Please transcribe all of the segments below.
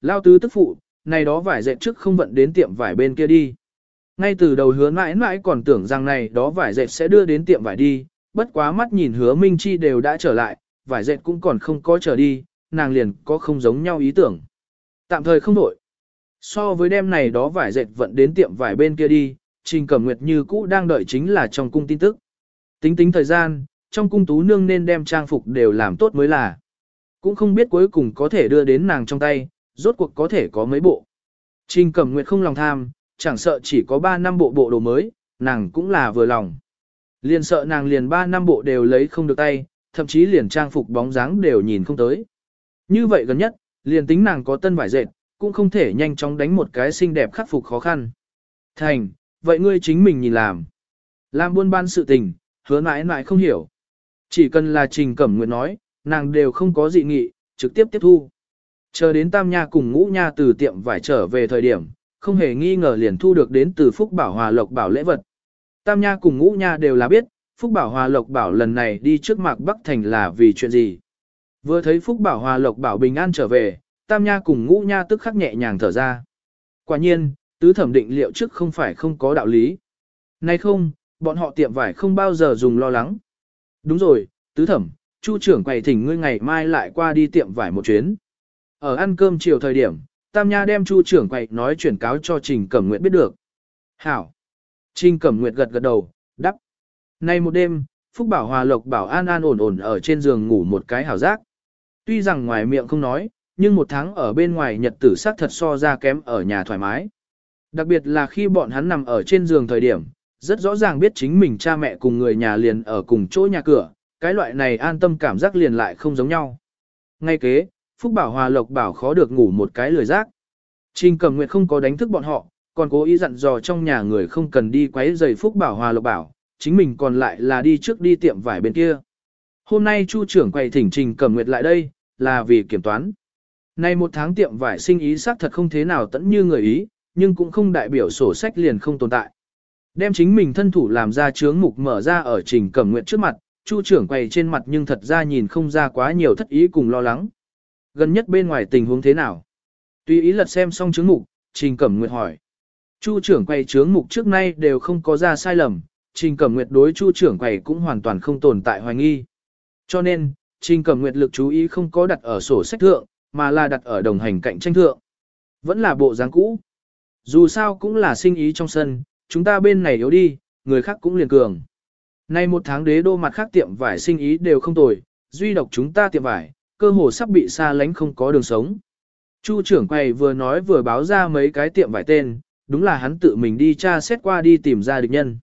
lao tứ tức phụ, này đó vải dệt trước không vận đến tiệm vải bên kia đi. Ngay từ đầu hứa mãi mãi còn tưởng rằng này đó vải dệt sẽ đưa đến tiệm vải đi, bất quá mắt nhìn hứa Minh Chi đều đã trở lại, vải dệt cũng còn không có trở đi, nàng liền có không giống nhau ý tưởng. Tạm thời không đổi. So với đêm này đó vải dệt vận đến tiệm vải bên kia đi, Trình Cẩm Nguyệt như cũ đang đợi chính là trong cung tin tức. Tính tính thời gian, trong cung tú nương nên đem trang phục đều làm tốt mới là. Cũng không biết cuối cùng có thể đưa đến nàng trong tay, rốt cuộc có thể có mấy bộ. Trình Cẩm Nguyệt không lòng tham, chẳng sợ chỉ có 3 năm bộ bộ đồ mới, nàng cũng là vừa lòng. Liền sợ nàng liền 3 năm bộ đều lấy không được tay, thậm chí liền trang phục bóng dáng đều nhìn không tới. Như vậy gần nhất, liền tính nàng có tân vải dệt, cũng không thể nhanh chóng đánh một cái xinh đẹp khắc phục khó khăn. Thành, vậy ngươi chính mình nhìn làm. Làm buôn ban sự tình, hứa mãi mãi không hiểu. Chỉ cần là trình cẩm Nguyệt nói, nàng đều không có dị nghị, trực tiếp tiếp thu. Chờ đến tam nha cùng ngũ nha từ tiệm vải trở về thời điểm, không hề nghi ngờ liền thu được đến từ Phúc Bảo Hòa Lộc Bảo lễ vật. Tam nha cùng ngũ nha đều là biết, Phúc Bảo Hòa Lộc Bảo lần này đi trước mạc Bắc Thành là vì chuyện gì. Vừa thấy Phúc Bảo Hòa Lộc Bảo bình an trở về, Tam nha cùng ngũ nha tức khắc nhẹ nhàng thở ra. Quả nhiên, tứ thẩm định liệu trước không phải không có đạo lý. Nay không, bọn họ tiệm vải không bao giờ dùng lo lắng. Đúng rồi, tứ thẩm, chu trưởng quầy thỉnh ngươi ngày mai lại qua đi tiệm vải một chuyến. Ở ăn cơm chiều thời điểm, Tam Nha đem chu trưởng quậy nói chuyển cáo cho Trình Cẩm Nguyệt biết được. Hảo. Trình Cẩm Nguyệt gật gật đầu, đắp. Nay một đêm, Phúc Bảo Hòa Lộc Bảo an an ổn ổn ở trên giường ngủ một cái hảo giác. Tuy rằng ngoài miệng không nói, nhưng một tháng ở bên ngoài nhật tử sắc thật so ra kém ở nhà thoải mái. Đặc biệt là khi bọn hắn nằm ở trên giường thời điểm, rất rõ ràng biết chính mình cha mẹ cùng người nhà liền ở cùng chỗ nhà cửa, cái loại này an tâm cảm giác liền lại không giống nhau. Ngay kế, Phúc Bảo Hòa Lộc Bảo khó được ngủ một cái lười giác. Trình Cẩm Nguyệt không có đánh thức bọn họ, còn cố ý dặn dò trong nhà người không cần đi quấy rầy Phúc Bảo Hòa Lộc Bảo, chính mình còn lại là đi trước đi tiệm vải bên kia. Hôm nay Chu trưởng quầy thỉnh Trình Cẩm Nguyệt lại đây, là vì kiểm toán. Nay một tháng tiệm vải sinh ý xác thật không thế nào tẫn như người ý, nhưng cũng không đại biểu sổ sách liền không tồn tại. Đem chính mình thân thủ làm ra chướng mục mở ra ở trình cẩm Nguyệt trước mặt, chu trưởng quay trên mặt nhưng thật ra nhìn không ra quá nhiều thất ý cùng lo lắng. Gần nhất bên ngoài tình huống thế nào? tùy ý lật xem xong chứng mục, trình cẩm Nguyệt hỏi. Chu trưởng quay chướng mục trước nay đều không có ra sai lầm, trình cẩm nguyệt đối chu trưởng quay cũng hoàn toàn không tồn tại hoài nghi. Cho nên, trình cẩm nguyệt lực chú ý không có đặt ở sổ sách thượng, mà là đặt ở đồng hành cạnh tranh thượng. Vẫn là bộ dáng cũ. Dù sao cũng là sinh ý trong sân, chúng ta bên này yếu đi, người khác cũng liền cường. Nay một tháng đế đô mặt khác tiệm vải sinh ý đều không tồi, duy độc chúng ta tiệm vải, cơ hồ sắp bị xa lánh không có đường sống. Chu trưởng quầy vừa nói vừa báo ra mấy cái tiệm vải tên, đúng là hắn tự mình đi tra xét qua đi tìm ra địch nhân.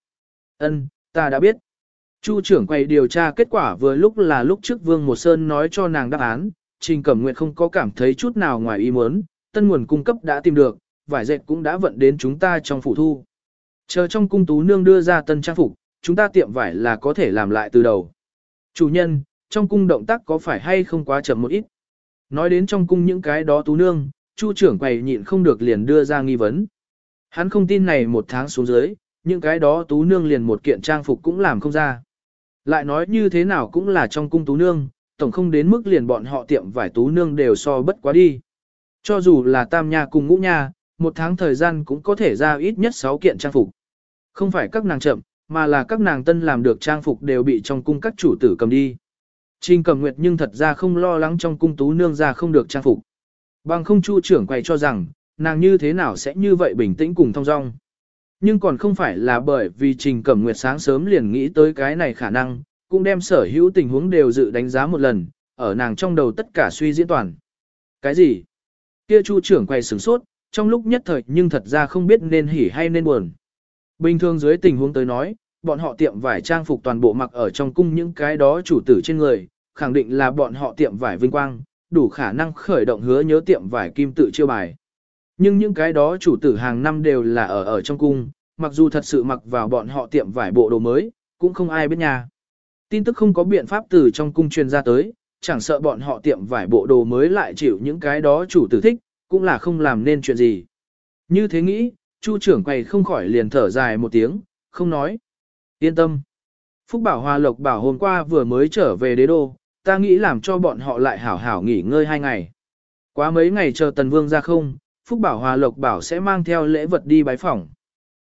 Ân, ta đã biết. Chu trưởng quầy điều tra kết quả vừa lúc là lúc trước Vương Một Sơn nói cho nàng đáp án, Trình Cẩm Nguyệt không có cảm thấy chút nào ngoài ý muốn, tân nguồn cung cấp đã tìm được, vải dệt cũng đã vận đến chúng ta trong phủ thu. Chờ trong cung tú nương đưa ra tân trang phục, chúng ta tiệm vải là có thể làm lại từ đầu. Chủ nhân, trong cung động tác có phải hay không quá chậm một ít? Nói đến trong cung những cái đó tú nương, chu trưởng quầy nhịn không được liền đưa ra nghi vấn. Hắn không tin này một tháng xuống dưới, những cái đó tú nương liền một kiện trang phục cũng làm không ra. Lại nói như thế nào cũng là trong cung tú nương, tổng không đến mức liền bọn họ tiệm vải tú nương đều so bất quá đi. Cho dù là tam nha cùng ngũ nha, một tháng thời gian cũng có thể ra ít nhất 6 kiện trang phục. Không phải các nàng chậm, mà là các nàng tân làm được trang phục đều bị trong cung các chủ tử cầm đi. Trình cầm nguyệt nhưng thật ra không lo lắng trong cung tú nương ra không được trang phục. Bằng không chu trưởng quay cho rằng, nàng như thế nào sẽ như vậy bình tĩnh cùng thong dong. Nhưng còn không phải là bởi vì Trình Cẩm Nguyệt sáng sớm liền nghĩ tới cái này khả năng, cũng đem sở hữu tình huống đều dự đánh giá một lần, ở nàng trong đầu tất cả suy diễn toàn. Cái gì? Kia chu trưởng quay sửng sốt, trong lúc nhất thời nhưng thật ra không biết nên hỉ hay nên buồn. Bình thường dưới tình huống tới nói, bọn họ tiệm vải trang phục toàn bộ mặc ở trong cung những cái đó chủ tử trên người, khẳng định là bọn họ tiệm vải vinh quang, đủ khả năng khởi động hứa nhớ tiệm vải kim tự chiêu bài. Nhưng những cái đó chủ tử hàng năm đều là ở ở trong cung, mặc dù thật sự mặc vào bọn họ tiệm vải bộ đồ mới, cũng không ai biết nhà. Tin tức không có biện pháp từ trong cung truyền ra tới, chẳng sợ bọn họ tiệm vải bộ đồ mới lại chịu những cái đó chủ tử thích, cũng là không làm nên chuyện gì. Như thế nghĩ, Chu trưởng quầy không khỏi liền thở dài một tiếng, không nói. Yên tâm. Phúc Bảo Hòa Lộc bảo hôm qua vừa mới trở về đế đô, ta nghĩ làm cho bọn họ lại hảo hảo nghỉ ngơi hai ngày. Quá mấy ngày chờ Tần Vương ra không, Phúc Bảo Hòa Lộc Bảo sẽ mang theo lễ vật đi bái phỏng.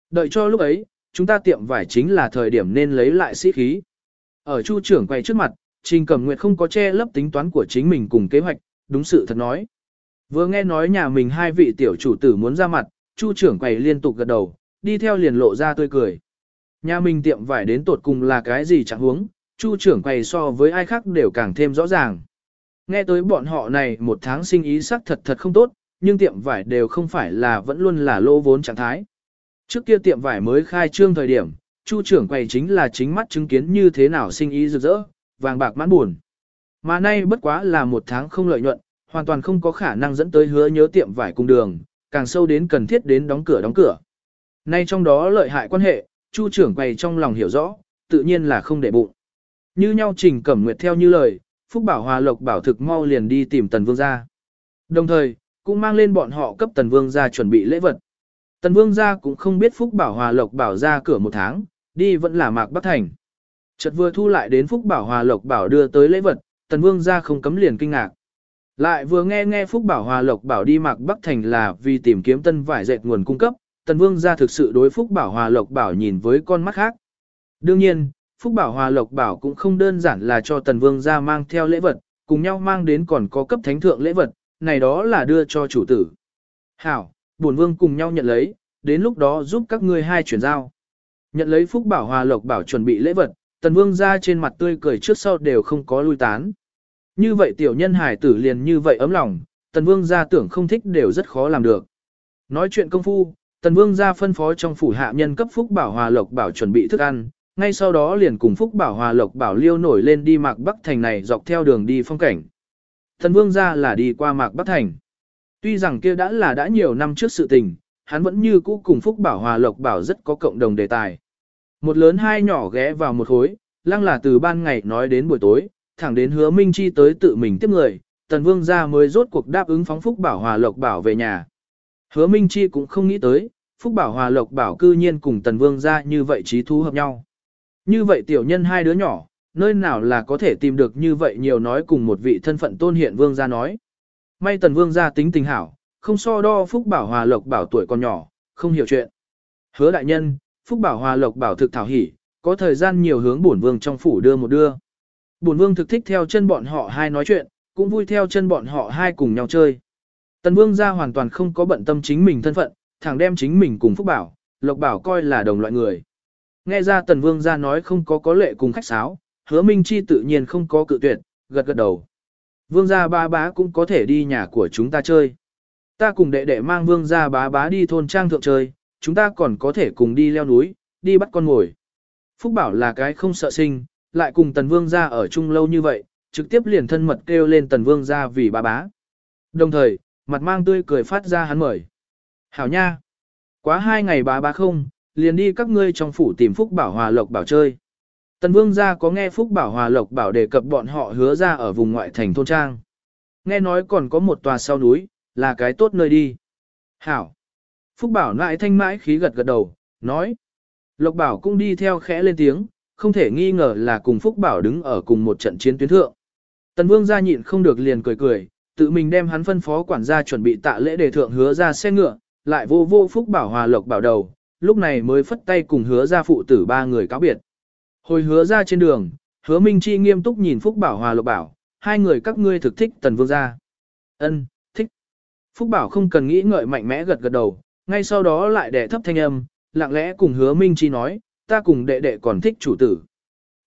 Đợi cho lúc ấy, chúng ta tiệm vải chính là thời điểm nên lấy lại sĩ khí. Ở Chu trưởng quay trước mặt, Trình Cẩm Nguyệt không có che lấp tính toán của chính mình cùng kế hoạch, đúng sự thật nói. Vừa nghe nói nhà mình hai vị tiểu chủ tử muốn ra mặt, Chu trưởng quầy liên tục gật đầu, đi theo liền lộ ra tươi cười. Nhà mình tiệm vải đến tột cùng là cái gì chẳng huống, Chu trưởng quầy so với ai khác đều càng thêm rõ ràng. Nghe tới bọn họ này một tháng sinh ý sắc thật thật không tốt, nhưng tiệm vải đều không phải là vẫn luôn là lỗ vốn trạng thái. Trước kia tiệm vải mới khai trương thời điểm, Chu trưởng quầy chính là chính mắt chứng kiến như thế nào sinh ý rực rỡ, vàng bạc mãn buồn. Mà nay bất quá là một tháng không lợi nhuận, hoàn toàn không có khả năng dẫn tới hứa nhớ tiệm vải cùng đường, càng sâu đến cần thiết đến đóng cửa đóng cửa. Nay trong đó lợi hại quan hệ, Chu trưởng quầy trong lòng hiểu rõ, tự nhiên là không để bụng. Như nhau trình cẩm nguyệt theo như lời, Phúc Bảo Hòa Lộc bảo thực mau liền đi tìm Tần Vương gia. Đồng thời, cũng mang lên bọn họ cấp Tần Vương gia chuẩn bị lễ vật. Tần Vương gia cũng không biết Phúc Bảo Hòa Lộc bảo ra cửa một tháng, đi vẫn là Mạc Bắc Thành. Chợt vừa thu lại đến Phúc Bảo Hòa Lộc bảo đưa tới lễ vật, Tần Vương gia không cấm liền kinh ngạc. Lại vừa nghe nghe Phúc Bảo Hòa Lộc bảo đi Mạc Bắc Thành là vì tìm kiếm tân vải dệt nguồn cung cấp, Tần Vương gia thực sự đối Phúc Bảo Hòa Lộc bảo nhìn với con mắt khác. Đương nhiên, Phúc Bảo Hòa Lộc Bảo cũng không đơn giản là cho Tần Vương ra mang theo lễ vật, cùng nhau mang đến còn có cấp thánh thượng lễ vật, này đó là đưa cho chủ tử. Hảo, bổn vương cùng nhau nhận lấy, đến lúc đó giúp các ngươi hai chuyển giao. Nhận lấy Phúc Bảo Hòa Lộc Bảo chuẩn bị lễ vật, Tần Vương ra trên mặt tươi cười trước sau đều không có lui tán. Như vậy tiểu nhân hải tử liền như vậy ấm lòng, Tần Vương ra tưởng không thích đều rất khó làm được. Nói chuyện công phu, Tần Vương ra phân phó trong phủ hạ nhân cấp Phúc Bảo Hòa Lộc Bảo chuẩn bị thức ăn, ngay sau đó liền cùng Phúc Bảo Hòa Lộc Bảo Liêu nổi lên đi Mạc Bắc Thành này dọc theo đường đi phong cảnh. Tần Vương ra là đi qua Mạc Bắc Thành. Tuy rằng kia đã là đã nhiều năm trước sự tình, hắn vẫn như cũ cùng Phúc Bảo Hòa Lộc Bảo rất có cộng đồng đề tài. Một lớn hai nhỏ ghé vào một khối, lăng là từ ban ngày nói đến buổi tối, thẳng đến hứa Minh Chi tới tự mình tiếp người, Tần Vương ra mới rốt cuộc đáp ứng phóng Phúc Bảo Hòa Lộc Bảo về nhà. Hứa Minh Chi cũng không nghĩ tới, Phúc Bảo Hòa Lộc Bảo cư nhiên cùng Tần Vương ra như vậy trí thú hợp nhau. Như vậy tiểu nhân hai đứa nhỏ, nơi nào là có thể tìm được như vậy nhiều nói cùng một vị thân phận tôn hiện vương gia nói. May tần vương gia tính tình hảo, không so đo phúc bảo hòa lộc bảo tuổi còn nhỏ, không hiểu chuyện. Hứa đại nhân, phúc bảo hòa lộc bảo thực thảo hỉ, có thời gian nhiều hướng bổn vương trong phủ đưa một đưa. Bổn vương thực thích theo chân bọn họ hai nói chuyện, cũng vui theo chân bọn họ hai cùng nhau chơi. Tần vương gia hoàn toàn không có bận tâm chính mình thân phận, thẳng đem chính mình cùng phúc bảo, lộc bảo coi là đồng loại người. Nghe ra tần vương gia nói không có có lệ cùng khách sáo, hứa minh chi tự nhiên không có cự tuyệt, gật gật đầu. Vương gia bá bá cũng có thể đi nhà của chúng ta chơi. Ta cùng đệ đệ mang vương gia bá bá đi thôn trang thượng chơi, chúng ta còn có thể cùng đi leo núi, đi bắt con ngồi. Phúc bảo là cái không sợ sinh, lại cùng tần vương gia ở chung lâu như vậy, trực tiếp liền thân mật kêu lên tần vương gia vì bá bá. Đồng thời, mặt mang tươi cười phát ra hắn mời. Hảo nha! Quá hai ngày bá bá không, liền đi các ngươi trong phủ tìm Phúc Bảo Hòa Lộc Bảo chơi. Tần Vương gia có nghe Phúc Bảo Hòa Lộc Bảo đề cập bọn họ hứa ra ở vùng ngoại thành thôn trang. Nghe nói còn có một tòa sau núi, là cái tốt nơi đi. Hảo. Phúc Bảo lại thanh mãi khí gật gật đầu, nói. Lộc Bảo cũng đi theo khẽ lên tiếng, không thể nghi ngờ là cùng Phúc Bảo đứng ở cùng một trận chiến tuyến thượng. Tần Vương gia nhịn không được liền cười cười, tự mình đem hắn phân phó quản gia chuẩn bị tạ lễ để thượng hứa ra xe ngựa, lại vô vô Phúc Bảo Hòa Lộc Bảo đầu, lúc này mới phất tay cùng hứa ra phụ tử ba người cáo biệt. Hồi hứa ra trên đường, hứa Minh Chi nghiêm túc nhìn Phúc Bảo Hòa Lộc Bảo, hai người các ngươi thực thích tần vương gia. Ân, thích. Phúc Bảo không cần nghĩ ngợi mạnh mẽ gật gật đầu, ngay sau đó lại đẻ thấp thanh âm, lặng lẽ cùng hứa Minh Chi nói, ta cùng đệ đệ còn thích chủ tử.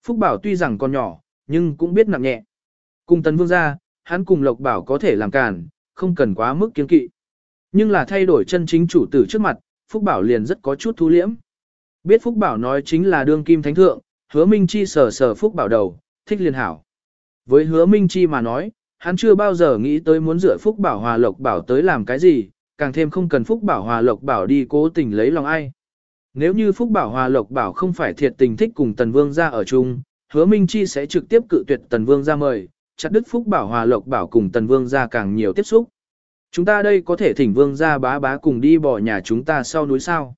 Phúc Bảo tuy rằng còn nhỏ, nhưng cũng biết nặng nhẹ. Cùng tần vương gia, hắn cùng Lộc Bảo có thể làm càn, không cần quá mức kiên kỵ. Nhưng là thay đổi chân chính chủ tử trước mặt, Phúc Bảo liền rất có chút thu liễm. Biết Phúc Bảo nói chính là đương kim thánh thượng, hứa Minh Chi sờ sờ Phúc Bảo đầu, thích liền hảo. Với hứa Minh Chi mà nói, hắn chưa bao giờ nghĩ tới muốn dựa Phúc Bảo Hòa Lộc Bảo tới làm cái gì, càng thêm không cần Phúc Bảo Hòa Lộc Bảo đi cố tình lấy lòng ai. Nếu như Phúc Bảo Hòa Lộc Bảo không phải thiệt tình thích cùng Tần Vương ra ở chung, hứa Minh Chi sẽ trực tiếp cự tuyệt Tần Vương ra mời, chặt đứt Phúc Bảo Hòa Lộc Bảo cùng Tần Vương ra càng nhiều tiếp xúc. Chúng ta đây có thể thỉnh vương gia bá bá cùng đi bỏ nhà chúng ta sau núi sao.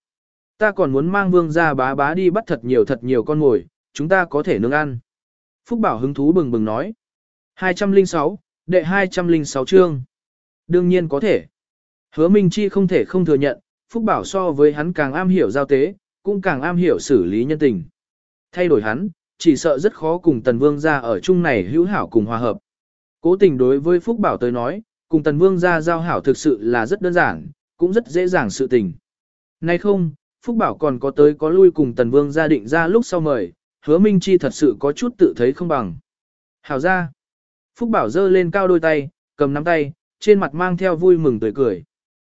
Ta còn muốn mang vương gia bá bá đi bắt thật nhiều thật nhiều con mồi, chúng ta có thể nướng ăn. Phúc Bảo hứng thú bừng bừng nói. 206, đệ 206 chương. Đương nhiên có thể. Hứa Minh Chi không thể không thừa nhận, Phúc Bảo so với hắn càng am hiểu giao tế, cũng càng am hiểu xử lý nhân tình. Thay đổi hắn, chỉ sợ rất khó cùng Tần Vương ra ở chung này hữu hảo cùng hòa hợp. Cố tình đối với Phúc Bảo tới nói, cùng Tần Vương ra giao hảo thực sự là rất đơn giản, cũng rất dễ dàng sự tình. Nay không, Phúc Bảo còn có tới có lui cùng Tần Vương gia định ra lúc sau mời, hứa Minh Chi thật sự có chút tự thấy không bằng. Hảo ra. Phúc Bảo giơ lên cao đôi tay, cầm nắm tay, trên mặt mang theo vui mừng tươi cười.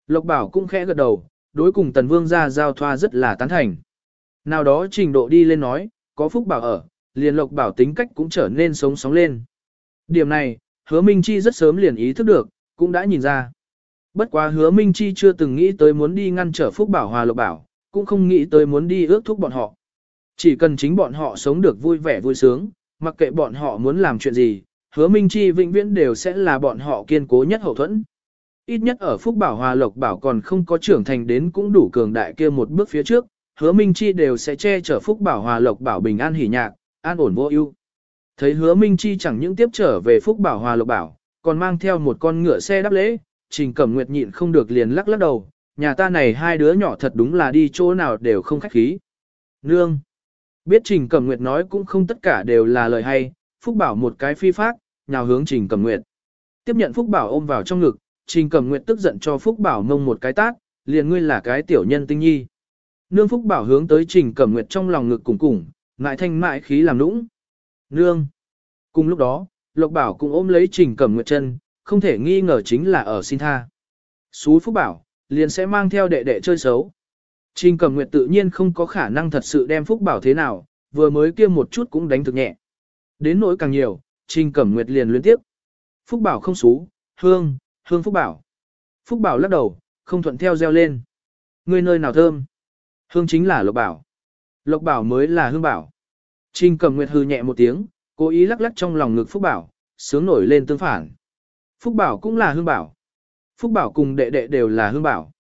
Lộc Bảo cũng khẽ gật đầu, đối cùng Tần Vương gia giao thoa rất là tán thành. Nào đó trình độ đi lên nói, có Phúc Bảo ở, liền Lộc Bảo tính cách cũng trở nên sống sóng lên. Điểm này, hứa Minh Chi rất sớm liền ý thức được, cũng đã nhìn ra. Bất quá hứa Minh Chi chưa từng nghĩ tới muốn đi ngăn trở Phúc Bảo Hòa Lộc Bảo, cũng không nghĩ tới muốn đi ước thúc bọn họ. Chỉ cần chính bọn họ sống được vui vẻ vui sướng, mặc kệ bọn họ muốn làm chuyện gì, hứa Minh Chi vĩnh viễn đều sẽ là bọn họ kiên cố nhất hậu thuẫn. Ít nhất ở Phúc Bảo Hòa Lộc Bảo còn không có trưởng thành đến cũng đủ cường đại kia một bước phía trước, hứa Minh Chi đều sẽ che chở Phúc Bảo Hòa Lộc Bảo bình an hỉ nhạc, an ổn vô ưu. Thấy hứa Minh Chi chẳng những tiếp trở về Phúc Bảo Hòa Lộc Bảo, còn mang theo một con ngựa xe đắp lễ, Trình Cẩm Nguyệt nhịn không được liền lắc lắc đầu, nhà ta này hai đứa nhỏ thật đúng là đi chỗ nào đều không khách khí. Nương! Biết Trình Cẩm Nguyệt nói cũng không tất cả đều là lời hay, Phúc Bảo một cái phi phác, nhào hướng Trình Cẩm Nguyệt. Tiếp nhận Phúc Bảo ôm vào trong ngực, Trình Cẩm Nguyệt tức giận cho Phúc Bảo mông một cái tát, liền ngươi là cái tiểu nhân tinh nhi. Nương Phúc Bảo hướng tới Trình Cẩm Nguyệt trong lòng ngực cùng cùng, ngại thanh mại khí làm nũng. Nương! Cùng lúc đó, Lộc Bảo cũng ôm lấy Trình Cẩm Nguyệt chân, không thể nghi ngờ chính là ở xin tha. Xú Phúc Bảo, liền sẽ mang theo đệ đệ chơi xấu. Trình Cẩm Nguyệt tự nhiên không có khả năng thật sự đem Phúc Bảo thế nào, vừa mới kia một chút cũng đánh thực nhẹ. Đến nỗi càng nhiều, Trình Cẩm Nguyệt liền liên tiếp. Phúc Bảo không xú, hương, hương Phúc Bảo. Phúc Bảo lắc đầu, không thuận theo reo lên. Người nơi nào thơm? Hương chính là Lộc Bảo. Lộc Bảo mới là hương bảo. Trình Cẩm Nguyệt hư nhẹ một tiếng, cố ý lắc lắc trong lòng ngực Phúc Bảo, sướng nổi lên tương phản. Phúc Bảo cũng là hương bảo. Phúc Bảo cùng đệ đệ đều là hương bảo.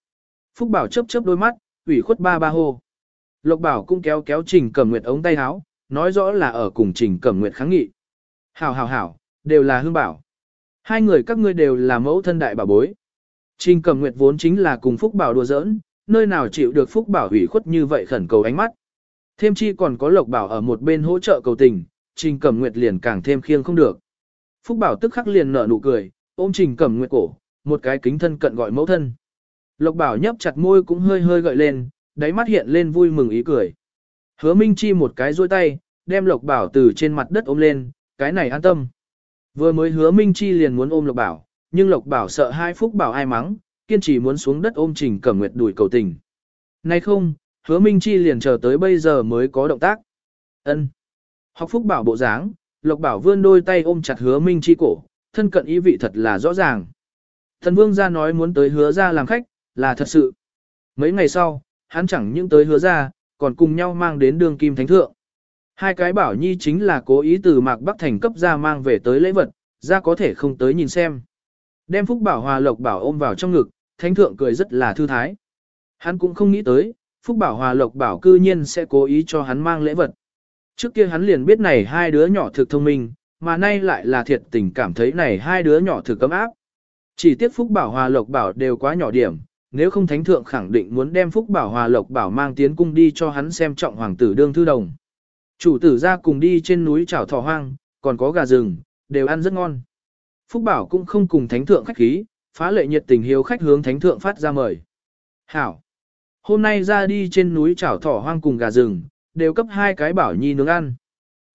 Phúc Bảo chớp chớp đôi mắt, ủy khuất ba ba hô. Lộc Bảo cũng kéo kéo Trình Cẩm Nguyệt ống tay áo, nói rõ là ở cùng Trình Cẩm Nguyệt kháng nghị. Hảo hảo hảo, đều là hương bảo. Hai người các ngươi đều là mẫu thân đại bảo bối. Trình Cẩm Nguyệt vốn chính là cùng Phúc Bảo đùa giỡn, nơi nào chịu được Phúc Bảo hủy khuất như vậy khẩn cầu ánh mắt. Thêm chi còn có Lộc Bảo ở một bên hỗ trợ cầu tình, Trình Cẩm Nguyệt liền càng thêm khiêng không được. Phúc Bảo tức khắc liền nở nụ cười, ôm Trình Cẩm Nguyệt cổ, một cái kính thân cận gọi mẫu thân. Lộc Bảo nhấp chặt môi cũng hơi hơi gợi lên, đáy mắt hiện lên vui mừng ý cười. Hứa Minh Chi một cái duỗi tay, đem Lộc Bảo từ trên mặt đất ôm lên, cái này an tâm. Vừa mới Hứa Minh Chi liền muốn ôm Lộc Bảo, nhưng Lộc Bảo sợ hai Phúc Bảo ai mắng, kiên trì muốn xuống đất ôm Trình Cẩm Nguyệt đuổi cầu tình. Nay không, Hứa Minh Chi liền chờ tới bây giờ mới có động tác. Ân. Học Phúc Bảo bộ dáng, Lộc Bảo vươn đôi tay ôm chặt Hứa Minh Chi cổ, thân cận ý vị thật là rõ ràng. Thần Vương gia nói muốn tới hứa ra làm khách, là thật sự. Mấy ngày sau, hắn chẳng những tới hứa ra, còn cùng nhau mang đến đường kim thánh thượng. Hai cái bảo nhi chính là cố ý từ mạc Bắc Thành cấp ra mang về tới lễ vật, ra có thể không tới nhìn xem. Đem Phúc Bảo Hòa Lộc Bảo ôm vào trong ngực, thánh thượng cười rất là thư thái. Hắn cũng không nghĩ tới, Phúc Bảo Hòa Lộc Bảo cư nhiên sẽ cố ý cho hắn mang lễ vật. Trước kia hắn liền biết này hai đứa nhỏ thực thông minh, mà nay lại là thiệt tình cảm thấy này hai đứa nhỏ thực cấm áp. Chỉ tiếc Phúc Bảo Hòa Lộc Bảo đều quá nhỏ điểm, nếu không Thánh Thượng khẳng định muốn đem Phúc Bảo Hòa Lộc Bảo mang tiến cung đi cho hắn xem trọng hoàng tử đương thư đồng. Chủ tử ra cùng đi trên núi chảo thỏ hoang, còn có gà rừng, đều ăn rất ngon. Phúc Bảo cũng không cùng Thánh Thượng khách khí, phá lệ nhiệt tình hiếu khách hướng Thánh Thượng phát ra mời. Hảo! Hôm nay ra đi trên núi chảo thỏ hoang cùng gà rừng, đều cấp hai cái bảo nhi nướng ăn.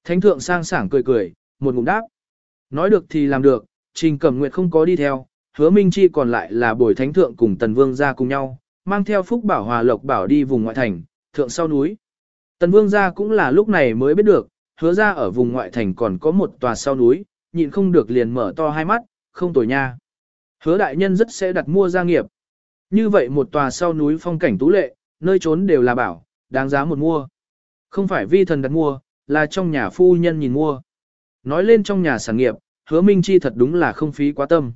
Thánh Thượng sang sảng cười cười, một ngụm đáp. Nói được thì làm được, Trình Cẩm Nguyệt không có đi theo, hứa Minh Chi còn lại là bồi thánh thượng cùng Tần Vương ra cùng nhau, mang theo Phúc Bảo Hòa Lộc Bảo đi vùng ngoại thành, thượng sau núi. Tần Vương ra cũng là lúc này mới biết được, hứa ra ở vùng ngoại thành còn có một tòa sau núi, nhịn không được liền mở to hai mắt, không tồi nha. Hứa đại nhân rất sẽ đặt mua gia nghiệp. Như vậy một tòa sau núi phong cảnh tú lệ, nơi trốn đều là bảo, đáng giá một mua. Không phải vi thần đặt mua, là trong nhà phu nhân nhìn mua. Nói lên trong nhà sản nghiệp, hứa Minh Chi thật đúng là không phí quá tâm.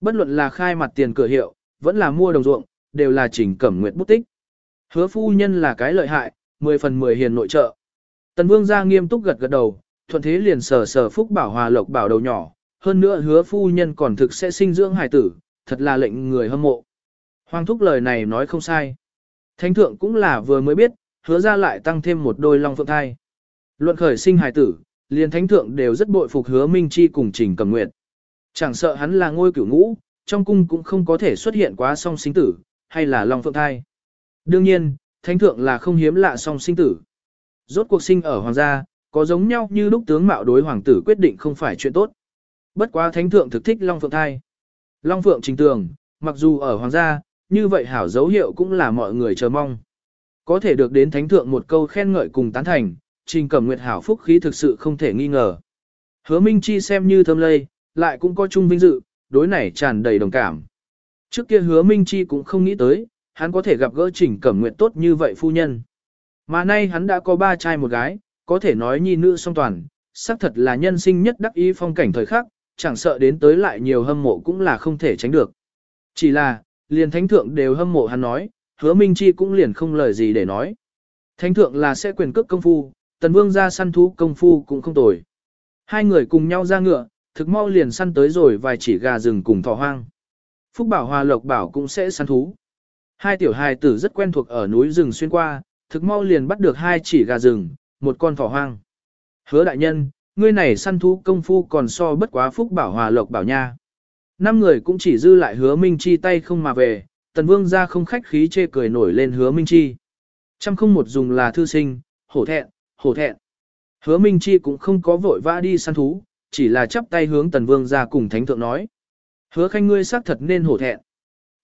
Bất luận là khai mặt tiền cửa hiệu, vẫn là mua đồng ruộng, đều là chỉnh cẩm nguyện bút tích. Hứa phu nhân là cái lợi hại, 10 phần 10 hiền nội trợ. Tần vương ra nghiêm túc gật gật đầu, thuận thế liền sờ sờ phúc bảo hòa lộc bảo đầu nhỏ. Hơn nữa hứa phu nhân còn thực sẽ sinh dưỡng hài tử, thật là lệnh người hâm mộ. Hoàng thúc lời này nói không sai. Thánh thượng cũng là vừa mới biết, hứa ra lại tăng thêm một đôi long phượng thai. Luận khởi sinh hài tử, liền thánh thượng đều rất bội phục hứa Minh Chi cùng Trình Cầm Nguyệt. Chẳng sợ hắn là ngôi cửu ngũ, trong cung cũng không có thể xuất hiện quá song sinh tử, hay là long phượng thai. Đương nhiên, thánh thượng là không hiếm lạ song sinh tử. Rốt cuộc sinh ở hoàng gia, có giống nhau như lúc tướng mạo đối hoàng tử quyết định không phải chuyện tốt. Bất quá thánh thượng thực thích long phượng thai. Long phượng trình tường, mặc dù ở hoàng gia, như vậy hảo dấu hiệu cũng là mọi người chờ mong. Có thể được đến thánh thượng một câu khen ngợi cùng tán thành, trình cẩm nguyệt hảo phúc khí thực sự không thể nghi ngờ. Hứa Minh Chi xem như thâm lây, lại cũng có chung vinh dự, đối này tràn đầy đồng cảm. Trước kia hứa Minh Chi cũng không nghĩ tới, hắn có thể gặp gỡ trình cẩm nguyệt tốt như vậy phu nhân. Mà nay hắn đã có ba trai một gái, có thể nói nhi nữ song toàn, xác thật là nhân sinh nhất đắc ý phong cảnh thời khắc, chẳng sợ đến tới lại nhiều hâm mộ cũng là không thể tránh được. Chỉ là, liền thánh thượng đều hâm mộ hắn nói, hứa Minh Chi cũng liền không lời gì để nói. Thánh thượng là sẽ quyền cước công phu, tần vương ra săn thú công phu cũng không tồi. Hai người cùng nhau ra ngựa, thực mau liền săn tới rồi vài chỉ gà rừng cùng thỏ hoang. Phúc Bảo Hòa Lộc Bảo cũng sẽ săn thú. Hai tiểu hài tử rất quen thuộc ở núi rừng xuyên qua, thực mau liền bắt được hai chỉ gà rừng, một con thỏ hoang. Hứa đại nhân, ngươi này săn thú công phu còn so bất quá Phúc Bảo Hòa Lộc Bảo nha. Năm người cũng chỉ dư lại hứa Minh Chi tay không mà về, tần vương ra không khách khí chê cười nổi lên hứa Minh Chi. Trăm không một dùng là thư sinh, hổ thẹn, hổ thẹn. Hứa Minh Chi cũng không có vội vã đi săn thú, chỉ là chắp tay hướng tần vương ra cùng thánh thượng nói. Hứa khanh ngươi xác thật nên hổ thẹn.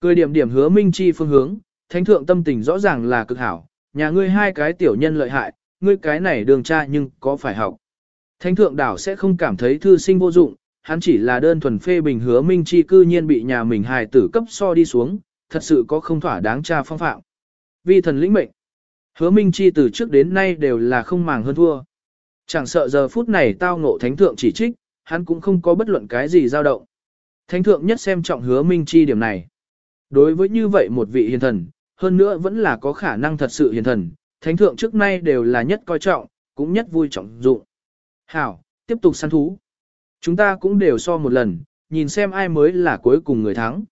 Cười điểm điểm hứa Minh Chi phương hướng, thánh thượng tâm tình rõ ràng là cực hảo, nhà ngươi hai cái tiểu nhân lợi hại, ngươi cái này đường cha nhưng có phải học. Thánh thượng đảo sẽ không cảm thấy thư sinh vô dụng, hắn chỉ là đơn thuần phê bình hứa Minh Chi cư nhiên bị nhà mình hài tử cấp so đi xuống, thật sự có không thỏa đáng tra phong phạm. Vì thần lĩnh mệnh, hứa Minh Chi từ trước đến nay đều là không màng hơn thua. Chẳng sợ giờ phút này tao ngộ thánh thượng chỉ trích, hắn cũng không có bất luận cái gì dao động. Thánh thượng nhất xem trọng hứa Minh Chi điểm này. Đối với như vậy một vị hiền thần, hơn nữa vẫn là có khả năng thật sự hiền thần, thánh thượng trước nay đều là nhất coi trọng, cũng nhất vui trọng dụng. Hảo, tiếp tục săn thú. Chúng ta cũng đều so một lần, nhìn xem ai mới là cuối cùng người thắng.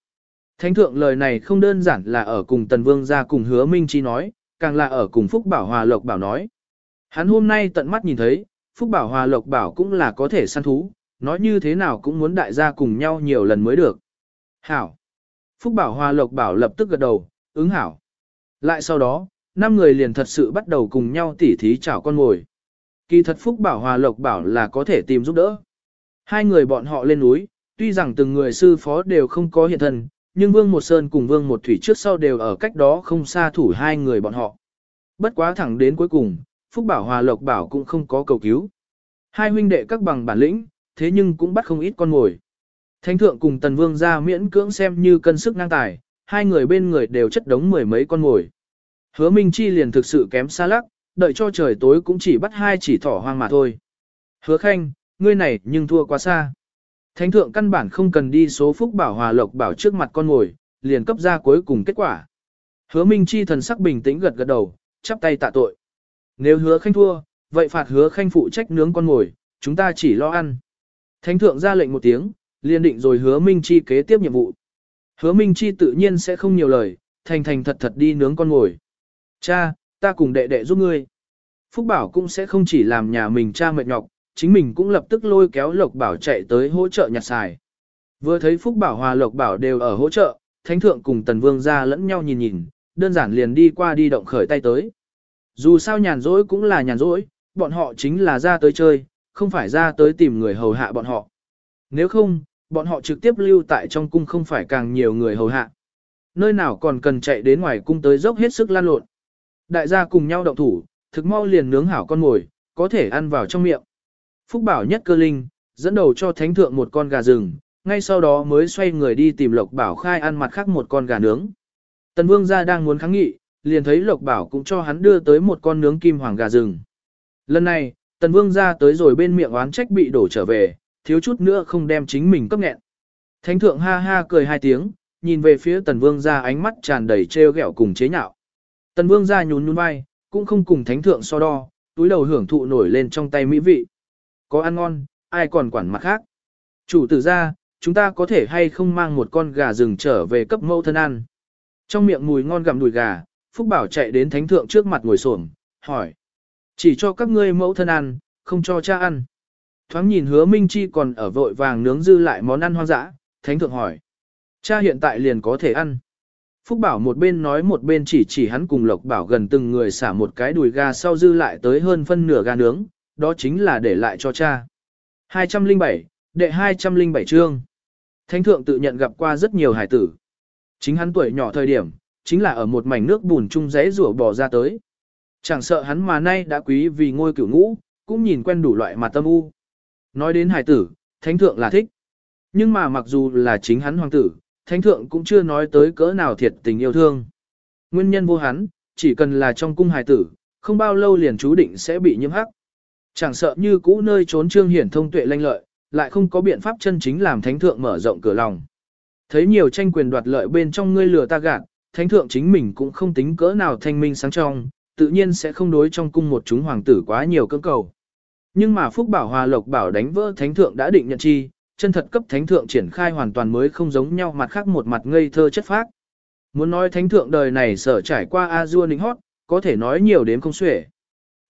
Thánh thượng lời này không đơn giản là ở cùng Tần Vương ra cùng hứa Minh Chi nói, càng là ở cùng Phúc Bảo Hòa Lộc Bảo nói. Hắn hôm nay tận mắt nhìn thấy, Phúc Bảo Hòa Lộc Bảo cũng là có thể săn thú, nói như thế nào cũng muốn đại gia cùng nhau nhiều lần mới được. Hảo. Phúc Bảo Hòa Lộc Bảo lập tức gật đầu, ứng hảo. Lại sau đó, năm người liền thật sự bắt đầu cùng nhau tỉ thí chảo con ngồi. Kỳ thật Phúc Bảo Hòa Lộc Bảo là có thể tìm giúp đỡ. Hai người bọn họ lên núi, tuy rằng từng người sư phó đều không có hiện thân, nhưng Vương Một Sơn cùng Vương Một Thủy trước sau đều ở cách đó không xa thủ hai người bọn họ. Bất quá thẳng đến cuối cùng, Phúc Bảo Hòa Lộc Bảo cũng không có cầu cứu. Hai huynh đệ các bằng bản lĩnh, thế nhưng cũng bắt không ít con mồi. Thánh thượng cùng Tần Vương ra miễn cưỡng xem như cân sức ngang tài, hai người bên người đều chất đống mười mấy con mồi. Hứa Minh Chi liền thực sự kém xa lắc, đợi cho trời tối cũng chỉ bắt hai chỉ thỏ hoang mà thôi. Hứa Khanh, ngươi này nhưng thua quá xa. Thánh thượng căn bản không cần đi số phúc bảo hòa lộc bảo trước mặt con ngồi, liền cấp ra cuối cùng kết quả. Hứa Minh Chi thần sắc bình tĩnh gật gật đầu, chắp tay tạ tội. Nếu hứa khanh thua, vậy phạt hứa khanh phụ trách nướng con ngồi, chúng ta chỉ lo ăn. Thánh thượng ra lệnh một tiếng, liền định rồi hứa Minh Chi kế tiếp nhiệm vụ. Hứa Minh Chi tự nhiên sẽ không nhiều lời, thành thành thật thật đi nướng con ngồi. Cha, ta cùng đệ đệ giúp ngươi. Phúc Bảo cũng sẽ không chỉ làm nhà mình cha mệt nhọc, chính mình cũng lập tức lôi kéo Lộc Bảo chạy tới hỗ trợ nhặt xài. Vừa thấy Phúc Bảo hòa Lộc Bảo đều ở hỗ trợ, Thánh Thượng cùng Tần Vương ra lẫn nhau nhìn nhìn, đơn giản liền đi qua đi động khởi tay tới. Dù sao nhàn rỗi cũng là nhàn rỗi, bọn họ chính là ra tới chơi, không phải ra tới tìm người hầu hạ bọn họ. Nếu không, bọn họ trực tiếp lưu tại trong cung không phải càng nhiều người hầu hạ. Nơi nào còn cần chạy đến ngoài cung tới dốc hết sức lan lộn. Đại gia cùng nhau động thủ, thực mau liền nướng hảo con mồi, có thể ăn vào trong miệng. Phúc Bảo nhất cơ linh, dẫn đầu cho thánh thượng một con gà rừng, ngay sau đó mới xoay người đi tìm Lộc Bảo khai ăn mặt khác một con gà nướng. Tần Vương gia đang muốn kháng nghị, liền thấy Lộc Bảo cũng cho hắn đưa tới một con nướng kim hoàng gà rừng. Lần này, Tần Vương gia tới rồi bên miệng oán trách bị đổ trở về, thiếu chút nữa không đem chính mình cấp nghẹn. Thánh thượng ha ha cười hai tiếng, nhìn về phía Tần Vương gia ánh mắt tràn đầy trêu ghẹo cùng chế nhạo. Tần Vương ra nhún nhún vai, cũng không cùng thánh thượng so đo, túi đầu hưởng thụ nổi lên trong tay mỹ vị. Có ăn ngon, ai còn quản mặt khác. Chủ tử ra, chúng ta có thể hay không mang một con gà rừng trở về cấp mẫu thân ăn. Trong miệng mùi ngon gặm đùi gà, Phúc Bảo chạy đến thánh thượng trước mặt ngồi xổm, hỏi. Chỉ cho các ngươi mẫu thân ăn, không cho cha ăn. Thoáng nhìn hứa Minh Chi còn ở vội vàng nướng dư lại món ăn hoang dã, thánh thượng hỏi. Cha hiện tại liền có thể ăn. Phúc Bảo một bên nói một bên chỉ chỉ hắn cùng Lộc Bảo gần từng người xả một cái đùi gà sau dư lại tới hơn phân nửa gà nướng, đó chính là để lại cho cha. 207, đệ 207 chương. Thánh thượng tự nhận gặp qua rất nhiều hải tử. Chính hắn tuổi nhỏ thời điểm, chính là ở một mảnh nước bùn chung rẽ rủa bò ra tới. Chẳng sợ hắn mà nay đã quý vì ngôi cửu ngũ, cũng nhìn quen đủ loại mặt tâm u. Nói đến hải tử, thánh thượng là thích. Nhưng mà mặc dù là chính hắn hoàng tử, thánh thượng cũng chưa nói tới cỡ nào thiệt tình yêu thương. Nguyên nhân vô hắn, chỉ cần là trong cung hài tử, không bao lâu liền chú định sẽ bị nhiễm hắc. Chẳng sợ như cũ nơi trốn trương hiển thông tuệ lanh lợi, lại không có biện pháp chân chính làm thánh thượng mở rộng cửa lòng. Thấy nhiều tranh quyền đoạt lợi bên trong ngươi lừa ta gạt, thánh thượng chính mình cũng không tính cỡ nào thanh minh sáng trong, tự nhiên sẽ không đối trong cung một chúng hoàng tử quá nhiều cưỡng cầu. Nhưng mà Phúc Bảo Hòa Lộc Bảo đánh vỡ thánh thượng đã định nhận chi, chân thật cấp thánh thượng triển khai hoàn toàn mới không giống nhau mặt khác một mặt ngây thơ chất phác. Muốn nói thánh thượng đời này sở trải qua a du nính hót, có thể nói nhiều đến không xuể.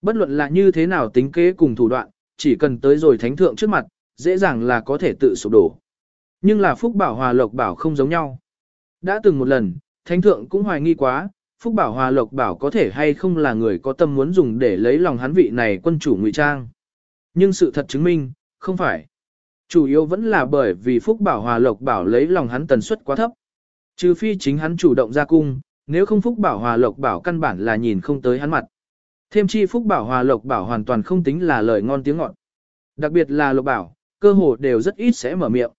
Bất luận là như thế nào tính kế cùng thủ đoạn, chỉ cần tới rồi thánh thượng trước mặt, dễ dàng là có thể tự sụp đổ. Nhưng là Phúc Bảo Hòa Lộc Bảo không giống nhau. Đã từng một lần, thánh thượng cũng hoài nghi quá, Phúc Bảo Hòa Lộc Bảo có thể hay không là người có tâm muốn dùng để lấy lòng hắn vị này quân chủ ngụy trang. Nhưng sự thật chứng minh, không phải. Chủ yếu vẫn là bởi vì Phúc Bảo Hòa Lộc Bảo lấy lòng hắn tần suất quá thấp. Trừ phi chính hắn chủ động ra cung, nếu không Phúc Bảo Hòa Lộc Bảo căn bản là nhìn không tới hắn mặt. Thêm chi Phúc Bảo Hòa Lộc Bảo hoàn toàn không tính là lời ngon tiếng ngọt. Đặc biệt là Lộc Bảo, cơ hồ đều rất ít sẽ mở miệng.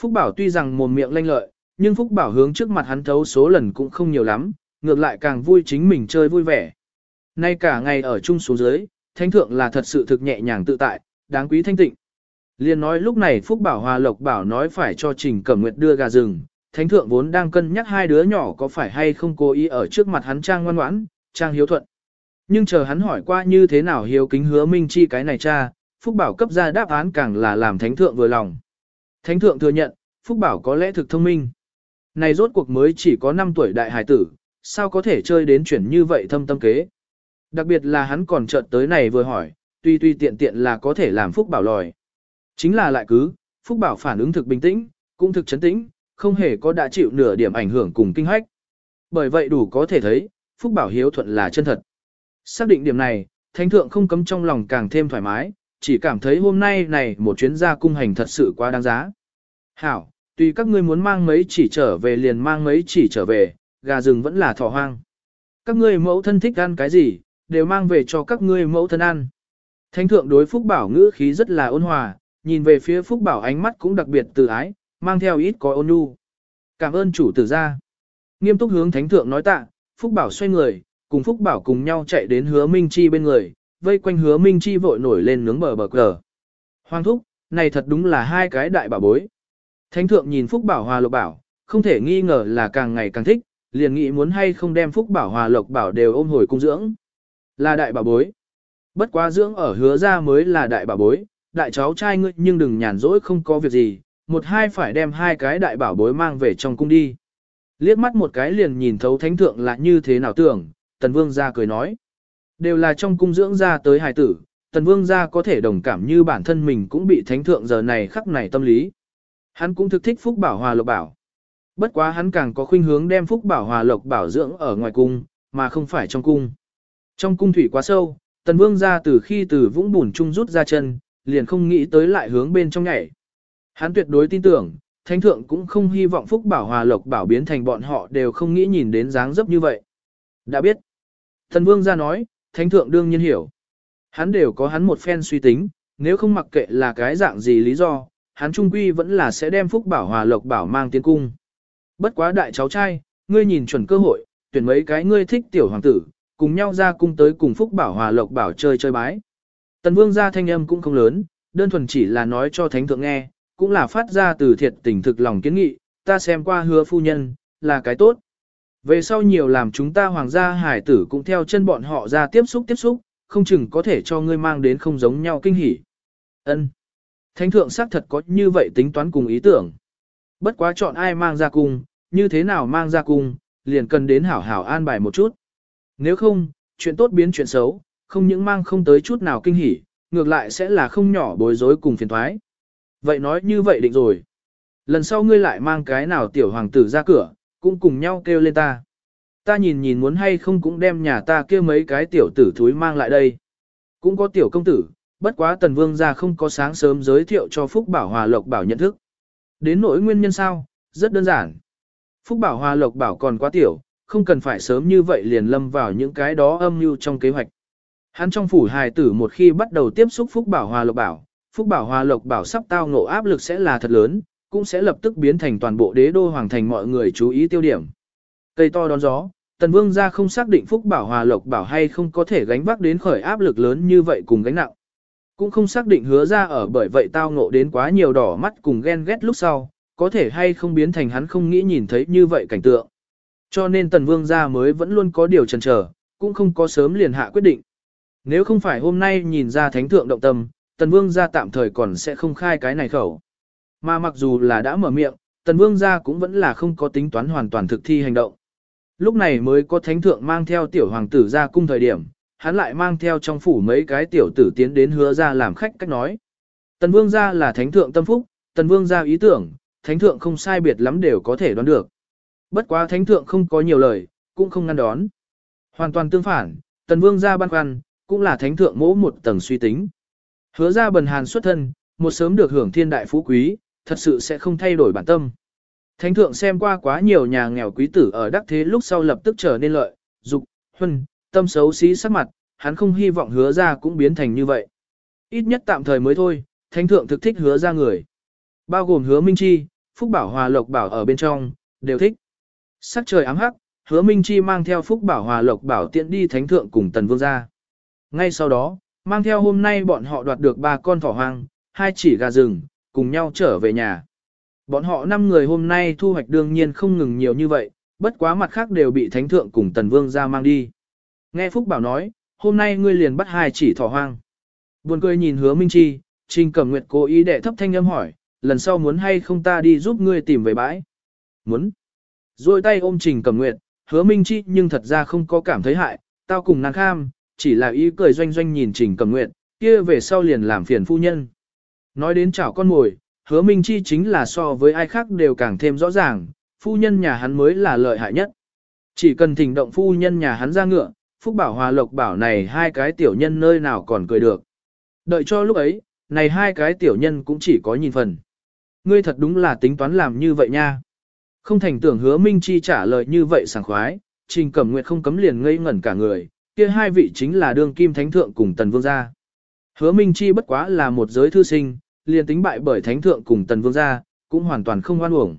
Phúc Bảo tuy rằng mồm miệng lanh lợi, nhưng Phúc Bảo hướng trước mặt hắn thấu số lần cũng không nhiều lắm, ngược lại càng vui chính mình chơi vui vẻ. Nay cả ngày ở chung xuống dưới, thánh thượng là thật sự thực nhẹ nhàng tự tại, đáng quý thanh tịnh. Liên nói lúc này Phúc Bảo Hòa Lộc Bảo nói phải cho Trình Cẩm Nguyệt đưa gà rừng, thánh thượng vốn đang cân nhắc hai đứa nhỏ có phải hay không cố ý ở trước mặt hắn trang ngoan ngoãn, trang hiếu thuận. Nhưng chờ hắn hỏi qua như thế nào hiếu kính hứa minh chi cái này cha, Phúc Bảo cấp ra đáp án càng là làm thánh thượng vừa lòng. Thánh thượng thừa nhận, Phúc Bảo có lẽ thực thông minh. Này rốt cuộc mới chỉ có 5 tuổi đại hải tử, sao có thể chơi đến chuyển như vậy thâm tâm kế. Đặc biệt là hắn còn chợt tới này vừa hỏi, tuy tuy tiện tiện là có thể làm Phúc Bảo lòi. Chính là lại cứ, Phúc Bảo phản ứng thực bình tĩnh, cũng thực chấn tĩnh, không hề có đã chịu nửa điểm ảnh hưởng cùng kinh hách. Bởi vậy đủ có thể thấy, Phúc Bảo hiếu thuận là chân thật. Xác định điểm này, Thánh Thượng không cấm trong lòng càng thêm thoải mái, chỉ cảm thấy hôm nay này một chuyến ra cung hành thật sự quá đáng giá. Hảo, tùy các ngươi muốn mang mấy chỉ trở về liền mang mấy chỉ trở về, gà rừng vẫn là thỏ hoang. Các ngươi mẫu thân thích ăn cái gì, đều mang về cho các ngươi mẫu thân ăn. Thánh thượng đối Phúc Bảo ngữ khí rất là ôn hòa, nhìn về phía Phúc Bảo ánh mắt cũng đặc biệt từ ái, mang theo ít có ôn nhu. Cảm ơn chủ tử gia. Nghiêm túc hướng thánh thượng nói tạ, Phúc Bảo xoay người, cùng Phúc Bảo cùng nhau chạy đến hứa Minh Chi bên người, vây quanh hứa Minh Chi vội nổi lên nướng bờ bờ cờ. Hoàng thúc, này thật đúng là hai cái đại bảo bối. Thánh thượng nhìn Phúc Bảo Hòa Lộc Bảo, không thể nghi ngờ là càng ngày càng thích, liền nghĩ muốn hay không đem Phúc Bảo Hòa Lộc Bảo đều ôm hồi cung dưỡng. Là đại bảo bối. Bất quá dưỡng ở hứa ra mới là đại bảo bối, đại cháu trai ngươi nhưng đừng nhàn rỗi không có việc gì, một hai phải đem hai cái đại bảo bối mang về trong cung đi. Liếc mắt một cái liền nhìn thấu thánh thượng là như thế nào tưởng, tần vương ra cười nói. Đều là trong cung dưỡng ra tới hài tử, tần vương ra có thể đồng cảm như bản thân mình cũng bị thánh thượng giờ này khắc này tâm lý. Hắn cũng thực thích phúc bảo hòa lộc bảo. Bất quá hắn càng có khuynh hướng đem phúc bảo hòa lộc bảo dưỡng ở ngoài cung, mà không phải trong cung. Trong cung thủy quá sâu, tần vương ra từ khi từ vũng bùn trung rút ra chân, liền không nghĩ tới lại hướng bên trong nhảy. Hắn tuyệt đối tin tưởng, thánh thượng cũng không hy vọng phúc bảo hòa lộc bảo biến thành bọn họ đều không nghĩ nhìn đến dáng dấp như vậy. Đã biết. Thần vương ra nói, thánh thượng đương nhiên hiểu. Hắn đều có hắn một phen suy tính, nếu không mặc kệ là cái dạng gì lý do, hắn trung quy vẫn là sẽ đem phúc bảo hòa lộc bảo mang tiến cung. Bất quá đại cháu trai, ngươi nhìn chuẩn cơ hội, tuyển mấy cái ngươi thích tiểu hoàng tử, cùng nhau ra cung tới cùng phúc bảo hòa lộc bảo chơi chơi bái. Tần vương gia thanh âm cũng không lớn, đơn thuần chỉ là nói cho thánh thượng nghe, cũng là phát ra từ thiệt tình thực lòng kiến nghị, ta xem qua hứa phu nhân, là cái tốt. Về sau nhiều làm chúng ta hoàng gia hải tử cũng theo chân bọn họ ra tiếp xúc tiếp xúc, không chừng có thể cho ngươi mang đến không giống nhau kinh hỉ. Ân. Thánh thượng xác thật có như vậy tính toán cùng ý tưởng. Bất quá chọn ai mang ra cung, như thế nào mang ra cung, liền cần đến hảo hảo an bài một chút. Nếu không, chuyện tốt biến chuyện xấu, không những mang không tới chút nào kinh hỉ, ngược lại sẽ là không nhỏ bối rối cùng phiền thoái. Vậy nói như vậy định rồi. Lần sau ngươi lại mang cái nào tiểu hoàng tử ra cửa, cũng cùng nhau kêu lên ta. Ta nhìn nhìn muốn hay không cũng đem nhà ta kia mấy cái tiểu tử thúi mang lại đây. Cũng có tiểu công tử, bất quá tần vương ra không có sáng sớm giới thiệu cho Phúc Bảo Hòa Lộc Bảo nhận thức. Đến nỗi nguyên nhân sao, rất đơn giản. Phúc Bảo Hòa Lộc Bảo còn quá tiểu, không cần phải sớm như vậy liền lâm vào những cái đó âm mưu trong kế hoạch. Hắn trong phủ hài tử một khi bắt đầu tiếp xúc Phúc Bảo Hòa Lộc Bảo, Phúc Bảo Hòa Lộc Bảo sắp tao ngộ áp lực sẽ là thật lớn, cũng sẽ lập tức biến thành toàn bộ đế đô hoàng thành mọi người chú ý tiêu điểm. Cây to đón gió, Tần Vương gia không xác định Phúc Bảo Hòa Lộc Bảo hay không có thể gánh vác đến khởi áp lực lớn như vậy cùng gánh nặng. Cũng không xác định hứa ra ở bởi vậy tao ngộ đến quá nhiều đỏ mắt cùng ghen ghét lúc sau, có thể hay không biến thành hắn không nghĩ nhìn thấy như vậy cảnh tượng. Cho nên Tần Vương gia mới vẫn luôn có điều chần chờ, cũng không có sớm liền hạ quyết định. Nếu không phải hôm nay nhìn ra thánh thượng động tâm, Tần Vương gia tạm thời còn sẽ không khai cái này khẩu. Mà mặc dù là đã mở miệng, Tần Vương gia cũng vẫn là không có tính toán hoàn toàn thực thi hành động. Lúc này mới có thánh thượng mang theo tiểu hoàng tử ra cung thời điểm, hắn lại mang theo trong phủ mấy cái tiểu tử tiến đến hứa ra làm khách cách nói. Tần Vương gia là thánh thượng tâm phúc, Tần Vương gia ý tưởng, thánh thượng không sai biệt lắm đều có thể đoán được. Bất quá thánh thượng không có nhiều lời, cũng không ngăn đón. Hoàn toàn tương phản, Tần Vương gia băn khoăn, cũng là thánh thượng mỗ một tầng suy tính. Hứa ra bần hàn xuất thân, một sớm được hưởng thiên đại phú quý, thật sự sẽ không thay đổi bản tâm. Thánh thượng xem qua quá nhiều nhà nghèo quý tử ở đắc thế lúc sau lập tức trở nên lợi, dục, huân, tâm xấu xí sắc mặt, hắn không hy vọng hứa ra cũng biến thành như vậy. Ít nhất tạm thời mới thôi, thánh thượng thực thích hứa ra người. Bao gồm hứa Minh Chi, Phúc Bảo Hòa Lộc Bảo ở bên trong, đều thích. Sắc trời ám hắc, hứa Minh Chi mang theo Phúc Bảo Hòa Lộc Bảo tiện đi thánh thượng cùng tần vương ra. Ngay sau đó, mang theo hôm nay bọn họ đoạt được ba con thỏ hoang, hai chỉ gà rừng, cùng nhau trở về nhà. Bọn họ năm người hôm nay thu hoạch đương nhiên không ngừng nhiều như vậy, bất quá mặt khác đều bị thánh thượng cùng tần vương ra mang đi. Nghe Phúc Bảo nói, hôm nay ngươi liền bắt hai chỉ thỏ hoang. Buồn cười nhìn hứa Minh Chi, Trình Cẩm Nguyệt cố ý để thấp thanh âm hỏi, lần sau muốn hay không ta đi giúp ngươi tìm về bãi. Muốn. Rồi tay ôm Trình Cẩm Nguyệt, hứa Minh Chi nhưng thật ra không có cảm thấy hại, tao cùng nàng kham, chỉ là ý cười doanh doanh nhìn Trình Cẩm Nguyệt, kia về sau liền làm phiền phu nhân. Nói đến chảo con mồi, hứa Minh Chi chính là so với ai khác đều càng thêm rõ ràng, phu nhân nhà hắn mới là lợi hại nhất. Chỉ cần thỉnh động phu nhân nhà hắn ra ngựa, Phúc Bảo Hòa Lộc Bảo này hai cái tiểu nhân nơi nào còn cười được. Đợi cho lúc ấy, này hai cái tiểu nhân cũng chỉ có nhìn phần. Ngươi thật đúng là tính toán làm như vậy nha. Không thành tưởng hứa Minh Chi trả lời như vậy sảng khoái, Trình Cẩm Nguyệt không cấm liền ngây ngẩn cả người, kia hai vị chính là đương kim thánh thượng cùng tần vương gia. Hứa Minh Chi bất quá là một giới thư sinh, liền tính bại bởi thánh thượng cùng tần vương gia, cũng hoàn toàn không hoan uổng.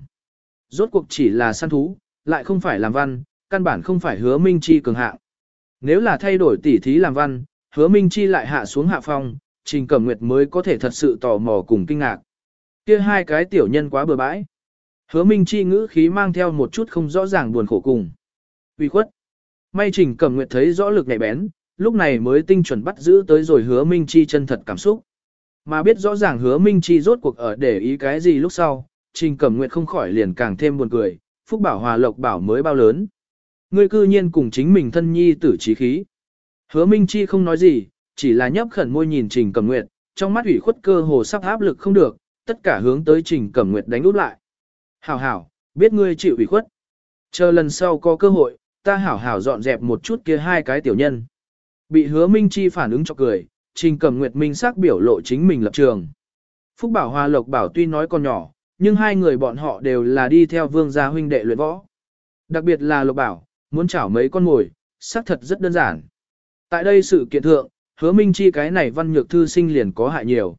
Rốt cuộc chỉ là săn thú, lại không phải làm văn, căn bản không phải hứa Minh Chi cường hạng. Nếu là thay đổi tỉ thí làm văn, hứa Minh Chi lại hạ xuống hạ phong, Trình Cẩm Nguyệt mới có thể thật sự tò mò cùng kinh ngạc. Kia hai cái tiểu nhân quá bừa bãi. Hứa Minh Chi ngữ khí mang theo một chút không rõ ràng buồn khổ cùng. Vì khuất. May Trình Cẩm Nguyệt thấy rõ lực nhạy bén, lúc này mới tinh chuẩn bắt giữ tới rồi hứa Minh Chi chân thật cảm xúc. Mà biết rõ ràng hứa Minh Chi rốt cuộc ở để ý cái gì lúc sau, Trình Cẩm Nguyệt không khỏi liền càng thêm buồn cười, Phúc Bảo Hòa Lộc Bảo mới bao lớn. Ngươi cư nhiên cùng chính mình thân nhi tử trí khí. Hứa Minh Chi không nói gì, chỉ là nhấp khẩn môi nhìn Trình Cẩm Nguyệt, trong mắt ủy khuất cơ hồ sắp áp lực không được, tất cả hướng tới Trình Cẩm Nguyệt đánh úp lại. Hảo hảo, biết ngươi chịu ủy khuất. Chờ lần sau có cơ hội, ta hảo hảo dọn dẹp một chút kia hai cái tiểu nhân. Bị hứa Minh Chi phản ứng cho cười, Trình Cẩm Nguyệt Minh xác biểu lộ chính mình lập trường. Phúc Bảo Hòa Lộc Bảo tuy nói còn nhỏ, nhưng hai người bọn họ đều là đi theo vương gia huynh đệ luyện võ. Đặc biệt là Lộc Bảo, muốn chảo mấy con mồi, xác thật rất đơn giản. Tại đây sự kiện thượng, hứa Minh Chi cái này văn nhược thư sinh liền có hại nhiều.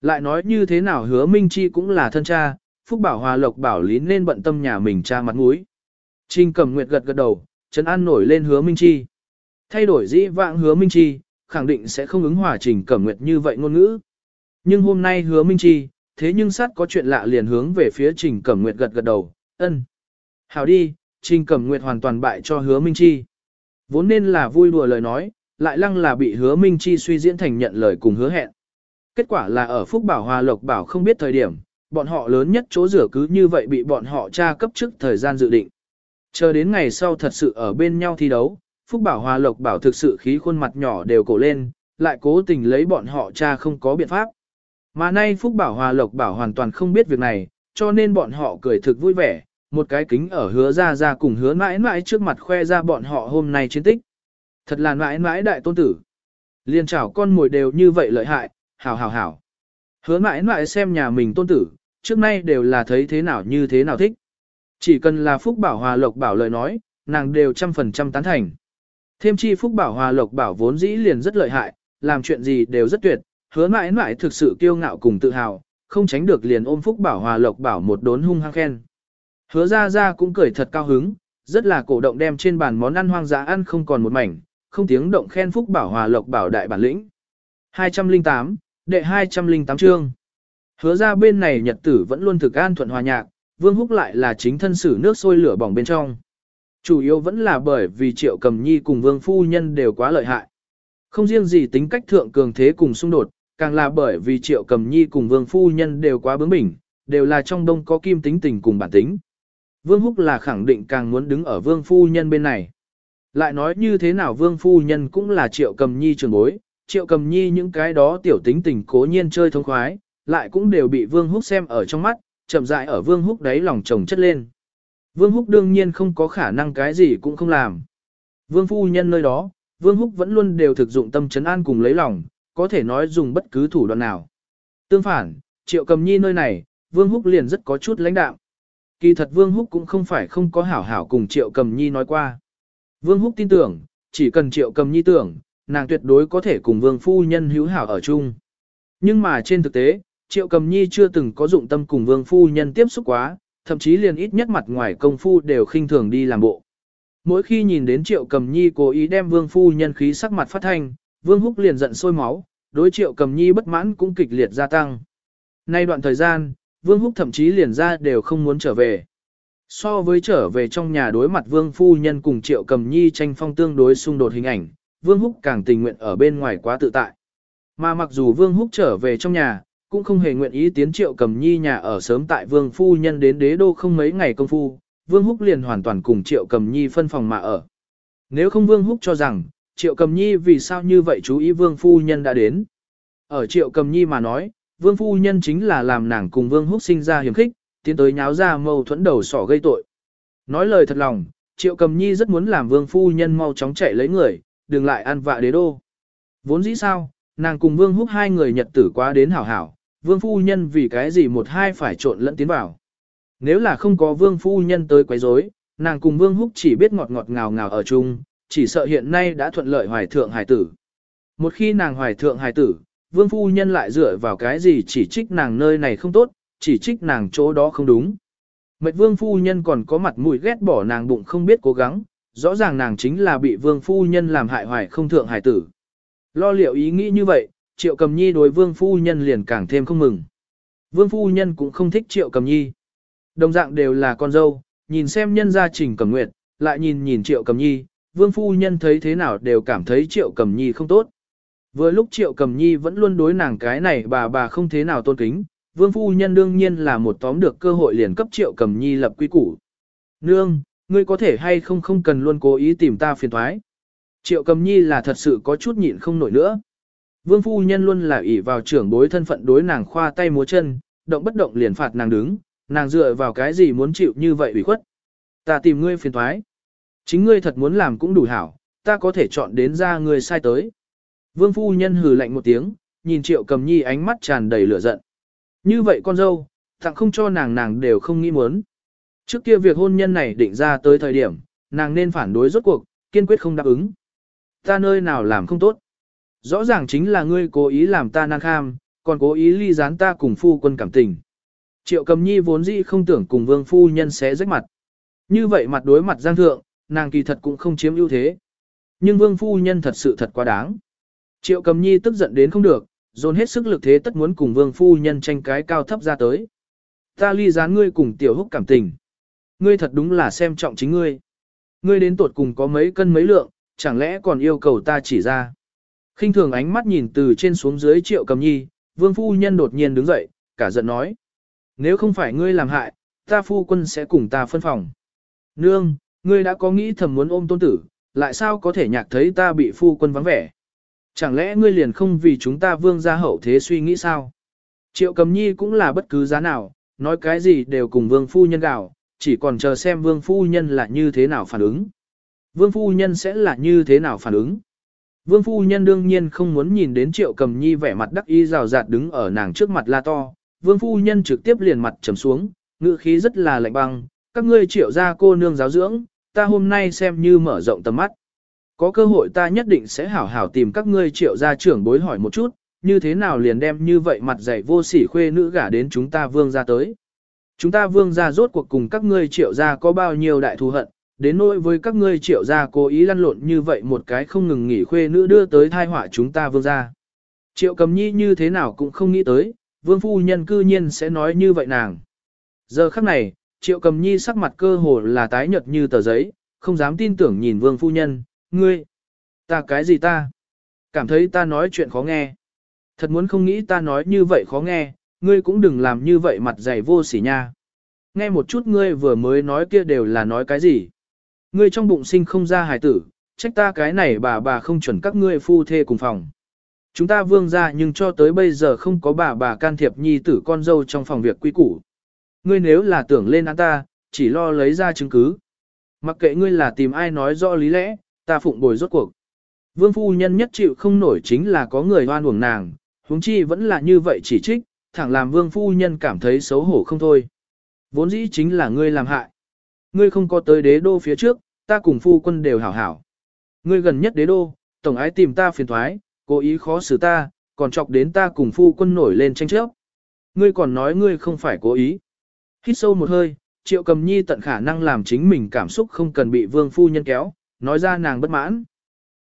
Lại nói như thế nào hứa Minh Chi cũng là thân cha, Phúc Bảo Hòa Lộc Bảo lý nên bận tâm nhà mình cha mặt mũi. Trình Cẩm Nguyệt gật gật đầu, Trấn An nổi lên hứa Minh Chi. Thay đổi dĩ vãng hứa Minh Chi, khẳng định sẽ không ứng hòa Trình Cẩm Nguyệt như vậy ngôn ngữ. Nhưng hôm nay hứa Minh Chi, thế nhưng sát có chuyện lạ liền hướng về phía Trình Cẩm Nguyệt gật gật đầu, ân. Hảo đi, Trình Cẩm Nguyệt hoàn toàn bại cho hứa Minh Chi. Vốn nên là vui đùa lời nói, lại lăng là bị hứa Minh Chi suy diễn thành nhận lời cùng hứa hẹn. kết quả là ở Phúc Bảo Hòa Lộc Bảo không biết thời điểm, bọn họ lớn nhất chỗ rửa cứ như vậy bị bọn họ tra cấp trước thời gian dự định. Chờ đến ngày sau thật sự ở bên nhau thi đấu, Phúc Bảo Hòa Lộc Bảo thực sự khí khuôn mặt nhỏ đều cổ lên, lại cố tình lấy bọn họ cha không có biện pháp. Mà nay Phúc Bảo Hòa Lộc Bảo hoàn toàn không biết việc này, cho nên bọn họ cười thực vui vẻ, một cái kính ở hứa ra ra cùng hứa mãi mãi trước mặt khoe ra bọn họ hôm nay chiến tích. Thật là mãi mãi đại tôn tử. Liên chảo con mồi đều như vậy lợi hại, hảo hảo hảo. Hứa mãi mãi xem nhà mình tôn tử, trước nay đều là thấy thế nào như thế nào thích. Chỉ cần là Phúc Bảo Hòa Lộc Bảo lời nói, nàng đều trăm phần trăm tán thành. Thêm chi Phúc Bảo Hòa Lộc Bảo vốn dĩ liền rất lợi hại, làm chuyện gì đều rất tuyệt, hứa mãi mãi thực sự kiêu ngạo cùng tự hào, không tránh được liền ôm Phúc Bảo Hòa Lộc Bảo một đốn hung hăng khen. Hứa ra ra cũng cười thật cao hứng, rất là cổ động đem trên bàn món ăn hoang dã ăn không còn một mảnh, không tiếng động khen Phúc Bảo Hòa Lộc Bảo đại bản lĩnh. 208, đệ 208 chương. Hứa ra bên này nhật tử vẫn luôn thực an thuận hòa nhạc, Vương Húc lại là chính thân sử nước sôi lửa bỏng bên trong. Chủ yếu vẫn là bởi vì Triệu Cầm Nhi cùng Vương Phu Nhân đều quá lợi hại. Không riêng gì tính cách thượng cường thế cùng xung đột, càng là bởi vì Triệu Cầm Nhi cùng Vương Phu Nhân đều quá bướng bỉnh, đều là trong đông có kim tính tình cùng bản tính. Vương Húc là khẳng định càng muốn đứng ở Vương Phu Nhân bên này. Lại nói như thế nào Vương Phu Nhân cũng là Triệu Cầm Nhi trường bối, Triệu Cầm Nhi những cái đó tiểu tính tình cố nhiên chơi thông khoái, lại cũng đều bị Vương Húc xem ở trong mắt, chậm rãi ở Vương Húc đấy lòng chồng chất lên. Vương Húc đương nhiên không có khả năng cái gì cũng không làm. Vương Phu Nhân nơi đó, Vương Húc vẫn luôn đều thực dụng tâm chấn an cùng lấy lòng, có thể nói dùng bất cứ thủ đoạn nào. Tương phản, Triệu Cầm Nhi nơi này, Vương Húc liền rất có chút lãnh đạo. Kỳ thật Vương Húc cũng không phải không có hảo hảo cùng Triệu Cầm Nhi nói qua. Vương Húc tin tưởng, chỉ cần Triệu Cầm Nhi tưởng, nàng tuyệt đối có thể cùng Vương Phu Nhân hữu hảo ở chung. Nhưng mà trên thực tế, Triệu Cầm Nhi chưa từng có dụng tâm cùng Vương Phu Nhân tiếp xúc quá, thậm chí liền ít nhất mặt ngoài công phu đều khinh thường đi làm bộ. Mỗi khi nhìn đến Triệu Cầm Nhi cố ý đem Vương Phu Nhân khí sắc mặt phát thanh, Vương Húc liền giận sôi máu, đối Triệu Cầm Nhi bất mãn cũng kịch liệt gia tăng. Nay đoạn thời gian, Vương Húc thậm chí liền ra đều không muốn trở về. So với trở về trong nhà đối mặt Vương Phu Nhân cùng Triệu Cầm Nhi tranh phong tương đối xung đột hình ảnh, Vương Húc càng tình nguyện ở bên ngoài quá tự tại. Mà mặc dù Vương Húc trở về trong nhà, cũng không hề nguyện ý tiến Triệu Cầm Nhi nhà ở sớm tại Vương Phu Nhân đến đế đô không mấy ngày công phu, Vương Húc liền hoàn toàn cùng Triệu Cầm Nhi phân phòng mà ở. Nếu không Vương Húc cho rằng, Triệu Cầm Nhi vì sao như vậy chú ý Vương Phu Nhân đã đến. Ở Triệu Cầm Nhi mà nói, Vương Phu Nhân chính là làm nàng cùng Vương Húc sinh ra hiểm khích, tiến tới nháo ra mâu thuẫn đầu sỏ gây tội. Nói lời thật lòng, Triệu Cầm Nhi rất muốn làm Vương Phu Nhân mau chóng chạy lấy người, đừng lại ăn vạ đế đô. Vốn dĩ sao, nàng cùng Vương Húc hai người nhật tử quá đến hảo hảo, Vương Phu Nhân vì cái gì một hai phải trộn lẫn tiến vào. Nếu là không có Vương Phu Nhân tới quấy rối, nàng cùng Vương Húc chỉ biết ngọt ngọt ngào ngào ở chung, chỉ sợ hiện nay đã thuận lợi hoài thượng hải tử. Một khi nàng hoài thượng hải tử, Vương Phu Nhân lại dựa vào cái gì chỉ trích nàng nơi này không tốt, chỉ trích nàng chỗ đó không đúng. Mệt Vương Phu Nhân còn có mặt mũi ghét bỏ nàng bụng không biết cố gắng, rõ ràng nàng chính là bị Vương Phu Nhân làm hại hoài không thượng hải tử. Lo liệu ý nghĩ như vậy, Triệu Cầm Nhi đối Vương Phu Nhân liền càng thêm không mừng. Vương Phu Nhân cũng không thích Triệu Cầm Nhi. Đồng dạng đều là con dâu, nhìn xem nhân gia trình cầm nguyệt, lại nhìn nhìn Triệu Cầm Nhi, Vương Phu Nhân thấy thế nào đều cảm thấy Triệu Cầm Nhi không tốt. Vừa lúc Triệu Cầm Nhi vẫn luôn đối nàng cái này bà bà không thế nào tôn kính, Vương Phu Nhân đương nhiên là một tóm được cơ hội liền cấp Triệu Cầm Nhi lập quy củ. Nương, ngươi có thể hay không không cần luôn cố ý tìm ta phiền thoái. Triệu Cầm Nhi là thật sự có chút nhịn không nổi nữa. Vương Phu Nhân luôn là ỷ vào trưởng bối thân phận đối nàng khoa tay múa chân, động bất động liền phạt nàng đứng, nàng dựa vào cái gì muốn chịu như vậy ủy khuất. Ta tìm ngươi phiền thoái. Chính ngươi thật muốn làm cũng đủ hảo, ta có thể chọn đến ra ngươi sai tới. Vương phu nhân hừ lạnh một tiếng, nhìn triệu cầm nhi ánh mắt tràn đầy lửa giận. Như vậy con dâu, tặng không cho nàng nàng đều không nghĩ muốn. Trước kia việc hôn nhân này định ra tới thời điểm, nàng nên phản đối rốt cuộc, kiên quyết không đáp ứng. Ta nơi nào làm không tốt. Rõ ràng chính là ngươi cố ý làm ta năng kham, còn cố ý ly gián ta cùng phu quân cảm tình. Triệu cầm nhi vốn dĩ không tưởng cùng vương phu nhân sẽ rách mặt. Như vậy mặt đối mặt giang thượng, nàng kỳ thật cũng không chiếm ưu thế. Nhưng vương phu nhân thật sự thật quá đáng. Triệu cầm nhi tức giận đến không được, dồn hết sức lực thế tất muốn cùng vương phu nhân tranh cái cao thấp ra tới. Ta ly gián ngươi cùng tiểu húc cảm tình. Ngươi thật đúng là xem trọng chính ngươi. Ngươi đến tuột cùng có mấy cân mấy lượng, chẳng lẽ còn yêu cầu ta chỉ ra khinh thường ánh mắt nhìn từ trên xuống dưới triệu cầm nhi, vương phu nhân đột nhiên đứng dậy, cả giận nói. Nếu không phải ngươi làm hại, ta phu quân sẽ cùng ta phân phòng. Nương, ngươi đã có nghĩ thầm muốn ôm tôn tử, lại sao có thể nhạc thấy ta bị phu quân vắng vẻ? Chẳng lẽ ngươi liền không vì chúng ta vương gia hậu thế suy nghĩ sao? Triệu cầm nhi cũng là bất cứ giá nào, nói cái gì đều cùng vương phu nhân gạo, chỉ còn chờ xem vương phu nhân là như thế nào phản ứng. Vương phu nhân sẽ là như thế nào phản ứng? Vương phu nhân đương nhiên không muốn nhìn đến triệu cầm nhi vẻ mặt đắc ý rào rạt đứng ở nàng trước mặt la to. Vương phu nhân trực tiếp liền mặt trầm xuống, ngữ khí rất là lạnh băng, các ngươi triệu gia cô nương giáo dưỡng, ta hôm nay xem như mở rộng tầm mắt. Có cơ hội ta nhất định sẽ hảo hảo tìm các ngươi triệu gia trưởng bối hỏi một chút, như thế nào liền đem như vậy mặt dày vô sỉ khuê nữ gả đến chúng ta vương gia tới. Chúng ta vương gia rốt cuộc cùng các ngươi triệu gia có bao nhiêu đại thù hận, đến nỗi với các ngươi triệu gia cố ý lăn lộn như vậy một cái không ngừng nghỉ khuê nữ đưa tới thai họa chúng ta vương gia. Triệu cầm nhi như thế nào cũng không nghĩ tới, vương phu nhân cư nhiên sẽ nói như vậy nàng. Giờ khắc này, triệu cầm nhi sắc mặt cơ hồ là tái nhợt như tờ giấy, không dám tin tưởng nhìn vương phu nhân, ngươi, ta cái gì ta? Cảm thấy ta nói chuyện khó nghe. Thật muốn không nghĩ ta nói như vậy khó nghe, ngươi cũng đừng làm như vậy mặt dày vô sỉ nha. Nghe một chút ngươi vừa mới nói kia đều là nói cái gì. Ngươi trong bụng sinh không ra hài tử, trách ta cái này bà bà không chuẩn các ngươi phu thê cùng phòng. Chúng ta vương ra nhưng cho tới bây giờ không có bà bà can thiệp nhi tử con dâu trong phòng việc quy củ. Ngươi nếu là tưởng lên án ta, chỉ lo lấy ra chứng cứ. Mặc kệ ngươi là tìm ai nói rõ lý lẽ, ta phụng bồi rốt cuộc. Vương phu nhân nhất chịu không nổi chính là có người hoan uổng nàng, huống chi vẫn là như vậy chỉ trích, thẳng làm vương phu nhân cảm thấy xấu hổ không thôi. Vốn dĩ chính là ngươi làm hại. Ngươi không có tới đế đô phía trước, ta cùng phu quân đều hảo hảo. Ngươi gần nhất đế đô, tổng ái tìm ta phiền thoái, cố ý khó xử ta, còn chọc đến ta cùng phu quân nổi lên tranh chấp. Ngươi còn nói ngươi không phải cố ý. Hít sâu một hơi, triệu cầm nhi tận khả năng làm chính mình cảm xúc không cần bị vương phu nhân kéo, nói ra nàng bất mãn.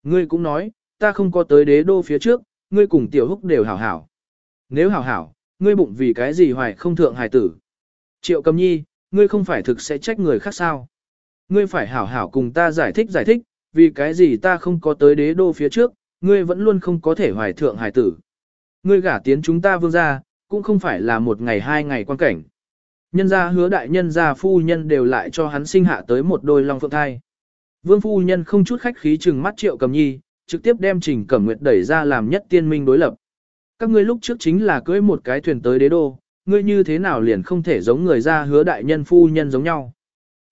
Ngươi cũng nói, ta không có tới đế đô phía trước, ngươi cùng tiểu húc đều hảo hảo. Nếu hảo hảo, ngươi bụng vì cái gì hoài không thượng hài tử. Triệu cầm nhi, ngươi không phải thực sẽ trách người khác sao. Ngươi phải hảo hảo cùng ta giải thích giải thích, vì cái gì ta không có tới đế đô phía trước, ngươi vẫn luôn không có thể hoài thượng hài tử. Ngươi gả tiến chúng ta vương ra, cũng không phải là một ngày hai ngày quan cảnh. Nhân gia hứa đại nhân gia phu nhân đều lại cho hắn sinh hạ tới một đôi long phượng thai. Vương phu nhân không chút khách khí chừng mắt triệu cầm nhi, trực tiếp đem trình cẩm nguyệt đẩy ra làm nhất tiên minh đối lập. Các ngươi lúc trước chính là cưới một cái thuyền tới đế đô, ngươi như thế nào liền không thể giống người ra hứa đại nhân phu nhân giống nhau.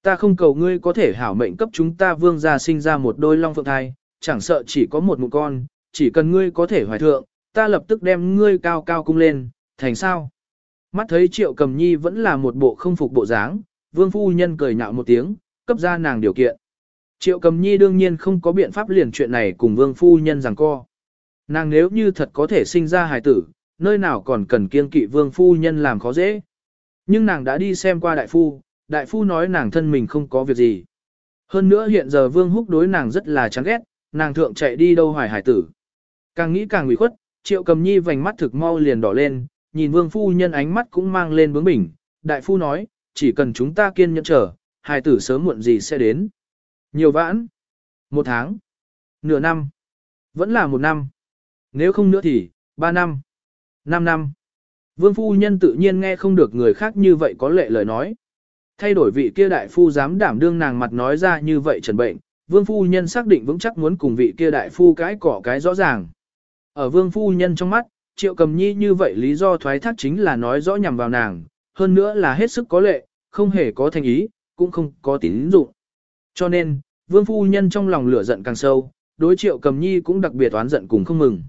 Ta không cầu ngươi có thể hảo mệnh cấp chúng ta vương gia sinh ra một đôi long phượng thai, chẳng sợ chỉ có một mụ con, chỉ cần ngươi có thể hoài thượng, ta lập tức đem ngươi cao cao cung lên, thành sao. Mắt thấy triệu cầm nhi vẫn là một bộ không phục bộ dáng, vương phu nhân cười nhạo một tiếng, cấp ra nàng điều kiện. Triệu cầm nhi đương nhiên không có biện pháp liền chuyện này cùng vương phu nhân rằng co. Nàng nếu như thật có thể sinh ra hài tử, nơi nào còn cần kiên kỵ vương phu nhân làm khó dễ. Nhưng nàng đã đi xem qua đại phu, đại phu nói nàng thân mình không có việc gì. Hơn nữa hiện giờ vương húc đối nàng rất là chán ghét, nàng thượng chạy đi đâu hoài hải tử. Càng nghĩ càng ủy khuất, triệu cầm nhi vành mắt thực mau liền đỏ lên, nhìn vương phu nhân ánh mắt cũng mang lên bướng bỉnh. Đại phu nói, chỉ cần chúng ta kiên nhẫn chờ, hải tử sớm muộn gì sẽ đến. Nhiều vãn. Một tháng. Nửa năm. Vẫn là một năm. Nếu không nữa thì, ba năm. Năm năm. Vương phu nhân tự nhiên nghe không được người khác như vậy có lệ lời nói. Thay đổi vị kia đại phu dám đảm đương nàng mặt nói ra như vậy trần bệnh, vương phu nhân xác định vững chắc muốn cùng vị kia đại phu cái cỏ cái rõ ràng. Ở vương phu nhân trong mắt, triệu cầm nhi như vậy lý do thoái thác chính là nói rõ nhằm vào nàng, hơn nữa là hết sức có lệ, không hề có thành ý, cũng không có tín dụng. Cho nên, vương phu nhân trong lòng lửa giận càng sâu, đối triệu cầm nhi cũng đặc biệt oán giận cùng không mừng.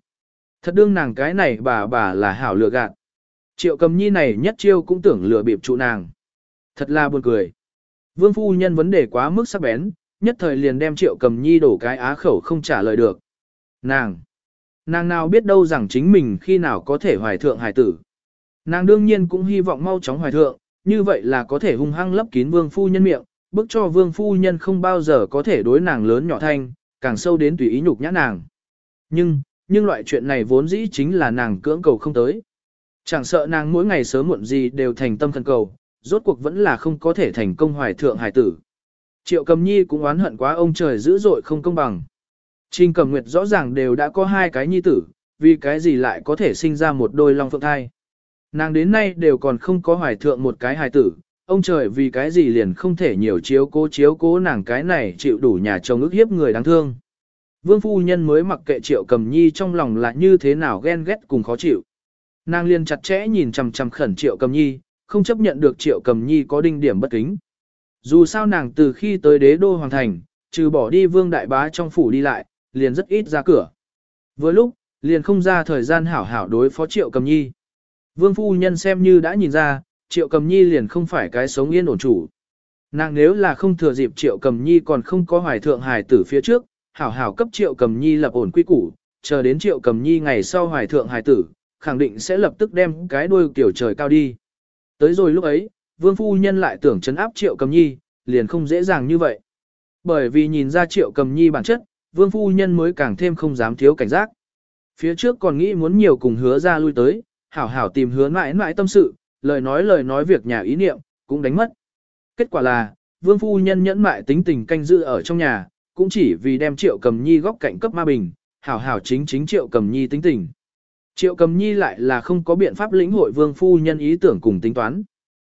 Thật đương nàng cái này bà bà là hảo lừa gạt. Triệu cầm nhi này nhất chiêu cũng tưởng lừa bịp trụ nàng. Thật là buồn cười. Vương phu nhân vấn đề quá mức sắc bén, nhất thời liền đem triệu cầm nhi đổ cái á khẩu không trả lời được. Nàng! Nàng nào biết đâu rằng chính mình khi nào có thể hoài thượng hải tử. Nàng đương nhiên cũng hy vọng mau chóng hoài thượng, như vậy là có thể hung hăng lấp kín vương phu nhân miệng, bức cho vương phu nhân không bao giờ có thể đối nàng lớn nhỏ thanh, càng sâu đến tùy ý nhục nhã nàng. Nhưng, nhưng loại chuyện này vốn dĩ chính là nàng cưỡng cầu không tới. Chẳng sợ nàng mỗi ngày sớm muộn gì đều thành tâm khẩn cầu, rốt cuộc vẫn là không có thể thành công hoài thượng hải tử. Triệu cầm nhi cũng oán hận quá ông trời dữ dội không công bằng. Trình cầm nguyệt rõ ràng đều đã có hai cái nhi tử, vì cái gì lại có thể sinh ra một đôi long phượng thai. Nàng đến nay đều còn không có hoài thượng một cái hài tử, ông trời vì cái gì liền không thể nhiều chiếu cố chiếu cố nàng cái này chịu đủ nhà chồng ức hiếp người đáng thương. Vương phu nhân mới mặc kệ triệu cầm nhi trong lòng là như thế nào ghen ghét cùng khó chịu. Nàng liền chặt chẽ nhìn chằm chằm khẩn triệu cầm nhi, không chấp nhận được triệu cầm nhi có đinh điểm bất kính. Dù sao nàng từ khi tới đế đô hoàng thành, trừ bỏ đi vương đại bá trong phủ đi lại, liền rất ít ra cửa. Với lúc, liền không ra thời gian hảo hảo đối phó triệu cầm nhi. Vương phu nhân xem như đã nhìn ra, triệu cầm nhi liền không phải cái sống yên ổn chủ. Nàng nếu là không thừa dịp triệu cầm nhi còn không có hoài thượng hài tử phía trước, hảo hảo cấp triệu cầm nhi lập ổn quy củ, chờ đến triệu cầm nhi ngày sau hoài thượng hài tử, khẳng định sẽ lập tức đem cái đuôi kiểu trời cao đi. Tới rồi lúc ấy, vương phu nhân lại tưởng chấn áp triệu cầm nhi, liền không dễ dàng như vậy. Bởi vì nhìn ra triệu cầm nhi bản chất, vương phu nhân mới càng thêm không dám thiếu cảnh giác. Phía trước còn nghĩ muốn nhiều cùng hứa ra lui tới, hảo hảo tìm hứa mãi mãi tâm sự, lời nói lời nói việc nhà ý niệm, cũng đánh mất. Kết quả là, vương phu nhân nhẫn mại tính tình canh giữ ở trong nhà, cũng chỉ vì đem triệu cầm nhi góc cạnh cấp ma bình, hảo hảo chính chính triệu cầm nhi tính tình. Triệu cầm nhi lại là không có biện pháp lĩnh hội vương phu nhân ý tưởng cùng tính toán.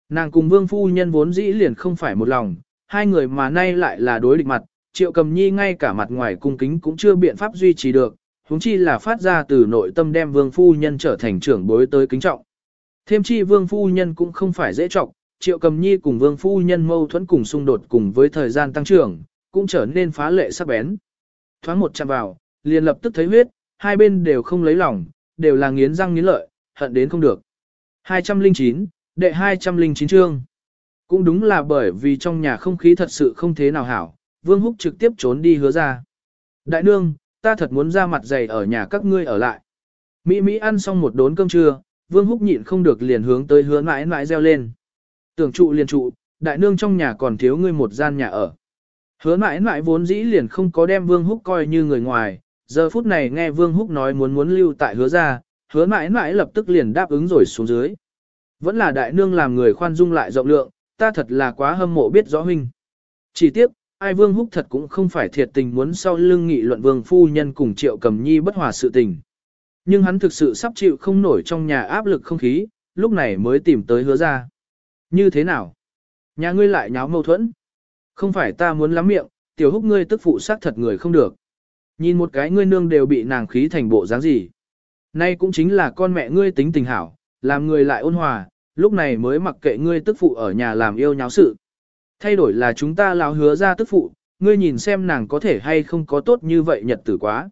Nàng cùng vương phu nhân vốn dĩ liền không phải một lòng, hai người mà nay lại là đối địch mặt, triệu cầm nhi ngay cả mặt ngoài cung kính cũng chưa biện pháp duy trì được, huống chi là phát ra từ nội tâm đem vương phu nhân trở thành trưởng bối tới kính trọng. Thêm chi vương phu nhân cũng không phải dễ trọng, triệu cầm nhi cùng vương phu nhân mâu thuẫn cùng xung đột cùng với thời gian tăng trưởng, cũng trở nên phá lệ sắc bén. Thoáng một chạm vào, liền lập tức thấy huyết, hai bên đều không lấy lòng, đều là nghiến răng nghiến lợi, hận đến không được. 209, đệ 209 chương. Cũng đúng là bởi vì trong nhà không khí thật sự không thế nào hảo, Vương Húc trực tiếp trốn đi hứa ra. Đại nương, ta thật muốn ra mặt dày ở nhà các ngươi ở lại. Mỹ Mỹ ăn xong một đốn cơm trưa, Vương Húc nhịn không được liền hướng tới hứa mãi mãi reo lên. Tưởng trụ liền trụ, đại nương trong nhà còn thiếu ngươi một gian nhà ở. Hứa mãi mãi vốn dĩ liền không có đem Vương Húc coi như người ngoài, giờ phút này nghe Vương Húc nói muốn muốn lưu tại hứa ra, hứa mãi mãi lập tức liền đáp ứng rồi xuống dưới. Vẫn là đại nương làm người khoan dung lại rộng lượng, ta thật là quá hâm mộ biết rõ huynh. Chỉ tiếp, ai Vương Húc thật cũng không phải thiệt tình muốn sau lưng nghị luận Vương Phu Nhân cùng Triệu Cầm Nhi bất hòa sự tình. Nhưng hắn thực sự sắp chịu không nổi trong nhà áp lực không khí, lúc này mới tìm tới hứa ra. Như thế nào? Nhà ngươi lại nháo mâu thuẫn? Không phải ta muốn lắm miệng, tiểu húc ngươi tức phụ sát thật người không được. Nhìn một cái ngươi nương đều bị nàng khí thành bộ dáng gì. Nay cũng chính là con mẹ ngươi tính tình hảo, làm người lại ôn hòa, lúc này mới mặc kệ ngươi tức phụ ở nhà làm yêu nháo sự. Thay đổi là chúng ta lão hứa ra tức phụ, ngươi nhìn xem nàng có thể hay không có tốt như vậy nhật tử quá.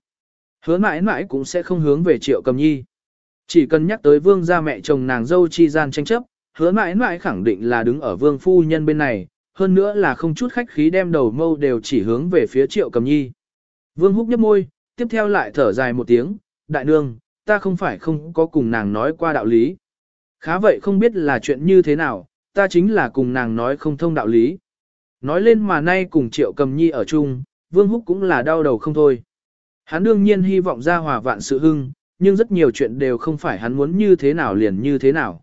Hứa mãi mãi cũng sẽ không hướng về triệu cầm nhi. Chỉ cần nhắc tới vương gia mẹ chồng nàng dâu chi gian tranh chấp, hứa mãi mãi khẳng định là đứng ở vương phu nhân bên này, hơn nữa là không chút khách khí đem đầu mâu đều chỉ hướng về phía triệu cầm nhi. Vương húc nhấp môi, tiếp theo lại thở dài một tiếng, đại nương, ta không phải không có cùng nàng nói qua đạo lý. Khá vậy không biết là chuyện như thế nào, ta chính là cùng nàng nói không thông đạo lý. Nói lên mà nay cùng triệu cầm nhi ở chung, Vương Húc cũng là đau đầu không thôi. Hắn đương nhiên hy vọng ra hòa vạn sự hưng, nhưng rất nhiều chuyện đều không phải hắn muốn như thế nào liền như thế nào.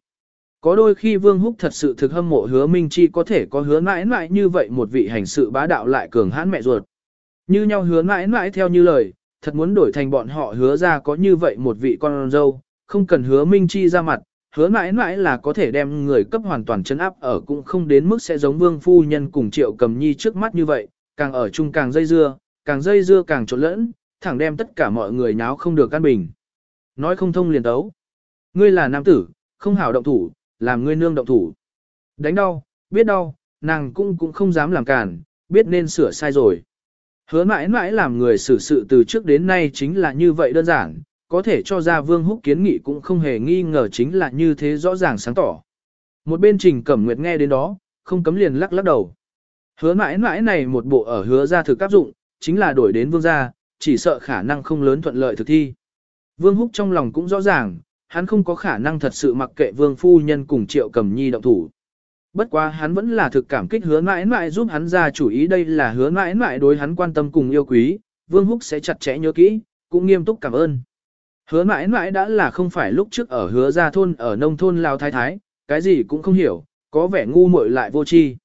Có đôi khi Vương Húc thật sự thực hâm mộ hứa Minh Chi có thể có hứa mãi mãi như vậy một vị hành sự bá đạo lại cường hãn mẹ ruột. Như nhau hứa mãi mãi theo như lời, thật muốn đổi thành bọn họ hứa ra có như vậy một vị con dâu, không cần hứa Minh Chi ra mặt, hứa mãi mãi là có thể đem người cấp hoàn toàn chấn áp ở cũng không đến mức sẽ giống vương phu nhân cùng triệu cầm nhi trước mắt như vậy, càng ở chung càng dây dưa, càng dây dưa càng trộn lẫn, thẳng đem tất cả mọi người nháo không được căn bình. Nói không thông liền tấu. Ngươi là nam tử, không hảo động thủ, làm ngươi nương động thủ. Đánh đau, biết đau, nàng cũng cũng không dám làm cản, biết nên sửa sai rồi. Hứa mãi mãi làm người xử sự từ trước đến nay chính là như vậy đơn giản, có thể cho ra Vương Húc kiến nghị cũng không hề nghi ngờ chính là như thế rõ ràng sáng tỏ. Một bên Trình Cẩm Nguyệt nghe đến đó, không cấm liền lắc lắc đầu. Hứa mãi mãi này một bộ ở hứa ra thực áp dụng, chính là đổi đến Vương gia, chỉ sợ khả năng không lớn thuận lợi thực thi. Vương Húc trong lòng cũng rõ ràng, hắn không có khả năng thật sự mặc kệ Vương Phu Nhân cùng Triệu cầm Nhi động thủ. Bất quá hắn vẫn là thực cảm kích hứa mãi mãi giúp hắn ra chủ ý đây là hứa mãi mãi đối hắn quan tâm cùng yêu quý, Vương Húc sẽ chặt chẽ nhớ kỹ, cũng nghiêm túc cảm ơn. Hứa mãi mãi đã là không phải lúc trước ở hứa gia thôn ở nông thôn lao thái thái, cái gì cũng không hiểu, có vẻ ngu muội lại vô tri.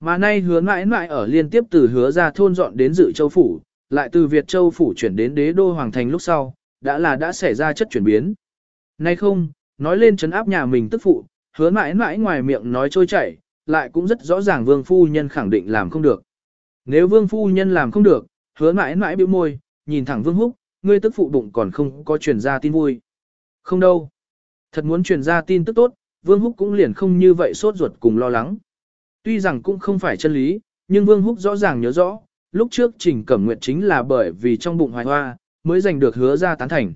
Mà nay hứa mãi mãi ở liên tiếp từ hứa gia thôn dọn đến dự châu phủ, lại từ Việt châu phủ chuyển đến đế đô hoàng thành lúc sau, đã là đã xảy ra chất chuyển biến. Nay không, nói lên chấn áp nhà mình tức phụ, hứa mãi mãi ngoài miệng nói trôi chảy, lại cũng rất rõ ràng vương phu nhân khẳng định làm không được. Nếu vương phu nhân làm không được, hứa mãi mãi bĩu môi, nhìn thẳng vương húc, ngươi tức phụ bụng còn không có truyền ra tin vui. Không đâu. Thật muốn truyền ra tin tức tốt, vương húc cũng liền không như vậy sốt ruột cùng lo lắng. Tuy rằng cũng không phải chân lý, nhưng vương húc rõ ràng nhớ rõ, lúc trước trình cẩm nguyện chính là bởi vì trong bụng hoài hoa, mới giành được hứa ra tán thành.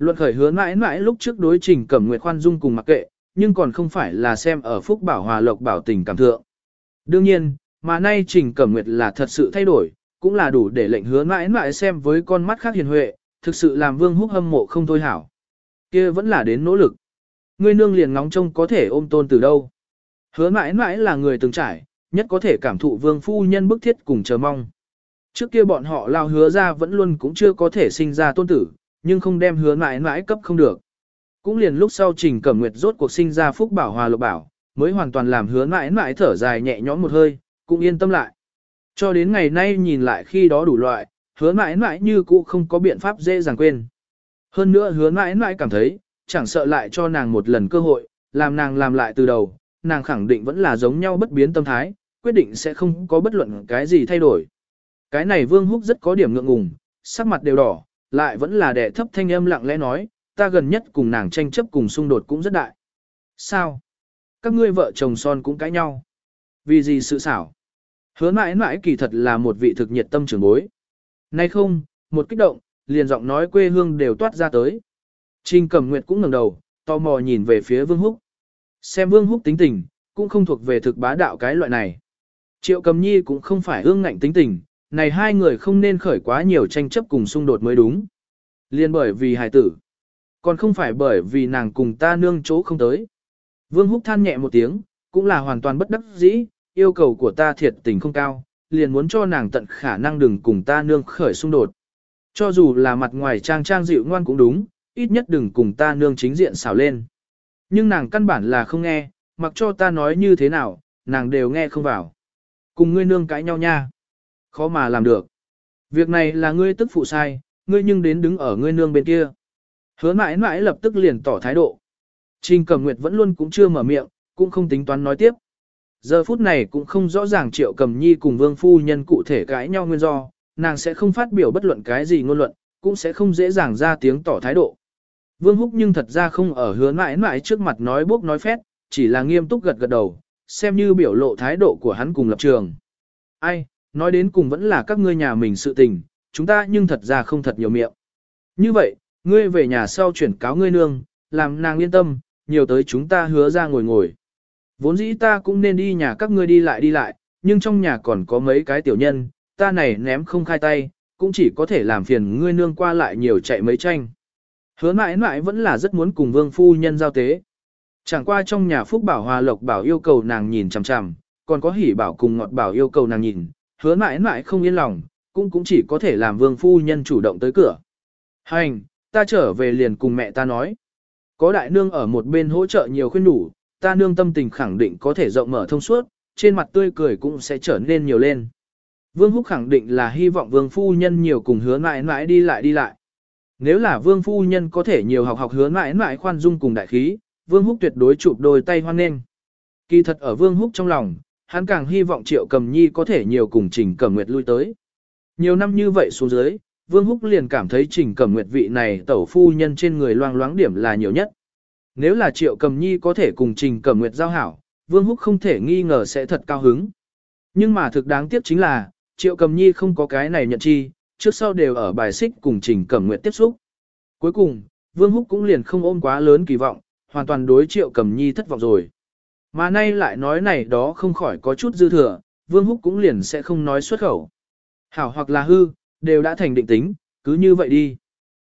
Luận khởi hứa mãi mãi lúc trước đối trình cẩm nguyệt khoan dung cùng mặc kệ, nhưng còn không phải là xem ở phúc bảo hòa lộc bảo tình cảm thượng. Đương nhiên, mà nay trình cẩm nguyệt là thật sự thay đổi, cũng là đủ để lệnh hứa mãi mãi xem với con mắt khác hiền huệ, thực sự làm vương húc hâm mộ không thôi hảo. kia vẫn là đến nỗ lực. Ngươi nương liền ngóng trông có thể ôm tôn từ đâu. Hứa mãi mãi là người từng trải, nhất có thể cảm thụ vương phu nhân bức thiết cùng chờ mong. Trước kia bọn họ lao hứa ra vẫn luôn cũng chưa có thể sinh ra tôn tử, nhưng không đem hứa mãi mãi cấp không được. Cũng liền lúc sau trình cẩm nguyệt rốt cuộc sinh ra phúc bảo hòa lộc bảo, mới hoàn toàn làm hứa mãi mãi thở dài nhẹ nhõm một hơi, cũng yên tâm lại. Cho đến ngày nay nhìn lại khi đó đủ loại, hứa mãi mãi như cũ không có biện pháp dễ dàng quên. Hơn nữa hứa mãi mãi cảm thấy, chẳng sợ lại cho nàng một lần cơ hội, làm nàng làm lại từ đầu, nàng khẳng định vẫn là giống nhau bất biến tâm thái, quyết định sẽ không có bất luận cái gì thay đổi. Cái này Vương Húc rất có điểm ngượng ngùng, sắc mặt đều đỏ, lại vẫn là đệ thấp thanh âm lặng lẽ nói, ta gần nhất cùng nàng tranh chấp cùng xung đột cũng rất đại. Sao? Các ngươi vợ chồng son cũng cãi nhau. Vì gì sự xảo? Hứa mãi mãi kỳ thật là một vị thực nhiệt tâm trưởng bối. Nay không, một kích động, liền giọng nói quê hương đều toát ra tới. Trình Cẩm Nguyệt cũng ngẩng đầu, tò mò nhìn về phía Vương Húc. Xem Vương Húc tính tình, cũng không thuộc về thực bá đạo cái loại này. Triệu Cầm Nhi cũng không phải ương ngạnh tính tình, này hai người không nên khởi quá nhiều tranh chấp cùng xung đột mới đúng. Liên bởi vì hài tử, còn không phải bởi vì nàng cùng ta nương chỗ không tới. Vương Húc than nhẹ một tiếng, cũng là hoàn toàn bất đắc dĩ, yêu cầu của ta thiệt tình không cao, liền muốn cho nàng tận khả năng đừng cùng ta nương khởi xung đột. Cho dù là mặt ngoài trang trang dịu ngoan cũng đúng, ít nhất đừng cùng ta nương chính diện xảo lên. Nhưng nàng căn bản là không nghe, mặc cho ta nói như thế nào, nàng đều nghe không vào. Cùng ngươi nương cãi nhau nha. Khó mà làm được. Việc này là ngươi tức phụ sai, ngươi nhưng đến đứng ở ngươi nương bên kia. Hứa mãi mãi lập tức liền tỏ thái độ. Trình cầm nguyệt vẫn luôn cũng chưa mở miệng, cũng không tính toán nói tiếp. Giờ phút này cũng không rõ ràng triệu cầm nhi cùng vương phu nhân cụ thể cãi nhau nguyên do, nàng sẽ không phát biểu bất luận cái gì ngôn luận, cũng sẽ không dễ dàng ra tiếng tỏ thái độ. Vương Húc nhưng thật ra không ở hứa mãi mãi trước mặt nói bốc nói phét, chỉ là nghiêm túc gật gật đầu, xem như biểu lộ thái độ của hắn cùng lập trường. Ai, nói đến cùng vẫn là các ngươi nhà mình sự tình, chúng ta nhưng thật ra không thật nhiều miệng. Như vậy, ngươi về nhà sau chuyển cáo ngươi nương, làm nàng yên tâm, nhiều tới chúng ta hứa ra ngồi ngồi. Vốn dĩ ta cũng nên đi nhà các ngươi đi lại đi lại, nhưng trong nhà còn có mấy cái tiểu nhân, ta này ném không khai tay, cũng chỉ có thể làm phiền ngươi nương qua lại nhiều chạy mấy tranh. Hứa mãi mãi vẫn là rất muốn cùng vương phu nhân giao tế. Chẳng qua trong nhà phúc bảo hòa lộc bảo yêu cầu nàng nhìn chằm chằm, còn có hỉ bảo cùng ngọt bảo yêu cầu nàng nhìn, hứa mãi mãi không yên lòng, cũng cũng chỉ có thể làm vương phu nhân chủ động tới cửa. Hành, ta trở về liền cùng mẹ ta nói. Có đại nương ở một bên hỗ trợ nhiều khuyên đủ, ta nương tâm tình khẳng định có thể rộng mở thông suốt, trên mặt tươi cười cũng sẽ trở nên nhiều lên. Vương Húc khẳng định là hy vọng vương phu nhân nhiều cùng hứa mãi mãi đi lại đi lại. Nếu là vương phu nhân có thể nhiều học học hứa mãi mãi khoan dung cùng đại khí, vương húc tuyệt đối chụp đôi tay hoan nghênh. Kỳ thật ở vương húc trong lòng, hắn càng hy vọng triệu cầm nhi có thể nhiều cùng trình cẩm nguyệt lui tới. Nhiều năm như vậy xuống dưới, vương húc liền cảm thấy trình cẩm nguyệt vị này tẩu phu nhân trên người loang loáng điểm là nhiều nhất. Nếu là triệu cầm nhi có thể cùng trình cẩm nguyệt giao hảo, vương húc không thể nghi ngờ sẽ thật cao hứng. Nhưng mà thực đáng tiếc chính là, triệu cầm nhi không có cái này nhận chi, trước sau đều ở bài xích cùng Trình Cẩm Nguyệt tiếp xúc. Cuối cùng, Vương Húc cũng liền không ôm quá lớn kỳ vọng, hoàn toàn đối Triệu cầm Nhi thất vọng rồi. Mà nay lại nói này đó không khỏi có chút dư thừa, Vương Húc cũng liền sẽ không nói xuất khẩu. Hảo hoặc là hư, đều đã thành định tính, cứ như vậy đi.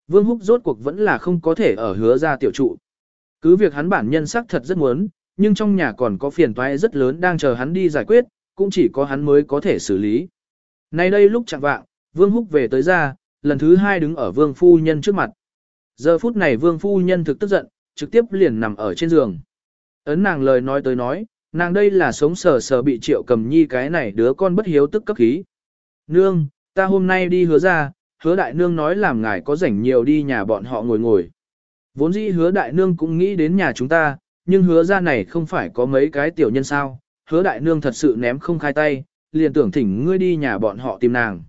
Vương Húc rốt cuộc vẫn là không có thể ở hứa ra tiểu trụ. Cứ việc hắn bản nhân sắc thật rất muốn, nhưng trong nhà còn có phiền toái rất lớn đang chờ hắn đi giải quyết, cũng chỉ có hắn mới có thể xử lý. Nay đây lúc chẳng vạng, Vương Húc về tới ra, lần thứ hai đứng ở Vương Phu Nhân trước mặt. Giờ phút này Vương Phu Nhân thực tức giận, trực tiếp liền nằm ở trên giường. Ấn nàng lời nói tới nói, nàng đây là sống sờ sờ bị triệu cầm nhi cái này đứa con bất hiếu tức cấp khí. Nương, ta hôm nay đi hứa ra, hứa đại nương nói làm ngài có rảnh nhiều đi nhà bọn họ ngồi ngồi. Vốn dĩ hứa đại nương cũng nghĩ đến nhà chúng ta, nhưng hứa ra này không phải có mấy cái tiểu nhân sao, hứa đại nương thật sự ném không khai tay, liền tưởng thỉnh ngươi đi nhà bọn họ tìm nàng.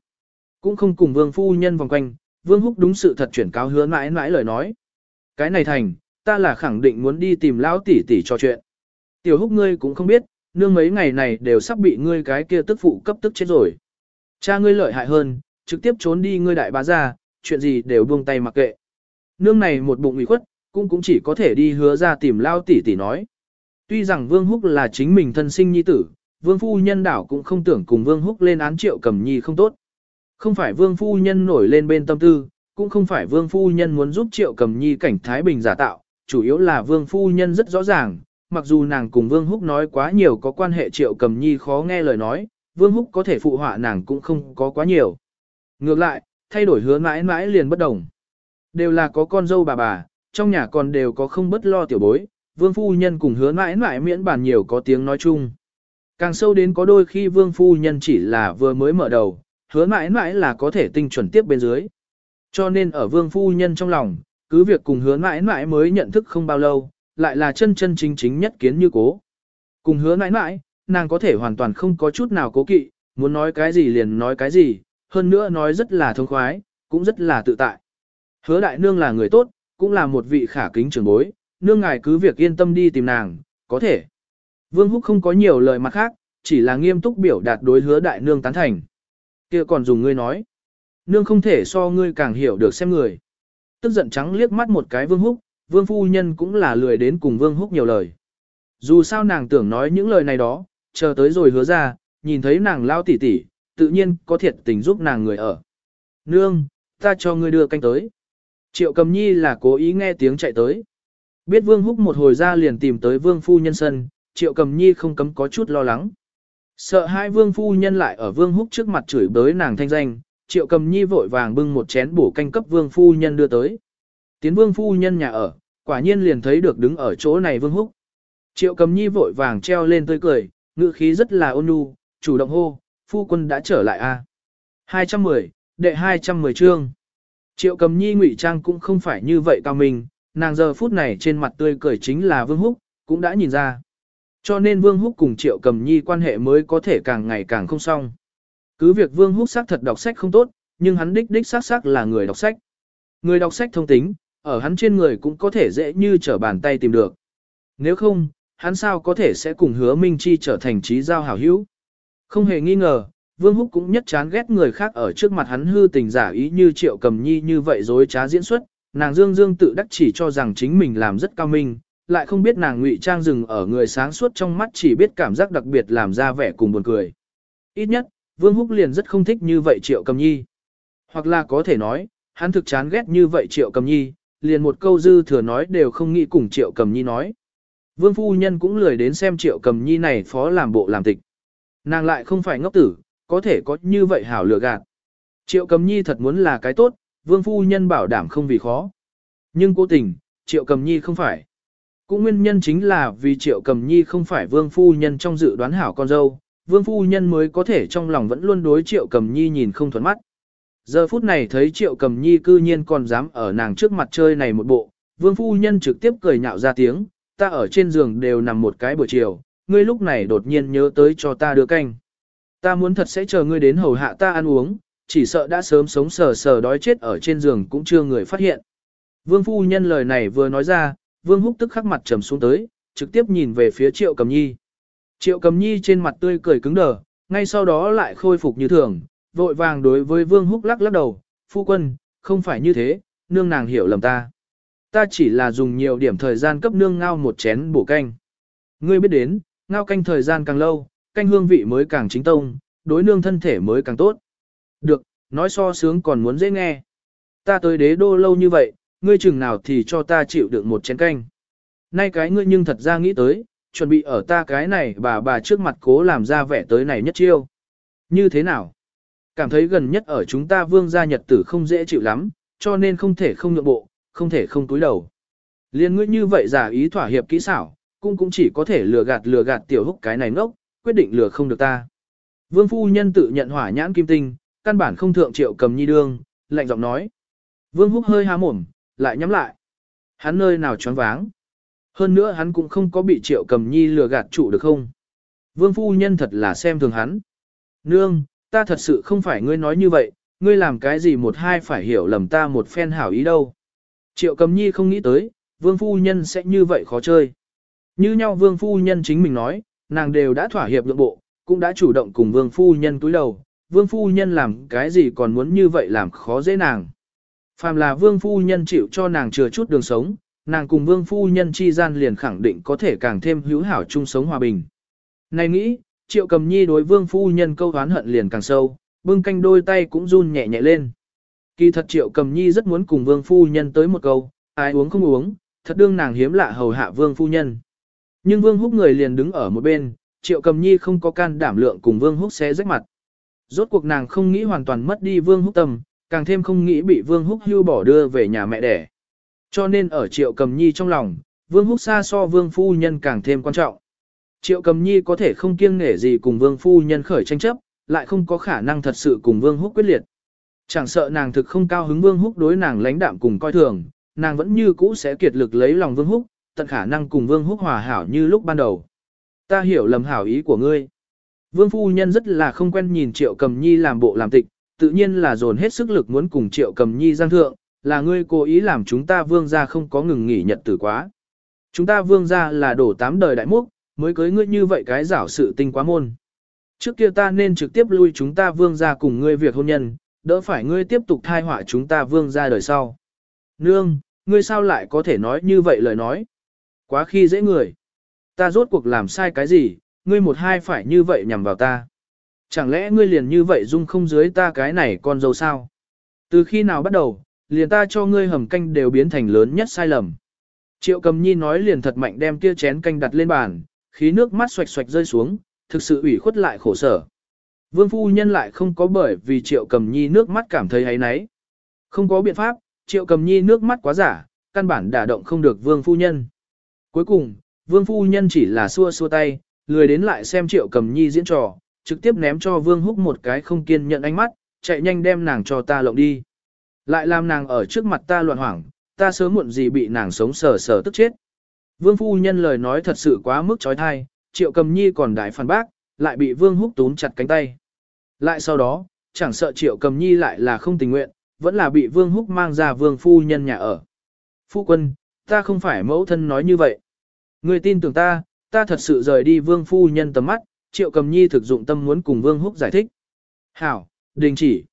Cũng không cùng vương phu nhân vòng quanh, vương húc đúng sự thật chuyển cáo hứa mãi mãi lời nói. Cái này thành, ta là khẳng định muốn đi tìm lão tỷ tỷ trò chuyện. Tiểu húc ngươi cũng không biết, nương mấy ngày này đều sắp bị ngươi cái kia tức phụ cấp tức chết rồi. Cha ngươi lợi hại hơn, trực tiếp trốn đi ngươi đại bá ra, chuyện gì đều buông tay mặc kệ. Nương này một bụng ủy khuất, cũng cũng chỉ có thể đi hứa ra tìm lao tỷ tỷ nói. Tuy rằng Vương Húc là chính mình thân sinh nhi tử, Vương Phu Nhân đảo cũng không tưởng cùng Vương Húc lên án triệu cầm nhi không tốt. Không phải Vương Phu Nhân nổi lên bên tâm tư, cũng không phải Vương Phu Nhân muốn giúp triệu cầm nhi cảnh Thái Bình giả tạo, chủ yếu là Vương Phu Nhân rất rõ ràng, mặc dù nàng cùng Vương Húc nói quá nhiều có quan hệ triệu cầm nhi khó nghe lời nói, Vương Húc có thể phụ họa nàng cũng không có quá nhiều. Ngược lại, thay đổi hứa mãi mãi liền bất đồng. Đều là có con dâu bà bà, trong nhà còn đều có không bất lo tiểu bối, vương phu nhân cùng hứa mãi mãi miễn bàn nhiều có tiếng nói chung. Càng sâu đến có đôi khi vương phu nhân chỉ là vừa mới mở đầu, hứa mãi mãi là có thể tinh chuẩn tiếp bên dưới. Cho nên ở vương phu nhân trong lòng, cứ việc cùng hứa mãi mãi mới nhận thức không bao lâu, lại là chân chân chính chính nhất kiến như cố. Cùng hứa mãi mãi, nàng có thể hoàn toàn không có chút nào cố kỵ, muốn nói cái gì liền nói cái gì, hơn nữa nói rất là thông khoái, cũng rất là tự tại. Hứa đại nương là người tốt, cũng là một vị khả kính trưởng bối, nương ngài cứ việc yên tâm đi tìm nàng, có thể. Vương Húc không có nhiều lời mặt khác, chỉ là nghiêm túc biểu đạt đối hứa đại nương tán thành. kia còn dùng ngươi nói. Nương không thể so ngươi càng hiểu được xem người. Tức giận trắng liếc mắt một cái Vương Húc, Vương Phu Nhân cũng là lười đến cùng Vương Húc nhiều lời. Dù sao nàng tưởng nói những lời này đó, chờ tới rồi hứa ra, nhìn thấy nàng lao tỉ tỉ, tự nhiên có thiệt tình giúp nàng người ở. Nương, ta cho ngươi đưa canh tới. Triệu cầm nhi là cố ý nghe tiếng chạy tới. Biết vương húc một hồi ra liền tìm tới vương phu nhân sân, triệu cầm nhi không cấm có chút lo lắng. Sợ hai vương phu nhân lại ở vương húc trước mặt chửi bới nàng thanh danh, triệu cầm nhi vội vàng bưng một chén bổ canh cấp vương phu nhân đưa tới. Tiến vương phu nhân nhà ở, quả nhiên liền thấy được đứng ở chỗ này vương húc. Triệu cầm nhi vội vàng treo lên tươi cười, ngữ khí rất là ôn nhu, chủ động hô, phu quân đã trở lại a. À? 210, đệ 210 chương. Triệu cầm nhi ngụy trang cũng không phải như vậy cao mình, nàng giờ phút này trên mặt tươi cười chính là Vương Húc, cũng đã nhìn ra. Cho nên Vương Húc cùng Triệu cầm nhi quan hệ mới có thể càng ngày càng không xong. Cứ việc Vương Húc xác thật đọc sách không tốt, nhưng hắn đích đích xác xác là người đọc sách. Người đọc sách thông tính, ở hắn trên người cũng có thể dễ như trở bàn tay tìm được. Nếu không, hắn sao có thể sẽ cùng hứa Minh Chi trở thành trí giao hảo hữu. Không hề nghi ngờ, Vương Húc cũng nhất chán ghét người khác ở trước mặt hắn hư tình giả ý như triệu cầm nhi như vậy dối trá diễn xuất, nàng dương dương tự đắc chỉ cho rằng chính mình làm rất cao minh, lại không biết nàng ngụy trang dừng ở người sáng suốt trong mắt chỉ biết cảm giác đặc biệt làm ra vẻ cùng buồn cười. Ít nhất, Vương Húc liền rất không thích như vậy triệu cầm nhi. Hoặc là có thể nói, hắn thực chán ghét như vậy triệu cầm nhi, liền một câu dư thừa nói đều không nghĩ cùng triệu cầm nhi nói. Vương Phu Nhân cũng lười đến xem triệu cầm nhi này phó làm bộ làm tịch. Nàng lại không phải ngốc tử, có thể có như vậy hảo lừa gạt. Triệu cầm nhi thật muốn là cái tốt, vương phu nhân bảo đảm không vì khó. Nhưng cố tình, triệu cầm nhi không phải. Cũng nguyên nhân chính là vì triệu cầm nhi không phải vương phu nhân trong dự đoán hảo con dâu, vương phu nhân mới có thể trong lòng vẫn luôn đối triệu cầm nhi nhìn không thuận mắt. Giờ phút này thấy triệu cầm nhi cư nhiên còn dám ở nàng trước mặt chơi này một bộ, vương phu nhân trực tiếp cười nhạo ra tiếng, ta ở trên giường đều nằm một cái buổi chiều, ngươi lúc này đột nhiên nhớ tới cho ta đưa canh. Ta muốn thật sẽ chờ ngươi đến hầu hạ ta ăn uống, chỉ sợ đã sớm sống sờ sờ đói chết ở trên giường cũng chưa người phát hiện. Vương phu nhân lời này vừa nói ra, Vương Húc tức khắc mặt trầm xuống tới, trực tiếp nhìn về phía Triệu Cầm Nhi. Triệu Cầm Nhi trên mặt tươi cười cứng đờ, ngay sau đó lại khôi phục như thường, vội vàng đối với Vương Húc lắc lắc đầu, phu quân, không phải như thế, nương nàng hiểu lầm ta. Ta chỉ là dùng nhiều điểm thời gian cấp nương ngao một chén bổ canh. Ngươi biết đến, ngao canh thời gian càng lâu, canh hương vị mới càng chính tông, đối nương thân thể mới càng tốt. Được, nói so sướng còn muốn dễ nghe. Ta tới đế đô lâu như vậy, ngươi chừng nào thì cho ta chịu được một chén canh. Nay cái ngươi nhưng thật ra nghĩ tới, chuẩn bị ở ta cái này bà bà trước mặt cố làm ra vẻ tới này nhất chiêu. Như thế nào? Cảm thấy gần nhất ở chúng ta vương gia nhật tử không dễ chịu lắm, cho nên không thể không nhượng bộ, không thể không túi đầu. Liên ngươi như vậy giả ý thỏa hiệp kỹ xảo, cũng cũng chỉ có thể lừa gạt lừa gạt tiểu húc cái này ngốc, quyết định lừa không được ta. Vương phu nhân tự nhận hỏa nhãn kim tinh, căn bản không thượng triệu cầm nhi đương, lạnh giọng nói. Vương Húc hơi há mồm, lại nhắm lại. Hắn nơi nào choáng váng. Hơn nữa hắn cũng không có bị triệu cầm nhi lừa gạt trụ được không. Vương phu nhân thật là xem thường hắn. Nương, ta thật sự không phải ngươi nói như vậy, ngươi làm cái gì một hai phải hiểu lầm ta một phen hảo ý đâu. Triệu cầm nhi không nghĩ tới, vương phu nhân sẽ như vậy khó chơi. Như nhau vương phu nhân chính mình nói, nàng đều đã thỏa hiệp lượng bộ, cũng đã chủ động cùng vương phu nhân túi đầu, vương phu nhân làm cái gì còn muốn như vậy làm khó dễ nàng. Phàm là vương phu nhân chịu cho nàng chừa chút đường sống, nàng cùng vương phu nhân chi gian liền khẳng định có thể càng thêm hữu hảo chung sống hòa bình. Này nghĩ, triệu cầm nhi đối vương phu nhân câu oán hận liền càng sâu, bưng canh đôi tay cũng run nhẹ nhẹ lên. Kỳ thật triệu cầm nhi rất muốn cùng vương phu nhân tới một câu, ai uống không uống, thật đương nàng hiếm lạ hầu hạ vương phu nhân. Nhưng vương húc người liền đứng ở một bên, triệu cầm nhi không có can đảm lượng cùng vương húc xé rách mặt. Rốt cuộc nàng không nghĩ hoàn toàn mất đi vương húc tâm, càng thêm không nghĩ bị vương húc hưu bỏ đưa về nhà mẹ đẻ. Cho nên ở triệu cầm nhi trong lòng, vương húc xa so vương phu nhân càng thêm quan trọng. Triệu cầm nhi có thể không kiêng nể gì cùng vương phu nhân khởi tranh chấp, lại không có khả năng thật sự cùng vương húc quyết liệt. Chẳng sợ nàng thực không cao hứng vương húc đối nàng lãnh đạm cùng coi thường, nàng vẫn như cũ sẽ kiệt lực lấy lòng vương húc, tận khả năng cùng vương húc hòa hảo như lúc ban đầu. Ta hiểu lầm hảo ý của ngươi. Vương phu nhân rất là không quen nhìn triệu cầm nhi làm bộ làm tịch, tự nhiên là dồn hết sức lực muốn cùng triệu cầm nhi giang thượng, là ngươi cố ý làm chúng ta vương gia không có ngừng nghỉ nhật tử quá. Chúng ta vương gia là đổ tám đời đại múc, mới cưới ngươi như vậy cái giảo sự tinh quá môn. Trước kia ta nên trực tiếp lui chúng ta vương gia cùng ngươi việc hôn nhân, đỡ phải ngươi tiếp tục thai họa chúng ta vương gia đời sau. Nương, ngươi sao lại có thể nói như vậy lời nói? Quá khi dễ người. Ta rốt cuộc làm sai cái gì, ngươi một hai phải như vậy nhằm vào ta. Chẳng lẽ ngươi liền như vậy dung không dưới ta cái này con dâu sao? Từ khi nào bắt đầu, liền ta cho ngươi hầm canh đều biến thành lớn nhất sai lầm. Triệu cầm nhi nói liền thật mạnh đem kia chén canh đặt lên bàn, khí nước mắt xoạch xoạch rơi xuống, thực sự ủy khuất lại khổ sở. Vương phu nhân lại không có bởi vì triệu cầm nhi nước mắt cảm thấy ấy nấy. Không có biện pháp, triệu cầm nhi nước mắt quá giả, căn bản đả động không được vương phu nhân. Cuối cùng, vương phu nhân chỉ là xua xua tay, lười đến lại xem triệu cầm nhi diễn trò, trực tiếp ném cho vương húc một cái không kiên nhận ánh mắt, chạy nhanh đem nàng cho ta lộng đi. Lại làm nàng ở trước mặt ta loạn hoảng, ta sớm muộn gì bị nàng sống sờ sờ tức chết. Vương phu nhân lời nói thật sự quá mức trói thai, triệu cầm nhi còn đại phản bác, lại bị vương húc túm chặt cánh tay. Lại sau đó, chẳng sợ triệu cầm nhi lại là không tình nguyện, vẫn là bị vương húc mang ra vương phu nhân nhà ở. Phu quân, ta không phải mẫu thân nói như vậy. Người tin tưởng ta, ta thật sự rời đi vương phu nhân tầm mắt, triệu cầm nhi thực dụng tâm muốn cùng vương húc giải thích. Hảo, đình chỉ.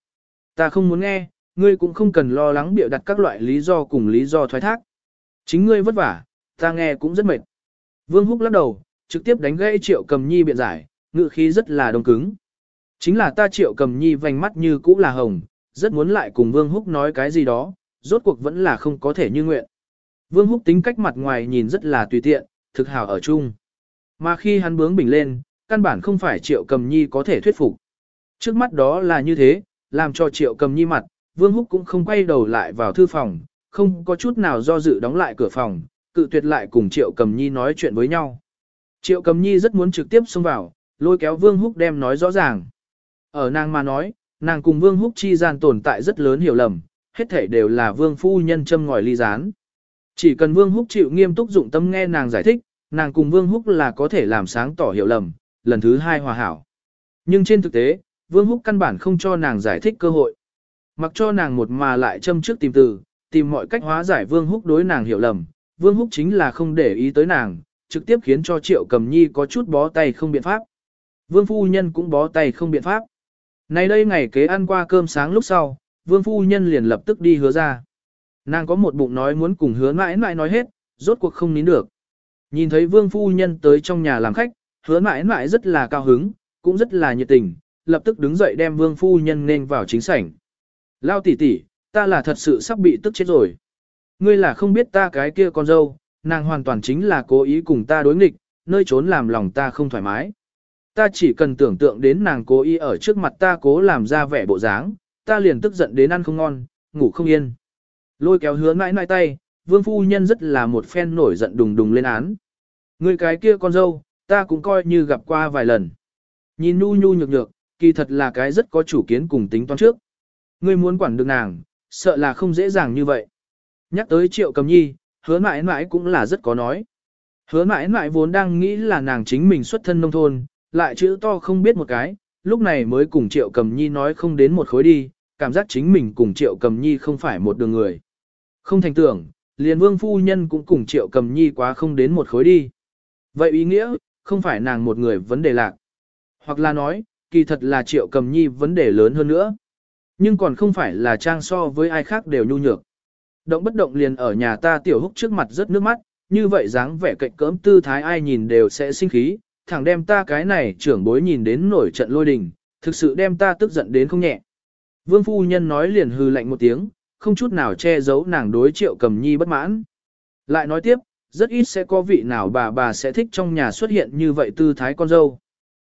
Ta không muốn nghe, ngươi cũng không cần lo lắng biểu đặt các loại lý do cùng lý do thoái thác. Chính ngươi vất vả, ta nghe cũng rất mệt. Vương húc lắc đầu, trực tiếp đánh gãy triệu cầm nhi biện giải, ngự khí rất là đông cứng. Chính là ta triệu cầm nhi vành mắt như cũ là hồng, rất muốn lại cùng Vương Húc nói cái gì đó, rốt cuộc vẫn là không có thể như nguyện. Vương Húc tính cách mặt ngoài nhìn rất là tùy tiện, thực hào ở chung. Mà khi hắn bướng bỉnh lên, căn bản không phải triệu cầm nhi có thể thuyết phục. Trước mắt đó là như thế, làm cho triệu cầm nhi mặt, Vương Húc cũng không quay đầu lại vào thư phòng, không có chút nào do dự đóng lại cửa phòng, cự tuyệt lại cùng triệu cầm nhi nói chuyện với nhau. Triệu cầm nhi rất muốn trực tiếp xông vào, lôi kéo Vương Húc đem nói rõ ràng. Ở nàng mà nói, nàng cùng Vương Húc chi gian tồn tại rất lớn hiểu lầm, hết thể đều là Vương phu nhân châm ngòi ly gián. Chỉ cần Vương Húc chịu nghiêm túc dụng tâm nghe nàng giải thích, nàng cùng Vương Húc là có thể làm sáng tỏ hiểu lầm, lần thứ hai hòa hảo. Nhưng trên thực tế, Vương Húc căn bản không cho nàng giải thích cơ hội. Mặc cho nàng một mà lại châm trước tìm từ, tìm mọi cách hóa giải Vương Húc đối nàng hiểu lầm, Vương Húc chính là không để ý tới nàng, trực tiếp khiến cho Triệu Cầm Nhi có chút bó tay không biện pháp. Vương phu nhân cũng bó tay không biện pháp. Nay đây ngày kế ăn qua cơm sáng lúc sau, vương phu nhân liền lập tức đi hứa ra. Nàng có một bụng nói muốn cùng hứa mãi mãi nói hết, rốt cuộc không nín được. Nhìn thấy vương phu nhân tới trong nhà làm khách, hứa mãi mãi rất là cao hứng, cũng rất là nhiệt tình, lập tức đứng dậy đem vương phu nhân nên vào chính sảnh. Lao tỷ tỷ, ta là thật sự sắp bị tức chết rồi. Ngươi là không biết ta cái kia con dâu, nàng hoàn toàn chính là cố ý cùng ta đối nghịch, nơi trốn làm lòng ta không thoải mái ta chỉ cần tưởng tượng đến nàng cố ý ở trước mặt ta cố làm ra vẻ bộ dáng, ta liền tức giận đến ăn không ngon, ngủ không yên. Lôi kéo hứa mãi mãi tay, vương phu nhân rất là một phen nổi giận đùng đùng lên án. Người cái kia con dâu, ta cũng coi như gặp qua vài lần. Nhìn nhu nhu nhược nhược, kỳ thật là cái rất có chủ kiến cùng tính toán trước. Ngươi muốn quản được nàng, sợ là không dễ dàng như vậy. Nhắc tới triệu cầm nhi, hứa mãi mãi cũng là rất có nói. Hứa mãi mãi vốn đang nghĩ là nàng chính mình xuất thân nông thôn, lại chữ to không biết một cái, lúc này mới cùng triệu cầm nhi nói không đến một khối đi, cảm giác chính mình cùng triệu cầm nhi không phải một đường người. Không thành tưởng, liền vương phu nhân cũng cùng triệu cầm nhi quá không đến một khối đi. Vậy ý nghĩa, không phải nàng một người vấn đề lạc. Hoặc là nói, kỳ thật là triệu cầm nhi vấn đề lớn hơn nữa. Nhưng còn không phải là trang so với ai khác đều nhu nhược. Động bất động liền ở nhà ta tiểu húc trước mặt rất nước mắt, như vậy dáng vẻ cạnh cỡm tư thái ai nhìn đều sẽ sinh khí, thẳng đem ta cái này trưởng bối nhìn đến nổi trận lôi đình, thực sự đem ta tức giận đến không nhẹ. Vương phu nhân nói liền hư lạnh một tiếng, không chút nào che giấu nàng đối triệu cầm nhi bất mãn. Lại nói tiếp, rất ít sẽ có vị nào bà bà sẽ thích trong nhà xuất hiện như vậy tư thái con dâu.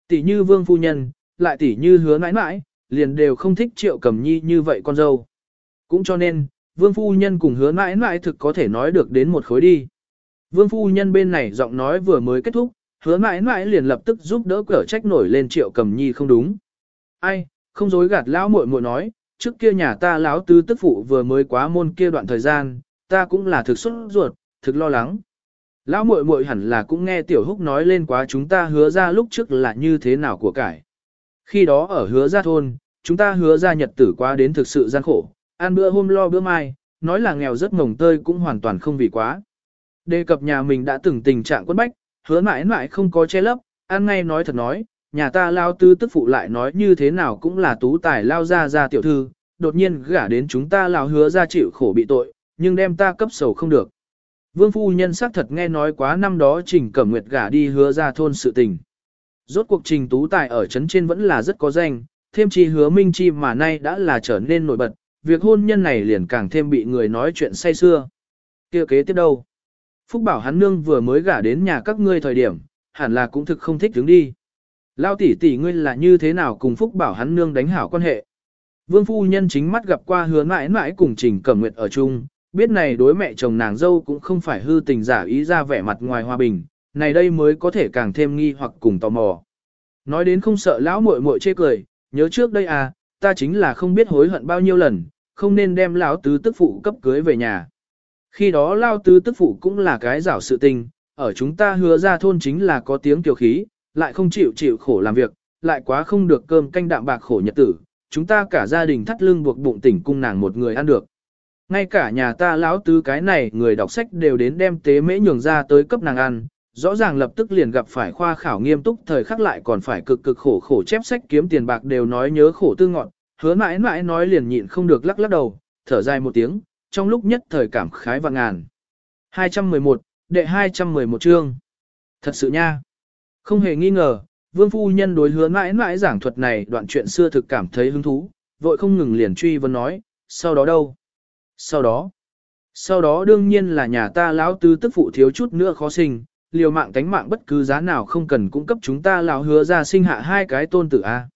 Tỷ như vương phu nhân, lại tỷ như hứa mãi mãi, liền đều không thích triệu cầm nhi như vậy con dâu. Cũng cho nên, vương phu nhân cùng hứa mãi mãi thực có thể nói được đến một khối đi. Vương phu nhân bên này giọng nói vừa mới kết thúc, hứa mãi mãi liền lập tức giúp đỡ cở trách nổi lên triệu cầm nhi không đúng. Ai, không dối gạt lão muội muội nói, trước kia nhà ta lão tứ tức phụ vừa mới quá môn kia đoạn thời gian, ta cũng là thực xuất ruột, thực lo lắng. Lão muội muội hẳn là cũng nghe tiểu húc nói lên quá chúng ta hứa ra lúc trước là như thế nào của cải. Khi đó ở hứa ra thôn, chúng ta hứa ra nhật tử quá đến thực sự gian khổ, ăn bữa hôm lo bữa mai, nói là nghèo rất mồng tơi cũng hoàn toàn không vì quá. Đề cập nhà mình đã từng tình trạng quất bách, hứa mãi mãi không có che lấp, ăn ngay nói thật nói, nhà ta lao tư tức phụ lại nói như thế nào cũng là tú tài lao ra ra tiểu thư, đột nhiên gả đến chúng ta lao hứa ra chịu khổ bị tội, nhưng đem ta cấp sầu không được. Vương phu nhân xác thật nghe nói quá năm đó trình cẩm nguyệt gả đi hứa ra thôn sự tình. Rốt cuộc trình tú tài ở trấn trên vẫn là rất có danh, thêm chi hứa minh chi mà nay đã là trở nên nổi bật, việc hôn nhân này liền càng thêm bị người nói chuyện say xưa. kia kế tiếp đâu? Phúc bảo hắn nương vừa mới gả đến nhà các ngươi thời điểm, hẳn là cũng thực không thích đứng đi. Lao tỷ tỷ ngươi là như thế nào cùng Phúc bảo hắn nương đánh hảo quan hệ. Vương phu nhân chính mắt gặp qua hứa mãi mãi cùng trình cẩm nguyệt ở chung, biết này đối mẹ chồng nàng dâu cũng không phải hư tình giả ý ra vẻ mặt ngoài hòa bình, này đây mới có thể càng thêm nghi hoặc cùng tò mò. Nói đến không sợ lão muội muội chê cười, nhớ trước đây à, ta chính là không biết hối hận bao nhiêu lần, không nên đem lão tứ tức phụ cấp cưới về nhà. Khi đó lao tứ tức phụ cũng là cái rảo sự tình, ở chúng ta hứa ra thôn chính là có tiếng kiều khí, lại không chịu chịu khổ làm việc, lại quá không được cơm canh đạm bạc khổ nhật tử, chúng ta cả gia đình thắt lưng buộc bụng tỉnh cung nàng một người ăn được. Ngay cả nhà ta lão tứ cái này người đọc sách đều đến đem tế mễ nhường ra tới cấp nàng ăn, rõ ràng lập tức liền gặp phải khoa khảo nghiêm túc thời khắc lại còn phải cực cực khổ khổ chép sách kiếm tiền bạc đều nói nhớ khổ tư ngọn, hứa mãi mãi nói liền nhịn không được lắc lắc đầu, thở dài một tiếng, trong lúc nhất thời cảm khái và ngàn. 211, đệ 211 chương. Thật sự nha. Không hề nghi ngờ, vương phu nhân đối hứa mãi mãi giảng thuật này đoạn chuyện xưa thực cảm thấy hứng thú, vội không ngừng liền truy vấn nói, sau đó đâu? Sau đó, sau đó đương nhiên là nhà ta lão tứ tức phụ thiếu chút nữa khó sinh, liều mạng tánh mạng bất cứ giá nào không cần cung cấp chúng ta lão hứa ra sinh hạ hai cái tôn tử a.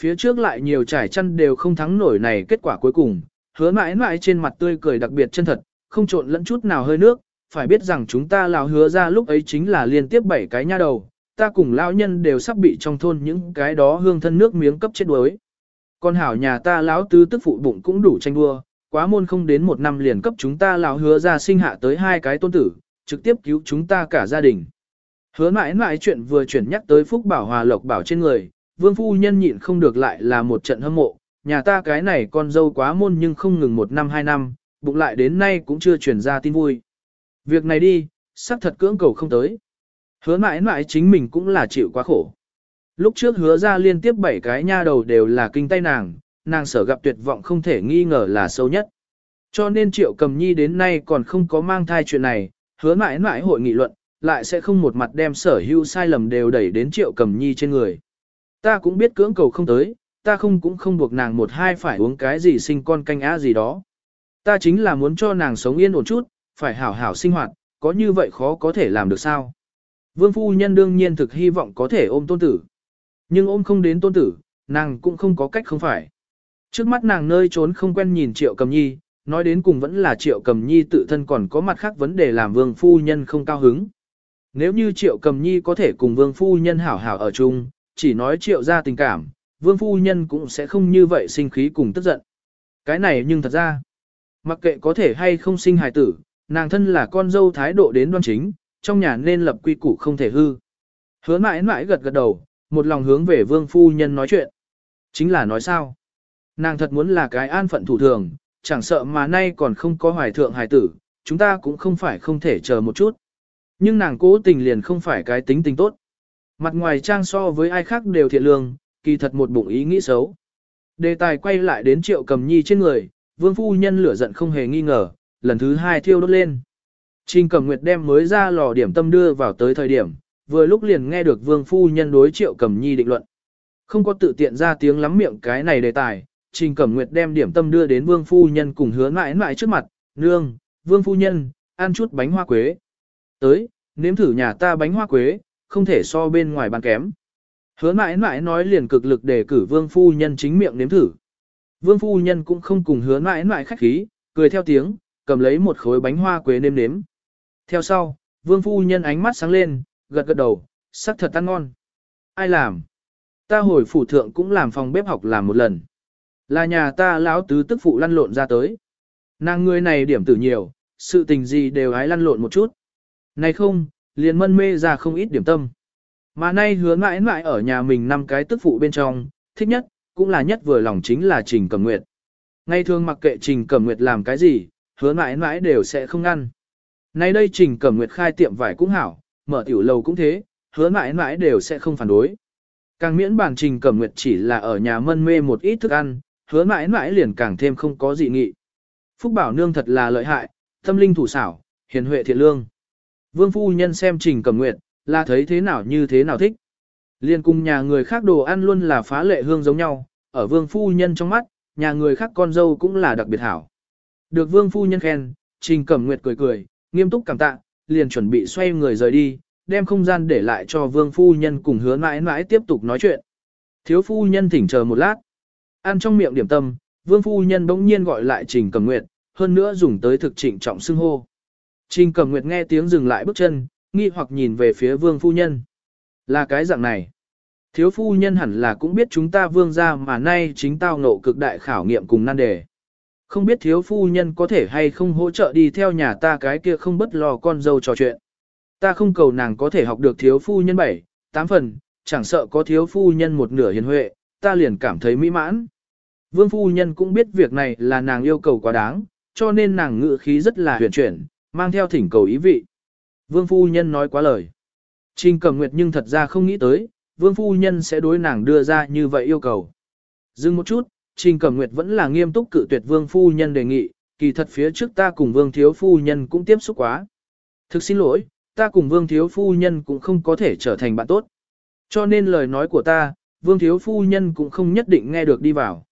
Phía trước lại nhiều trải chăn đều không thắng nổi này kết quả cuối cùng, hứa mãi mãi trên mặt tươi cười đặc biệt chân thật, không trộn lẫn chút nào hơi nước, phải biết rằng chúng ta lão hứa ra lúc ấy chính là liên tiếp bảy cái nha đầu, ta cùng lão nhân đều sắp bị trong thôn những cái đó hương thân nước miếng cấp chết đuối. Con hảo nhà ta lão tứ tức phụ bụng cũng đủ tranh đua, quá môn không đến một năm liền cấp chúng ta lão hứa ra sinh hạ tới hai cái tôn tử, trực tiếp cứu chúng ta cả gia đình. Hứa mãi mãi chuyện vừa chuyển nhắc tới Phúc Bảo Hòa Lộc Bảo trên người, vương phu nhân nhịn không được lại là một trận hâm mộ, nhà ta cái này con dâu quá môn nhưng không ngừng một năm hai năm, bụng lại đến nay cũng chưa chuyển ra tin vui. Việc này đi, sắc thật cưỡng cầu không tới. Hứa mãi mãi chính mình cũng là chịu quá khổ. Lúc trước hứa ra liên tiếp bảy cái nha đầu đều là kinh tay nàng, nàng sở gặp tuyệt vọng không thể nghi ngờ là sâu nhất. Cho nên triệu cầm nhi đến nay còn không có mang thai chuyện này, hứa mãi mãi hội nghị luận, lại sẽ không một mặt đem sở hữu sai lầm đều đẩy đến triệu cầm nhi trên người. Ta cũng biết cưỡng cầu không tới, ta không cũng không buộc nàng một hai phải uống cái gì sinh con canh á gì đó. Ta chính là muốn cho nàng sống yên ổn chút, phải hảo hảo sinh hoạt, có như vậy khó có thể làm được sao. Vương phu nhân đương nhiên thực hy vọng có thể ôm tôn tử. Nhưng ôm không đến tôn tử, nàng cũng không có cách không phải. Trước mắt nàng nơi trốn không quen nhìn triệu cầm nhi, nói đến cùng vẫn là triệu cầm nhi tự thân còn có mặt khác vấn đề làm vương phu nhân không cao hứng. Nếu như triệu cầm nhi có thể cùng vương phu nhân hảo hảo ở chung, chỉ nói triệu ra tình cảm, vương phu nhân cũng sẽ không như vậy sinh khí cùng tức giận. Cái này nhưng thật ra, mặc kệ có thể hay không sinh hài tử, nàng thân là con dâu thái độ đến đoan chính, trong nhà nên lập quy củ không thể hư. Hứa mãi mãi gật gật đầu, một lòng hướng về vương phu nhân nói chuyện. Chính là nói sao? Nàng thật muốn là cái an phận thủ thường, chẳng sợ mà nay còn không có hoài thượng hài tử, chúng ta cũng không phải không thể chờ một chút. Nhưng nàng cố tình liền không phải cái tính tình tốt. Mặt ngoài trang so với ai khác đều thiện lương, kỳ thật một bụng ý nghĩ xấu. Đề tài quay lại đến triệu cầm nhi trên người, vương phu nhân lửa giận không hề nghi ngờ, lần thứ hai thiêu đốt lên. Trình cầm nguyệt đem mới ra lò điểm tâm đưa vào tới thời điểm, vừa lúc liền nghe được vương phu nhân đối triệu cầm nhi định luận. Không có tự tiện ra tiếng lắm miệng cái này đề tài, trình Cẩm nguyệt đem điểm tâm đưa đến vương phu nhân cùng hứa mãi mãi trước mặt, nương, vương phu nhân, ăn chút bánh hoa quế. Tới, nếm thử nhà ta bánh hoa quế, không thể so bên ngoài bán kém. Hứa mãi mãi nói liền cực lực để cử vương phu nhân chính miệng nếm thử. Vương phu nhân cũng không cùng hứa mãi mãi khách khí, cười theo tiếng, cầm lấy một khối bánh hoa quế nêm nếm. Theo sau, vương phu nhân ánh mắt sáng lên, gật gật đầu, sắc thật ăn ngon. Ai làm? Ta hồi phủ thượng cũng làm phòng bếp học làm một lần. Là nhà ta lão tứ tức phụ lăn lộn ra tới. Nàng người này điểm tử nhiều, sự tình gì đều hái lăn lộn một chút. Này không, liền mân mê ra không ít điểm tâm. Mà nay hứa mãi mãi ở nhà mình năm cái tức phụ bên trong, thích nhất, cũng là nhất vừa lòng chính là Trình Cẩm Nguyệt. Ngay thường mặc kệ Trình Cẩm Nguyệt làm cái gì, hứa mãi mãi đều sẽ không ngăn. Nay đây Trình Cẩm Nguyệt khai tiệm vải cũng hảo, mở tiểu lầu cũng thế, hứa mãi mãi đều sẽ không phản đối. Càng miễn bản Trình Cẩm Nguyệt chỉ là ở nhà mân mê một ít thức ăn, hứa mãi mãi liền càng thêm không có dị nghị. Phúc Bảo Nương thật là lợi hại, tâm linh thủ xảo, hiền huệ thiện lương. Vương phu nhân xem Trình Cẩm Nguyệt, là thấy thế nào như thế nào thích. Liên cùng nhà người khác đồ ăn luôn là phá lệ hương giống nhau, ở vương phu nhân trong mắt, nhà người khác con dâu cũng là đặc biệt hảo. Được vương phu nhân khen, Trình Cẩm Nguyệt cười cười, nghiêm túc cảm tạ, liền chuẩn bị xoay người rời đi, đem không gian để lại cho vương phu nhân cùng hứa mãi mãi tiếp tục nói chuyện. Thiếu phu nhân thỉnh chờ một lát. Ăn trong miệng điểm tâm, vương phu nhân bỗng nhiên gọi lại Trình Cẩm Nguyệt, hơn nữa dùng tới thực trịnh trọng xưng hô. Trình Cẩm Nguyệt nghe tiếng dừng lại bước chân, nghi hoặc nhìn về phía vương phu nhân. Là cái dạng này. Thiếu phu nhân hẳn là cũng biết chúng ta vương ra mà nay chính tao ngộ cực đại khảo nghiệm cùng nan đề. Không biết thiếu phu nhân có thể hay không hỗ trợ đi theo nhà ta cái kia không bất lo con dâu trò chuyện. Ta không cầu nàng có thể học được thiếu phu nhân bảy, tám phần, chẳng sợ có thiếu phu nhân một nửa hiền huệ, ta liền cảm thấy mỹ mãn. Vương phu nhân cũng biết việc này là nàng yêu cầu quá đáng, cho nên nàng ngự khí rất là huyền chuyển, mang theo thỉnh cầu ý vị. Vương phu nhân nói quá lời. Trình Cẩm Nguyệt nhưng thật ra không nghĩ tới, Vương phu nhân sẽ đối nàng đưa ra như vậy yêu cầu. Dừng một chút, Trình Cẩm Nguyệt vẫn là nghiêm túc cự tuyệt Vương phu nhân đề nghị, kỳ thật phía trước ta cùng Vương thiếu phu nhân cũng tiếp xúc quá. Thực xin lỗi, ta cùng Vương thiếu phu nhân cũng không có thể trở thành bạn tốt. Cho nên lời nói của ta, Vương thiếu phu nhân cũng không nhất định nghe được đi vào.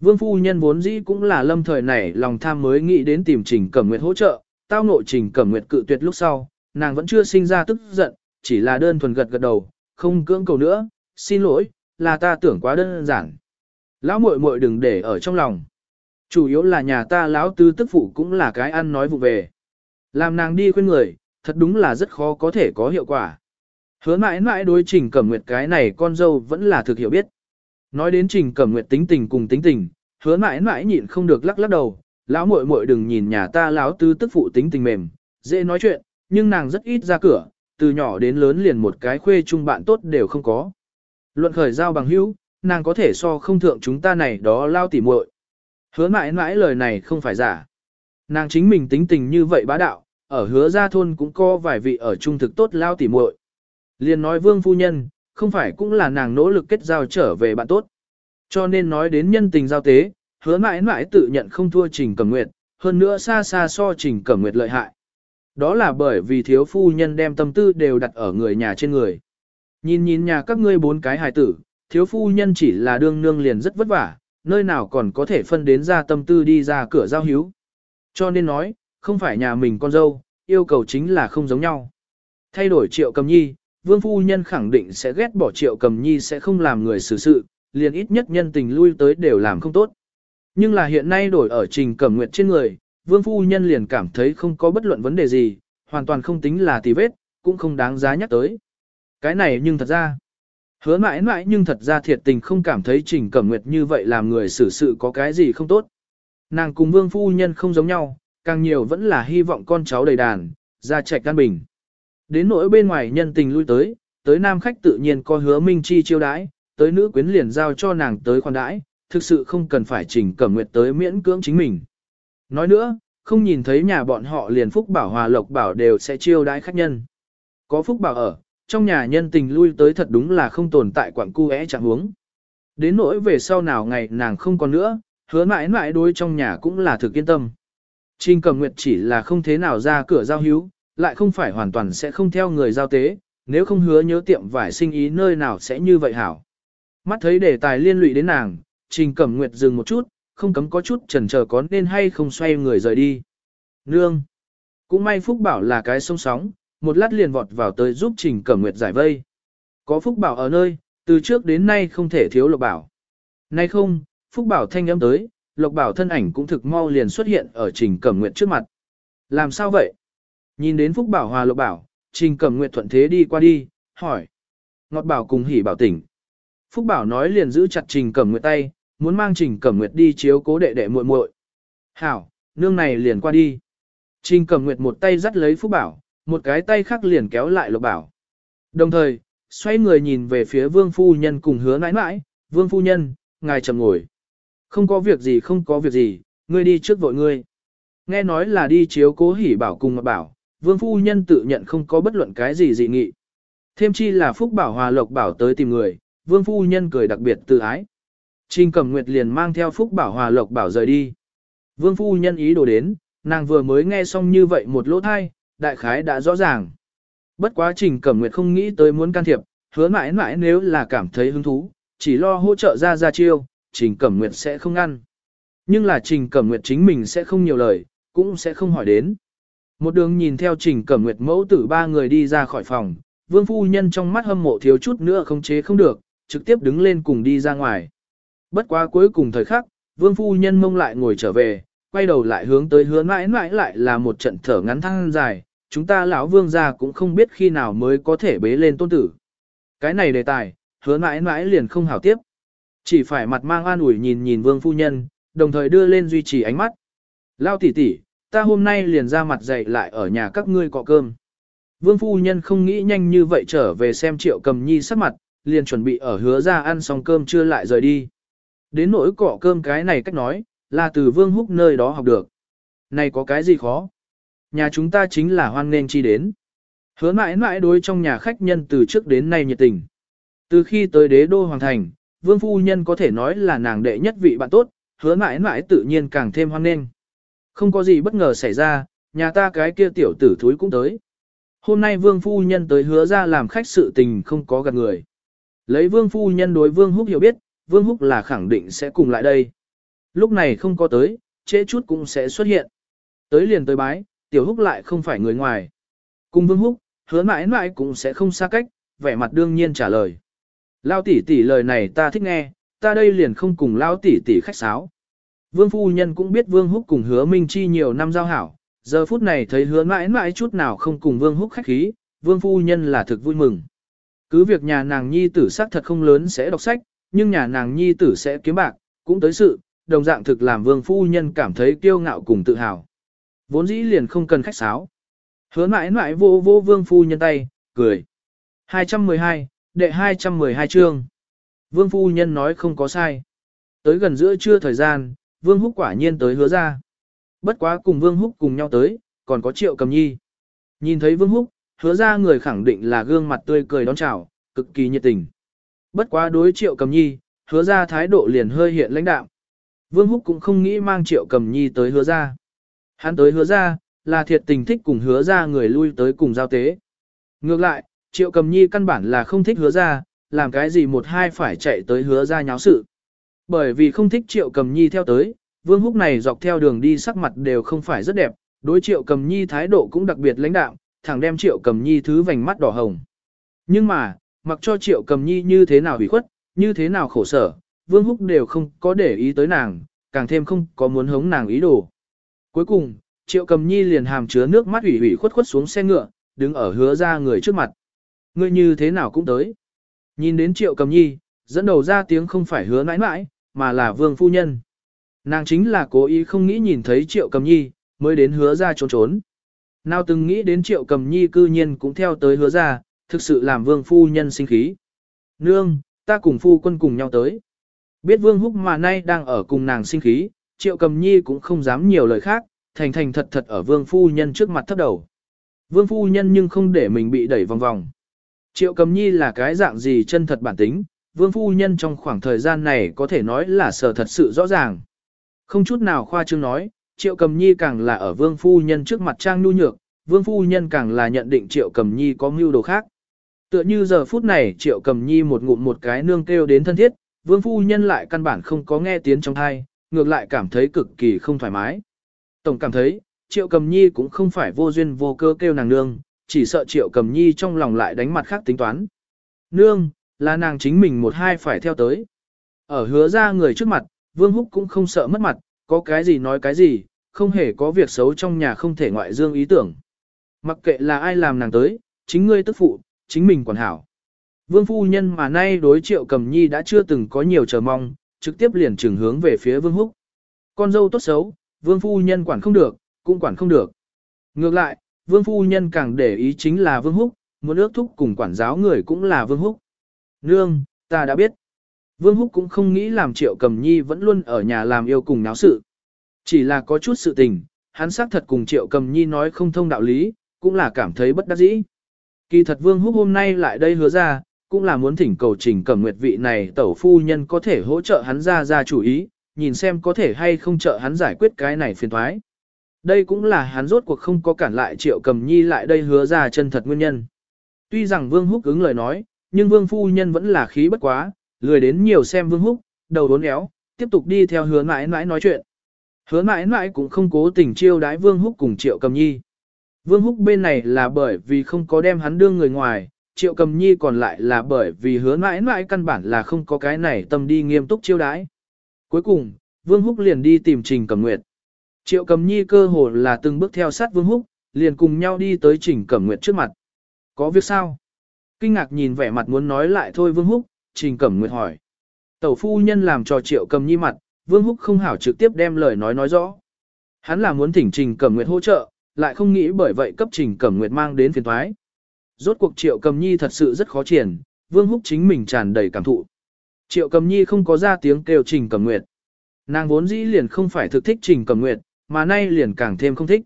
Vương phu nhân vốn dĩ cũng là lâm thời này lòng tham mới nghĩ đến tìm Trình Cẩm Nguyệt hỗ trợ, tao nội Trình Cẩm Nguyệt cự tuyệt lúc sau, nàng vẫn chưa sinh ra tức giận, chỉ là đơn thuần gật gật đầu, không cưỡng cầu nữa, xin lỗi, là ta tưởng quá đơn giản. Lão muội muội đừng để ở trong lòng. Chủ yếu là nhà ta lão tư tức phụ cũng là cái ăn nói vụ về. Làm nàng đi khuyên người, thật đúng là rất khó có thể có hiệu quả. Hứa mãi mãi đối trình cẩm nguyệt cái này con dâu vẫn là thực hiểu biết. Nói đến trình cẩm nguyệt tính tình cùng tính tình, hứa mãi mãi nhịn không được lắc lắc đầu, lão muội muội đừng nhìn nhà ta lão tư tức phụ tính tình mềm, dễ nói chuyện, nhưng nàng rất ít ra cửa, từ nhỏ đến lớn liền một cái khuê chung bạn tốt đều không có. Luận khởi giao bằng hữu, nàng có thể so không thượng chúng ta này đó lao tỉ muội. Hứa mãi mãi lời này không phải giả. Nàng chính mình tính tình như vậy bá đạo, ở hứa gia thôn cũng có vài vị ở trung thực tốt lao tỉ muội. Liền nói vương phu nhân, không phải cũng là nàng nỗ lực kết giao trở về bạn tốt. Cho nên nói đến nhân tình giao tế, hứa mãi mãi tự nhận không thua trình cẩm nguyệt, hơn nữa xa xa so trình cẩm nguyệt lợi hại. Đó là bởi vì thiếu phu nhân đem tâm tư đều đặt ở người nhà trên người. Nhìn nhìn nhà các ngươi bốn cái hài tử, thiếu phu nhân chỉ là đương nương liền rất vất vả, nơi nào còn có thể phân đến ra tâm tư đi ra cửa giao hiếu. Cho nên nói, không phải nhà mình con dâu, yêu cầu chính là không giống nhau. Thay đổi triệu cầm nhi, vương phu nhân khẳng định sẽ ghét bỏ triệu cầm nhi sẽ không làm người xử sự, liền ít nhất nhân tình lui tới đều làm không tốt. Nhưng là hiện nay đổi ở trình cầm nguyệt trên người, vương phu nhân liền cảm thấy không có bất luận vấn đề gì, hoàn toàn không tính là tì vết, cũng không đáng giá nhắc tới. Cái này nhưng thật ra, hứa mãi mãi nhưng thật ra thiệt tình không cảm thấy trình cẩm nguyệt như vậy làm người xử sự có cái gì không tốt. nàng cùng vương phu nhân không giống nhau, càng nhiều vẫn là hy vọng con cháu đầy đàn, ra trạch căn bình. Đến nỗi bên ngoài nhân tình lui tới, tới nam khách tự nhiên có hứa minh chi chiêu đãi, tới nữ quyến liền giao cho nàng tới khoan đãi, thực sự không cần phải trình cẩm nguyệt tới miễn cưỡng chính mình. Nói nữa, không nhìn thấy nhà bọn họ liền phúc bảo hòa lộc bảo đều sẽ chiêu đãi khách nhân. Có phúc bảo ở, trong nhà nhân tình lui tới thật đúng là không tồn tại quặng cu é chẳng huống. Đến nỗi về sau nào ngày nàng không còn nữa, hứa mãi mãi đối trong nhà cũng là thực yên tâm. Trình cầm nguyệt chỉ là không thế nào ra cửa giao hữu, lại không phải hoàn toàn sẽ không theo người giao tế, nếu không hứa nhớ tiệm vải sinh ý nơi nào sẽ như vậy hảo. Mắt thấy đề tài liên lụy đến nàng, trình cẩm nguyệt dừng một chút, không cấm có chút chần chờ có nên hay không xoay người rời đi. Nương! Cũng may Phúc Bảo là cái sông sóng, một lát liền vọt vào tới giúp trình cẩm nguyệt giải vây. Có Phúc Bảo ở nơi, từ trước đến nay không thể thiếu Lộc Bảo. Nay không, Phúc Bảo thanh âm tới, Lộc Bảo thân ảnh cũng thực mau liền xuất hiện ở Trình Cẩm Nguyệt trước mặt. Làm sao vậy? Nhìn đến Phúc Bảo hòa Lộc Bảo, Trình Cẩm Nguyệt thuận thế đi qua đi, hỏi. Ngọt Bảo cùng hỉ bảo tỉnh. Phúc Bảo nói liền giữ chặt Trình Cẩm Nguyệt tay, muốn mang Trình Cẩm Nguyệt đi chiếu cố đệ đệ muội muội. Hảo, nương này liền qua đi. Trình Cẩm Nguyệt một tay dắt lấy Phúc Bảo, một cái tay khác liền kéo lại Lộc Bảo. Đồng thời, xoay người nhìn về phía Vương Phu Nhân cùng hứa nãi nãi, Vương Phu Nhân, ngài chậm ngồi. Không có việc gì không có việc gì, ngươi đi trước vội ngươi. Nghe nói là đi chiếu cố hỉ bảo cùng ngọc bảo, vương phu nhân tự nhận không có bất luận cái gì dị nghị. Thêm chi là phúc bảo hòa lộc bảo tới tìm người, vương phu nhân cười đặc biệt tự ái. Trình Cẩm Nguyệt liền mang theo phúc bảo hòa lộc bảo rời đi. Vương phu nhân ý đồ đến, nàng vừa mới nghe xong như vậy một lỗ thai, đại khái đã rõ ràng. Bất quá Trình Cẩm Nguyệt không nghĩ tới muốn can thiệp, hứa mãi mãi nếu là cảm thấy hứng thú, chỉ lo hỗ trợ ra ra chiêu, Trình Cẩm Nguyệt sẽ không ngăn. Nhưng là Trình Cẩm Nguyệt chính mình sẽ không nhiều lời, cũng sẽ không hỏi đến. Một đường nhìn theo Trình Cẩm Nguyệt mẫu tử ba người đi ra khỏi phòng, Vương Phu Nhân trong mắt hâm mộ thiếu chút nữa không chế không được, trực tiếp đứng lên cùng đi ra ngoài. Bất quá cuối cùng thời khắc, Vương Phu Nhân mông lại ngồi trở về, quay đầu lại hướng tới hứa mãi mãi lại là một trận thở ngắn thăng dài, chúng ta lão Vương gia cũng không biết khi nào mới có thể bế lên tôn tử. Cái này đề tài, hứa mãi mãi liền không hảo tiếp. Chỉ phải mặt mang an ủi nhìn nhìn vương phu nhân, đồng thời đưa lên duy trì ánh mắt. Lao tỷ tỷ, ta hôm nay liền ra mặt dậy lại ở nhà các ngươi cọ cơm. Vương phu nhân không nghĩ nhanh như vậy trở về xem triệu cầm nhi sắc mặt, liền chuẩn bị ở hứa ra ăn xong cơm chưa lại rời đi. Đến nỗi cọ cơm cái này cách nói, là từ vương húc nơi đó học được. Này có cái gì khó? Nhà chúng ta chính là hoan nghênh chi đến. Hứa mãi mãi đối trong nhà khách nhân từ trước đến nay nhiệt tình. Từ khi tới đế đô hoàng thành, vương phu nhân có thể nói là nàng đệ nhất vị bạn tốt, hứa mãi mãi tự nhiên càng thêm hoan nghênh. Không có gì bất ngờ xảy ra, nhà ta cái kia tiểu tử thúi cũng tới. Hôm nay vương phu nhân tới hứa ra làm khách sự tình không có gần người. Lấy vương phu nhân đối vương húc hiểu biết, vương húc là khẳng định sẽ cùng lại đây. Lúc này không có tới, trễ chút cũng sẽ xuất hiện. Tới liền tới bái, tiểu húc lại không phải người ngoài. Cùng vương húc, hứa mãi mãi cũng sẽ không xa cách, vẻ mặt đương nhiên trả lời. Lao tỷ tỷ lời này ta thích nghe, ta đây liền không cùng lao tỷ tỷ khách sáo. Vương phu nhân cũng biết Vương Húc cùng hứa Minh Chi nhiều năm giao hảo, giờ phút này thấy hứa mãi mãi chút nào không cùng Vương Húc khách khí, Vương phu nhân là thực vui mừng. Cứ việc nhà nàng nhi tử sắc thật không lớn sẽ đọc sách, nhưng nhà nàng nhi tử sẽ kiếm bạc, cũng tới sự, đồng dạng thực làm Vương phu nhân cảm thấy kiêu ngạo cùng tự hào. Vốn dĩ liền không cần khách sáo. Hứa mãi mãi vô vô Vương phu nhân tay, cười. 212, đệ 212 chương. Vương phu nhân nói không có sai. Tới gần giữa trưa thời gian, Vương Húc quả nhiên tới hứa ra. Bất quá cùng Vương Húc cùng nhau tới, còn có Triệu Cầm Nhi. Nhìn thấy Vương Húc, hứa ra người khẳng định là gương mặt tươi cười đón chào, cực kỳ nhiệt tình. Bất quá đối Triệu Cầm Nhi, hứa ra thái độ liền hơi hiện lãnh đạm. Vương Húc cũng không nghĩ mang Triệu Cầm Nhi tới hứa ra. Hắn tới hứa ra, là thiệt tình thích cùng hứa ra người lui tới cùng giao tế. Ngược lại, Triệu cầm nhi căn bản là không thích hứa ra, làm cái gì một hai phải chạy tới hứa ra nháo sự. Bởi vì không thích triệu cầm nhi theo tới, vương húc này dọc theo đường đi sắc mặt đều không phải rất đẹp, đối triệu cầm nhi thái độ cũng đặc biệt lãnh đạo, thẳng đem triệu cầm nhi thứ vành mắt đỏ hồng. Nhưng mà, mặc cho triệu cầm nhi như thế nào bị khuất, như thế nào khổ sở, vương húc đều không có để ý tới nàng, càng thêm không có muốn hống nàng ý đồ. Cuối cùng, triệu cầm nhi liền hàm chứa nước mắt ủy ủy khuất khuất xuống xe ngựa, đứng ở hứa ra người trước mặt. Ngươi như thế nào cũng tới. Nhìn đến triệu cầm nhi, dẫn đầu ra tiếng không phải hứa mãi mãi, mà là vương phu nhân. Nàng chính là cố ý không nghĩ nhìn thấy triệu cầm nhi, mới đến hứa ra trốn trốn. Nào từng nghĩ đến triệu cầm nhi cư nhiên cũng theo tới hứa ra, thực sự làm vương phu nhân sinh khí. Nương, ta cùng phu quân cùng nhau tới. Biết vương húc mà nay đang ở cùng nàng sinh khí, triệu cầm nhi cũng không dám nhiều lời khác, thành thành thật thật ở vương phu nhân trước mặt thấp đầu. Vương phu nhân nhưng không để mình bị đẩy vòng vòng. Triệu cầm nhi là cái dạng gì chân thật bản tính, vương phu nhân trong khoảng thời gian này có thể nói là sở thật sự rõ ràng. Không chút nào khoa trương nói, triệu cầm nhi càng là ở vương phu nhân trước mặt trang nhu nhược, vương phu nhân càng là nhận định triệu cầm nhi có mưu đồ khác. Tựa như giờ phút này triệu cầm nhi một ngụm một cái nương kêu đến thân thiết, vương phu nhân lại căn bản không có nghe tiếng trong thai, ngược lại cảm thấy cực kỳ không thoải mái. Tổng cảm thấy, triệu cầm nhi cũng không phải vô duyên vô cơ kêu nàng nương, chỉ sợ triệu cầm nhi trong lòng lại đánh mặt khác tính toán. Nương, là nàng chính mình một hai phải theo tới. Ở hứa ra người trước mặt, vương húc cũng không sợ mất mặt, có cái gì nói cái gì, không hề có việc xấu trong nhà không thể ngoại dương ý tưởng. Mặc kệ là ai làm nàng tới, chính ngươi tức phụ, chính mình quản hảo. Vương phu nhân mà nay đối triệu cầm nhi đã chưa từng có nhiều chờ mong, trực tiếp liền trừng hướng về phía vương húc. Con dâu tốt xấu, vương phu nhân quản không được, cũng quản không được. Ngược lại, vương phu nhân càng để ý chính là vương húc, muốn ước thúc cùng quản giáo người cũng là vương húc. Nương, ta đã biết. Vương húc cũng không nghĩ làm triệu cầm nhi vẫn luôn ở nhà làm yêu cùng náo sự. Chỉ là có chút sự tình, hắn xác thật cùng triệu cầm nhi nói không thông đạo lý, cũng là cảm thấy bất đắc dĩ. Kỳ thật vương húc hôm nay lại đây hứa ra, cũng là muốn thỉnh cầu trình cẩm nguyệt vị này tẩu phu nhân có thể hỗ trợ hắn ra ra chủ ý, nhìn xem có thể hay không trợ hắn giải quyết cái này phiền thoái. Đây cũng là hắn rốt cuộc không có cản lại triệu cầm nhi lại đây hứa ra chân thật nguyên nhân. Tuy rằng vương húc ứng lời nói, nhưng vương phu nhân vẫn là khí bất quá, lười đến nhiều xem vương húc, đầu đốn éo, tiếp tục đi theo hứa mãi mãi nói chuyện. Hứa mãi mãi cũng không cố tình chiêu đái vương húc cùng triệu cầm nhi. Vương húc bên này là bởi vì không có đem hắn đưa người ngoài, triệu cầm nhi còn lại là bởi vì hứa mãi mãi căn bản là không có cái này tâm đi nghiêm túc chiêu đái. Cuối cùng, vương húc liền đi tìm trình cầm nguyệt. Triệu cầm nhi cơ hồ là từng bước theo sát vương húc, liền cùng nhau đi tới trình cẩm nguyệt trước mặt. Có việc sao? Kinh ngạc nhìn vẻ mặt muốn nói lại thôi vương húc, trình cẩm nguyệt hỏi. Tẩu phu nhân làm cho triệu cầm nhi mặt, vương húc không hảo trực tiếp đem lời nói nói rõ. Hắn là muốn thỉnh trình cẩm nguyệt hỗ trợ, lại không nghĩ bởi vậy cấp trình cẩm nguyệt mang đến phiền thoái. Rốt cuộc triệu cầm nhi thật sự rất khó triển, vương húc chính mình tràn đầy cảm thụ. Triệu cầm nhi không có ra tiếng kêu trình cẩm nguyệt. Nàng vốn dĩ liền không phải thực thích trình cẩm nguyệt, mà nay liền càng thêm không thích.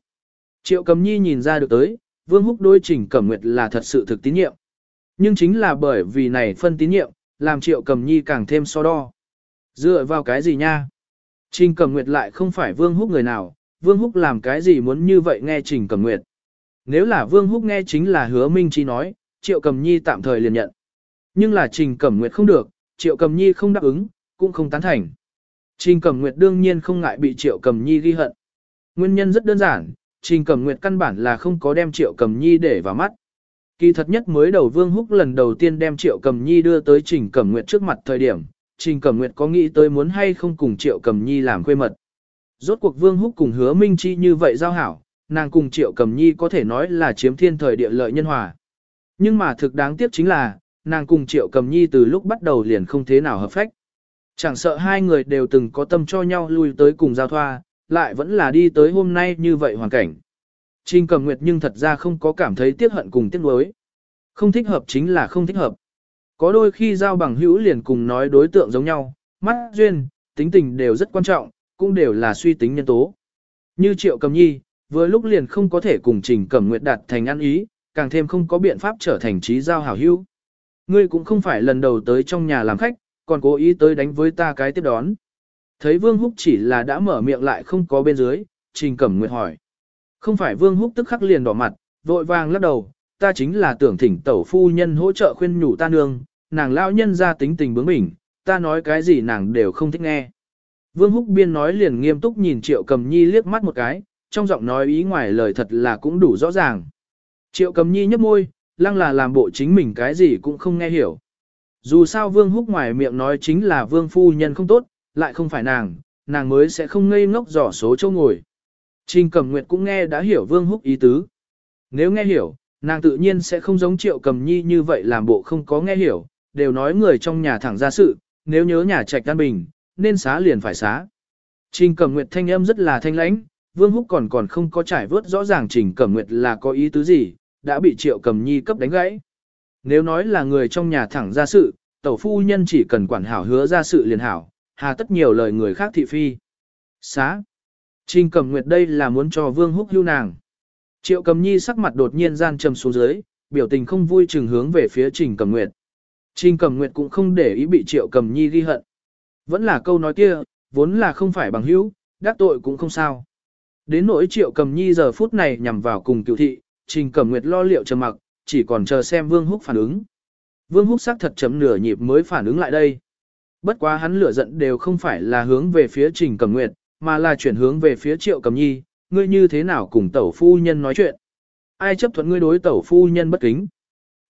Triệu cầm nhi nhìn ra được tới, vương húc đôi trình cẩm nguyệt là thật sự thực tín nhiệm. Nhưng chính là bởi vì này phân tín nhiệm, làm triệu cầm nhi càng thêm so đo. Dựa vào cái gì nha? Trình cẩm nguyệt lại không phải vương húc người nào, vương húc làm cái gì muốn như vậy nghe trình cẩm nguyệt. Nếu là vương húc nghe chính là hứa minh chi nói, triệu cầm nhi tạm thời liền nhận. Nhưng là trình cẩm nguyệt không được, triệu cầm nhi không đáp ứng, cũng không tán thành. Trình cẩm nguyệt đương nhiên không ngại bị triệu cầm nhi ghi hận. Nguyên nhân rất đơn giản, Trình Cẩm Nguyệt căn bản là không có đem Triệu Cầm Nhi để vào mắt. Kỳ thật nhất mới đầu Vương Húc lần đầu tiên đem Triệu Cầm Nhi đưa tới Trình Cẩm Nguyệt trước mặt thời điểm, Trình Cẩm Nguyệt có nghĩ tới muốn hay không cùng Triệu Cầm Nhi làm khuê mật. Rốt cuộc Vương Húc cùng hứa Minh Chi như vậy giao hảo, nàng cùng Triệu Cầm Nhi có thể nói là chiếm thiên thời địa lợi nhân hòa. Nhưng mà thực đáng tiếc chính là, nàng cùng Triệu Cầm Nhi từ lúc bắt đầu liền không thế nào hợp phách. Chẳng sợ hai người đều từng có tâm cho nhau lui tới cùng giao thoa, lại vẫn là đi tới hôm nay như vậy hoàn cảnh. Trình cầm nguyệt nhưng thật ra không có cảm thấy tiếc hận cùng tiếc nuối. Không thích hợp chính là không thích hợp. Có đôi khi giao bằng hữu liền cùng nói đối tượng giống nhau, mắt duyên, tính tình đều rất quan trọng, cũng đều là suy tính nhân tố. Như triệu cầm nhi, vừa lúc liền không có thể cùng trình cầm nguyệt đạt thành ăn ý, càng thêm không có biện pháp trở thành trí giao hảo hữu. Ngươi cũng không phải lần đầu tới trong nhà làm khách, còn cố ý tới đánh với ta cái tiếp đón. Thấy Vương Húc chỉ là đã mở miệng lại không có bên dưới, Trình Cẩm Nguyệt hỏi. Không phải Vương Húc tức khắc liền đỏ mặt, vội vàng lắc đầu, ta chính là tưởng thỉnh tẩu phu nhân hỗ trợ khuyên nhủ ta nương, nàng lão nhân ra tính tình bướng bỉnh, ta nói cái gì nàng đều không thích nghe. Vương Húc biên nói liền nghiêm túc nhìn Triệu Cầm Nhi liếc mắt một cái, trong giọng nói ý ngoài lời thật là cũng đủ rõ ràng. Triệu Cầm Nhi nhấp môi, lăng là làm bộ chính mình cái gì cũng không nghe hiểu. Dù sao Vương Húc ngoài miệng nói chính là Vương phu nhân không tốt, lại không phải nàng, nàng mới sẽ không ngây ngốc dò số châu ngồi. Trình Cẩm Nguyệt cũng nghe đã hiểu Vương Húc ý tứ. Nếu nghe hiểu, nàng tự nhiên sẽ không giống Triệu Cầm Nhi như vậy làm bộ không có nghe hiểu, đều nói người trong nhà thẳng ra sự, nếu nhớ nhà trạch an bình, nên xá liền phải xá. Trình Cẩm Nguyệt thanh âm rất là thanh lãnh, Vương Húc còn còn không có trải vớt rõ ràng Trình Cẩm Nguyệt là có ý tứ gì, đã bị Triệu Cầm Nhi cấp đánh gãy. Nếu nói là người trong nhà thẳng ra sự, tẩu phu nhân chỉ cần quản hảo hứa ra sự liền hảo, hà tất nhiều lời người khác thị phi. Xá. Trình Cẩm Nguyệt đây là muốn cho Vương Húc hưu nàng. Triệu Cầm Nhi sắc mặt đột nhiên gian trầm xuống dưới, biểu tình không vui chừng hướng về phía Trình Cẩm Nguyệt. Trình Cẩm Nguyệt cũng không để ý bị Triệu Cầm Nhi ghi hận. Vẫn là câu nói kia, vốn là không phải bằng hữu, đắc tội cũng không sao. Đến nỗi Triệu Cầm Nhi giờ phút này nhằm vào cùng cựu thị, Trình Cẩm Nguyệt lo liệu trầm mặc, chỉ còn chờ xem Vương Húc phản ứng. Vương Húc sắc thật chấm nửa nhịp mới phản ứng lại đây. Bất quá hắn lửa giận đều không phải là hướng về phía Trình Cẩm Nguyệt, mà là chuyển hướng về phía Triệu cầm Nhi, ngươi như thế nào cùng tẩu phu nhân nói chuyện. Ai chấp thuận ngươi đối tẩu phu nhân bất kính.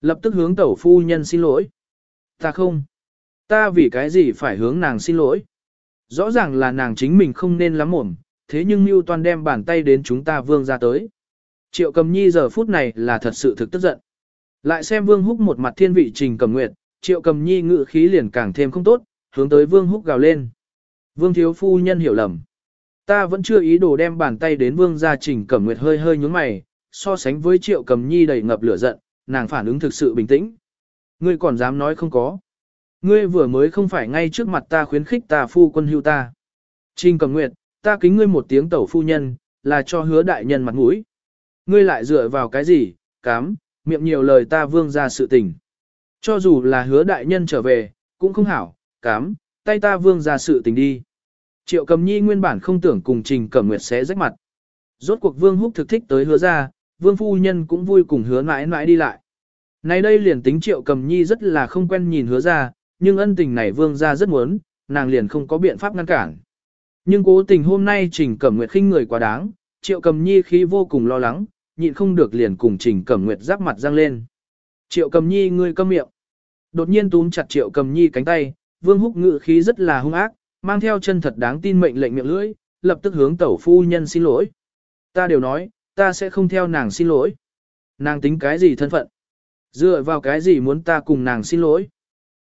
Lập tức hướng tẩu phu nhân xin lỗi. Ta không. Ta vì cái gì phải hướng nàng xin lỗi. Rõ ràng là nàng chính mình không nên lắm mồm, thế nhưng Mưu Toàn đem bàn tay đến chúng ta vương ra tới. Triệu cầm nhi giờ phút này là thật sự thực tức giận. Lại xem vương húc một mặt thiên vị trình cầm nguyệt, triệu cầm nhi ngự khí liền càng thêm không tốt, hướng tới vương húc gào lên. Vương thiếu phu nhân hiểu lầm. Ta vẫn chưa ý đồ đem bàn tay đến vương gia trình cầm nguyệt hơi hơi nhúng mày, so sánh với triệu cầm nhi đầy ngập lửa giận, nàng phản ứng thực sự bình tĩnh. Ngươi còn dám nói không có. Ngươi vừa mới không phải ngay trước mặt ta khuyến khích ta phu quân hưu ta. Trình cầm nguyệt, ta kính ngươi một tiếng tẩu phu nhân, là cho hứa đại nhân mặt mũi. Ngươi lại dựa vào cái gì, cám, miệng nhiều lời ta vương ra sự tình. Cho dù là hứa đại nhân trở về, cũng không hảo, cám, tay ta vương ra sự tình đi. Triệu cầm nhi nguyên bản không tưởng cùng trình cẩm nguyệt sẽ rách mặt. Rốt cuộc vương húc thực thích tới hứa ra, vương phu nhân cũng vui cùng hứa mãi mãi đi lại. Này đây liền tính triệu cầm nhi rất là không quen nhìn hứa ra, nhưng ân tình này vương ra rất muốn, nàng liền không có biện pháp ngăn cản. Nhưng cố tình hôm nay Trình Cẩm Nguyệt khinh người quá đáng, Triệu Cầm Nhi khi vô cùng lo lắng, nhịn không được liền cùng Trình Cẩm Nguyệt giáp mặt răng lên. Triệu Cầm Nhi ngươi câm miệng. Đột nhiên túm chặt Triệu Cầm Nhi cánh tay, Vương Húc ngự khí rất là hung ác, mang theo chân thật đáng tin mệnh lệnh miệng lưỡi, lập tức hướng tẩu phu nhân xin lỗi. Ta đều nói, ta sẽ không theo nàng xin lỗi. Nàng tính cái gì thân phận? Dựa vào cái gì muốn ta cùng nàng xin lỗi?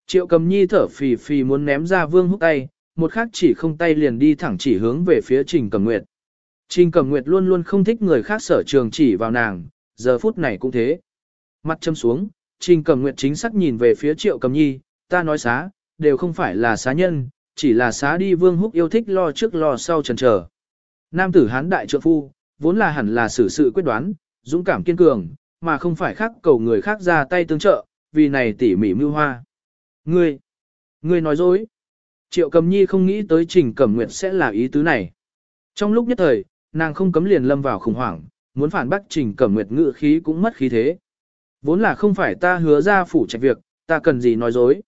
Triệu cầm nhi thở phì phì muốn ném ra vương húc tay, một khác chỉ không tay liền đi thẳng chỉ hướng về phía Trình Cẩm Nguyệt. Trình Cẩm Nguyệt luôn luôn không thích người khác sở trường chỉ vào nàng, giờ phút này cũng thế. Mặt châm xuống, Trình Cẩm Nguyệt chính xác nhìn về phía Triệu Cầm Nhi, ta nói xá, đều không phải là xá nhân, chỉ là xá đi vương húc yêu thích lo trước lo sau chần chờ. Nam tử hán đại trượng phu, vốn là hẳn là xử sự quyết đoán, dũng cảm kiên cường, mà không phải khác cầu người khác ra tay tương trợ, vì này tỉ mỉ mưu hoa. Ngươi, ngươi nói dối. Triệu cầm nhi không nghĩ tới trình cẩm nguyệt sẽ là ý tứ này. Trong lúc nhất thời, nàng không cấm liền lâm vào khủng hoảng, muốn phản bác trình cẩm nguyệt ngự khí cũng mất khí thế. Vốn là không phải ta hứa ra phủ trạch việc, ta cần gì nói dối.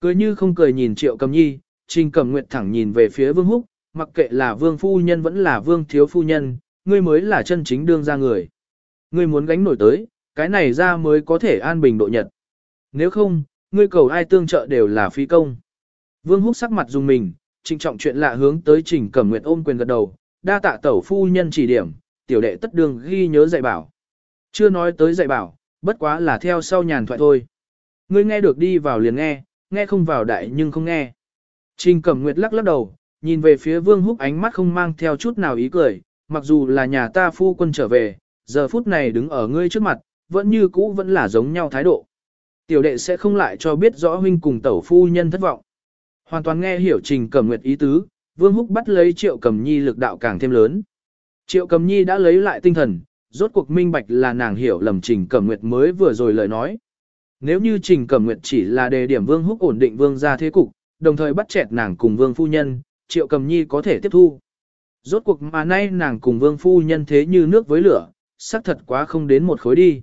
Cười như không cười nhìn triệu cầm nhi, trình cẩm nguyệt thẳng nhìn về phía vương húc, mặc kệ là vương phu nhân vẫn là vương thiếu phu nhân, ngươi mới là chân chính đương ra người. Ngươi muốn gánh nổi tới, cái này ra mới có thể an bình độ nhật. Nếu không, ngươi cầu ai tương trợ đều là phi công. Vương Húc sắc mặt dùng mình, trịnh trọng chuyện lạ hướng tới Trình Cẩm Nguyệt ôm quyền gật đầu, đa tạ tẩu phu nhân chỉ điểm, tiểu đệ tất đường ghi nhớ dạy bảo. Chưa nói tới dạy bảo, bất quá là theo sau nhàn thoại thôi. Ngươi nghe được đi vào liền nghe, nghe không vào đại nhưng không nghe. Trình Cẩm Nguyệt lắc lắc đầu, nhìn về phía Vương Húc ánh mắt không mang theo chút nào ý cười, mặc dù là nhà ta phu quân trở về, giờ phút này đứng ở ngươi trước mặt, vẫn như cũ vẫn là giống nhau thái độ. Tiểu đệ sẽ không lại cho biết rõ huynh cùng tẩu phu nhân thất vọng. Hoàn toàn nghe hiểu trình cẩm nguyệt ý tứ, vương húc bắt lấy triệu cầm nhi lực đạo càng thêm lớn. Triệu cầm nhi đã lấy lại tinh thần, rốt cuộc minh bạch là nàng hiểu lầm trình cẩm nguyệt mới vừa rồi lời nói. Nếu như trình cẩm nguyệt chỉ là đề điểm vương húc ổn định vương gia thế cục, đồng thời bắt chẹt nàng cùng vương phu nhân, triệu cầm nhi có thể tiếp thu. Rốt cuộc mà nay nàng cùng vương phu nhân thế như nước với lửa, xác thật quá không đến một khối đi.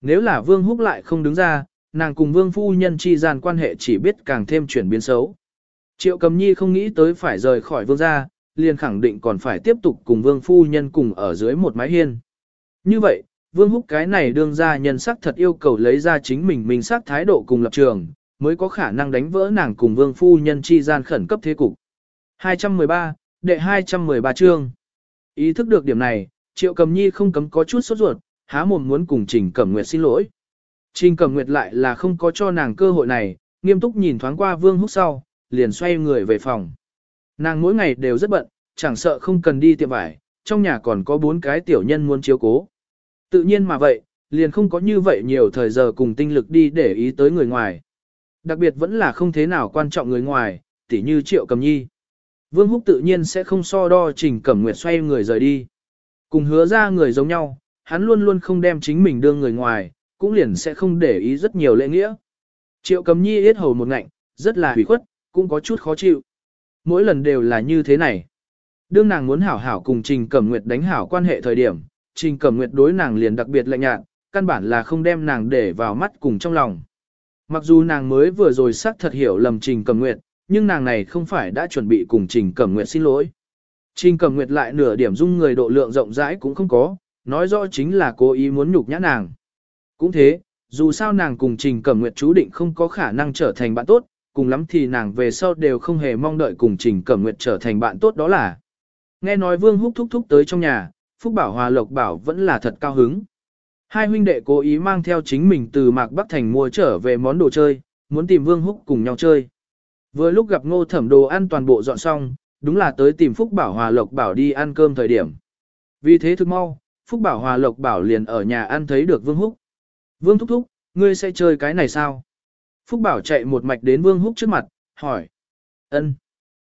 Nếu là vương húc lại không đứng ra, nàng cùng vương phu nhân chi gian quan hệ chỉ biết càng thêm chuyển biến xấu. Triệu cầm nhi không nghĩ tới phải rời khỏi vương gia, liền khẳng định còn phải tiếp tục cùng vương phu nhân cùng ở dưới một mái hiên. Như vậy, vương húc cái này đương ra nhân sắc thật yêu cầu lấy ra chính mình mình sắc thái độ cùng lập trường, mới có khả năng đánh vỡ nàng cùng vương phu nhân chi gian khẩn cấp thế cục. 213, đệ 213 chương. Ý thức được điểm này, triệu cầm nhi không cấm có chút sốt ruột, há mồm muốn cùng trình cẩm nguyệt xin lỗi. Trình Cẩm Nguyệt lại là không có cho nàng cơ hội này, nghiêm túc nhìn thoáng qua Vương Húc sau, liền xoay người về phòng. Nàng mỗi ngày đều rất bận, chẳng sợ không cần đi tiệm vải, trong nhà còn có bốn cái tiểu nhân muốn chiếu cố. Tự nhiên mà vậy, liền không có như vậy nhiều thời giờ cùng tinh lực đi để ý tới người ngoài. Đặc biệt vẫn là không thế nào quan trọng người ngoài, tỉ như Triệu Cầm Nhi. Vương Húc tự nhiên sẽ không so đo Trình Cẩm Nguyệt xoay người rời đi. Cùng hứa ra người giống nhau, hắn luôn luôn không đem chính mình đưa người ngoài, cũng liền sẽ không để ý rất nhiều lễ nghĩa. Triệu Cầm Nhi yết hầu một ngạnh, rất là hủy khuất, cũng có chút khó chịu. Mỗi lần đều là như thế này. Đương nàng muốn hảo hảo cùng Trình Cẩm Nguyệt đánh hảo quan hệ thời điểm, Trình Cẩm Nguyệt đối nàng liền đặc biệt lạnh nhạt, căn bản là không đem nàng để vào mắt cùng trong lòng. Mặc dù nàng mới vừa rồi xác thật hiểu lầm Trình Cẩm Nguyệt, nhưng nàng này không phải đã chuẩn bị cùng Trình Cẩm Nguyệt xin lỗi. Trình Cẩm Nguyệt lại nửa điểm dung người độ lượng rộng rãi cũng không có, nói rõ chính là cố ý muốn nhục nhã nàng. Cũng thế, dù sao nàng cùng Trình Cẩm Nguyệt chú định không có khả năng trở thành bạn tốt, cùng lắm thì nàng về sau đều không hề mong đợi cùng Trình Cẩm Nguyệt trở thành bạn tốt đó là. Nghe nói Vương Húc thúc thúc tới trong nhà, Phúc Bảo Hòa Lộc Bảo vẫn là thật cao hứng. Hai huynh đệ cố ý mang theo chính mình từ Mạc Bắc Thành mua trở về món đồ chơi, muốn tìm Vương Húc cùng nhau chơi. Vừa lúc gặp ngô thẩm đồ ăn toàn bộ dọn xong, đúng là tới tìm Phúc Bảo Hòa Lộc Bảo đi ăn cơm thời điểm. Vì thế thức mau, Phúc Bảo Hòa Lộc Bảo liền ở nhà ăn thấy được Vương Húc. Vương Thúc Thúc, ngươi sẽ chơi cái này sao? Phúc Bảo chạy một mạch đến Vương Húc trước mặt, hỏi. ân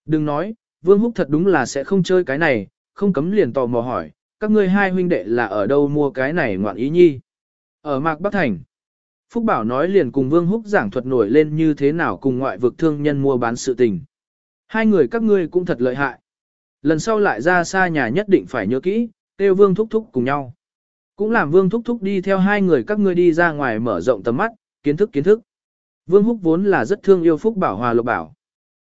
Đừng nói, Vương Húc thật đúng là sẽ không chơi cái này, không cấm liền tò mò hỏi, các ngươi hai huynh đệ là ở đâu mua cái này ngoạn ý nhi? Ở Mạc Bắc Thành. Phúc Bảo nói liền cùng Vương Húc giảng thuật nổi lên như thế nào cùng ngoại vực thương nhân mua bán sự tình. Hai người các ngươi cũng thật lợi hại. Lần sau lại ra xa nhà nhất định phải nhớ kỹ, kêu Vương Thúc Thúc cùng nhau. Cũng làm Vương Thúc Thúc đi theo hai người các ngươi đi ra ngoài mở rộng tầm mắt, kiến thức kiến thức. Vương Húc vốn là rất thương yêu Phúc Bảo Hòa Lộc Bảo.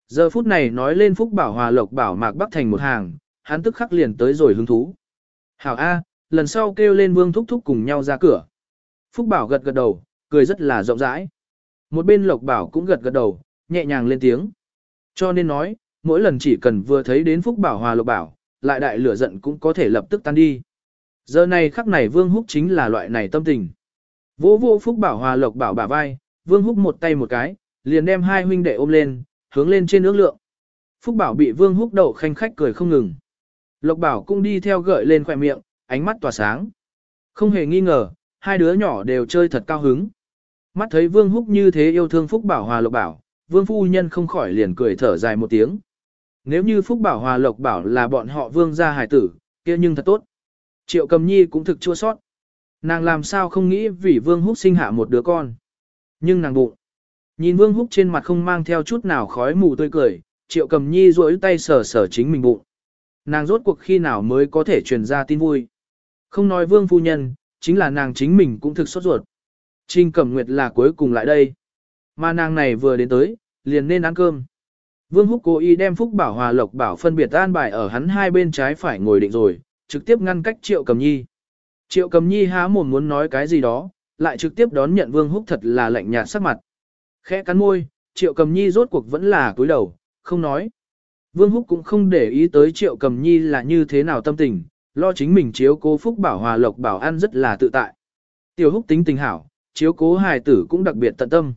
Giờ phút này nói lên Phúc Bảo Hòa Lộc Bảo Mạc Bắc thành một hàng, hắn tức khắc liền tới rồi hứng thú. Hảo A, lần sau kêu lên Vương Thúc Thúc cùng nhau ra cửa. Phúc Bảo gật gật đầu, cười rất là rộng rãi. Một bên Lộc Bảo cũng gật gật đầu, nhẹ nhàng lên tiếng. Cho nên nói, mỗi lần chỉ cần vừa thấy đến Phúc Bảo Hòa Lộc Bảo, lại đại lửa giận cũng có thể lập tức tan đi. Giờ này khắc này Vương Húc chính là loại này tâm tình. Vô vô Phúc Bảo Hòa Lộc Bảo bả vai, Vương Húc một tay một cái, liền đem hai huynh đệ ôm lên, hướng lên trên ước lượng. Phúc Bảo bị Vương Húc đậu khanh khách cười không ngừng. Lộc Bảo cũng đi theo gợi lên khỏe miệng, ánh mắt tỏa sáng. Không hề nghi ngờ, hai đứa nhỏ đều chơi thật cao hứng. Mắt thấy Vương Húc như thế yêu thương Phúc Bảo Hòa Lộc Bảo, Vương Phu Nhân không khỏi liền cười thở dài một tiếng. Nếu như Phúc Bảo Hòa Lộc Bảo là bọn họ Vương gia hải tử, kia nhưng thật tốt. Triệu Cầm Nhi cũng thực chua sót. Nàng làm sao không nghĩ vì Vương Húc sinh hạ một đứa con. Nhưng nàng bụng. Nhìn Vương Húc trên mặt không mang theo chút nào khói mù tươi cười, Triệu Cầm Nhi duỗi tay sờ sờ chính mình bụng. Nàng rốt cuộc khi nào mới có thể truyền ra tin vui. Không nói Vương phu nhân, chính là nàng chính mình cũng thực sốt ruột. Trình Cẩm Nguyệt là cuối cùng lại đây. Mà nàng này vừa đến tới, liền nên ăn cơm. Vương Húc cố ý đem Phúc Bảo Hòa Lộc Bảo phân biệt an bài ở hắn hai bên trái phải ngồi định rồi, trực tiếp ngăn cách Triệu Cầm Nhi. Triệu Cầm Nhi há mồm muốn nói cái gì đó, lại trực tiếp đón nhận Vương Húc thật là lạnh nhạt sắc mặt. Khẽ cắn môi, Triệu Cầm Nhi rốt cuộc vẫn là cúi đầu, không nói. Vương Húc cũng không để ý tới Triệu Cầm Nhi là như thế nào tâm tình, lo chính mình chiếu cố Phúc Bảo Hòa Lộc Bảo ăn rất là tự tại. Tiểu Húc tính tình hảo, chiếu cố hài tử cũng đặc biệt tận tâm.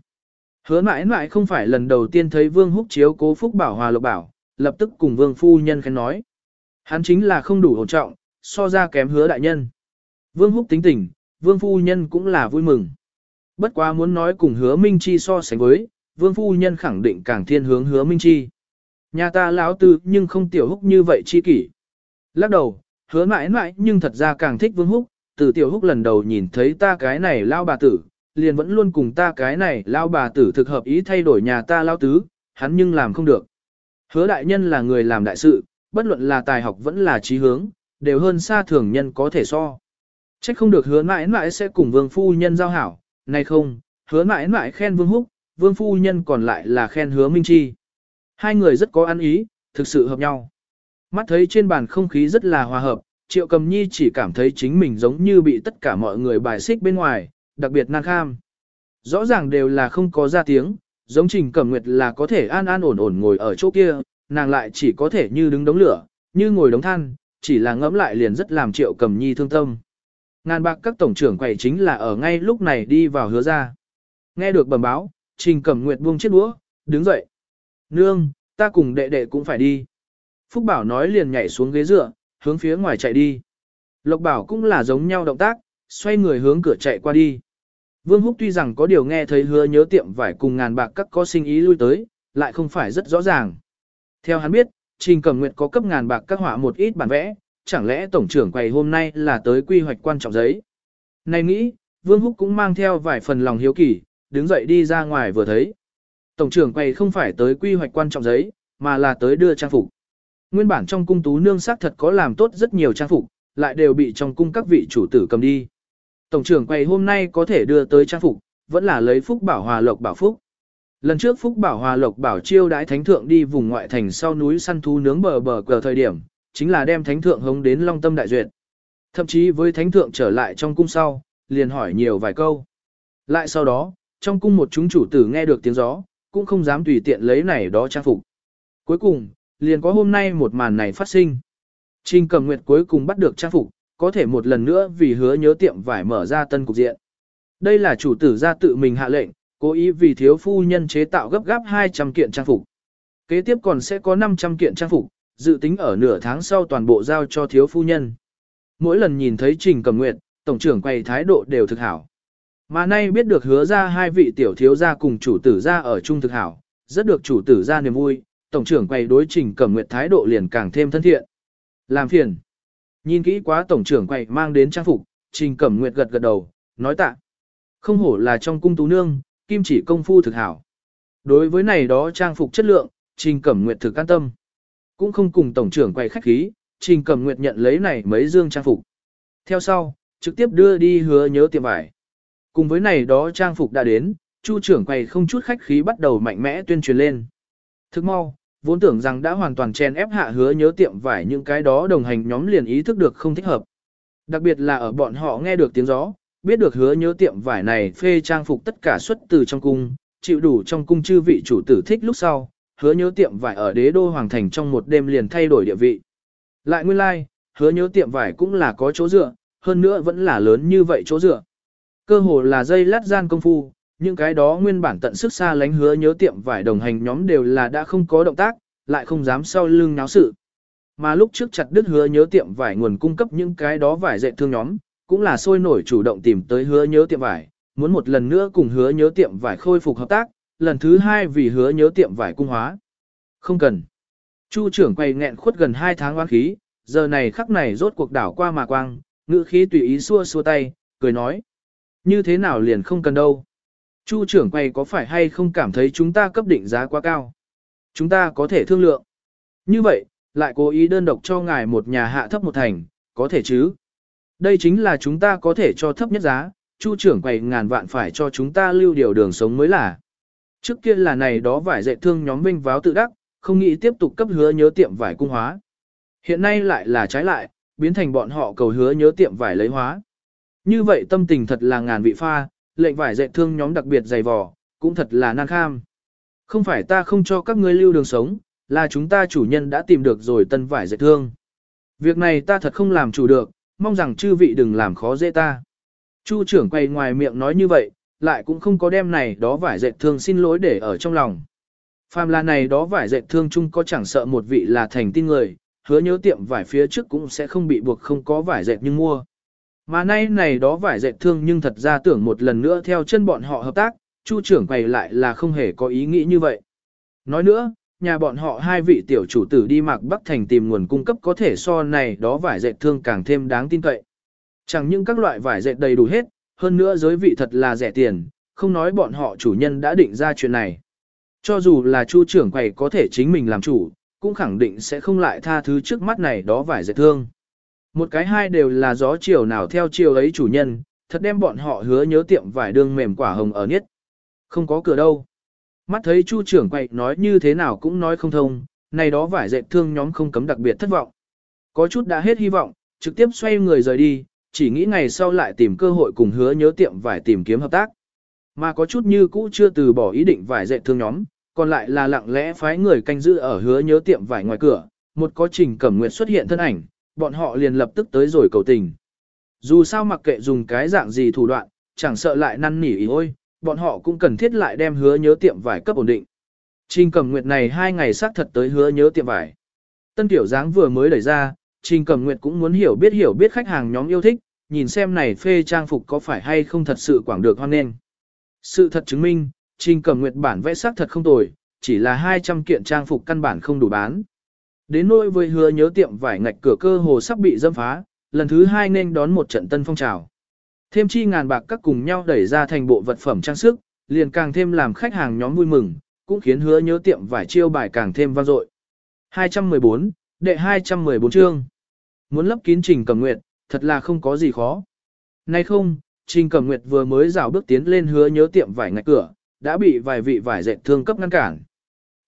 Hứa mãi mãi không phải lần đầu tiên thấy Vương Húc chiếu cố Phúc Bảo Hòa Lộc Bảo, lập tức cùng Vương Phu Nhân khen nói. Hắn chính là không đủ hồn trọng, so ra kém hứa đại nhân. Vương Húc tính tình, Vương Phu Nhân cũng là vui mừng. Bất quá muốn nói cùng hứa Minh Chi so sánh với, Vương Phu Nhân khẳng định càng thiên hướng hứa Minh Chi. Nhà ta lão tư nhưng không tiểu húc như vậy chi kỷ. Lắc đầu, hứa mãi mãi nhưng thật ra càng thích Vương Húc, từ tiểu húc lần đầu nhìn thấy ta cái này lao bà tử, liền vẫn luôn cùng ta cái này lao bà tử thực hợp ý thay đổi nhà ta lao tứ, hắn nhưng làm không được. Hứa đại nhân là người làm đại sự, bất luận là tài học vẫn là trí hướng, đều hơn xa thường nhân có thể so. Trách không được hứa mãi mãi sẽ cùng vương phu nhân giao hảo, nay không, hứa mãi mãi khen vương húc, vương phu nhân còn lại là khen hứa minh chi. Hai người rất có ăn ý, thực sự hợp nhau. Mắt thấy trên bàn không khí rất là hòa hợp, triệu cầm nhi chỉ cảm thấy chính mình giống như bị tất cả mọi người bài xích bên ngoài, đặc biệt nan kham. Rõ ràng đều là không có ra tiếng, giống trình cẩm nguyệt là có thể an an ổn ổn ngồi ở chỗ kia, nàng lại chỉ có thể như đứng đống lửa, như ngồi đống than, chỉ là ngẫm lại liền rất làm triệu cầm nhi thương tâm. Ngàn bạc các tổng trưởng quầy chính là ở ngay lúc này đi vào hứa ra. Nghe được bẩm báo, trình cẩm nguyệt buông chiếc đũa, đứng dậy. Nương, ta cùng đệ đệ cũng phải đi. Phúc Bảo nói liền nhảy xuống ghế dựa, hướng phía ngoài chạy đi. Lộc Bảo cũng là giống nhau động tác, xoay người hướng cửa chạy qua đi. Vương Húc tuy rằng có điều nghe thấy hứa nhớ tiệm vải cùng ngàn bạc các có sinh ý lui tới, lại không phải rất rõ ràng. Theo hắn biết, Trình Cẩm Nguyệt có cấp ngàn bạc các họa một ít bản vẽ, chẳng lẽ tổng trưởng quầy hôm nay là tới quy hoạch quan trọng giấy. Này nghĩ, Vương Húc cũng mang theo vài phần lòng hiếu kỳ, đứng dậy đi ra ngoài vừa thấy. Tổng trưởng quầy không phải tới quy hoạch quan trọng giấy, mà là tới đưa trang phục. Nguyên bản trong cung tú nương sắc thật có làm tốt rất nhiều trang phục, lại đều bị trong cung các vị chủ tử cầm đi. Tổng trưởng quầy hôm nay có thể đưa tới trang phục, vẫn là lấy phúc bảo hòa lộc bảo phúc. Lần trước Phúc Bảo Hòa Lộc bảo chiêu đãi thánh thượng đi vùng ngoại thành sau núi săn thú nướng bờ bờ cờ thời điểm, chính là đem thánh thượng hống đến long tâm đại duyệt. Thậm chí với thánh thượng trở lại trong cung sau, liền hỏi nhiều vài câu. Lại sau đó, trong cung một chúng chủ tử nghe được tiếng gió, cũng không dám tùy tiện lấy này đó trang phục. Cuối cùng, liền có hôm nay một màn này phát sinh. Trình cầm nguyệt cuối cùng bắt được trang phục, có thể một lần nữa vì hứa nhớ tiệm vải mở ra tân cục diện. Đây là chủ tử ra tự mình hạ lệnh, cố ý vì thiếu phu nhân chế tạo gấp gáp 200 kiện trang phục. Kế tiếp còn sẽ có 500 kiện trang phục, dự tính ở nửa tháng sau toàn bộ giao cho thiếu phu nhân. Mỗi lần nhìn thấy Trình Cẩm Nguyệt, tổng trưởng quay thái độ đều thực hảo. Mà nay biết được hứa ra hai vị tiểu thiếu gia cùng chủ tử gia ở chung thực hảo, rất được chủ tử gia niềm vui, tổng trưởng quay đối Trình Cẩm Nguyệt thái độ liền càng thêm thân thiện. Làm phiền. Nhìn kỹ quá tổng trưởng quay mang đến trang phục, Trình Cẩm Nguyệt gật gật đầu, nói tạ. Không hổ là trong cung tú nương, kim chỉ công phu thực hảo. Đối với này đó trang phục chất lượng, Trình Cẩm Nguyệt thực can tâm. Cũng không cùng tổng trưởng quay khách khí, Trình Cẩm Nguyệt nhận lấy này mấy dương trang phục. Theo sau, trực tiếp đưa đi hứa nhớ tiệm vải. Cùng với này đó trang phục đã đến, Chu trưởng quầy không chút khách khí bắt đầu mạnh mẽ tuyên truyền lên. Thức mau, vốn tưởng rằng đã hoàn toàn chen ép hạ hứa nhớ tiệm vải những cái đó đồng hành nhóm liền ý thức được không thích hợp. Đặc biệt là ở bọn họ nghe được tiếng gió, biết được hứa nhớ tiệm vải này phê trang phục tất cả xuất từ trong cung, chịu đủ trong cung chư vị chủ tử thích lúc sau, hứa nhớ tiệm vải ở đế đô hoàng thành trong một đêm liền thay đổi địa vị. Lại nguyên lai, like, hứa nhớ tiệm vải cũng là có chỗ dựa, hơn nữa vẫn là lớn như vậy chỗ dựa. Cơ hồ là dây lát gian công phu, những cái đó nguyên bản tận sức xa lánh hứa nhớ tiệm vải đồng hành nhóm đều là đã không có động tác, lại không dám sau lưng náo sự. Mà lúc trước chặt đứt hứa nhớ tiệm vải nguồn cung cấp những cái đó vải dệt thương nhóm, cũng là sôi nổi chủ động tìm tới hứa nhớ tiệm vải, muốn một lần nữa cùng hứa nhớ tiệm vải khôi phục hợp tác, lần thứ hai vì hứa nhớ tiệm vải cung hóa. Không cần. Chu trưởng quay nghẹn khuất gần 2 tháng oán khí, giờ này khắc này rốt cuộc đảo qua mà quang, ngữ khí tùy ý xua xua tay, cười nói. Như thế nào liền không cần đâu. Chu trưởng quay có phải hay không cảm thấy chúng ta cấp định giá quá cao? Chúng ta có thể thương lượng. Như vậy, lại cố ý đơn độc cho ngài một nhà hạ thấp một thành, có thể chứ? Đây chính là chúng ta có thể cho thấp nhất giá, chu trưởng quầy ngàn vạn phải cho chúng ta lưu điều đường sống mới là. Trước kia là này đó vải dạy thương nhóm vinh váo tự đắc, không nghĩ tiếp tục cấp hứa nhớ tiệm vải cung hóa. Hiện nay lại là trái lại, biến thành bọn họ cầu hứa nhớ tiệm vải lấy hóa. Như vậy tâm tình thật là ngàn vị pha, lệnh vải dạy thương nhóm đặc biệt dày vò, cũng thật là nan kham. Không phải ta không cho các ngươi lưu đường sống, là chúng ta chủ nhân đã tìm được rồi tân vải dạy thương. Việc này ta thật không làm chủ được, mong rằng chư vị đừng làm khó dễ ta. Chu trưởng quay ngoài miệng nói như vậy, lại cũng không có đem này đó vải dệt thương xin lỗi để ở trong lòng. Phàm là này đó vải dệt thương chung có chẳng sợ một vị là thành tin người, hứa nhớ tiệm vải phía trước cũng sẽ không bị buộc không có vải dệt nhưng mua. Mà nay này đó vải dệt thương nhưng thật ra tưởng một lần nữa theo chân bọn họ hợp tác, chu trưởng quầy lại là không hề có ý nghĩ như vậy. Nói nữa, nhà bọn họ hai vị tiểu chủ tử đi mạc Bắc Thành tìm nguồn cung cấp có thể so này đó vải dệt thương càng thêm đáng tin cậy. Chẳng những các loại vải dệt đầy đủ hết, hơn nữa giới vị thật là rẻ tiền, không nói bọn họ chủ nhân đã định ra chuyện này. Cho dù là chu trưởng quầy có thể chính mình làm chủ, cũng khẳng định sẽ không lại tha thứ trước mắt này đó vải dệt thương. Một cái hai đều là gió chiều nào theo chiều ấy chủ nhân, thật đem bọn họ hứa nhớ tiệm vải đường mềm quả hồng ở nhất. Không có cửa đâu. Mắt thấy chu trưởng quậy nói như thế nào cũng nói không thông, này đó vải dệt thương nhóm không cấm đặc biệt thất vọng. Có chút đã hết hy vọng, trực tiếp xoay người rời đi, chỉ nghĩ ngày sau lại tìm cơ hội cùng hứa nhớ tiệm vải tìm kiếm hợp tác. Mà có chút như cũ chưa từ bỏ ý định vải dệt thương nhóm, còn lại là lặng lẽ phái người canh giữ ở hứa nhớ tiệm vải ngoài cửa, một có trình cẩm nguyệt xuất hiện thân ảnh, bọn họ liền lập tức tới rồi cầu tình. Dù sao mặc kệ dùng cái dạng gì thủ đoạn, chẳng sợ lại năn nỉ ý ôi, bọn họ cũng cần thiết lại đem hứa nhớ tiệm vải cấp ổn định. Trình cầm nguyệt này hai ngày xác thật tới hứa nhớ tiệm vải. Tân tiểu dáng vừa mới đẩy ra, Trình Cẩm Nguyệt cũng muốn hiểu biết hiểu biết khách hàng nhóm yêu thích, nhìn xem này phê trang phục có phải hay không thật sự quảng được hoan nên. Sự thật chứng minh, Trình Cẩm Nguyệt bản vẽ xác thật không tồi, chỉ là 200 kiện trang phục căn bản không đủ bán. Đến nỗi với hứa nhớ tiệm vải ngạch cửa cơ hồ sắp bị dâm phá, lần thứ hai nên đón một trận tân phong trào. Thêm chi ngàn bạc các cùng nhau đẩy ra thành bộ vật phẩm trang sức, liền càng thêm làm khách hàng nhóm vui mừng, cũng khiến hứa nhớ tiệm vải chiêu bài càng thêm vang dội. 214, đệ 214 chương. Muốn lấp kín Trình Cẩm Nguyệt, thật là không có gì khó. Nay không, Trình Cẩm Nguyệt vừa mới rào bước tiến lên hứa nhớ tiệm vải ngạch cửa, đã bị vài vị vải dệt thương cấp ngăn cản.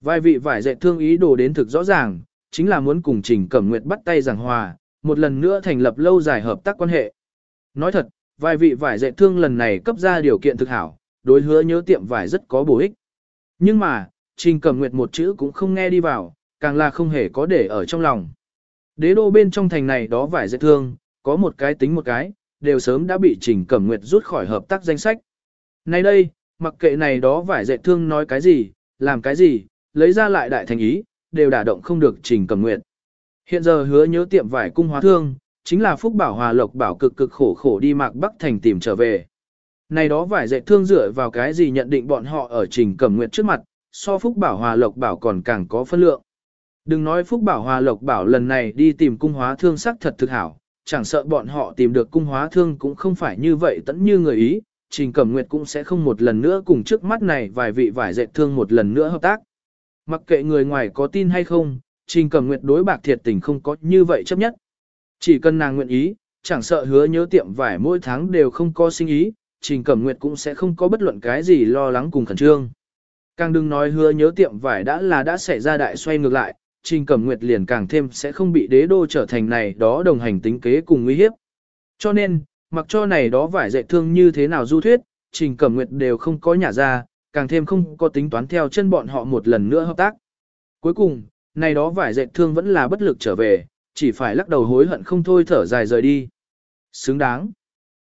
Vài vị vải dệt thương ý đồ đến thực rõ ràng, chính là muốn cùng Trình Cẩm Nguyệt bắt tay giảng hòa, một lần nữa thành lập lâu dài hợp tác quan hệ. Nói thật, vài vị vải dệt thương lần này cấp ra điều kiện thực hảo, đối hứa nhớ tiệm vải rất có bổ ích. Nhưng mà, Trình Cẩm Nguyệt một chữ cũng không nghe đi vào, càng là không hề có để ở trong lòng. Đế đô bên trong thành này đó vải dệt thương, có một cái tính một cái, đều sớm đã bị Trình Cẩm Nguyệt rút khỏi hợp tác danh sách. Nay đây, mặc kệ này đó vải dệt thương nói cái gì, làm cái gì, lấy ra lại đại thành ý, đều đả động không được Trình Cẩm Nguyệt. Hiện giờ hứa nhớ tiệm vải cung hóa thương, chính là Phúc Bảo Hòa Lộc Bảo cực cực khổ khổ đi mạc Bắc Thành tìm trở về. Này đó vải dệt thương dựa vào cái gì nhận định bọn họ ở Trình Cẩm Nguyệt trước mặt, so Phúc Bảo Hòa Lộc Bảo còn càng có phân lượng. Đừng nói Phúc Bảo Hòa Lộc Bảo lần này đi tìm cung hóa thương sắc thật thực hảo, chẳng sợ bọn họ tìm được cung hóa thương cũng không phải như vậy tẫn như người ý, Trình Cẩm Nguyệt cũng sẽ không một lần nữa cùng trước mắt này vài vị vải dệt thương một lần nữa hợp tác. Mặc kệ người ngoài có tin hay không, Trình Cẩm Nguyệt đối bạc thiệt tình không có như vậy chấp nhất. Chỉ cần nàng nguyện ý, chẳng sợ hứa nhớ tiệm vải mỗi tháng đều không có sinh ý, Trình Cẩm Nguyệt cũng sẽ không có bất luận cái gì lo lắng cùng khẩn trương. Càng đừng nói hứa nhớ tiệm vải đã là đã xảy ra đại xoay ngược lại, Trình Cẩm Nguyệt liền càng thêm sẽ không bị đế đô trở thành này đó đồng hành tính kế cùng nguy hiếp. Cho nên, mặc cho này đó vải dạy thương như thế nào du thuyết, Trình Cẩm Nguyệt đều không có nhả ra, càng thêm không có tính toán theo chân bọn họ một lần nữa hợp tác. Cuối cùng, này đó vải dệt thương vẫn là bất lực trở về, chỉ phải lắc đầu hối hận không thôi thở dài rời đi. Xứng đáng.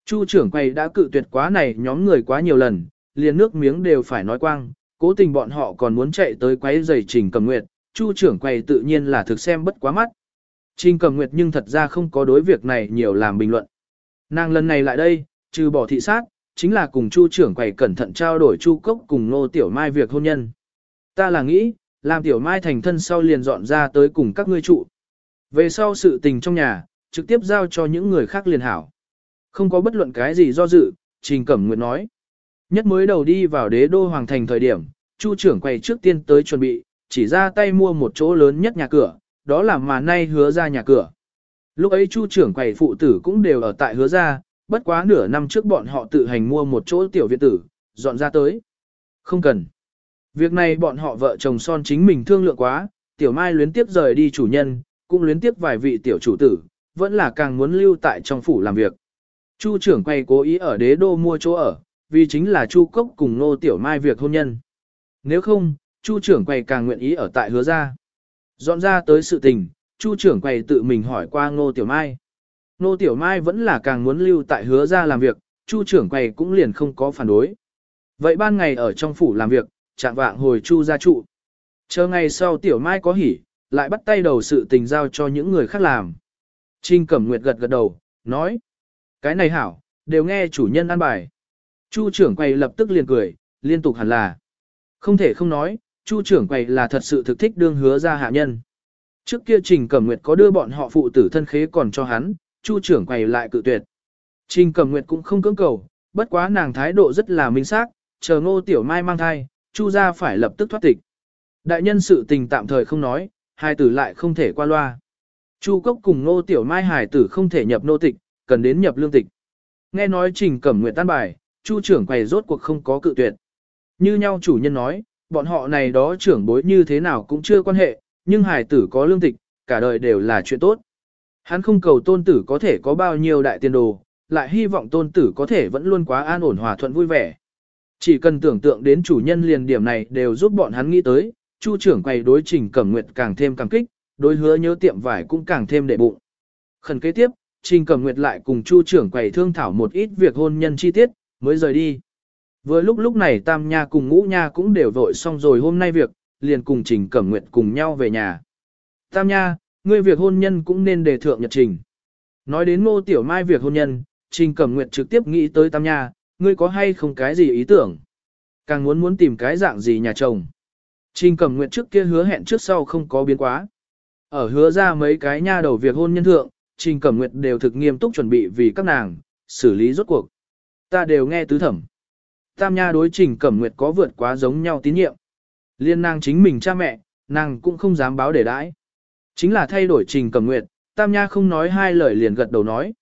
Chu trưởng quầy đã cự tuyệt quá này nhóm người quá nhiều lần, liền nước miếng đều phải nói quang, cố tình bọn họ còn muốn chạy tới quấy giày Trình cầm Nguyệt, Chu trưởng quầy tự nhiên là thực xem bất quá mắt. Trình cầm Nguyệt nhưng thật ra không có đối việc này nhiều làm bình luận. Nàng lần này lại đây, trừ bỏ thị sát, chính là cùng Chu trưởng quầy cẩn thận trao đổi Chu Cốc cùng Nô Tiểu Mai việc hôn nhân. Ta là nghĩ, làm Tiểu Mai thành thân sau liền dọn ra tới cùng các ngươi trụ. Về sau sự tình trong nhà, trực tiếp giao cho những người khác liền hảo. Không có bất luận cái gì do dự, Trình Cẩm Nguyệt nói. Nhất mới đầu đi vào đế đô hoàng thành thời điểm, Chu trưởng quầy trước tiên tới chuẩn bị, chỉ ra tay mua một chỗ lớn nhất nhà cửa, đó là mà nay hứa ra nhà cửa. Lúc ấy Chu trưởng quầy phụ tử cũng đều ở tại hứa ra, bất quá nửa năm trước bọn họ tự hành mua một chỗ tiểu viện tử, dọn ra tới. Không cần. Việc này bọn họ vợ chồng son chính mình thương lượng quá, tiểu mai luyến tiếp rời đi chủ nhân, cũng luyến tiếp vài vị tiểu chủ tử, vẫn là càng muốn lưu tại trong phủ làm việc. Chu trưởng quay cố ý ở đế đô mua chỗ ở, vì chính là Chu Cốc cùng Nô Tiểu Mai việc hôn nhân. Nếu không, Chu trưởng quay càng nguyện ý ở tại hứa ra. Dọn ra tới sự tình, Chu trưởng quay tự mình hỏi qua Nô Tiểu Mai. Nô Tiểu Mai vẫn là càng muốn lưu tại hứa ra làm việc, Chu trưởng quầy cũng liền không có phản đối. Vậy ban ngày ở trong phủ làm việc, chạm vạng hồi Chu gia trụ. Chờ ngày sau Tiểu Mai có hỉ, lại bắt tay đầu sự tình giao cho những người khác làm. Trinh Cẩm Nguyệt gật gật đầu, nói. Cái này hảo, đều nghe chủ nhân ăn bài. Chu trưởng quầy lập tức liền cười, liên tục hẳn là. Không thể không nói, Chu trưởng quầy là thật sự thực thích đương hứa ra hạ nhân. Trước kia Trình Cẩm Nguyệt có đưa bọn họ phụ tử thân khế còn cho hắn, Chu trưởng quay lại cự tuyệt. Trình Cẩm Nguyệt cũng không cưỡng cầu, bất quá nàng thái độ rất là minh xác, chờ Ngô Tiểu Mai mang thai, Chu gia phải lập tức thoát tịch. Đại nhân sự tình tạm thời không nói, hai tử lại không thể qua loa. Chu Cốc cùng Ngô Tiểu Mai hài tử không thể nhập nô tịch, cần đến nhập lương tịch. Nghe nói Trình Cẩm Nguyệt tan bài, Chu trưởng quầy rốt cuộc không có cự tuyệt. Như nhau chủ nhân nói, bọn họ này đó trưởng bối như thế nào cũng chưa quan hệ, nhưng hài tử có lương tịch, cả đời đều là chuyện tốt. Hắn không cầu tôn tử có thể có bao nhiêu đại tiền đồ, lại hy vọng tôn tử có thể vẫn luôn quá an ổn hòa thuận vui vẻ. Chỉ cần tưởng tượng đến chủ nhân liền điểm này đều giúp bọn hắn nghĩ tới, Chu trưởng quầy đối trình cẩm nguyệt càng thêm càng kích, đối hứa nhớ tiệm vải cũng càng thêm đệ bụng. Khẩn kế tiếp, trình cẩm nguyệt lại cùng Chu trưởng quầy thương thảo một ít việc hôn nhân chi tiết, mới rời đi. Vừa lúc lúc này Tam Nha cùng Ngũ Nha cũng đều vội xong rồi hôm nay việc, liền cùng Trình Cẩm Nguyệt cùng nhau về nhà. Tam Nha, ngươi việc hôn nhân cũng nên đề thượng nhật trình. Nói đến ngô tiểu mai việc hôn nhân, Trình Cẩm Nguyệt trực tiếp nghĩ tới Tam Nha, ngươi có hay không cái gì ý tưởng? Càng muốn muốn tìm cái dạng gì nhà chồng. Trình Cẩm Nguyệt trước kia hứa hẹn trước sau không có biến quá. Ở hứa ra mấy cái nha đầu việc hôn nhân thượng, Trình Cẩm Nguyệt đều thực nghiêm túc chuẩn bị vì các nàng, xử lý rốt cuộc. Ta đều nghe tứ thẩm. Tam Nha đối Trình Cẩm Nguyệt có vượt quá giống nhau tín nhiệm. Liên nàng chính mình cha mẹ, nàng cũng không dám báo để đãi. Chính là thay đổi Trình Cẩm Nguyệt, Tam Nha không nói hai lời liền gật đầu nói.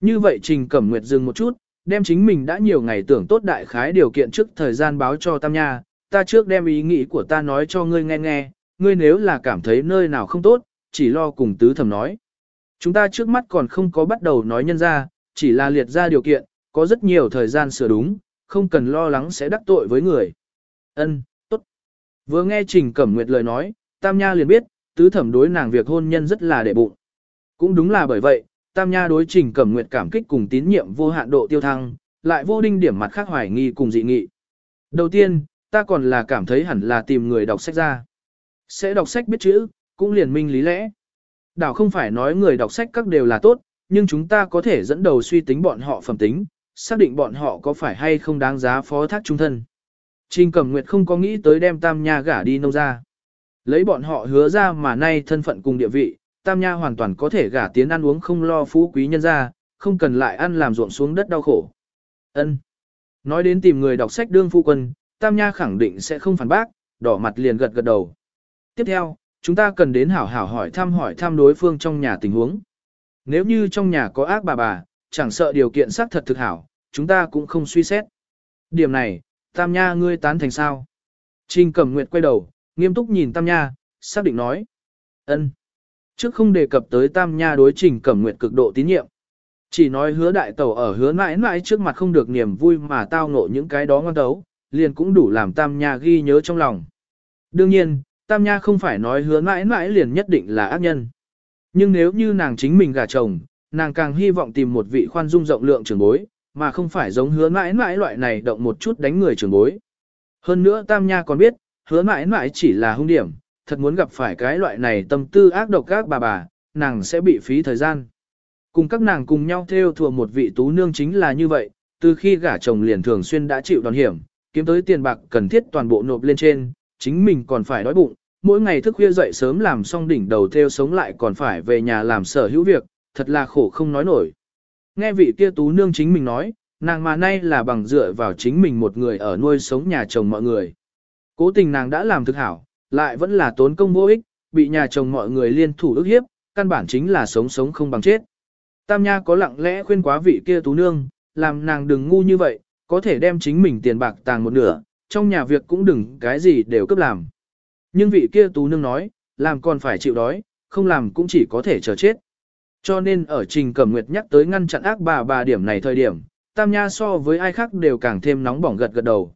Như vậy Trình Cẩm Nguyệt dừng một chút, đem chính mình đã nhiều ngày tưởng tốt đại khái điều kiện trước thời gian báo cho Tam Nha, ta trước đem ý nghĩ của ta nói cho ngươi nghe nghe, ngươi nếu là cảm thấy nơi nào không tốt, chỉ lo cùng tứ thẩm nói. Chúng ta trước mắt còn không có bắt đầu nói nhân ra, chỉ là liệt ra điều kiện, có rất nhiều thời gian sửa đúng, không cần lo lắng sẽ đắc tội với người. Ân, tốt. Vừa nghe Trình Cẩm Nguyệt lời nói, Tam Nha liền biết, tứ thẩm đối nàng việc hôn nhân rất là đệ bụng. Cũng đúng là bởi vậy, Tam Nha đối Trình Cẩm Nguyệt cảm kích cùng tín nhiệm vô hạn độ tiêu thăng, lại vô đinh điểm mặt khác hoài nghi cùng dị nghị. Đầu tiên, ta còn là cảm thấy hẳn là tìm người đọc sách ra. Sẽ đọc sách biết chữ, cũng liền minh lý lẽ. Đảo không phải nói người đọc sách các đều là tốt, nhưng chúng ta có thể dẫn đầu suy tính bọn họ phẩm tính, xác định bọn họ có phải hay không đáng giá phó thác trung thân. Trình Cẩm Nguyệt không có nghĩ tới đem Tam Nha gả đi nông ra. Lấy bọn họ hứa ra mà nay thân phận cùng địa vị, Tam Nha hoàn toàn có thể gả tiến ăn uống không lo phú quý nhân ra, không cần lại ăn làm ruộng xuống đất đau khổ. Ân. Nói đến tìm người đọc sách đương phu quân, Tam Nha khẳng định sẽ không phản bác, đỏ mặt liền gật gật đầu. Tiếp theo, chúng ta cần đến hảo hảo hỏi thăm hỏi thăm đối phương trong nhà tình huống. Nếu như trong nhà có ác bà bà, chẳng sợ điều kiện xác thật thực hảo, chúng ta cũng không suy xét. Điểm này, Tam Nha ngươi tán thành sao? Trình Cẩm Nguyệt quay đầu, nghiêm túc nhìn Tam Nha, xác định nói. ân. Trước không đề cập tới Tam Nha đối Trình Cẩm Nguyệt cực độ tín nhiệm. Chỉ nói hứa đại tẩu ở hứa mãi mãi trước mặt không được niềm vui mà tao ngộ những cái đó ngon đấu, liền cũng đủ làm Tam Nha ghi nhớ trong lòng. Đương nhiên, Tam Nha không phải nói hứa mãi mãi liền nhất định là ác nhân. Nhưng nếu như nàng chính mình gả chồng, nàng càng hy vọng tìm một vị khoan dung rộng lượng trưởng bối, mà không phải giống hứa mãi mãi loại này động một chút đánh người trưởng bối. Hơn nữa Tam Nha còn biết, hứa mãi mãi chỉ là hung điểm, thật muốn gặp phải cái loại này tâm tư ác độc các bà bà, nàng sẽ bị phí thời gian. Cùng các nàng cùng nhau theo thùa một vị tú nương chính là như vậy, từ khi gả chồng liền thường xuyên đã chịu đòn hiểm, kiếm tới tiền bạc cần thiết toàn bộ nộp lên trên, chính mình còn phải đói bụng, mỗi ngày thức khuya dậy sớm làm xong đỉnh đầu theo sống lại còn phải về nhà làm sở hữu việc, thật là khổ không nói nổi. Nghe vị kia tú nương chính mình nói, nàng mà nay là bằng dựa vào chính mình một người ở nuôi sống nhà chồng mọi người. Cố tình nàng đã làm thực hảo, lại vẫn là tốn công vô ích, bị nhà chồng mọi người liên thủ ức hiếp, căn bản chính là sống sống không bằng chết. Tam Nha có lặng lẽ khuyên quá vị kia tú nương, làm nàng đừng ngu như vậy, có thể đem chính mình tiền bạc tàng một nửa, trong nhà việc cũng đừng cái gì đều cấp làm. Nhưng vị kia tú nương nói, làm còn phải chịu đói, không làm cũng chỉ có thể chờ chết. Cho nên ở Trình Cẩm Nguyệt nhắc tới ngăn chặn ác bà bà điểm này thời điểm, Tam Nha so với ai khác đều càng thêm nóng bỏng gật gật đầu.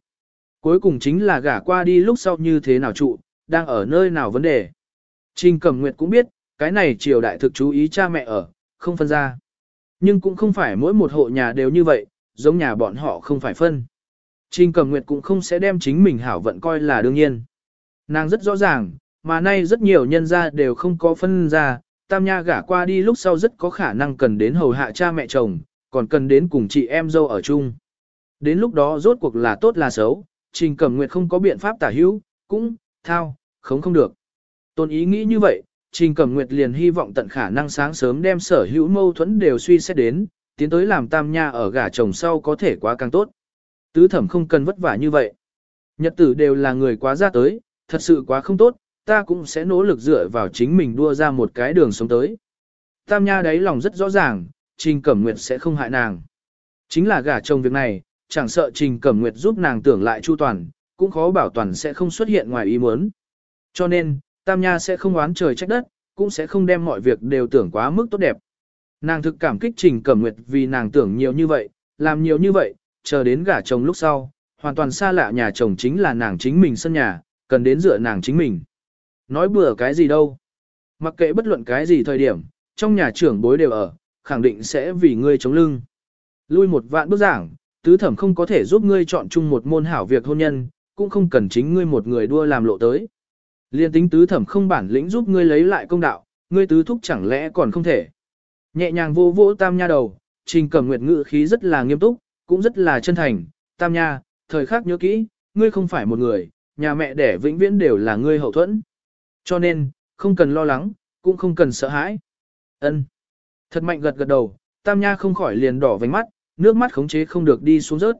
Cuối cùng chính là gả qua đi lúc sau như thế nào trụ, đang ở nơi nào vấn đề. Trình Cẩm Nguyệt cũng biết, cái này triều đại thực chú ý cha mẹ ở, không phân ra. Nhưng cũng không phải mỗi một hộ nhà đều như vậy, giống nhà bọn họ không phải phân. Trình Cẩm Nguyệt cũng không sẽ đem chính mình hảo vận coi là đương nhiên. Nàng rất rõ ràng, mà nay rất nhiều nhân gia đều không có phân ra, tam nha gả qua đi lúc sau rất có khả năng cần đến hầu hạ cha mẹ chồng, còn cần đến cùng chị em dâu ở chung. Đến lúc đó rốt cuộc là tốt là xấu, Trình Cẩm Nguyệt không có biện pháp tả hữu, cũng, thao, không không được. Tôn ý nghĩ như vậy, Trình Cẩm Nguyệt liền hy vọng tận khả năng sáng sớm đem sở hữu mâu thuẫn đều suy xét đến, tiến tới làm tam nha ở gả chồng sau có thể quá càng tốt. Tứ thẩm không cần vất vả như vậy. Nhật tử đều là người quá ra tới, thật sự quá không tốt, ta cũng sẽ nỗ lực dựa vào chính mình đua ra một cái đường sống tới. Tam Nha đấy lòng rất rõ ràng, Trình Cẩm Nguyệt sẽ không hại nàng. Chính là gả chồng việc này, chẳng sợ Trình Cẩm Nguyệt giúp nàng tưởng lại chu toàn, cũng khó bảo toàn sẽ không xuất hiện ngoài ý muốn. Cho nên, Tam Nha sẽ không oán trời trách đất, cũng sẽ không đem mọi việc đều tưởng quá mức tốt đẹp. Nàng thực cảm kích Trình Cẩm Nguyệt vì nàng tưởng nhiều như vậy, làm nhiều như vậy, chờ đến gả chồng lúc sau, hoàn toàn xa lạ nhà chồng chính là nàng chính mình sân nhà, cần đến dựa nàng chính mình. Nói bừa cái gì đâu. Mặc kệ bất luận cái gì thời điểm, trong nhà trưởng bối đều ở, khẳng định sẽ vì ngươi chống lưng. Lui một vạn bước giảng, tứ thẩm không có thể giúp ngươi chọn chung một môn hảo việc hôn nhân, cũng không cần chính ngươi một người đua làm lộ tới. Liên tính tứ thẩm không bản lĩnh giúp ngươi lấy lại công đạo, ngươi tứ thúc chẳng lẽ còn không thể. Nhẹ nhàng vô vỗ tam nha đầu, trình cẩm nguyệt ngự khí rất là nghiêm túc, cũng rất là chân thành, tam nha, thời khắc nhớ kỹ, ngươi không phải một người, nhà mẹ đẻ vĩnh viễn đều là ngươi hậu thuẫn. Cho nên, không cần lo lắng, cũng không cần sợ hãi. Ân. Thật mạnh gật gật đầu, tam nha không khỏi liền đỏ vành mắt, nước mắt khống chế không được đi xuống rớt.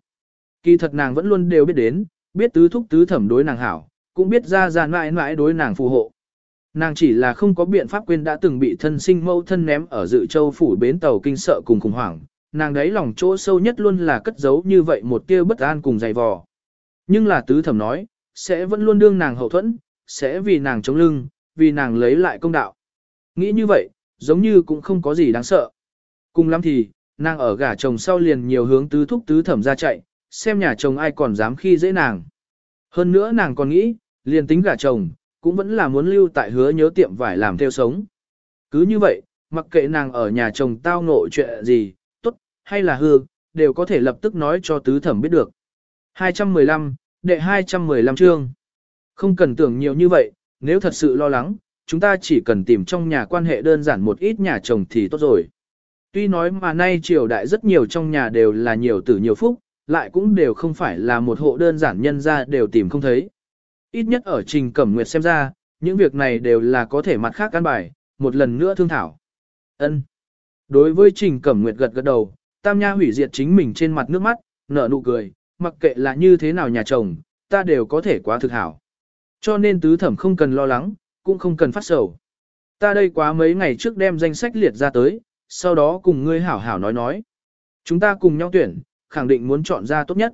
Kỳ thật nàng vẫn luôn đều biết đến, biết tứ thúc tứ thẩm đối nàng hảo, cũng biết ra ra mãi mãi đối nàng phù hộ. Nàng chỉ là không có biện pháp quên đã từng bị thân sinh mẫu thân ném ở dự châu phủ bến tàu kinh sợ cùng khủng hoảng, nàng đấy lòng chỗ sâu nhất luôn là cất giấu như vậy một tia bất an cùng dày vò. Nhưng là tứ thẩm nói, sẽ vẫn luôn đương nàng hậu thuẫn, sẽ vì nàng chống lưng, vì nàng lấy lại công đạo. Nghĩ như vậy, giống như cũng không có gì đáng sợ. Cùng lắm thì, nàng ở gả chồng sau liền nhiều hướng tứ thúc tứ thẩm ra chạy, xem nhà chồng ai còn dám khi dễ nàng. Hơn nữa nàng còn nghĩ, liền tính gả chồng, cũng vẫn là muốn lưu tại hứa nhớ tiệm vải làm theo sống. Cứ như vậy, mặc kệ nàng ở nhà chồng tao ngộ chuyện gì, tốt, hay là hư, đều có thể lập tức nói cho tứ thẩm biết được. 215, đệ 215 chương. Không cần tưởng nhiều như vậy, nếu thật sự lo lắng, chúng ta chỉ cần tìm trong nhà quan hệ đơn giản một ít nhà chồng thì tốt rồi. Tuy nói mà nay triều đại rất nhiều trong nhà đều là nhiều tử nhiều phúc, lại cũng đều không phải là một hộ đơn giản nhân ra đều tìm không thấy. Ít nhất ở Trình Cẩm Nguyệt xem ra, những việc này đều là có thể mặt khác căn bài, một lần nữa thương thảo. Ân. Đối với Trình Cẩm Nguyệt gật gật đầu, Tam Nha hủy diệt chính mình trên mặt nước mắt, nở nụ cười, mặc kệ là như thế nào nhà chồng, ta đều có thể quá thực hảo. Cho nên tứ thẩm không cần lo lắng, cũng không cần phát sầu. Ta đây quá mấy ngày trước đem danh sách liệt ra tới, sau đó cùng ngươi hảo hảo nói nói. Chúng ta cùng nhau tuyển, khẳng định muốn chọn ra tốt nhất.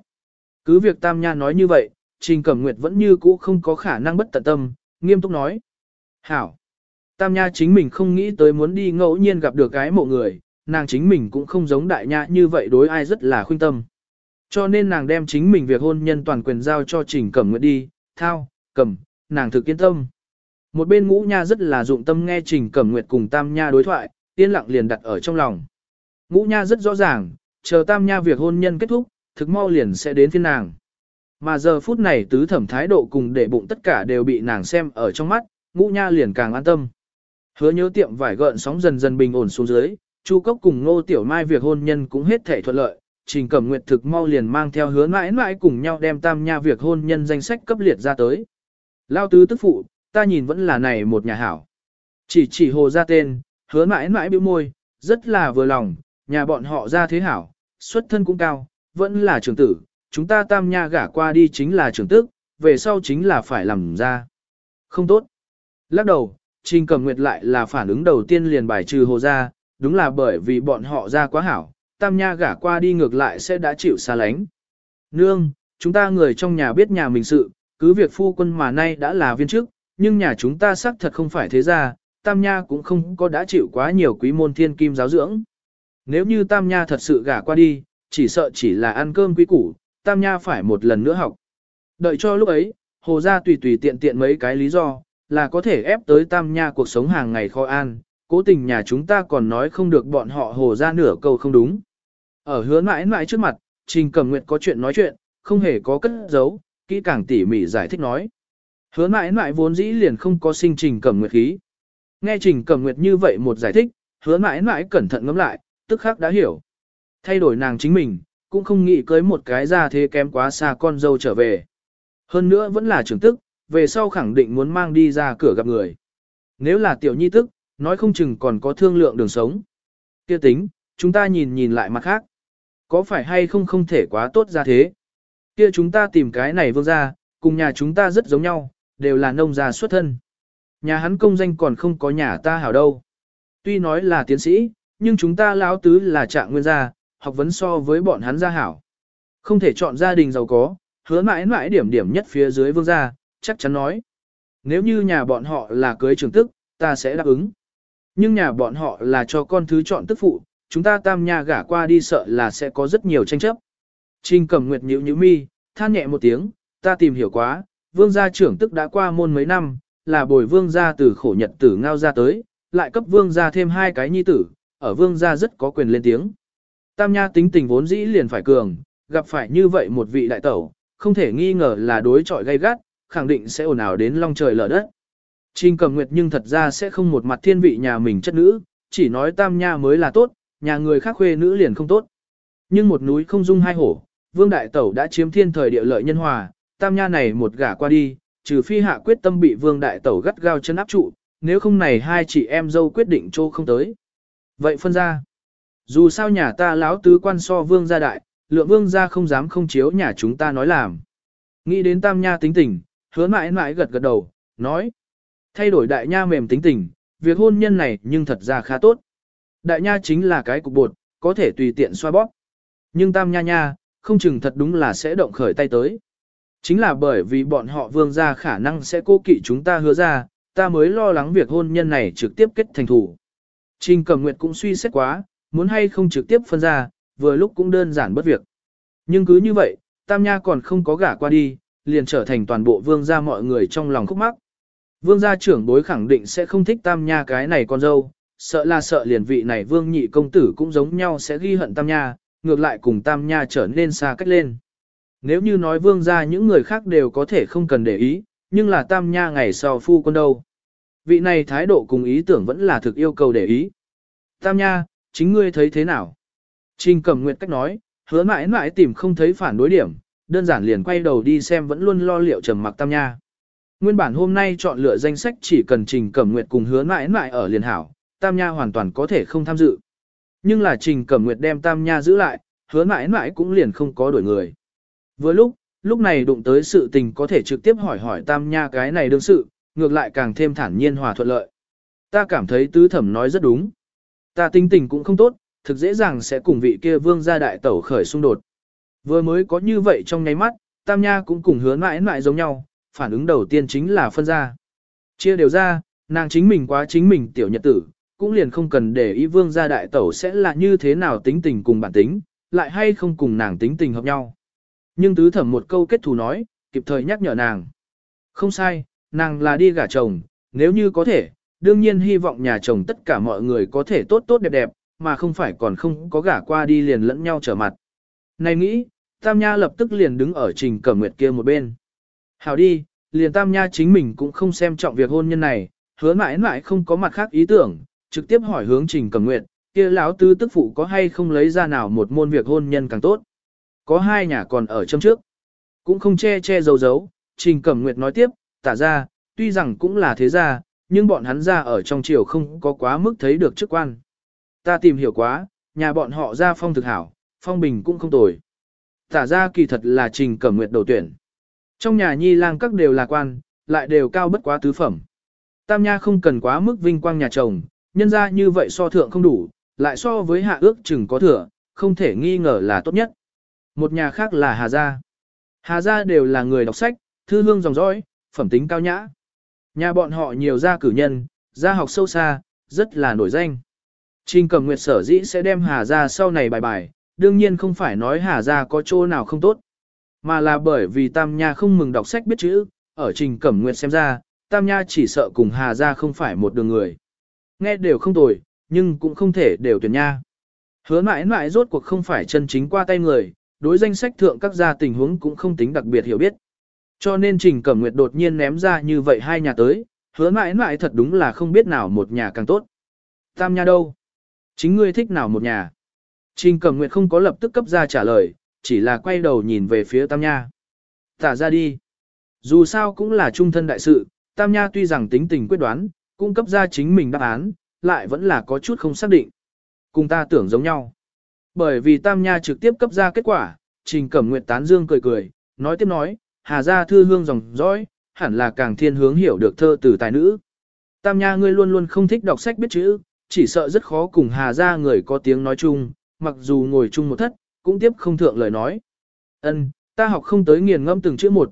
Cứ việc Tam Nha nói như vậy, Trình Cẩm Nguyệt vẫn như cũ không có khả năng bất tận tâm, nghiêm túc nói. Hảo! Tam Nha chính mình không nghĩ tới muốn đi ngẫu nhiên gặp được cái mộ người, nàng chính mình cũng không giống đại nha như vậy đối ai rất là khuyên tâm. Cho nên nàng đem chính mình việc hôn nhân toàn quyền giao cho Trình Cẩm Nguyệt đi, thao, cầm, nàng thực kiên tâm. Một bên ngũ nha rất là dụng tâm nghe Trình Cẩm Nguyệt cùng Tam Nha đối thoại, yên lặng liền đặt ở trong lòng. Ngũ nha rất rõ ràng, chờ Tam Nha việc hôn nhân kết thúc, thực mau liền sẽ đến phiên nàng. Mà giờ phút này tứ thẩm thái độ cùng để bụng tất cả đều bị nàng xem ở trong mắt, ngũ nha liền càng an tâm. Hứa nhớ tiệm vải gợn sóng dần dần bình ổn xuống dưới, Chu Cốc cùng Ngô Tiểu Mai việc hôn nhân cũng hết thể thuận lợi, Trình Cẩm Nguyệt thực mau liền mang theo hứa mãi mãi cùng nhau đem tam nha việc hôn nhân danh sách cấp liệt ra tới. Lao tứ tức phụ, ta nhìn vẫn là này một nhà hảo. Chỉ chỉ hồ ra tên, hứa mãi mãi bĩu môi, rất là vừa lòng, nhà bọn họ ra thế hảo, xuất thân cũng cao, vẫn là trưởng tử, chúng ta tam nha gả qua đi chính là trưởng tức, về sau chính là phải làm ra. Không tốt. Lắc đầu, Trình Cẩm Nguyệt lại là phản ứng đầu tiên liền bài trừ hồ ra, đúng là bởi vì bọn họ ra quá hảo, tam nha gả qua đi ngược lại sẽ đã chịu xa lánh. Nương, chúng ta người trong nhà biết nhà mình sự, cứ việc phu quân mà nay đã là viên chức, nhưng nhà chúng ta xác thật không phải thế ra, tam nha cũng không có đã chịu quá nhiều quý môn thiên kim giáo dưỡng. Nếu như tam nha thật sự gả qua đi, chỉ sợ chỉ là ăn cơm quý củ, tam nha phải một lần nữa học. Đợi cho lúc ấy, hồ gia tùy tùy tiện tiện mấy cái lý do, là có thể ép tới tam nha cuộc sống hàng ngày khó an, cố tình nhà chúng ta còn nói không được bọn họ hồ gia nửa câu không đúng. Ở hứa mãi mãi trước mặt, Trình Cẩm Nguyệt có chuyện nói chuyện, không hề có cất giấu, kỹ càng tỉ mỉ giải thích nói. Hứa mãi mãi vốn dĩ liền không có sinh Trình Cẩm Nguyệt khí. Nghe Trình Cẩm Nguyệt như vậy một giải thích, hứa mãi mãi cẩn thận ngẫm lại, tức khắc đã hiểu. Thay đổi nàng chính mình, cũng không nghĩ cưới một cái ra thế kém quá xa con dâu trở về. Hơn nữa vẫn là trưởng tức, về sau khẳng định muốn mang đi ra cửa gặp người. Nếu là tiểu nhi tức, nói không chừng còn có thương lượng đường sống. Kia tính, chúng ta nhìn nhìn lại mặt khác. Có phải hay không không thể quá tốt ra thế? Kia chúng ta tìm cái này vương ra, cùng nhà chúng ta rất giống nhau, đều là nông gia xuất thân. Nhà hắn công danh còn không có nhà ta hảo đâu. Tuy nói là tiến sĩ, nhưng chúng ta lão tứ là trạng nguyên gia, học vấn so với bọn hắn gia hảo. Không thể chọn gia đình giàu có, hứa mãi mãi điểm điểm nhất phía dưới vương gia, chắc chắn nói. Nếu như nhà bọn họ là cưới trưởng tức, ta sẽ đáp ứng. Nhưng nhà bọn họ là cho con thứ chọn tức phụ, chúng ta tam nhà gả qua đi sợ là sẽ có rất nhiều tranh chấp. Trình cầm nguyệt nhíu nhíu mi, than nhẹ một tiếng, ta tìm hiểu quá, vương gia trưởng tức đã qua môn mấy năm, là bồi vương gia từ khổ nhật tử ngao ra tới, lại cấp vương gia thêm hai cái nhi tử, ở vương gia rất có quyền lên tiếng. Tam nha tính tình vốn dĩ liền phải cường, gặp phải như vậy một vị đại tẩu, không thể nghi ngờ là đối trọi gay gắt, khẳng định sẽ ồn ào đến long trời lở đất. Trình Cầm Nguyệt nhưng thật ra sẽ không một mặt thiên vị nhà mình chất nữ, chỉ nói tam nha mới là tốt, nhà người khác khuê nữ liền không tốt. Nhưng một núi không dung hai hổ, Vương Đại Tẩu đã chiếm thiên thời địa lợi nhân hòa, tam nha này một gả qua đi, trừ phi hạ quyết tâm bị Vương Đại Tẩu gắt gao chân áp trụ, nếu không này hai chị em dâu quyết định trô không tới. Vậy phân ra, dù sao nhà ta láo tứ quan so Vương gia đại, lượng Vương gia không dám không chiếu nhà chúng ta nói làm. Nghĩ đến tam nha tính tình, hứa mãi mãi gật gật đầu, nói. Thay đổi đại nha mềm tính tình, việc hôn nhân này nhưng thật ra khá tốt. Đại nha chính là cái cục bột, có thể tùy tiện xoa bóp. Nhưng tam nha nha, không chừng thật đúng là sẽ động khởi tay tới. Chính là bởi vì bọn họ vương gia khả năng sẽ cố kỵ chúng ta hứa ra, ta mới lo lắng việc hôn nhân này trực tiếp kết thành thủ. Trình Cẩm Nguyệt cũng suy xét quá, muốn hay không trực tiếp phân ra, vừa lúc cũng đơn giản bất việc. Nhưng cứ như vậy, Tam Nha còn không có gả qua đi, liền trở thành toàn bộ vương gia mọi người trong lòng khúc mắc. Vương gia trưởng bối khẳng định sẽ không thích Tam Nha cái này con dâu, sợ là sợ liền vị này vương nhị công tử cũng giống nhau sẽ ghi hận Tam Nha, ngược lại cùng Tam Nha trở nên xa cách lên. Nếu như nói vương gia những người khác đều có thể không cần để ý, nhưng là Tam Nha ngày sau phu quân đâu. Vị này thái độ cùng ý tưởng vẫn là thực yêu cầu để ý. Tam Nha, chính ngươi thấy thế nào? Trình Cẩm Nguyệt cách nói, hứa mãi mãi tìm không thấy phản đối điểm, đơn giản liền quay đầu đi xem vẫn luôn lo liệu trầm mặc Tam Nha. Nguyên bản hôm nay chọn lựa danh sách chỉ cần Trình Cẩm Nguyệt cùng hứa mãi mãi ở liền hảo, Tam Nha hoàn toàn có thể không tham dự. Nhưng là Trình Cẩm Nguyệt đem Tam Nha giữ lại, hứa mãi mãi cũng liền không có đổi người. Vừa lúc, lúc này đụng tới sự tình có thể trực tiếp hỏi hỏi Tam Nha cái này đương sự, ngược lại càng thêm thản nhiên hòa thuận lợi. Ta cảm thấy tứ thẩm nói rất đúng. Ta tinh tình cũng không tốt, thực dễ dàng sẽ cùng vị kia vương gia đại tẩu khởi xung đột. Vừa mới có như vậy trong nháy mắt, Tam Nha cũng cùng hứa mãi mãi giống nhau, phản ứng đầu tiên chính là phân ra. Chia đều ra, nàng chính mình quá chính mình tiểu nhật tử, cũng liền không cần để ý vương gia đại tẩu sẽ là như thế nào tính tình cùng bản tính, lại hay không cùng nàng tính tình hợp nhau. Nhưng tứ thẩm một câu kết thù nói, kịp thời nhắc nhở nàng. Không sai, nàng là đi gả chồng, nếu như có thể, đương nhiên hy vọng nhà chồng tất cả mọi người có thể tốt tốt đẹp đẹp, mà không phải còn không có gả qua đi liền lẫn nhau trở mặt. Này nghĩ, Tam Nha lập tức liền đứng ở trình cẩm nguyệt kia một bên. Hảo đi, liền Tam Nha chính mình cũng không xem trọng việc hôn nhân này, hứa mãi mãi không có mặt khác ý tưởng, trực tiếp hỏi hướng trình cẩm nguyệt, kia lão tứ tức phụ có hay không lấy ra nào một môn việc hôn nhân càng tốt. Có hai nhà còn ở châm trước, cũng không che che giấu giấu, trình cẩm nguyệt nói tiếp, tả ra, tuy rằng cũng là thế gia, nhưng bọn hắn ra ở trong triều không có quá mức thấy được chức quan. Ta tìm hiểu quá, nhà bọn họ ra phong thực hảo, phong bình cũng không tồi. Tả ra kỳ thật là trình cẩm nguyệt đầu tuyển. Trong nhà nhi lang các đều là quan, lại đều cao bất quá tứ phẩm. Tam nha không cần quá mức vinh quang nhà chồng, nhân ra như vậy so thượng không đủ, lại so với hạ ước chừng có thừa, không thể nghi ngờ là tốt nhất. Một nhà khác là Hà Gia. Hà Gia đều là người đọc sách, thư hương dòng dõi, phẩm tính cao nhã. Nhà bọn họ nhiều gia cử nhân, gia học sâu xa, rất là nổi danh. Trình cầm nguyệt sở dĩ sẽ đem Hà Gia sau này bài bài, đương nhiên không phải nói Hà Gia có chỗ nào không tốt, mà là bởi vì Tam Nha không mừng đọc sách biết chữ, ở Trình Cẩm Nguyệt xem ra, Tam Nha chỉ sợ cùng Hà Gia không phải một đường người. Nghe đều không tồi, nhưng cũng không thể đều tuyển nha. Hứa mãi mãi rốt cuộc không phải chân chính qua tay người, đối danh sách thượng các gia tình huống cũng không tính đặc biệt hiểu biết. Cho nên Trình Cẩm Nguyệt đột nhiên ném ra như vậy hai nhà tới, hứa mãi mãi thật đúng là không biết nào một nhà càng tốt. Tam nhà đâu? Chính ngươi thích nào một nhà? Trình Cẩm Nguyệt không có lập tức cấp ra trả lời, chỉ là quay đầu nhìn về phía Tam Nha. Tả ra đi. Dù sao cũng là trung thân đại sự, Tam Nha tuy rằng tính tình quyết đoán, cung cấp ra chính mình đáp án, lại vẫn là có chút không xác định. Cùng ta tưởng giống nhau. Bởi vì Tam Nha trực tiếp cấp ra kết quả, Trình Cẩm Nguyệt tán dương cười cười, nói tiếp nói, Hà gia thư hương dòng dõi, hẳn là càng thiên hướng hiểu được thơ từ tài nữ. Tam Nha ngươi luôn luôn không thích đọc sách biết chữ, chỉ sợ rất khó cùng Hà gia người có tiếng nói chung, mặc dù ngồi chung một thất, cũng tiếp không thượng lời nói. Ân, ta học không tới nghiền ngẫm từng chữ một.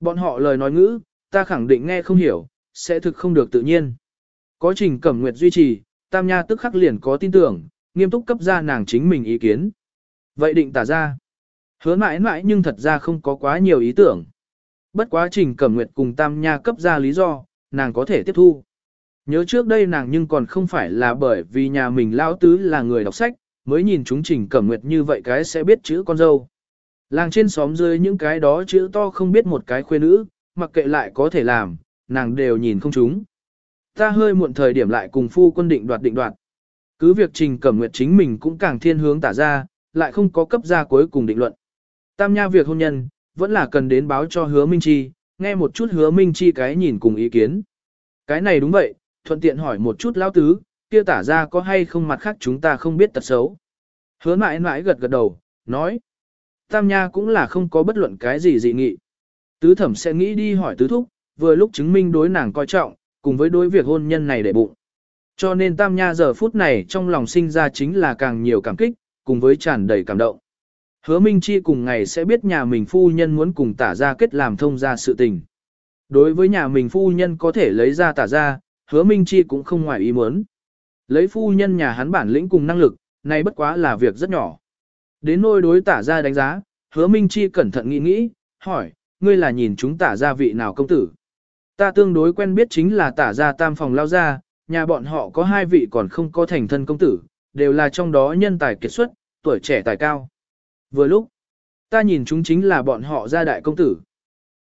Bọn họ lời nói ngữ, ta khẳng định nghe không hiểu, sẽ thực không được tự nhiên. Có trình cẩm nguyệt duy trì, Tam Nha tức khắc liền có tin tưởng, nghiêm túc cấp ra nàng chính mình ý kiến. Vậy định tả ra. Hứa mãi mãi nhưng thật ra không có quá nhiều ý tưởng. Bất quá trình cẩm nguyệt cùng Tam Nha cấp ra lý do, nàng có thể tiếp thu. Nhớ trước đây nàng nhưng còn không phải là bởi vì nhà mình lão tứ là người đọc sách, mới nhìn chúng trình cẩm nguyệt như vậy cái sẽ biết chữ con dâu. Làng trên xóm dưới những cái đó chữ to không biết một cái khuê nữ, mặc kệ lại có thể làm, nàng đều nhìn không chúng. Ta hơi muộn thời điểm lại cùng phu quân định đoạt định đoạt. Cứ việc Trình Cẩm Nguyệt chính mình cũng càng thiên hướng tả ra, lại không có cấp ra cuối cùng định luận. Tam nha việc hôn nhân, vẫn là cần đến báo cho hứa Minh Chi, nghe một chút hứa Minh Chi cái nhìn cùng ý kiến. Cái này đúng vậy, thuận tiện hỏi một chút lão tứ, kia tả ra có hay không mặt khác chúng ta không biết tật xấu. Hứa mãi mãi gật gật đầu, nói. Tam nha cũng là không có bất luận cái gì dị nghị. Tứ thẩm sẽ nghĩ đi hỏi tứ thúc, vừa lúc chứng minh đối nàng coi trọng, cùng với đối việc hôn nhân này để bụng. Cho nên tam nha giờ phút này trong lòng sinh ra chính là càng nhiều cảm kích, cùng với tràn đầy cảm động. Hứa Minh Chi cùng ngày sẽ biết nhà mình phu nhân muốn cùng tả ra kết làm thông ra sự tình. Đối với nhà mình phu nhân có thể lấy ra tả ra, hứa Minh Chi cũng không ngoài ý muốn. Lấy phu nhân nhà hắn bản lĩnh cùng năng lực, này bất quá là việc rất nhỏ. Đến nôi đối tả ra đánh giá, hứa Minh Chi cẩn thận nghĩ nghĩ, hỏi, ngươi là nhìn chúng tả ra vị nào công tử. Ta tương đối quen biết chính là tả ra tam phòng lao ra, nhà bọn họ có hai vị còn không có thành thân công tử, đều là trong đó nhân tài kiệt xuất, tuổi trẻ tài cao. Vừa lúc, ta nhìn chúng chính là bọn họ gia đại công tử.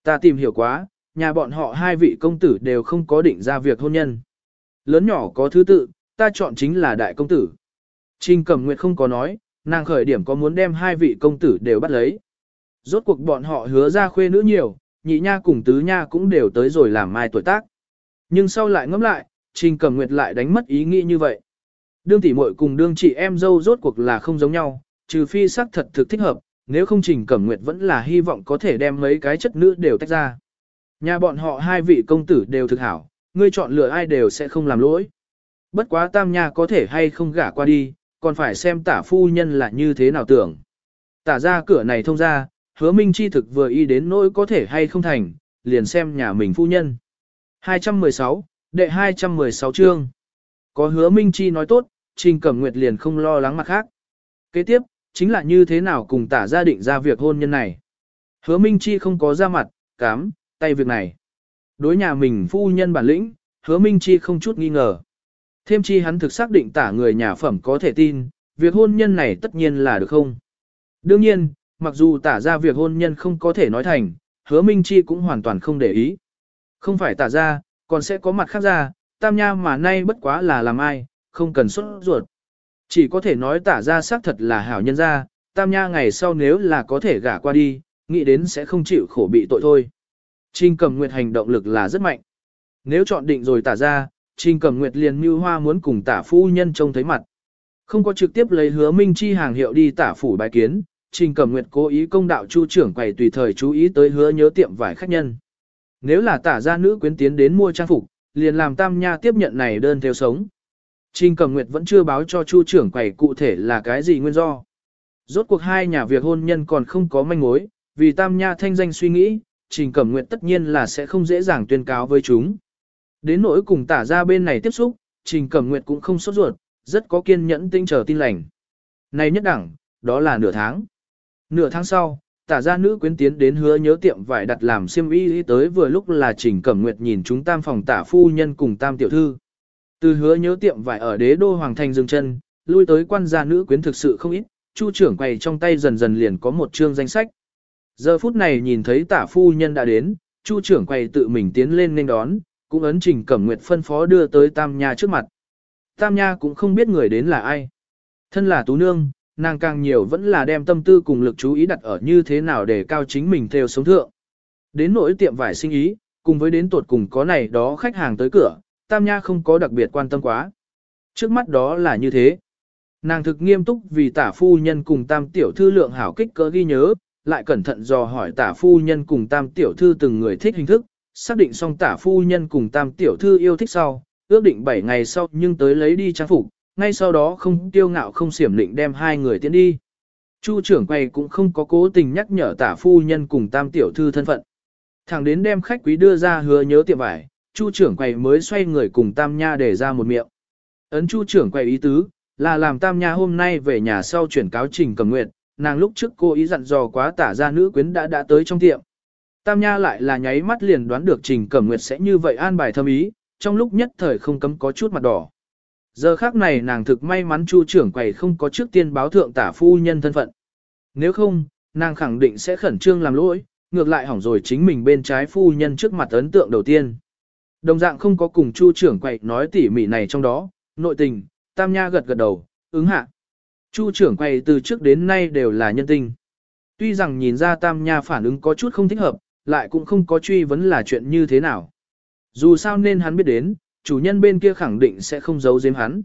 Ta tìm hiểu quá, nhà bọn họ hai vị công tử đều không có định ra việc hôn nhân. Lớn nhỏ có thứ tự, ta chọn chính là đại công tử. Trình Cẩm Nguyệt không có nói, nàng khởi điểm có muốn đem hai vị công tử đều bắt lấy. Rốt cuộc bọn họ hứa ra khuê nữ nhiều, nhị nha cùng tứ nha cũng đều tới rồi làm mai tuổi tác. Nhưng sau lại ngẫm lại, Trình Cẩm Nguyệt lại đánh mất ý nghĩ như vậy. Đương tỷ muội cùng đương chị em dâu rốt cuộc là không giống nhau, trừ phi sắc thật thực thích hợp, nếu không Trình Cẩm Nguyệt vẫn là hy vọng có thể đem mấy cái chất nữ đều tách ra. Nhà bọn họ hai vị công tử đều thực hảo, ngươi chọn lựa ai đều sẽ không làm lỗi. Bất quá tam nha có thể hay không gả qua đi, còn phải xem tả phu nhân là như thế nào tưởng. Tả ra cửa này thông ra, hứa minh chi thực vừa y đến nỗi có thể hay không thành, liền xem nhà mình phu nhân. 216, đệ 216 chương. Có hứa minh chi nói tốt, Trình Cẩm Nguyệt liền không lo lắng mặt khác. Kế tiếp, chính là như thế nào cùng tả gia định ra việc hôn nhân này. Hứa minh chi không có ra mặt, cám, tay việc này. Đối nhà mình phu nhân bản lĩnh, hứa minh chi không chút nghi ngờ. Thêm chi hắn thực xác định tả người nhà phẩm có thể tin, việc hôn nhân này tất nhiên là được không. Đương nhiên, mặc dù tả ra việc hôn nhân không có thể nói thành, hứa minh chi cũng hoàn toàn không để ý. Không phải tả ra, còn sẽ có mặt khác ra, tam nha mà nay bất quá là làm ai, không cần xuất ruột. Chỉ có thể nói tả ra xác thật là hảo nhân ra, tam nha ngày sau nếu là có thể gả qua đi, nghĩ đến sẽ không chịu khổ bị tội thôi. Trình cầm nguyệt hành động lực là rất mạnh. Nếu chọn định rồi tả ra, Trình cầm nguyệt liền mưu hoa muốn cùng tả phu nhân trông thấy mặt. Không có trực tiếp lấy hứa minh chi hàng hiệu đi tả phủ bài kiến, Trình cầm nguyệt cố ý công đạo chu trưởng quầy tùy thời chú ý tới hứa nhớ tiệm vải khách nhân. Nếu là tả gia nữ quyến tiến đến mua trang phục, liền làm tam nha tiếp nhận này đơn theo sống. Trình Cẩm nguyệt vẫn chưa báo cho chu trưởng quầy cụ thể là cái gì nguyên do. Rốt cuộc hai nhà việc hôn nhân còn không có manh mối, vì tam nha thanh danh suy nghĩ, Trình Cẩm Nguyệt tất nhiên là sẽ không dễ dàng tuyên cáo với chúng. Đến nỗi cùng tả ra bên này tiếp xúc, Trình Cẩm Nguyệt cũng không sốt ruột, rất có kiên nhẫn tinh chờ tin lành. Này nhất đẳng, đó là nửa tháng. Nửa tháng sau, tả ra nữ quyến tiến đến hứa nhớ tiệm vải đặt làm xiêm y tới vừa lúc là Trình Cẩm Nguyệt nhìn chúng tam phòng tả phu nhân cùng tam tiểu thư. Từ hứa nhớ tiệm vải ở đế đô hoàng thành dừng chân, lui tới quan gia nữ quyến thực sự không ít, chu trưởng quầy trong tay dần dần liền có một chương danh sách. Giờ phút này nhìn thấy tả phu nhân đã đến, chu trưởng quầy tự mình tiến lên nên đón, cũng ấn trình cẩm nguyệt phân phó đưa tới tam nha trước mặt. Tam nha cũng không biết người đến là ai. Thân là tú nương, nàng càng nhiều vẫn là đem tâm tư cùng lực chú ý đặt ở như thế nào để cao chính mình theo sống thượng. Đến nỗi tiệm vải sinh ý, cùng với đến tuột cùng có này đó khách hàng tới cửa, tam nha không có đặc biệt quan tâm quá. Trước mắt đó là như thế. Nàng thực nghiêm túc vì tả phu nhân cùng tam tiểu thư lượng hảo kích cỡ ghi nhớ, lại cẩn thận dò hỏi tả phu nhân cùng tam tiểu thư từng người thích hình thức, xác định xong tả phu nhân cùng tam tiểu thư yêu thích sau, ước định 7 ngày sau nhưng tới lấy đi trang phục, ngay sau đó không tiêu ngạo không xiểm định đem hai người tiến đi. Chu trưởng quầy cũng không có cố tình nhắc nhở tả phu nhân cùng tam tiểu thư thân phận. Thẳng đến đem khách quý đưa ra hứa nhớ tiệm vải, chu trưởng quầy mới xoay người cùng tam nha để ra một miệng. Ấn chu trưởng quầy ý tứ, là làm tam nha hôm nay về nhà sau chuyển cáo trình cầm nguyện, nàng lúc trước cô ý dặn dò quá tả ra nữ quyến đã đã tới trong tiệm. Tam Nha lại là nháy mắt liền đoán được Trình Cẩm Nguyệt sẽ như vậy an bài thâm ý, trong lúc nhất thời không cấm có chút mặt đỏ. Giờ khác này nàng thực may mắn Chu trưởng quầy không có trước tiên báo thượng tả phu nhân thân phận. Nếu không, nàng khẳng định sẽ khẩn trương làm lỗi, ngược lại hỏng rồi chính mình bên trái phu nhân trước mặt ấn tượng đầu tiên. Đồng dạng không có cùng Chu trưởng quầy nói tỉ mỉ này trong đó, nội tình, Tam Nha gật gật đầu, ứng hạ. Chu trưởng quầy từ trước đến nay đều là nhân tình. Tuy rằng nhìn ra Tam Nha phản ứng có chút không thích hợp, lại cũng không có truy vấn là chuyện như thế nào. Dù sao nên hắn biết đến, chủ nhân bên kia khẳng định sẽ không giấu giếm hắn.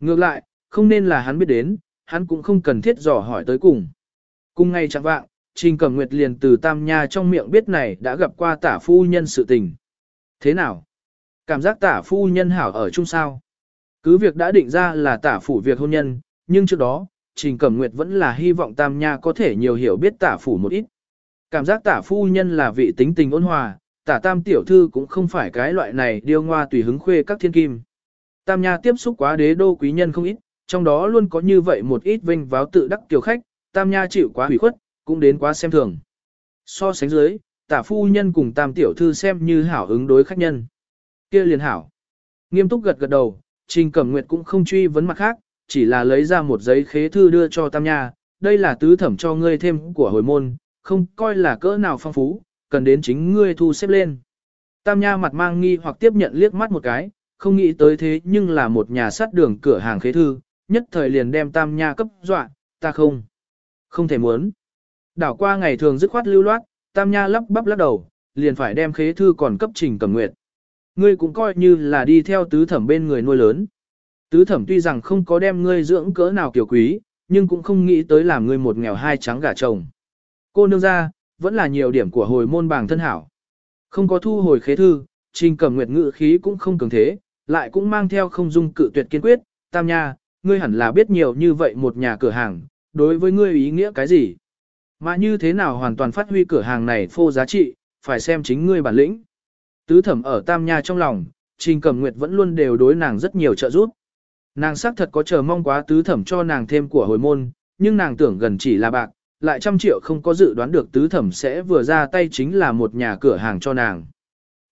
Ngược lại, không nên là hắn biết đến, hắn cũng không cần thiết dò hỏi tới cùng. Cùng ngay chẳng vạng, Trình Cẩm Nguyệt liền từ Tam Nha trong miệng biết này đã gặp qua tả phu nhân sự tình. Thế nào? Cảm giác tả phu nhân hảo ở chung sao? Cứ việc đã định ra là tả phủ việc hôn nhân, nhưng trước đó, Trình Cẩm Nguyệt vẫn là hy vọng Tam Nha có thể nhiều hiểu biết tả phủ một ít. Cảm giác tả phu nhân là vị tính tình ôn hòa, tả tam tiểu thư cũng không phải cái loại này điêu ngoa tùy hứng khuê các thiên kim. Tam Nha tiếp xúc quá đế đô quý nhân không ít, trong đó luôn có như vậy một ít vinh váo tự đắc tiểu khách, Tam Nha chịu quá hủy khuất, cũng đến quá xem thường. So sánh dưới, tả phu nhân cùng tam tiểu thư xem như hảo ứng đối khách nhân. kia liền hảo. Nghiêm túc gật gật đầu, Trình Cẩm Nguyệt cũng không truy vấn mặt khác, chỉ là lấy ra một giấy khế thư đưa cho Tam Nha, đây là tứ thẩm cho ngươi thêm của hồi môn, không coi là cỡ nào phong phú, cần đến chính ngươi thu xếp lên. Tam Nha mặt mang nghi hoặc tiếp nhận liếc mắt một cái, không nghĩ tới thế nhưng là một nhà sát đường cửa hàng khế thư, nhất thời liền đem Tam Nha cấp dọa, ta không. Không thể muốn. Đảo qua ngày thường dứt khoát lưu loát, Tam Nha lắp bắp lắc đầu, liền phải đem khế thư còn cấp trình cầm nguyệt. Ngươi cũng coi như là đi theo tứ thẩm bên người nuôi lớn. Tứ thẩm tuy rằng không có đem ngươi dưỡng cỡ nào kiểu quý, nhưng cũng không nghĩ tới làm ngươi một nghèo hai trắng gả chồng. Cô nương ra, vẫn là nhiều điểm của hồi môn bảng thân hảo. Không có thu hồi khế thư, trình cầm nguyệt ngự khí cũng không cường thế, lại cũng mang theo không dung cự tuyệt kiên quyết, tam nha, ngươi hẳn là biết nhiều như vậy một nhà cửa hàng, đối với ngươi ý nghĩa cái gì. Mà như thế nào hoàn toàn phát huy cửa hàng này phô giá trị, phải xem chính ngươi bản lĩnh. Tứ thẩm ở Tam Nha trong lòng, Trình Cẩm Nguyệt vẫn luôn đều đối nàng rất nhiều trợ giúp. Nàng xác thật có chờ mong quá tứ thẩm cho nàng thêm của hồi môn, nhưng nàng tưởng gần chỉ là bạc, lại trăm triệu không có dự đoán được tứ thẩm sẽ vừa ra tay chính là một nhà cửa hàng cho nàng.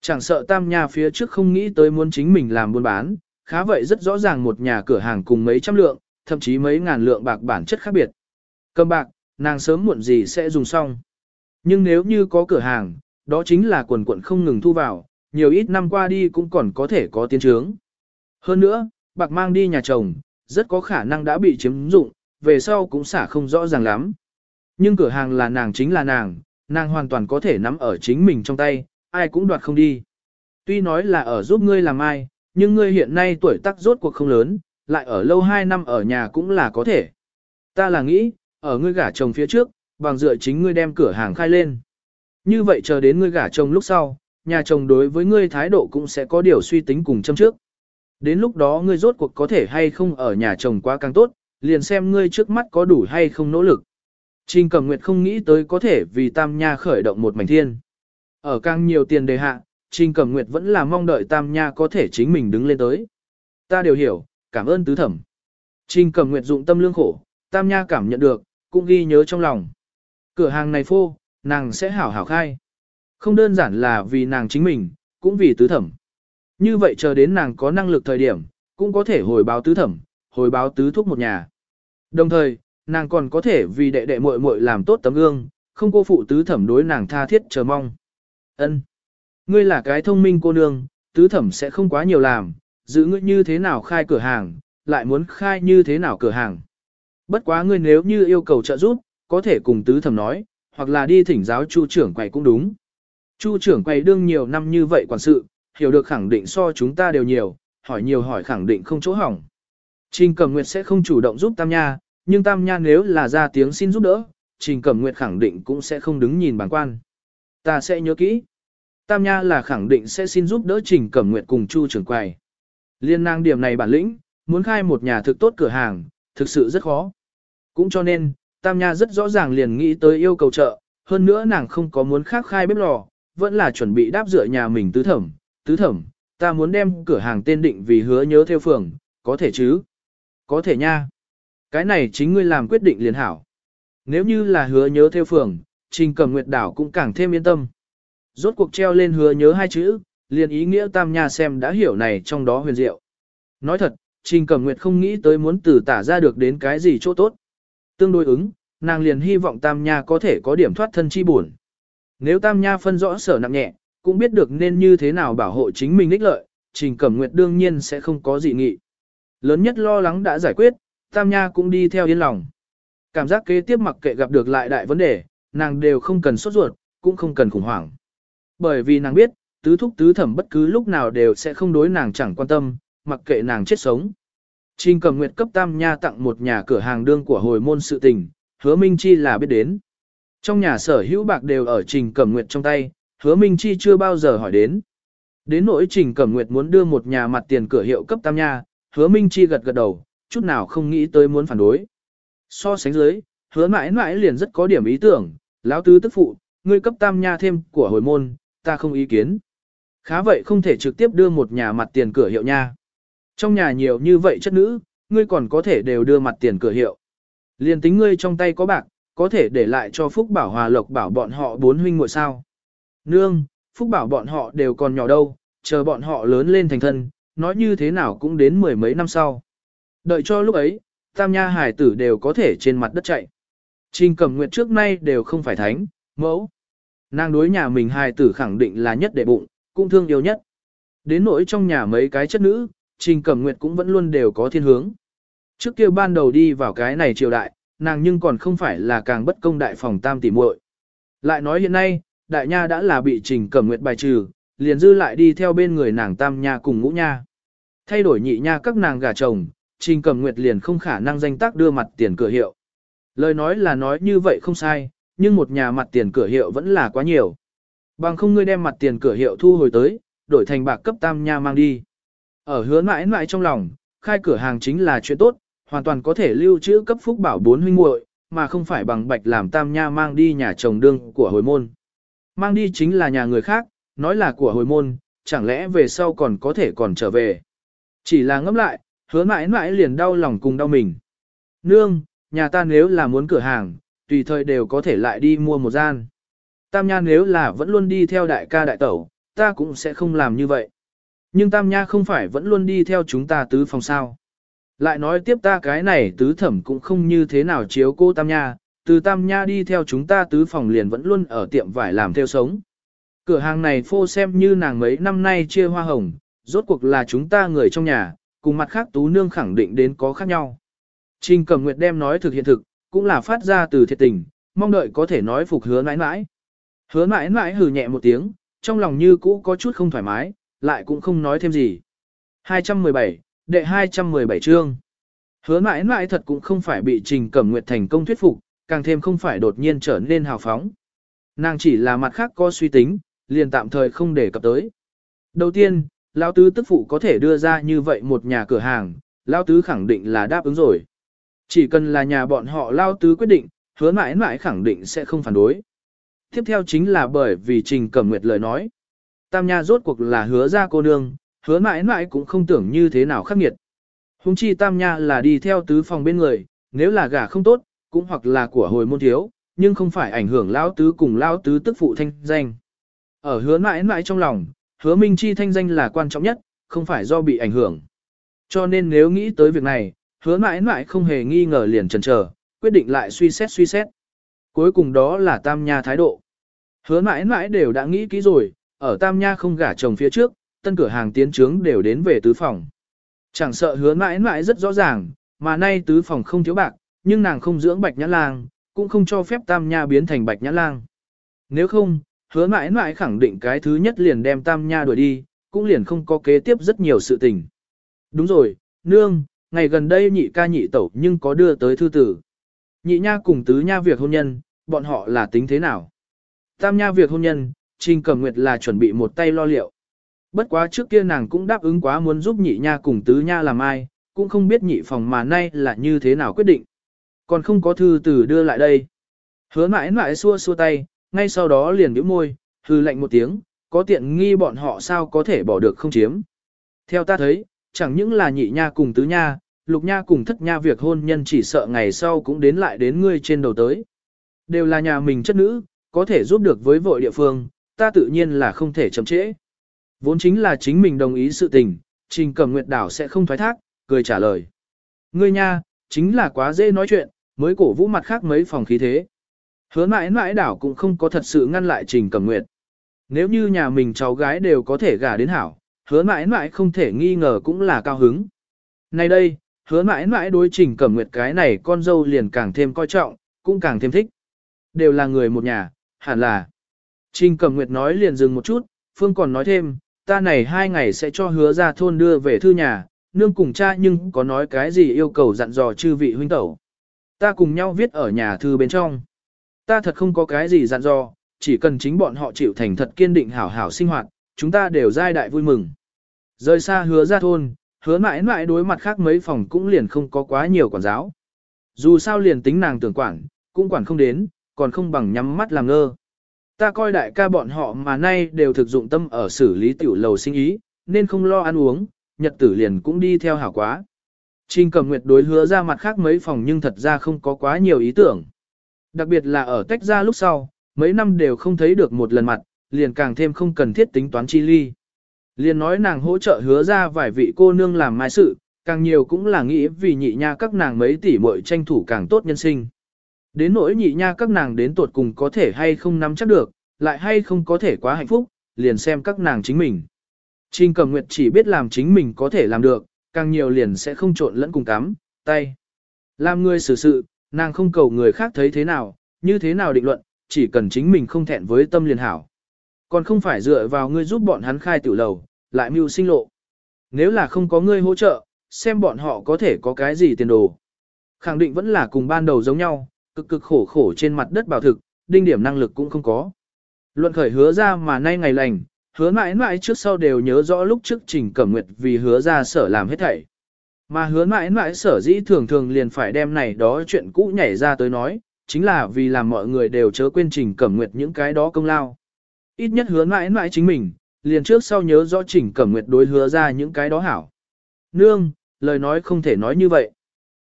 Chẳng sợ Tam Nha phía trước không nghĩ tới muốn chính mình làm buôn bán, khá vậy rất rõ ràng một nhà cửa hàng cùng mấy trăm lượng, thậm chí mấy ngàn lượng bạc bản chất khác biệt. Cầm bạc, nàng sớm muộn gì sẽ dùng xong. Nhưng nếu như có cửa hàng, đó chính là quần quận không ngừng thu vào, nhiều ít năm qua đi cũng còn có thể có tiến trướng. Hơn nữa, bạc mang đi nhà chồng, rất có khả năng đã bị chiếm dụng, về sau cũng xả không rõ ràng lắm. Nhưng cửa hàng là nàng chính là nàng, nàng hoàn toàn có thể nắm ở chính mình trong tay, ai cũng đoạt không đi. Tuy nói là ở giúp ngươi làm ai, nhưng ngươi hiện nay tuổi tác rốt cuộc không lớn, lại ở lâu 2 năm ở nhà cũng là có thể. Ta là nghĩ, ở ngươi gả chồng phía trước, bằng dựa chính ngươi đem cửa hàng khai lên. Như vậy chờ đến ngươi gả chồng lúc sau, nhà chồng đối với ngươi thái độ cũng sẽ có điều suy tính cùng châm trước. Đến lúc đó ngươi rốt cuộc có thể hay không ở nhà chồng quá càng tốt, liền xem ngươi trước mắt có đủ hay không nỗ lực. Trình Cẩm Nguyệt không nghĩ tới có thể vì Tam Nha khởi động một mảnh thiên. Ở càng nhiều tiền đề hạ, Trình Cẩm Nguyệt vẫn là mong đợi Tam Nha có thể chính mình đứng lên tới. Ta đều hiểu, cảm ơn tứ thẩm. Trình Cẩm Nguyệt dụng tâm lương khổ, Tam Nha cảm nhận được, cũng ghi nhớ trong lòng. Cửa hàng này phô, nàng sẽ hảo hảo khai. Không đơn giản là vì nàng chính mình, cũng vì tứ thẩm. Như vậy chờ đến nàng có năng lực thời điểm, cũng có thể hồi báo tứ thẩm, hồi báo tứ thúc một nhà. Đồng thời, nàng còn có thể vì đệ đệ muội muội làm tốt tấm gương, không cô phụ tứ thẩm đối nàng tha thiết chờ mong. Ân, Ngươi là cái thông minh cô nương, tứ thẩm sẽ không quá nhiều làm, giữ ngươi như thế nào khai cửa hàng, lại muốn khai như thế nào cửa hàng. Bất quá ngươi nếu như yêu cầu trợ giúp, có thể cùng tứ thẩm nói, hoặc là đi thỉnh giáo chu trưởng quầy cũng đúng. Chu trưởng quầy đương nhiều năm như vậy quản sự, hiểu được khẳng định so chúng ta đều nhiều, hỏi nhiều hỏi khẳng định không chỗ hỏng. Trình Cẩm Nguyệt sẽ không chủ động giúp Tam Nha, nhưng Tam Nha nếu là ra tiếng xin giúp đỡ, Trình Cẩm Nguyệt khẳng định cũng sẽ không đứng nhìn bằng quan. Ta sẽ nhớ kỹ. Tam Nha là khẳng định sẽ xin giúp đỡ Trình Cẩm Nguyệt cùng Chu trưởng quầy. Liên năng điểm này bản lĩnh, muốn khai một nhà thực tốt cửa hàng, thực sự rất khó. Cũng cho nên, Tam Nha rất rõ ràng liền nghĩ tới yêu cầu trợ, hơn nữa nàng không có muốn khác khai bếp lò, vẫn là chuẩn bị đáp dựa nhà mình tứ thẩm. Tứ thẩm, ta muốn đem cửa hàng tên định vì hứa nhớ theo phường, có thể chứ? Có thể nha. Cái này chính ngươi làm quyết định liền hảo. Nếu như là hứa nhớ theo phường, Trình Cầm Nguyệt Đảo cũng càng thêm yên tâm. Rốt cuộc treo lên hứa nhớ hai chữ, liền ý nghĩa Tam Nha xem đã hiểu này trong đó huyền diệu. Nói thật, Trình Cẩm Nguyệt không nghĩ tới muốn từ tả ra được đến cái gì chỗ tốt. Tương đối ứng, nàng liền hy vọng Tam Nha có thể có điểm thoát thân chi buồn. Nếu Tam Nha phân rõ sở nặng nhẹ, cũng biết được nên như thế nào bảo hộ chính mình ích lợi, Trình Cẩm Nguyệt đương nhiên sẽ không có dị nghị. Lớn nhất lo lắng đã giải quyết, Tam Nha cũng đi theo yên lòng. Cảm giác kế tiếp mặc kệ gặp được lại đại vấn đề, nàng đều không cần sốt ruột, cũng không cần khủng hoảng. Bởi vì nàng biết, tứ thúc tứ thẩm bất cứ lúc nào đều sẽ không đối nàng chẳng quan tâm, mặc kệ nàng chết sống. Trình Cẩm Nguyệt cấp Tam Nha tặng một nhà cửa hàng đương của hồi môn sự tình, hứa Minh Chi là biết đến. Trong nhà sở hữu bạc đều ở Trình Cẩm Nguyệt trong tay, hứa Minh Chi chưa bao giờ hỏi đến. Đến nỗi Trình Cẩm Nguyệt muốn đưa một nhà mặt tiền cửa hiệu cấp Tam Nha, hứa Minh Chi gật gật đầu, chút nào không nghĩ tới muốn phản đối. So sánh dưới, hứa mãi mãi liền rất có điểm ý tưởng, lão tứ tức phụ, ngươi cấp Tam Nha thêm của hồi môn, ta không ý kiến. Khá vậy không thể trực tiếp đưa một nhà mặt tiền cửa hiệu nha. Trong nhà nhiều như vậy chất nữ, ngươi còn có thể đều đưa mặt tiền cửa hiệu. Liền tính ngươi trong tay có bạc, có thể để lại cho Phúc Bảo Hòa Lộc bảo bọn họ bốn huynh muội sao. Nương, Phúc Bảo bọn họ đều còn nhỏ đâu, chờ bọn họ lớn lên thành thân, nói như thế nào cũng đến mười mấy năm sau. Đợi cho lúc ấy, tam nha hải tử đều có thể trên mặt đất chạy. Trình cầm nguyện trước nay đều không phải thánh, mẫu. Nàng đối nhà mình hài tử khẳng định là nhất đệ bụng, cũng thương yêu nhất. Đến nỗi trong nhà mấy cái chất nữ, Trình Cẩm Nguyệt cũng vẫn luôn đều có thiên hướng. Trước kia ban đầu đi vào cái này triều đại, nàng nhưng còn không phải là càng bất công đại phòng tam tỷ muội. Lại nói hiện nay, đại nha đã là bị Trình Cẩm Nguyệt bài trừ, liền dư lại đi theo bên người nàng tam nha cùng ngũ nha. Thay đổi nhị nha các nàng gà chồng, Trình Cẩm Nguyệt liền không khả năng danh tác đưa mặt tiền cửa hiệu. Lời nói là nói như vậy không sai, nhưng một nhà mặt tiền cửa hiệu vẫn là quá nhiều. Bằng không ngươi đem mặt tiền cửa hiệu thu hồi tới, đổi thành bạc cấp tam nha mang đi. Ở hứa mãi mãi trong lòng, khai cửa hàng chính là chuyện tốt, hoàn toàn có thể lưu trữ cấp phúc bảo bốn huynh muội, mà không phải bằng bạch làm tam nha mang đi nhà chồng đương của hồi môn. Mang đi chính là nhà người khác, nói là của hồi môn, chẳng lẽ về sau còn có thể còn trở về. Chỉ là ngẫm lại, hứa mãi mãi liền đau lòng cùng đau mình. Nương, nhà ta nếu là muốn cửa hàng, tùy thời đều có thể lại đi mua một gian. Tam Nha nếu là vẫn luôn đi theo đại ca đại tẩu, ta cũng sẽ không làm như vậy. Nhưng Tam Nha không phải vẫn luôn đi theo chúng ta tứ phòng sao. Lại nói tiếp ta cái này tứ thẩm cũng không như thế nào chiếu cô Tam Nha, từ Tam Nha đi theo chúng ta tứ phòng liền vẫn luôn ở tiệm vải làm theo sống. Cửa hàng này phô xem như nàng mấy năm nay chia hoa hồng, rốt cuộc là chúng ta người trong nhà, cùng mặt khác tú nương khẳng định đến có khác nhau. Trình Cẩm Nguyệt đem nói thực hiện thực, cũng là phát ra từ thiệt tình, mong đợi có thể nói phục hứa mãi mãi. Hứa mãi mãi hừ nhẹ một tiếng, trong lòng như cũ có chút không thoải mái, lại cũng không nói thêm gì. 217, đệ 217 chương. Hứa mãi mãi thật cũng không phải bị Trình Cẩm Nguyệt thành công thuyết phục, càng thêm không phải đột nhiên trở nên hào phóng. Nàng chỉ là mặt khác có suy tính, liền tạm thời không để cập tới. Đầu tiên, Lão Tứ tức phụ có thể đưa ra như vậy một nhà cửa hàng, Lão Tứ khẳng định là đáp ứng rồi. Chỉ cần là nhà bọn họ Lão Tứ quyết định, hứa mãi mãi khẳng định sẽ không phản đối. Tiếp theo chính là bởi vì Trình Cẩm Nguyệt lời nói. Tam Nha rốt cuộc là hứa ra cô nương, hứa mãi mãi cũng không tưởng như thế nào khắc nghiệt. Hùng chi Tam Nha là đi theo tứ phòng bên người, nếu là gả không tốt, cũng hoặc là của hồi môn thiếu, nhưng không phải ảnh hưởng lão tứ cùng lão tứ tức phụ thanh danh. Ở hứa mãi mãi trong lòng, hứa minh chi thanh danh là quan trọng nhất, không phải do bị ảnh hưởng. Cho nên nếu nghĩ tới việc này, hứa mãi mãi không hề nghi ngờ liền chần chờ, quyết định lại suy xét suy xét. Cuối cùng đó là tam nha thái độ. Hứa mãi mãi đều đã nghĩ kỹ rồi, ở tam nha không gả chồng phía trước, tân cửa hàng tiến trướng đều đến về tứ phòng. Chẳng sợ hứa mãi mãi rất rõ ràng, mà nay tứ phòng không thiếu bạc, nhưng nàng không dưỡng bạch nhã lang, cũng không cho phép tam nha biến thành bạch nhã lang. Nếu không, hứa mãi mãi khẳng định cái thứ nhất liền đem tam nha đuổi đi, cũng liền không có kế tiếp rất nhiều sự tình. Đúng rồi, nương, ngày gần đây nhị ca nhị tẩu nhưng có đưa tới thư tử. Nhị nha cùng tứ nha việc hôn nhân, bọn họ là tính thế nào? Tam nha việc hôn nhân, Trình Cẩm Nguyệt là chuẩn bị một tay lo liệu. Bất quá trước kia nàng cũng đáp ứng quá muốn giúp nhị nha cùng tứ nha làm ai, cũng không biết nhị phòng mà nay là như thế nào quyết định. Còn không có thư từ đưa lại đây. Hứa mãi mãi xua xua tay, ngay sau đó liền bĩu môi, hư lạnh một tiếng, có tiện nghi bọn họ sao có thể bỏ được không chiếm. Theo ta thấy, chẳng những là nhị nha cùng tứ nha, lục nha cùng thất nha việc hôn nhân chỉ sợ ngày sau cũng đến lại đến ngươi trên đầu tới. Đều là nhà mình chất nữ, có thể giúp được với vội địa phương, ta tự nhiên là không thể chậm trễ. Vốn chính là chính mình đồng ý sự tình, trình cầm nguyệt đảo sẽ không thoái thác, cười trả lời. Ngươi nha, chính là quá dễ nói chuyện, mới cổ vũ mặt khác mấy phòng khí thế. Hứa mãi mãi đảo cũng không có thật sự ngăn lại trình cầm nguyệt. Nếu như nhà mình cháu gái đều có thể gả đến hảo, hứa mãi mãi không thể nghi ngờ cũng là cao hứng. Nay đây, hứa mãi mãi đối trình cẩm nguyệt cái này con dâu liền càng thêm coi trọng, cũng càng thêm thích. Đều là người một nhà, hẳn là. Trình cẩm nguyệt nói liền dừng một chút, Phương còn nói thêm, ta này hai ngày sẽ cho hứa ra thôn đưa về thư nhà, nương cùng cha nhưng có nói cái gì yêu cầu dặn dò chư vị huynh tẩu. Ta cùng nhau viết ở nhà thư bên trong. Ta thật không có cái gì dặn dò, chỉ cần chính bọn họ chịu thành thật kiên định hảo hảo sinh hoạt, chúng ta đều giai đại vui mừng. Rời xa hứa ra thôn, hứa mãi mãi đối mặt khác mấy phòng cũng liền không có quá nhiều quản giáo. Dù sao liền tính nàng tưởng quản, cũng quản không đến, còn không bằng nhắm mắt làm ngơ. Ta coi đại ca bọn họ mà nay đều thực dụng tâm ở xử lý tiểu lầu sinh ý, nên không lo ăn uống, nhật tử liền cũng đi theo hảo quá. Trình cầm nguyệt đối hứa ra mặt khác mấy phòng nhưng thật ra không có quá nhiều ý tưởng. Đặc biệt là ở tách ra lúc sau, mấy năm đều không thấy được một lần mặt, liền càng thêm không cần thiết tính toán chi ly. Liền nói nàng hỗ trợ hứa ra vài vị cô nương làm mai sự, càng nhiều cũng là nghĩ vì nhị nha các nàng mấy tỷ muội tranh thủ càng tốt nhân sinh. Đến nỗi nhị nha các nàng đến tuột cùng có thể hay không nắm chắc được, lại hay không có thể quá hạnh phúc, liền xem các nàng chính mình. Trình cầm nguyệt chỉ biết làm chính mình có thể làm được, càng nhiều liền sẽ không trộn lẫn cùng cắm, tay. Làm người xử sự, nàng không cầu người khác thấy thế nào, như thế nào định luận, chỉ cần chính mình không thẹn với tâm liền hảo. Còn không phải dựa vào ngươi giúp bọn hắn khai tiểu lầu, lại mưu sinh lộ. Nếu là không có ngươi hỗ trợ, xem bọn họ có thể có cái gì tiền đồ. Khẳng định vẫn là cùng ban đầu giống nhau, cực cực khổ khổ trên mặt đất bảo thực, đinh điểm năng lực cũng không có. Luận khởi hứa ra mà nay ngày lành, hứa mãi mãi trước sau đều nhớ rõ lúc trước trình cẩm nguyệt vì hứa ra sở làm hết thảy. Mà hứa mãi mãi sở dĩ thường thường liền phải đem này đó chuyện cũ nhảy ra tới nói, chính là vì làm mọi người đều chớ quên trình cẩm nguyệt những cái đó công lao. Ít nhất hứa mãi mãi chính mình, liền trước sau nhớ rõ trình cẩm nguyệt đối hứa ra những cái đó hảo. Nương, lời nói không thể nói như vậy.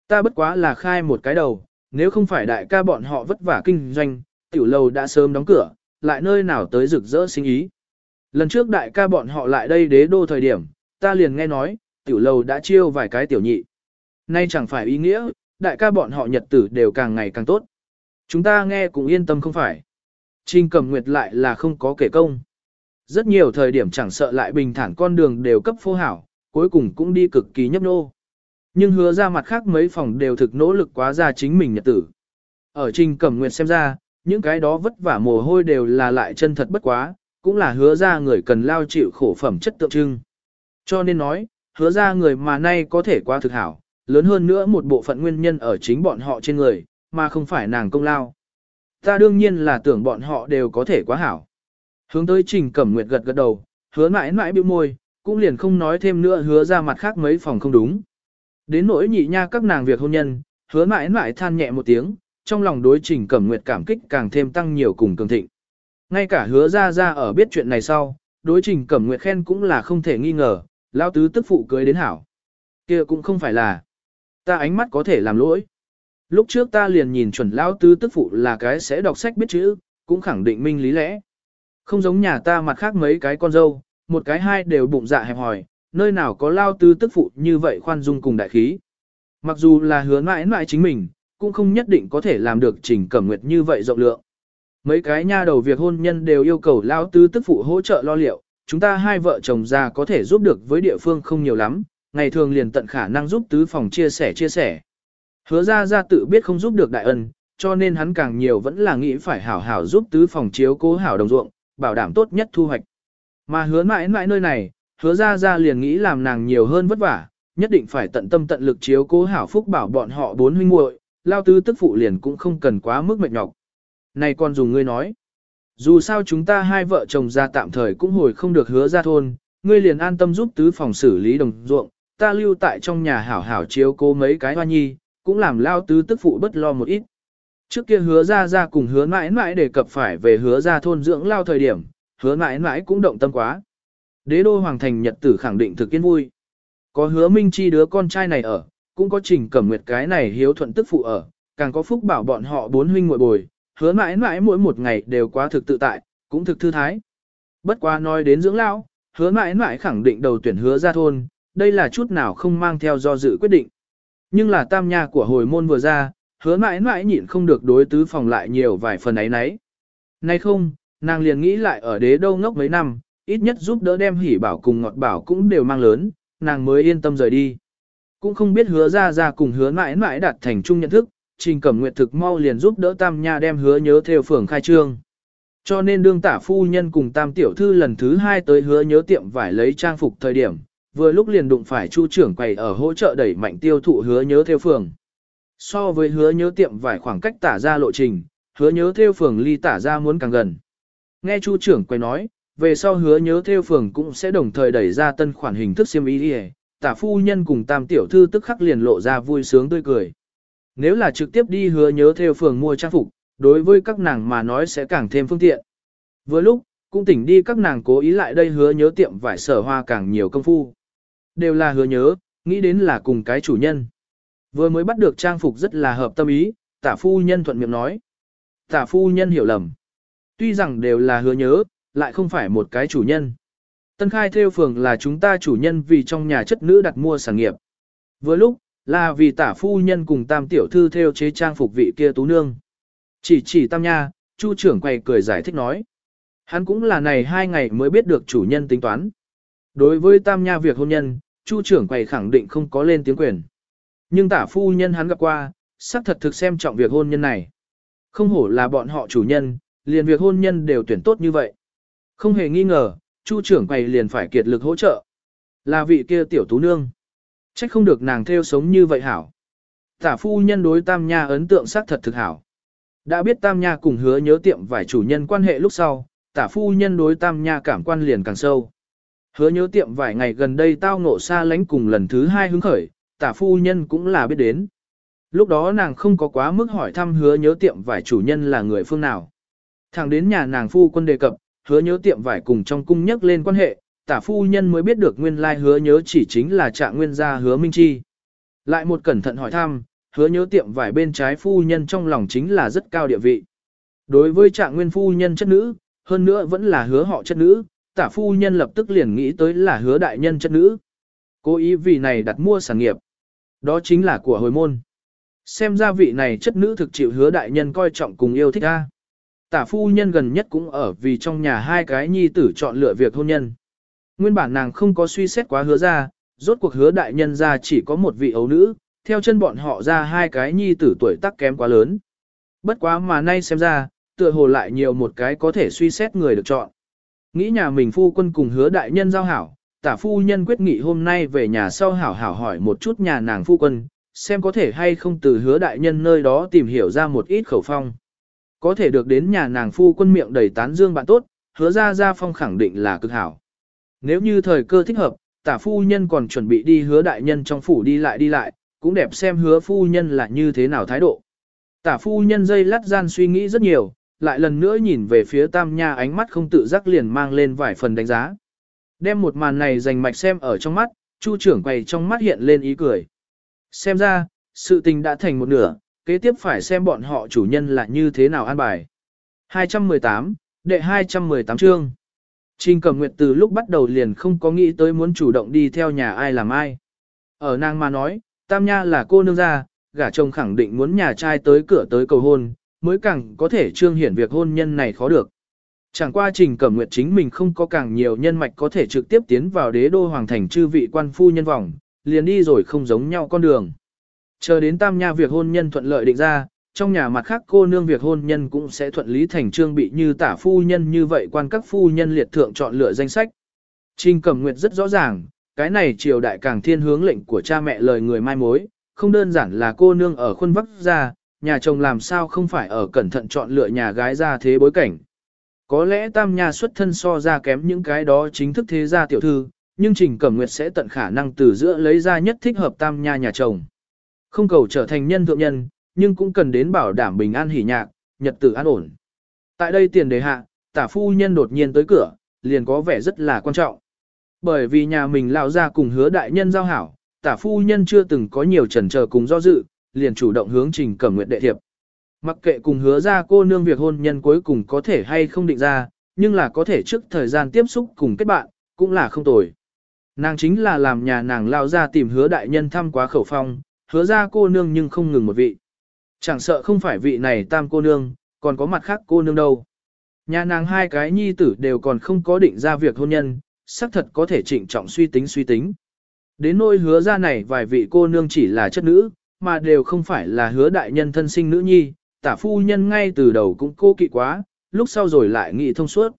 Ta bất quá là khai một cái đầu, nếu không phải đại ca bọn họ vất vả kinh doanh, tiểu lầu đã sớm đóng cửa, lại nơi nào tới rực rỡ sinh ý. Lần trước đại ca bọn họ lại đây đế đô thời điểm, ta liền nghe nói, tiểu lâu đã chiêu vài cái tiểu nhị. Nay chẳng phải ý nghĩa, đại ca bọn họ nhật tử đều càng ngày càng tốt. Chúng ta nghe cũng yên tâm không phải. Trình cầm nguyệt lại là không có kể công. Rất nhiều thời điểm chẳng sợ lại bình thản con đường đều cấp phô hảo, cuối cùng cũng đi cực kỳ nhấp nô. Nhưng hứa ra mặt khác mấy phòng đều thực nỗ lực quá ra chính mình nhật tử. Ở trình cầm nguyệt xem ra, những cái đó vất vả mồ hôi đều là lại chân thật bất quá, cũng là hứa ra người cần lao chịu khổ phẩm chất tượng trưng. Cho nên nói, hứa ra người mà nay có thể qua thực hảo, lớn hơn nữa một bộ phận nguyên nhân ở chính bọn họ trên người, mà không phải nàng công lao. Ta đương nhiên là tưởng bọn họ đều có thể quá hảo. Hướng tới trình cẩm nguyệt gật gật đầu, hứa mãi mãi bĩu môi, cũng liền không nói thêm nữa hứa ra mặt khác mấy phòng không đúng. Đến nỗi nhị nha các nàng việc hôn nhân, hứa mãi mãi than nhẹ một tiếng, trong lòng đối trình cẩm nguyệt cảm kích càng thêm tăng nhiều cùng cường thịnh. Ngay cả hứa ra ra ở biết chuyện này sau, đối trình cẩm nguyệt khen cũng là không thể nghi ngờ, lao tứ tức phụ cưới đến hảo. kia cũng không phải là, ta ánh mắt có thể làm lỗi. Lúc trước ta liền nhìn chuẩn lao tứ tức phụ là cái sẽ đọc sách biết chữ, cũng khẳng định minh lý lẽ. Không giống nhà ta mặt khác mấy cái con dâu, một cái hai đều bụng dạ hẹp hòi, nơi nào có lao tứ tức phụ như vậy khoan dung cùng đại khí. Mặc dù là hứa mãi mãi chính mình, cũng không nhất định có thể làm được trình cẩm nguyệt như vậy rộng lượng. Mấy cái nha đầu việc hôn nhân đều yêu cầu lao tứ tức phụ hỗ trợ lo liệu, chúng ta hai vợ chồng già có thể giúp được với địa phương không nhiều lắm, ngày thường liền tận khả năng giúp tứ phòng chia sẻ chia sẻ. Hứa ra ra tự biết không giúp được đại ân, cho nên hắn càng nhiều vẫn là nghĩ phải hảo hảo giúp tứ phòng chiếu cố hảo đồng ruộng, bảo đảm tốt nhất thu hoạch. Mà hứa mãi mãi nơi này, hứa ra ra liền nghĩ làm nàng nhiều hơn vất vả, nhất định phải tận tâm tận lực chiếu cố hảo phúc bảo bọn họ bốn huynh muội, lao tứ tức phụ liền cũng không cần quá mức mệt nhọc. Này con dùng ngươi nói, dù sao chúng ta hai vợ chồng ra tạm thời cũng hồi không được hứa ra thôn, ngươi liền an tâm giúp tứ phòng xử lý đồng ruộng, ta lưu tại trong nhà hảo hảo chiếu cố mấy cái hoa nhi, cũng làm lao tứ tức phụ bất lo một ít. Trước kia hứa ra ra cùng hứa mãi mãi đề cập phải về hứa ra thôn dưỡng lao thời điểm, hứa mãi mãi cũng động tâm quá. Đế đô hoàng thành nhật tử khẳng định thực kiên vui. Có hứa minh chi đứa con trai này ở, cũng có trình cẩm nguyệt cái này hiếu thuận tức phụ ở, càng có phúc bảo bọn họ bốn huynh muội bồi, hứa mãi mãi mỗi một ngày đều quá thực tự tại, cũng thực thư thái. Bất quá nói đến dưỡng lão, hứa mãi mãi khẳng định đầu tuyển hứa ra thôn, đây là chút nào không mang theo do dự quyết định. Nhưng là tam nha của hồi môn vừa ra, hứa mãi mãi nhịn không được đối tứ phòng lại nhiều vài phần ấy nấy. Nay không, nàng liền nghĩ lại ở đế đâu ngốc mấy năm, ít nhất giúp đỡ đem hỉ bảo cùng ngọt bảo cũng đều mang lớn, nàng mới yên tâm rời đi. Cũng không biết hứa ra ra cùng hứa mãi mãi đạt thành chung nhận thức, trình cẩm nguyệt thực mau liền giúp đỡ tam nha đem hứa nhớ theo phường khai trương. Cho nên đương tả phu nhân cùng tam tiểu thư lần thứ hai tới hứa nhớ tiệm vải lấy trang phục thời điểm, vừa lúc liền đụng phải chu trưởng quầy ở hỗ trợ đẩy mạnh tiêu thụ hứa nhớ theo phường. So với hứa nhớ tiệm vải khoảng cách tả ra lộ trình, hứa nhớ theo phường ly tả ra muốn càng gần. Nghe chu trưởng quầy nói, về sau hứa nhớ theo phường cũng sẽ đồng thời đẩy ra tân khoản hình thức xiêm y đi tả phu nhân cùng tam tiểu thư tức khắc liền lộ ra vui sướng tươi cười. Nếu là trực tiếp đi hứa nhớ theo phường mua trang phục, đối với các nàng mà nói sẽ càng thêm phương tiện. Vừa lúc, cũng tỉnh đi các nàng cố ý lại đây hứa nhớ tiệm vải sở hoa càng nhiều công phu. Đều là hứa nhớ, nghĩ đến là cùng cái chủ nhân. Vừa mới bắt được trang phục rất là hợp tâm ý, tả phu nhân thuận miệng nói. Tả phu nhân hiểu lầm. Tuy rằng đều là hứa nhớ, lại không phải một cái chủ nhân. Tân khai theo phường là chúng ta chủ nhân vì trong nhà chất nữ đặt mua sản nghiệp. Vừa lúc, là vì tả phu nhân cùng tam tiểu thư theo chế trang phục vị kia tú nương. Chỉ chỉ tam nha, chu trưởng quay cười giải thích nói. Hắn cũng là này hai ngày mới biết được chủ nhân tính toán. Đối với tam nha việc hôn nhân, chu trưởng quầy khẳng định không có lên tiếng quyền. Nhưng tả phu nhân hắn gặp qua, xác thật thực xem trọng việc hôn nhân này. Không hổ là bọn họ chủ nhân, liền việc hôn nhân đều tuyển tốt như vậy. Không hề nghi ngờ, chu trưởng quầy liền phải kiệt lực hỗ trợ. Là vị kia tiểu tú nương. Trách không được nàng theo sống như vậy hảo. Tả phu nhân đối tam nha ấn tượng xác thật thực hảo. Đã biết tam nha cùng hứa nhớ tiệm vài chủ nhân quan hệ lúc sau, tả phu nhân đối tam nha cảm quan liền càng sâu. Hứa nhớ tiệm vài ngày gần đây tao ngộ xa lánh cùng lần thứ hai hứng khởi, tả phu nhân cũng là biết đến. Lúc đó nàng không có quá mức hỏi thăm hứa nhớ tiệm vải chủ nhân là người phương nào. Thẳng đến nhà nàng phu quân đề cập, hứa nhớ tiệm vải cùng trong cung nhắc lên quan hệ, tả phu nhân mới biết được nguyên lai hứa nhớ chỉ chính là trạng nguyên gia hứa minh chi. Lại một cẩn thận hỏi thăm, hứa nhớ tiệm vải bên trái phu nhân trong lòng chính là rất cao địa vị. Đối với trạng nguyên phu nhân chất nữ, hơn nữa vẫn là hứa họ chất nữ, tả phu nhân lập tức liền nghĩ tới là hứa đại nhân chất nữ. Cố ý vì này đặt mua sản nghiệp. Đó chính là của hồi môn. Xem ra vị này chất nữ thực chịu hứa đại nhân coi trọng cùng yêu thích a. Tả phu nhân gần nhất cũng ở vì trong nhà hai cái nhi tử chọn lựa việc hôn nhân. Nguyên bản nàng không có suy xét quá hứa ra, rốt cuộc hứa đại nhân ra chỉ có một vị ấu nữ, theo chân bọn họ ra hai cái nhi tử tuổi tác kém quá lớn. Bất quá mà nay xem ra, tựa hồ lại nhiều một cái có thể suy xét người được chọn. Nghĩ nhà mình phu quân cùng hứa đại nhân giao hảo, tả phu nhân quyết nghị hôm nay về nhà sau hảo hảo hỏi một chút nhà nàng phu quân, xem có thể hay không từ hứa đại nhân nơi đó tìm hiểu ra một ít khẩu phong. Có thể được đến nhà nàng phu quân miệng đầy tán dương bạn tốt, hứa ra ra phong khẳng định là cực hảo. Nếu như thời cơ thích hợp, tả phu nhân còn chuẩn bị đi hứa đại nhân trong phủ đi lại đi lại, cũng đẹp xem hứa phu nhân là như thế nào thái độ. Tả phu nhân dây lắt gian suy nghĩ rất nhiều, lại lần nữa nhìn về phía tam nha ánh mắt không tự giác liền mang lên vài phần đánh giá. Đem một màn này dành mạch xem ở trong mắt, chu trưởng quầy trong mắt hiện lên ý cười. Xem ra, sự tình đã thành một nửa, kế tiếp phải xem bọn họ chủ nhân là như thế nào an bài. 218, đệ 218 chương. Trình Cẩm Nguyệt từ lúc bắt đầu liền không có nghĩ tới muốn chủ động đi theo nhà ai làm ai. Ở nàng mà nói, Tam Nha là cô nương gia, gả chồng khẳng định muốn nhà trai tới cửa tới cầu hôn, mới càng có thể trương hiển việc hôn nhân này khó được. Chẳng qua Trình Cẩm Nguyệt chính mình không có càng nhiều nhân mạch có thể trực tiếp tiến vào đế đô hoàng thành chư vị quan phu nhân vòng, liền đi rồi không giống nhau con đường. Chờ đến Tam Nha việc hôn nhân thuận lợi định ra, trong nhà mặt khác cô nương việc hôn nhân cũng sẽ thuận lý thành trương bị như tả phu nhân như vậy quan các phu nhân liệt thượng chọn lựa danh sách. Trình Cẩm Nguyệt rất rõ ràng, cái này triều đại càng thiên hướng lệnh của cha mẹ lời người mai mối, không đơn giản là cô nương ở khuôn vắc ra, nhà chồng làm sao không phải ở cẩn thận chọn lựa nhà gái ra thế bối cảnh. Có lẽ tam nhà xuất thân so ra kém những cái đó chính thức thế gia tiểu thư, nhưng Trình Cẩm Nguyệt sẽ tận khả năng từ giữa lấy ra nhất thích hợp tam nha nhà chồng. Không cầu trở thành nhân thượng nhân, nhưng cũng cần đến bảo đảm bình an hỉ nhạc, nhật tử an ổn. Tại đây tiền đề hạ, tả phu nhân đột nhiên tới cửa, liền có vẻ rất là quan trọng. Bởi vì nhà mình lao ra cùng hứa đại nhân giao hảo, tả phu nhân chưa từng có nhiều trần chờ cùng do dự, liền chủ động hướng trình cẩm nguyện đệ thiệp. Mặc kệ cùng hứa ra cô nương việc hôn nhân cuối cùng có thể hay không định ra, nhưng là có thể trước thời gian tiếp xúc cùng kết bạn, cũng là không tồi. Nàng chính là làm nhà nàng lao ra tìm hứa đại nhân thăm quá khẩu phong, hứa ra cô nương nhưng không ngừng một vị. Chẳng sợ không phải vị này tam cô nương, còn có mặt khác cô nương đâu. Nhà nàng hai cái nhi tử đều còn không có định ra việc hôn nhân, xác thật có thể trịnh trọng suy tính suy tính. Đến nỗi hứa ra này vài vị cô nương chỉ là chất nữ, mà đều không phải là hứa đại nhân thân sinh nữ nhi, tả phu nhân ngay từ đầu cũng cô kỵ quá, lúc sau rồi lại nghị thông suốt.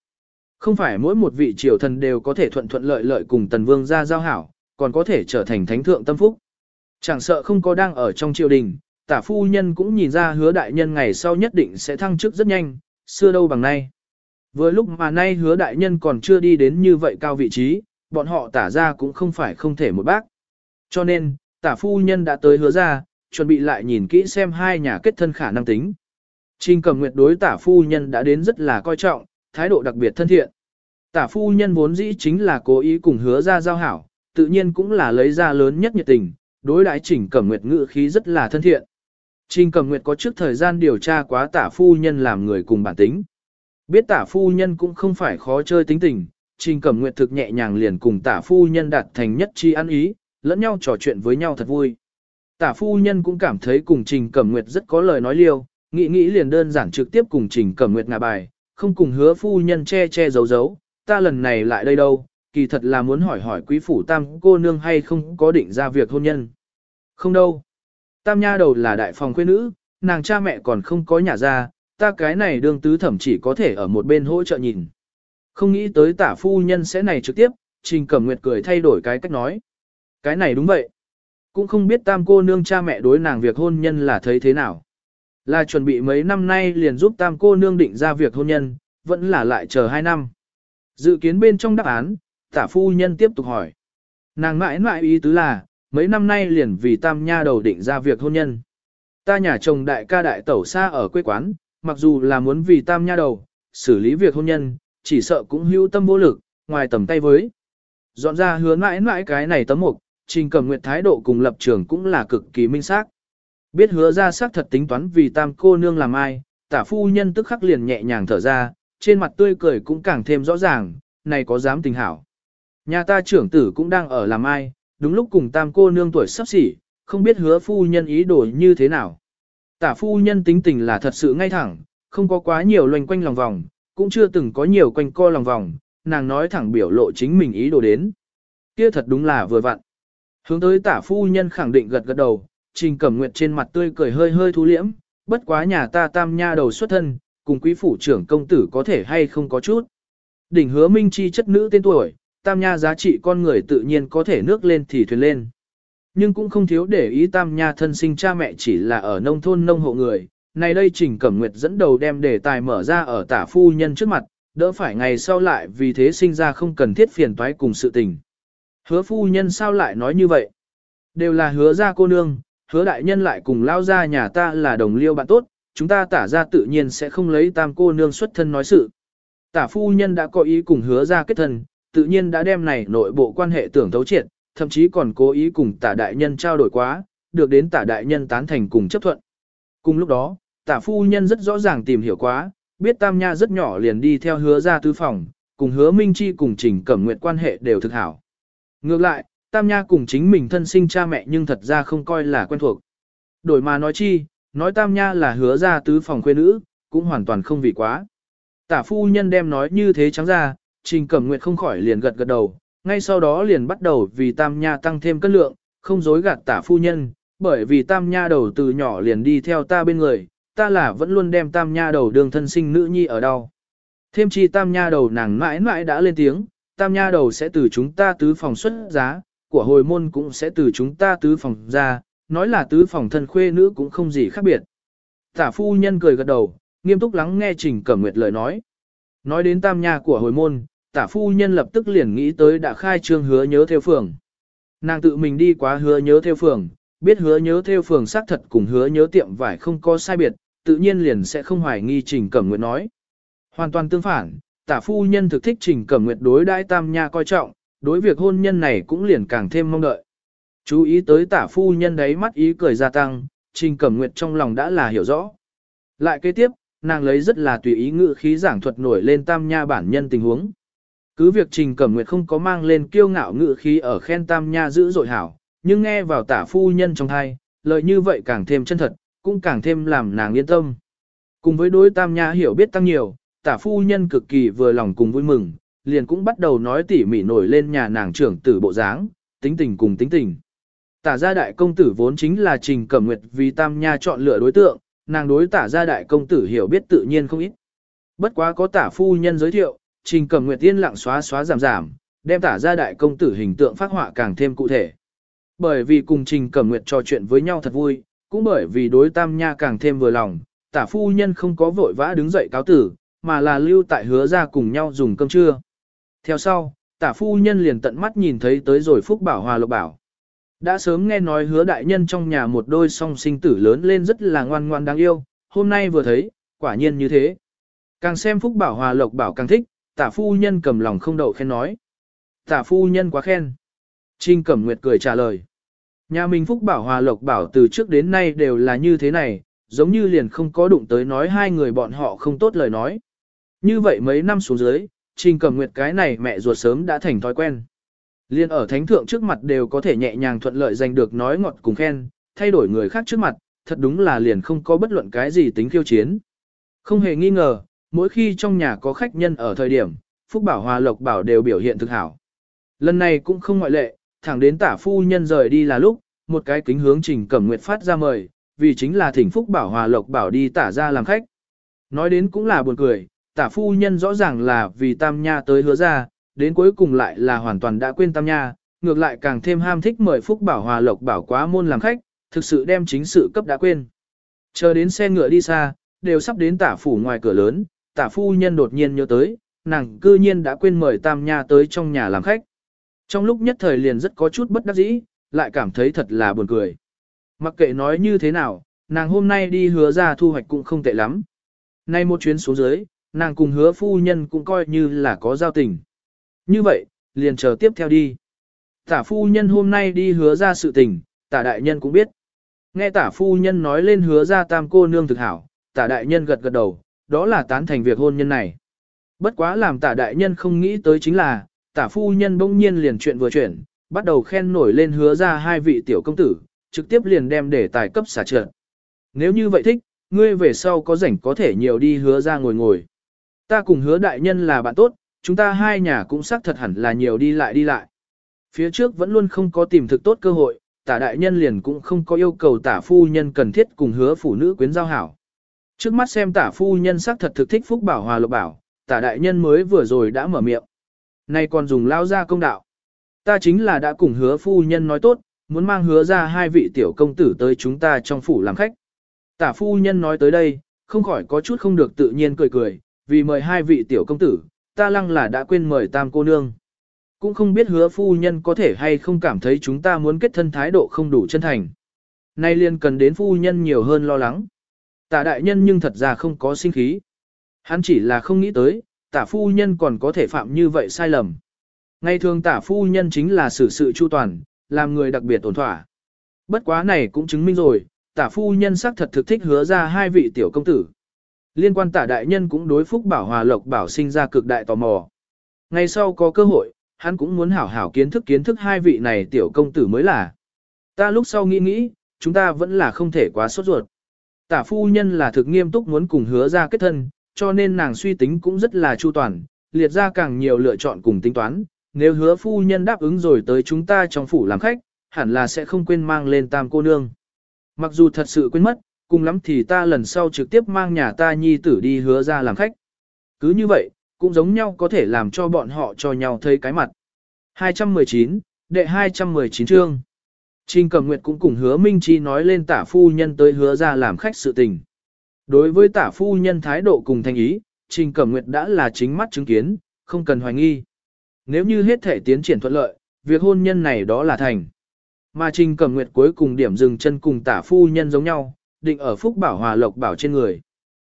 Không phải mỗi một vị triều thần đều có thể thuận thuận lợi lợi cùng tần vương ra giao hảo, còn có thể trở thành thánh thượng tâm phúc. Chẳng sợ không có đang ở trong triều đình, tả phu nhân cũng nhìn ra hứa đại nhân ngày sau nhất định sẽ thăng chức rất nhanh, xưa đâu bằng nay. Vừa lúc mà nay hứa đại nhân còn chưa đi đến như vậy cao vị trí, bọn họ tả ra cũng không phải không thể một bác. Cho nên, tả phu nhân đã tới hứa ra, chuẩn bị lại nhìn kỹ xem hai nhà kết thân khả năng tính. Trình cầm nguyệt đối tả phu nhân đã đến rất là coi trọng, thái độ đặc biệt thân thiện. Tả phu nhân vốn dĩ chính là cố ý cùng hứa ra giao hảo, tự nhiên cũng là lấy ra lớn nhất nhiệt tình, đối đãi trình cẩm nguyệt ngữ khí rất là thân thiện. Trình cẩm nguyệt có trước thời gian điều tra quá tả phu nhân làm người cùng bản tính. Biết tả phu nhân cũng không phải khó chơi tính tình, trình cẩm nguyệt thực nhẹ nhàng liền cùng tả phu nhân đạt thành nhất chi ăn ý, lẫn nhau trò chuyện với nhau thật vui. Tả phu nhân cũng cảm thấy cùng trình cẩm nguyệt rất có lời nói liêu, nghĩ nghĩ liền đơn giản trực tiếp cùng trình cẩm nguyệt ngả bài, không cùng hứa phu nhân che che giấu giấu, ta lần này lại đây đâu, kỳ thật là muốn hỏi hỏi quý phủ tam cô nương hay không có định ra việc hôn nhân. Không đâu. Tam nha đầu là đại phòng quê nữ, nàng cha mẹ còn không có nhà ra, ta cái này đương tứ thẩm chỉ có thể ở một bên hỗ trợ nhìn. Không nghĩ tới tả phu nhân sẽ này trực tiếp, Trình Cẩm Nguyệt cười thay đổi cái cách nói. Cái này đúng vậy. Cũng không biết tam cô nương cha mẹ đối nàng việc hôn nhân là thấy thế nào. Là chuẩn bị mấy năm nay liền giúp tam cô nương định ra việc hôn nhân, vẫn là lại chờ hai năm. Dự kiến bên trong đáp án, tả phu nhân tiếp tục hỏi. Nàng mãi mãi ý tứ là, mấy năm nay liền vì tam nha đầu định ra việc hôn nhân. Ta nhà chồng đại ca đại tẩu xa ở quê quán, mặc dù là muốn vì tam nha đầu, xử lý việc hôn nhân, chỉ sợ cũng hữu tâm vô lực, ngoài tầm tay với. Dọn ra hứa mãi mãi cái này tấm mục, trình cầm nguyện thái độ cùng lập trường cũng là cực kỳ minh xác. Biết hứa ra xác thật tính toán vì tam cô nương làm ai, tả phu nhân tức khắc liền nhẹ nhàng thở ra, trên mặt tươi cười cũng càng thêm rõ ràng, này có dám tình hảo. Nhà ta trưởng tử cũng đang ở làm ai, đúng lúc cùng tam cô nương tuổi sắp xỉ, không biết hứa phu nhân ý đồ như thế nào. Tả phu nhân tính tình là thật sự ngay thẳng, không có quá nhiều loanh quanh lòng vòng, cũng chưa từng có nhiều quanh co lòng vòng, nàng nói thẳng biểu lộ chính mình ý đồ đến. Kia thật đúng là vừa vặn. Hướng tới tả phu nhân khẳng định gật gật đầu, trình cẩm nguyệt trên mặt tươi cười hơi hơi thu liễm, bất quá nhà ta tam nha đầu xuất thân, cùng quý phủ trưởng công tử có thể hay không có chút. Đỉnh hứa minh chi chất nữ tên tuổi, tam nha giá trị con người tự nhiên có thể nước lên thì thuyền lên. Nhưng cũng không thiếu để ý tam nha thân sinh cha mẹ chỉ là ở nông thôn nông hộ người. Này đây Trình Cẩm Nguyệt dẫn đầu đem đề tài mở ra ở tả phu nhân trước mặt, đỡ phải ngày sau lại vì thế sinh ra không cần thiết phiền toái cùng sự tình. Hứa phu nhân sao lại nói như vậy? Đều là hứa ra cô nương, hứa đại nhân lại cùng lao ra nhà ta là đồng liêu bạn tốt, chúng ta tả ra tự nhiên sẽ không lấy tam cô nương xuất thân nói sự. Tả phu nhân đã có ý cùng hứa ra kết thân, tự nhiên đã đem này nội bộ quan hệ tưởng thấu triệt, thậm chí còn cố ý cùng tả đại nhân trao đổi quá, được đến tả đại nhân tán thành cùng chấp thuận. Cùng lúc đó, tả phu nhân rất rõ ràng tìm hiểu quá, biết tam nha rất nhỏ liền đi theo hứa ra tứ phòng, cùng hứa minh chi cùng trình cẩm nguyện quan hệ đều thực hảo. Ngược lại, tam nha cùng chính mình thân sinh cha mẹ nhưng thật ra không coi là quen thuộc. Đổi mà nói chi, nói tam nha là hứa ra tứ phòng quê nữ, cũng hoàn toàn không vì quá. Tả phu nhân đem nói như thế trắng ra, trình cẩm nguyệt không khỏi liền gật gật đầu, ngay sau đó liền bắt đầu vì tam nha tăng thêm cân lượng, không dối gạt tả phu nhân, bởi vì tam nha đầu từ nhỏ liền đi theo ta bên người, ta là vẫn luôn đem tam nha đầu đường thân sinh nữ nhi ở đâu. Thêm chi tam nha đầu nàng mãi mãi đã lên tiếng, tam nha đầu sẽ từ chúng ta tứ phòng xuất giá, của hồi môn cũng sẽ từ chúng ta tứ phòng ra, nói là tứ phòng thân khuê nữ cũng không gì khác biệt. Tả phu nhân cười gật đầu, nghiêm túc lắng nghe Trình Cẩm Nguyệt lời nói. Nói đến tam nha của hồi môn, tả phu nhân lập tức liền nghĩ tới đã khai trương hứa nhớ theo phường. Nàng tự mình đi quá hứa nhớ theo phường, biết hứa nhớ theo phường xác thật cùng hứa nhớ tiệm vải không có sai biệt, tự nhiên liền sẽ không hoài nghi Trình Cẩm Nguyệt nói. Hoàn toàn tương phản, tả phu nhân thực thích Trình Cẩm Nguyệt đối đãi tam nha coi trọng, đối việc hôn nhân này cũng liền càng thêm mong đợi. Chú ý tới tả phu nhân đấy mắt ý cười gia tăng, Trình Cẩm Nguyệt trong lòng đã là hiểu rõ. Lại kế tiếp, nàng lấy rất là tùy ý ngữ khí giảng thuật nổi lên tam nha bản nhân tình huống. Cứ việc Trình Cẩm Nguyệt không có mang lên kiêu ngạo ngự khí ở khen tam nha giữ dội hảo, nhưng nghe vào tả phu nhân trong thai, lời như vậy càng thêm chân thật, cũng càng thêm làm nàng yên tâm. Cùng với đối tam nha hiểu biết tăng nhiều, tả phu nhân cực kỳ vừa lòng cùng vui mừng, liền cũng bắt đầu nói tỉ mỉ nổi lên nhà nàng trưởng tử bộ dáng, tính tình cùng tính tình. Tả gia đại công tử vốn chính là Trình Cẩm Nguyệt vì Tam Nha chọn lựa đối tượng, nàng đối tả gia đại công tử hiểu biết tự nhiên không ít. Bất quá có tả phu nhân giới thiệu, Trình Cẩm Nguyệt tiên lặng xóa xóa giảm giảm, đem tả gia đại công tử hình tượng phát họa càng thêm cụ thể. Bởi vì cùng Trình Cẩm Nguyệt trò chuyện với nhau thật vui, cũng bởi vì đối Tam Nha càng thêm vừa lòng, tả phu nhân không có vội vã đứng dậy cáo tử, mà là lưu tại hứa ra cùng nhau dùng cơm trưa. Theo sau, tả phu nhân liền tận mắt nhìn thấy tới rồi Phúc Bảo Hòa Lộc Bảo. Đã sớm nghe nói hứa đại nhân trong nhà một đôi song sinh tử lớn lên rất là ngoan ngoan đáng yêu, hôm nay vừa thấy, quả nhiên như thế. Càng xem Phúc Bảo Hòa Lộc Bảo càng thích, tả phu nhân cầm lòng không đậu khen nói. Tả phu nhân quá khen. Trinh Cẩm Nguyệt cười trả lời. Nhà mình Phúc Bảo Hòa Lộc Bảo từ trước đến nay đều là như thế này, giống như liền không có đụng tới nói hai người bọn họ không tốt lời nói. Như vậy mấy năm xuống dưới, Trình Cẩm Nguyệt cái này mẹ ruột sớm đã thành thói quen. Liên ở thánh thượng trước mặt đều có thể nhẹ nhàng thuận lợi giành được nói ngọt cùng khen, thay đổi người khác trước mặt, thật đúng là liền không có bất luận cái gì tính khiêu chiến. Không hề nghi ngờ, mỗi khi trong nhà có khách nhân ở thời điểm, Phúc Bảo Hòa Lộc Bảo đều biểu hiện thực hảo. Lần này cũng không ngoại lệ, thẳng đến tả phu nhân rời đi là lúc, một cái kính hướng Trình Cẩm Nguyệt phát ra mời, vì chính là thỉnh Phúc Bảo Hòa Lộc Bảo đi tả ra làm khách. Nói đến cũng là buồn cười, tả phu nhân rõ ràng là vì Tam Nha tới hứa ra, đến cuối cùng lại là hoàn toàn đã quên Tam Nha, ngược lại càng thêm ham thích mời Phúc Bảo Hòa Lộc Bảo quá môn làm khách, thực sự đem chính sự cấp đã quên. Chờ đến xe ngựa đi xa, đều sắp đến tả phủ ngoài cửa lớn, tả phu nhân đột nhiên nhớ tới, nàng cư nhiên đã quên mời Tam Nha tới trong nhà làm khách. Trong lúc nhất thời liền rất có chút bất đắc dĩ, lại cảm thấy thật là buồn cười. Mặc kệ nói như thế nào, nàng hôm nay đi hứa ra thu hoạch cũng không tệ lắm. Nay một chuyến xuống dưới, nàng cùng hứa phu nhân cũng coi như là có giao tình. Như vậy, liền chờ tiếp theo đi. Tả phu nhân hôm nay đi hứa ra sự tình, tả đại nhân cũng biết. Nghe tả phu nhân nói lên hứa ra tam cô nương thực hảo, tả đại nhân gật gật đầu, đó là tán thành việc hôn nhân này. Bất quá làm tả đại nhân không nghĩ tới chính là, tả phu nhân bỗng nhiên liền chuyện vừa chuyển, bắt đầu khen nổi lên hứa ra hai vị tiểu công tử, trực tiếp liền đem để tài cấp xả trợ. Nếu như vậy thích, ngươi về sau có rảnh có thể nhiều đi hứa ra ngồi ngồi. Ta cùng hứa đại nhân là bạn tốt, chúng ta hai nhà cũng xác thật hẳn là nhiều đi lại đi lại. Phía trước vẫn luôn không có tìm thực tốt cơ hội, tả đại nhân liền cũng không có yêu cầu tả phu nhân cần thiết cùng hứa phụ nữ quyến giao hảo. Trước mắt xem tả phu nhân sắc thật thực thích phúc bảo hòa lộc bảo, tả đại nhân mới vừa rồi đã mở miệng. Nay còn dùng lao ra công đạo. Ta chính là đã cùng hứa phu nhân nói tốt, muốn mang hứa ra hai vị tiểu công tử tới chúng ta trong phủ làm khách. Tả phu nhân nói tới đây, không khỏi có chút không được tự nhiên cười cười, vì mời hai vị tiểu công tử, ta lăng là đã quên mời tam cô nương. Cũng không biết hứa phu nhân có thể hay không cảm thấy chúng ta muốn kết thân thái độ không đủ chân thành. Nay liền cần đến phu nhân nhiều hơn lo lắng. Tả đại nhân nhưng thật ra không có sinh khí. Hắn chỉ là không nghĩ tới, tả phu nhân còn có thể phạm như vậy sai lầm. Ngày thường tả phu nhân chính là xử sự chu toàn, làm người đặc biệt ổn thỏa. Bất quá này cũng chứng minh rồi, tả phu nhân xác thật thực thích hứa ra hai vị tiểu công tử. Liên quan tả đại nhân cũng đối phúc bảo hòa lộc bảo sinh ra cực đại tò mò. Ngày sau có cơ hội, hắn cũng muốn hảo hảo kiến thức kiến thức hai vị này tiểu công tử mới là. Ta lúc sau nghĩ nghĩ, chúng ta vẫn là không thể quá sốt ruột. Tả phu nhân là thực nghiêm túc muốn cùng hứa ra kết thân, cho nên nàng suy tính cũng rất là chu toàn, liệt ra càng nhiều lựa chọn cùng tính toán. Nếu hứa phu nhân đáp ứng rồi tới chúng ta trong phủ làm khách, hẳn là sẽ không quên mang lên tam cô nương. Mặc dù thật sự quên mất, cùng lắm thì ta lần sau trực tiếp mang nhà ta nhi tử đi hứa ra làm khách. Cứ như vậy, cũng giống nhau có thể làm cho bọn họ cho nhau thấy cái mặt. 219, đệ 219 chương. Trình Cẩm Nguyệt cũng cùng hứa Minh Chi nói lên tả phu nhân tới hứa ra làm khách sự tình. Đối với tả phu nhân thái độ cùng thành ý, Trình Cẩm Nguyệt đã là chính mắt chứng kiến, không cần hoài nghi. Nếu như hết thể tiến triển thuận lợi, việc hôn nhân này đó là thành. Mà Trình Cẩm Nguyệt cuối cùng điểm dừng chân cùng tả phu nhân giống nhau, định ở Phúc Bảo Hòa Lộc Bảo trên người.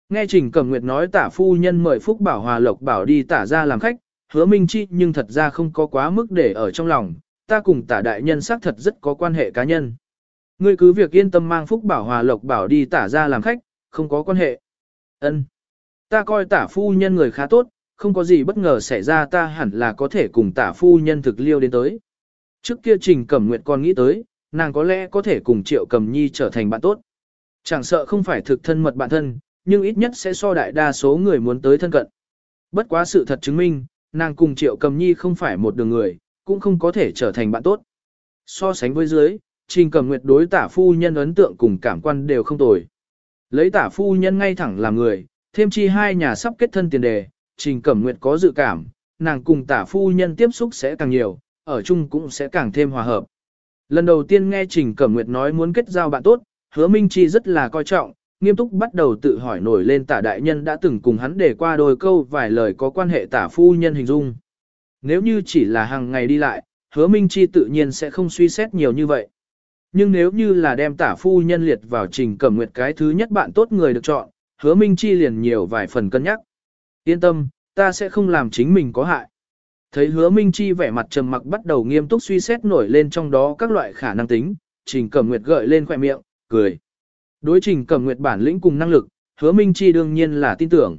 Nghe Trình Cẩm Nguyệt nói tả phu nhân mời Phúc Bảo Hòa Lộc Bảo đi tả ra làm khách, hứa Minh Chi nhưng thật ra không có quá mức để ở trong lòng, ta cùng tả đại nhân xác thật rất có quan hệ cá nhân. Ngươi cứ việc yên tâm mang Phúc Bảo Hòa Lộc Bảo đi tả ra làm khách, không có quan hệ. Ân, Ta coi tả phu nhân người khá tốt, không có gì bất ngờ xảy ra ta hẳn là có thể cùng tả phu nhân thực liêu đến tới. Trước kia Trình Cẩm Nguyệt còn nghĩ tới, nàng có lẽ có thể cùng Triệu Cầm Nhi trở thành bạn tốt. Chẳng sợ không phải thực thân mật bạn thân, nhưng ít nhất sẽ so đại đa số người muốn tới thân cận. Bất quá sự thật chứng minh, nàng cùng triệu cầm nhi không phải một đường người, cũng không có thể trở thành bạn tốt. So sánh với dưới, trình cẩm nguyệt đối tả phu nhân ấn tượng cùng cảm quan đều không tồi. Lấy tả phu nhân ngay thẳng làm người, thêm chi hai nhà sắp kết thân tiền đề, trình cẩm nguyệt có dự cảm, nàng cùng tả phu nhân tiếp xúc sẽ càng nhiều, ở chung cũng sẽ càng thêm hòa hợp. Lần đầu tiên nghe Trình Cẩm Nguyệt nói muốn kết giao bạn tốt, hứa Minh Chi rất là coi trọng, nghiêm túc bắt đầu tự hỏi nổi lên tả đại nhân đã từng cùng hắn để qua đôi câu vài lời có quan hệ tả phu nhân hình dung. Nếu như chỉ là hàng ngày đi lại, hứa Minh Chi tự nhiên sẽ không suy xét nhiều như vậy. Nhưng nếu như là đem tả phu nhân liệt vào trình cẩm nguyệt cái thứ nhất bạn tốt người được chọn, hứa Minh Chi liền nhiều vài phần cân nhắc. Yên tâm, ta sẽ không làm chính mình có hại. Thấy hứa Minh Chi vẻ mặt trầm mặc bắt đầu nghiêm túc suy xét nổi lên trong đó các loại khả năng tính, trình cẩm nguyệt gợi lên khỏe miệng, cười. Đối trình cẩm nguyệt bản lĩnh cùng năng lực, hứa Minh Chi đương nhiên là tin tưởng.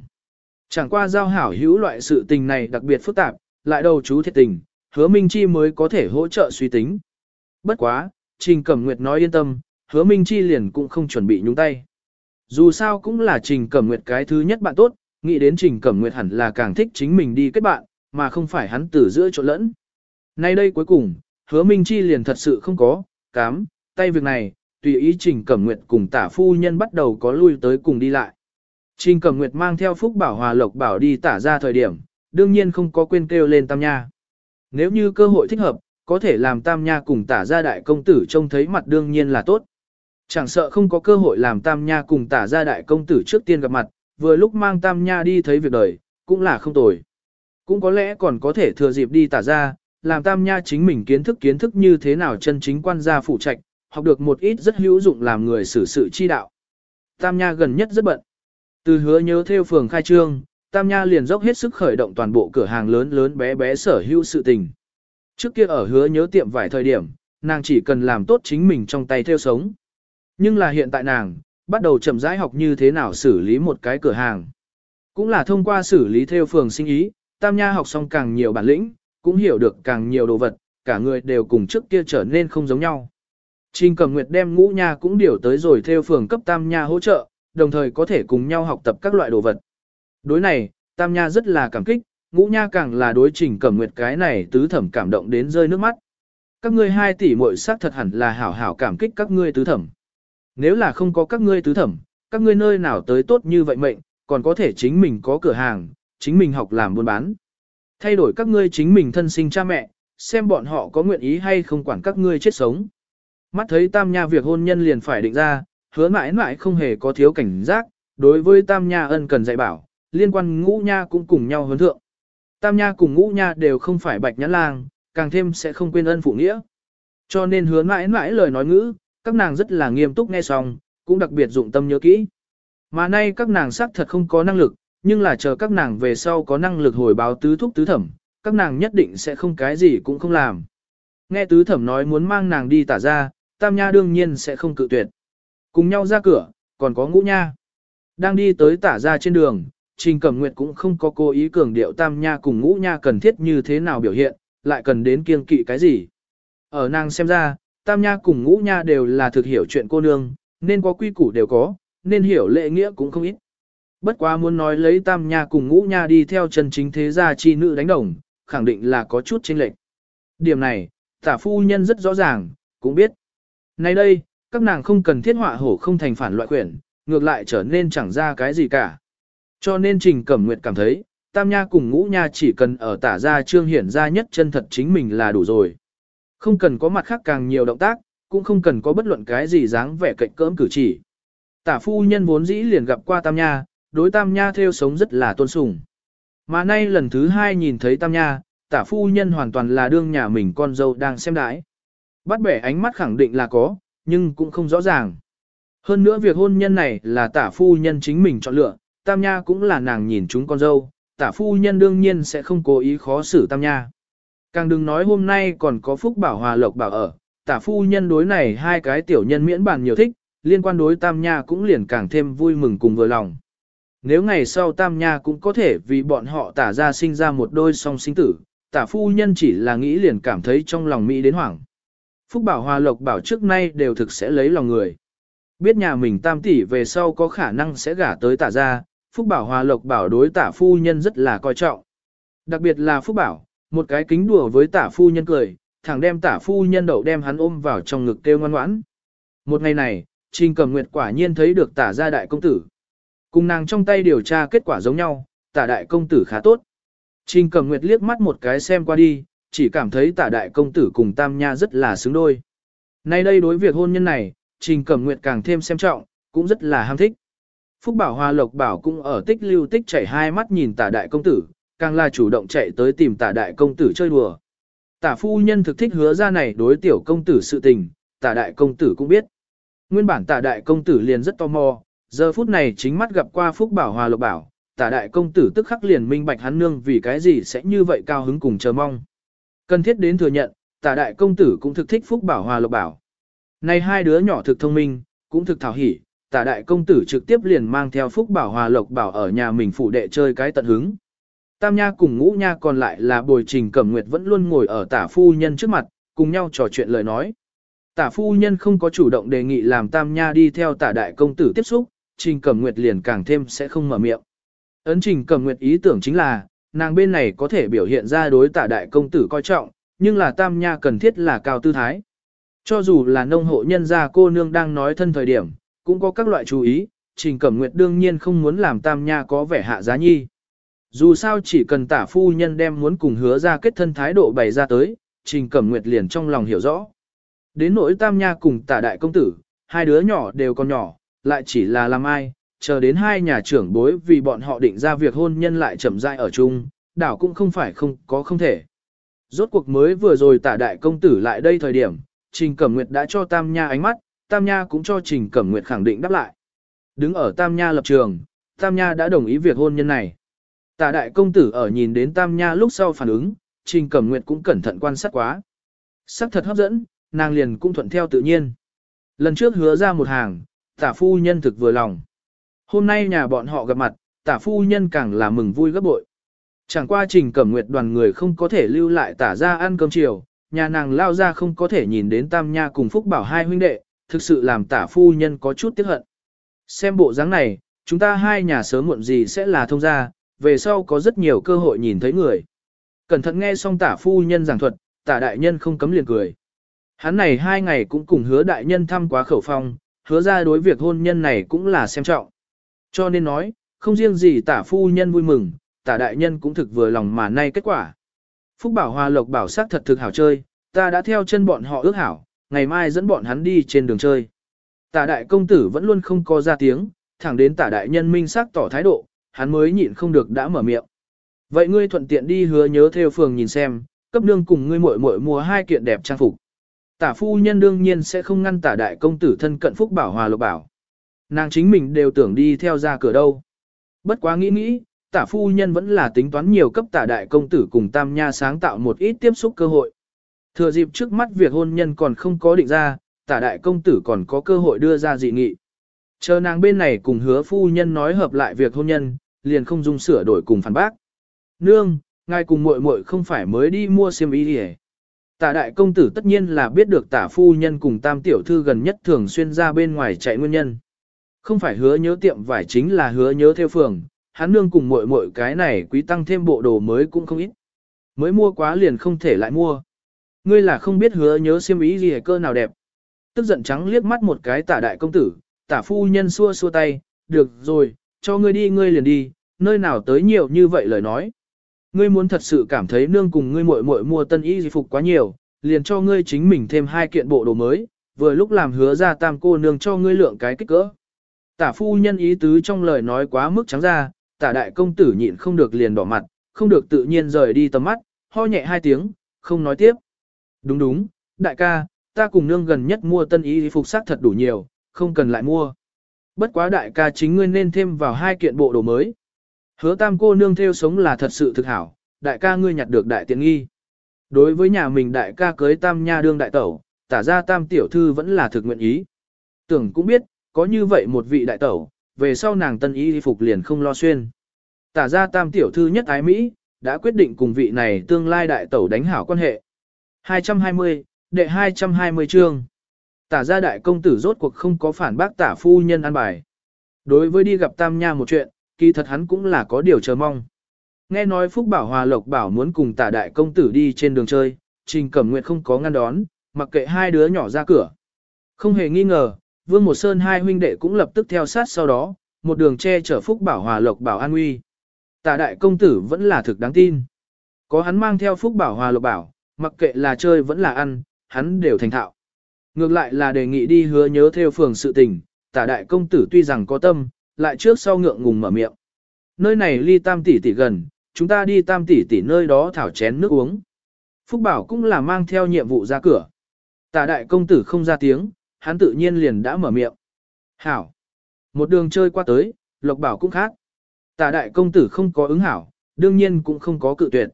Chẳng qua giao hảo hữu loại sự tình này đặc biệt phức tạp, lại đầu chú thiệt tình, hứa Minh Chi mới có thể hỗ trợ suy tính. Bất quá, Trình Cẩm Nguyệt nói yên tâm, hứa Minh Chi liền cũng không chuẩn bị nhúng tay. Dù sao cũng là Trình Cẩm Nguyệt cái thứ nhất bạn tốt, nghĩ đến Trình Cẩm Nguyệt hẳn là càng thích chính mình đi kết bạn, mà không phải hắn từ giữa chỗ lẫn. Nay đây cuối cùng, hứa Minh Chi liền thật sự không có, cám, tay việc này, tùy ý Trình Cẩm Nguyệt cùng tả phu nhân bắt đầu có lui tới cùng đi lại. Trình Cẩm Nguyệt mang theo Phúc Bảo Hòa Lộc Bảo đi tả ra thời điểm, đương nhiên không có quên kêu lên Tam Nha. Nếu như cơ hội thích hợp, có thể làm Tam Nha cùng tả gia đại công tử trông thấy mặt đương nhiên là tốt. Chẳng sợ không có cơ hội làm Tam Nha cùng tả gia đại công tử trước tiên gặp mặt, vừa lúc mang Tam Nha đi thấy việc đời, cũng là không tồi. Cũng có lẽ còn có thể thừa dịp đi tả gia làm Tam Nha chính mình kiến thức kiến thức như thế nào chân chính quan gia phụ trạch, học được một ít rất hữu dụng làm người xử sự chi đạo. Tam Nha gần nhất rất bận. Từ hứa nhớ theo phường khai trương, Tam Nha liền dốc hết sức khởi động toàn bộ cửa hàng lớn lớn bé bé sở hữu sự tình. Trước kia ở hứa nhớ tiệm vài thời điểm, nàng chỉ cần làm tốt chính mình trong tay theo sống. Nhưng là hiện tại nàng, bắt đầu chậm rãi học như thế nào xử lý một cái cửa hàng. Cũng là thông qua xử lý theo phường sinh ý, Tam Nha học xong càng nhiều bản lĩnh, cũng hiểu được càng nhiều đồ vật, cả người đều cùng trước kia trở nên không giống nhau. Trình Cẩm Nguyệt đem Ngũ Nha cũng điều tới rồi theo phường cấp Tam Nha hỗ trợ, đồng thời có thể cùng nhau học tập các loại đồ vật. Đối này, Tam Nha rất là cảm kích, Ngũ Nha càng là đối Trình Cẩm Nguyệt cái này tứ thẩm cảm động đến rơi nước mắt. Các ngươi hai tỷ muội xác thật hẳn là hảo hảo cảm kích các ngươi tứ thẩm. Nếu là không có các ngươi tứ thẩm, các ngươi nơi nào tới tốt như vậy mệnh, còn có thể chính mình có cửa hàng, chính mình học làm buôn bán. Thay đổi các ngươi chính mình thân sinh cha mẹ, xem bọn họ có nguyện ý hay không quản các ngươi chết sống. Mắt thấy tam nha việc hôn nhân liền phải định ra, hứa mãi mãi không hề có thiếu cảnh giác, đối với tam nha ân cần dạy bảo, liên quan ngũ nha cũng cùng nhau huấn thượng. Tam nha cùng ngũ nha đều không phải bạch nhãn lang, càng thêm sẽ không quên ân phụ nghĩa. Cho nên hứa mãi mãi lời nói ngữ, các nàng rất là nghiêm túc nghe xong, cũng đặc biệt dụng tâm nhớ kỹ. Mà nay các nàng xác thật không có năng lực, nhưng là chờ các nàng về sau có năng lực hồi báo tứ thúc tứ thẩm, các nàng nhất định sẽ không cái gì cũng không làm. Nghe tứ thẩm nói muốn mang nàng đi tả ra, tam nha đương nhiên sẽ không cự tuyệt. Cùng nhau ra cửa, còn có ngũ nha. Đang đi tới tả ra trên đường, Trình Cẩm Nguyệt cũng không có cố ý cường điệu tam nha cùng ngũ nha cần thiết như thế nào biểu hiện, lại cần đến kiêng kỵ cái gì. Ở nàng xem ra, tam nha cùng ngũ nha đều là thực hiểu chuyện cô nương, nên có quy củ đều có, nên hiểu lệ nghĩa cũng không ít. Bất quá muốn nói lấy tam nha cùng ngũ nha đi theo chân chính thế gia chi nữ đánh đồng, khẳng định là có chút chênh lệch. Điểm này, tả phu nhân rất rõ ràng, cũng biết. Nay đây, các nàng không cần thiết họa hổ không thành phản loại quyển, ngược lại trở nên chẳng ra cái gì cả. Cho nên Trình Cẩm Nguyệt cảm thấy, Tam Nha cùng Ngũ Nha chỉ cần ở tả ra trương hiển ra nhất chân thật chính mình là đủ rồi. Không cần có mặt khác càng nhiều động tác, cũng không cần có bất luận cái gì dáng vẻ cạnh cỡm cử chỉ. Tả phu nhân vốn dĩ liền gặp qua Tam Nha, đối Tam Nha theo sống rất là tôn sùng. Mà nay lần thứ hai nhìn thấy Tam Nha, tả phu nhân hoàn toàn là đương nhà mình con dâu đang xem đãi. Bắt bẻ ánh mắt khẳng định là có, nhưng cũng không rõ ràng. Hơn nữa việc hôn nhân này là tả phu nhân chính mình chọn lựa, Tam Nha cũng là nàng nhìn chúng con dâu, tả phu nhân đương nhiên sẽ không cố ý khó xử Tam Nha. Càng đừng nói hôm nay còn có phúc bảo hòa lộc bảo ở, tả phu nhân đối này hai cái tiểu nhân miễn bàn nhiều thích, liên quan đối Tam Nha cũng liền càng thêm vui mừng cùng vừa lòng. Nếu ngày sau Tam Nha cũng có thể vì bọn họ tả ra sinh ra một đôi song sinh tử, tả phu nhân chỉ là nghĩ liền cảm thấy trong lòng Mỹ đến hoảng. Phúc Bảo Hòa Lộc Bảo trước nay đều thực sẽ lấy lòng người. Biết nhà mình tam tỷ về sau có khả năng sẽ gả tới tả ra, Phúc Bảo Hòa Lộc Bảo đối tả phu nhân rất là coi trọng. Đặc biệt là Phúc Bảo, một cái kính đùa với tả phu nhân cười, thẳng đem tả phu nhân đậu đem hắn ôm vào trong ngực kêu ngoan ngoãn. Một ngày này, Trình Cẩm Nguyệt quả nhiên thấy được tả gia đại công tử. Cùng nàng trong tay điều tra kết quả giống nhau, tả đại công tử khá tốt. Trình Cẩm Nguyệt liếc mắt một cái xem qua đi, chỉ cảm thấy tả đại công tử cùng Tam Nha rất là xứng đôi. Nay đây đối việc hôn nhân này, Trình Cẩm Nguyệt càng thêm xem trọng, cũng rất là ham thích. Phúc Bảo Hoa Lộc Bảo cũng ở tích lưu tích chảy hai mắt nhìn tả đại công tử, càng là chủ động chạy tới tìm tả đại công tử chơi đùa. Tả phu nhân thực thích hứa ra này đối tiểu công tử sự tình, tả đại công tử cũng biết. Nguyên bản tả đại công tử liền rất tò mò, giờ phút này chính mắt gặp qua Phúc Bảo Hòa Lộc Bảo, tả đại công tử tức khắc liền minh bạch hắn nương vì cái gì sẽ như vậy cao hứng cùng chờ mong. Cần thiết đến thừa nhận, tả đại công tử cũng thực thích Phúc Bảo Hòa Lộc Bảo. Này hai đứa nhỏ thực thông minh, cũng thực thảo hỉ, tả đại công tử trực tiếp liền mang theo Phúc Bảo Hòa Lộc Bảo ở nhà mình phụ đệ chơi cái tận hứng. Tam Nha cùng Ngũ Nha còn lại là Bồi Trình Cẩm Nguyệt vẫn luôn ngồi ở tả phu nhân trước mặt, cùng nhau trò chuyện lời nói. Tả phu nhân không có chủ động đề nghị làm Tam Nha đi theo tả đại công tử tiếp xúc, Trình Cẩm Nguyệt liền càng thêm sẽ không mở miệng. Ấn Trình Cẩm Nguyệt ý tưởng chính là, nàng bên này có thể biểu hiện ra đối tả đại công tử coi trọng, nhưng là Tam Nha cần thiết là cao tư thái. Cho dù là nông hộ nhân gia cô nương đang nói thân thời điểm, cũng có các loại chú ý, Trình Cẩm Nguyệt đương nhiên không muốn làm Tam Nha có vẻ hạ giá nhi. Dù sao chỉ cần tả phu nhân đem muốn cùng hứa ra kết thân thái độ bày ra tới, Trình Cẩm Nguyệt liền trong lòng hiểu rõ. Đến nỗi Tam Nha cùng tả đại công tử, hai đứa nhỏ đều còn nhỏ, lại chỉ là làm ai, chờ đến hai nhà trưởng bối vì bọn họ định ra việc hôn nhân lại chậm rãi ở chung, đảo cũng không phải không có không thể. Rốt cuộc mới vừa rồi tả đại công tử lại đây thời điểm, Trình Cẩm Nguyệt đã cho Tam Nha ánh mắt, Tam Nha cũng cho Trình Cẩm Nguyệt khẳng định đáp lại. Đứng ở Tam Nha lập trường, Tam Nha đã đồng ý việc hôn nhân này. Tả đại công tử ở nhìn đến Tam Nha lúc sau phản ứng, Trình Cẩm Nguyệt cũng cẩn thận quan sát quá. Sắc thật hấp dẫn, nàng liền cũng thuận theo tự nhiên. Lần trước hứa ra một hàng, tả phu nhân thực vừa lòng. Hôm nay nhà bọn họ gặp mặt, tả phu nhân càng là mừng vui gấp bội. Chẳng qua Trình Cẩm Nguyệt đoàn người không có thể lưu lại tả ra ăn cơm chiều, nhà nàng lao ra không có thể nhìn đến Tam Nha cùng Phúc Bảo hai huynh đệ, thực sự làm tả phu nhân có chút tiếc hận. Xem bộ dáng này, chúng ta hai nhà sớm muộn gì sẽ là thông gia, về sau có rất nhiều cơ hội nhìn thấy người. Cẩn thận nghe xong tả phu nhân giảng thuật, tả đại nhân không cấm liền cười. Hắn này hai ngày cũng cùng hứa đại nhân thăm quá khẩu phong, hứa ra đối việc hôn nhân này cũng là xem trọng. Cho nên nói, không riêng gì tả phu nhân vui mừng, tả đại nhân cũng thực vừa lòng mà nay kết quả. Phúc bảo hòa lộc bảo sắc thật thực hảo chơi, ta đã theo chân bọn họ ước hảo, ngày mai dẫn bọn hắn đi trên đường chơi. Tả đại công tử vẫn luôn không có ra tiếng, thẳng đến tả đại nhân minh sắc tỏ thái độ, hắn mới nhịn không được đã mở miệng. Vậy ngươi thuận tiện đi hứa nhớ theo phường nhìn xem, cấp nương cùng ngươi muội muội mua hai kiện đẹp trang phục. Tả phu nhân đương nhiên sẽ không ngăn tả đại công tử thân cận phúc bảo hòa lộc bảo. Nàng chính mình đều tưởng đi theo ra cửa đâu. Bất quá nghĩ nghĩ, tả phu nhân vẫn là tính toán nhiều cấp tả đại công tử cùng tam nha sáng tạo một ít tiếp xúc cơ hội. Thừa dịp trước mắt việc hôn nhân còn không có định ra, tả đại công tử còn có cơ hội đưa ra dị nghị. Chờ nàng bên này cùng hứa phu nhân nói hợp lại việc hôn nhân, liền không dung sửa đổi cùng phản bác. Nương, ngài cùng muội muội không phải mới đi mua xiêm y đi Tả đại công tử tất nhiên là biết được tả phu nhân cùng tam tiểu thư gần nhất thường xuyên ra bên ngoài chạy nguyên nhân. Không phải hứa nhớ tiệm vải chính là hứa nhớ theo phường, hắn nương cùng muội muội cái này quý tăng thêm bộ đồ mới cũng không ít. Mới mua quá liền không thể lại mua. Ngươi là không biết hứa nhớ xiêm ý gì cơ nào đẹp. Tức giận trắng liếc mắt một cái tả đại công tử, tả phu nhân xua xua tay, được rồi, cho ngươi đi ngươi liền đi, nơi nào tới nhiều như vậy lời nói. Ngươi muốn thật sự cảm thấy nương cùng ngươi muội muội mua tân y phục quá nhiều, liền cho ngươi chính mình thêm hai kiện bộ đồ mới, vừa lúc làm hứa ra tam cô nương cho ngươi lượng cái kích cỡ. Tả phu nhân ý tứ trong lời nói quá mức trắng ra, tả đại công tử nhịn không được liền đỏ mặt, không được tự nhiên rời đi tầm mắt, ho nhẹ hai tiếng, không nói tiếp. Đúng đúng, đại ca, ta cùng nương gần nhất mua tân y phục sắc thật đủ nhiều, không cần lại mua. Bất quá đại ca chính ngươi nên thêm vào hai kiện bộ đồ mới. Hứa tam cô nương theo sống là thật sự thực hảo, đại ca ngươi nhặt được đại tiện nghi. Đối với nhà mình đại ca cưới tam nha đương đại tẩu, tả ra tam tiểu thư vẫn là thực nguyện ý. Tưởng cũng biết, có như vậy một vị đại tẩu, về sau nàng tân y phục liền không lo xuyên. Tả ra tam tiểu thư nhất ái Mỹ, đã quyết định cùng vị này tương lai đại tẩu đánh hảo quan hệ. 220, đệ 220 chương. Tả gia đại công tử rốt cuộc không có phản bác tả phu nhân ăn bài. Đối với đi gặp tam nha một chuyện, kỳ thật hắn cũng là có điều chờ mong. Nghe nói Phúc Bảo Hòa Lộc Bảo muốn cùng tả đại công tử đi trên đường chơi, Trình Cẩm Nguyệt không có ngăn đón, mặc kệ hai đứa nhỏ ra cửa. Không hề nghi ngờ, Vương Một Sơn hai huynh đệ cũng lập tức theo sát sau đó, một đường che chở Phúc Bảo Hòa Lộc Bảo an nguy. Tả đại công tử vẫn là thực đáng tin. Có hắn mang theo Phúc Bảo Hòa Lộc Bảo, mặc kệ là chơi vẫn là ăn, hắn đều thành thạo. Ngược lại là đề nghị đi hứa nhớ theo phường sự tình, tả đại công tử tuy rằng có tâm, lại trước sau ngượng ngùng mở miệng. Nơi này ly tam tỷ tỷ gần, chúng ta đi tam tỷ tỷ nơi đó thảo chén nước uống. Phúc Bảo cũng là mang theo nhiệm vụ ra cửa. Tả đại công tử không ra tiếng, hắn tự nhiên liền đã mở miệng. Hảo. Một đường chơi qua tới, Lộc Bảo cũng khác. Tả đại công tử không có ứng hảo, đương nhiên cũng không có cự tuyệt.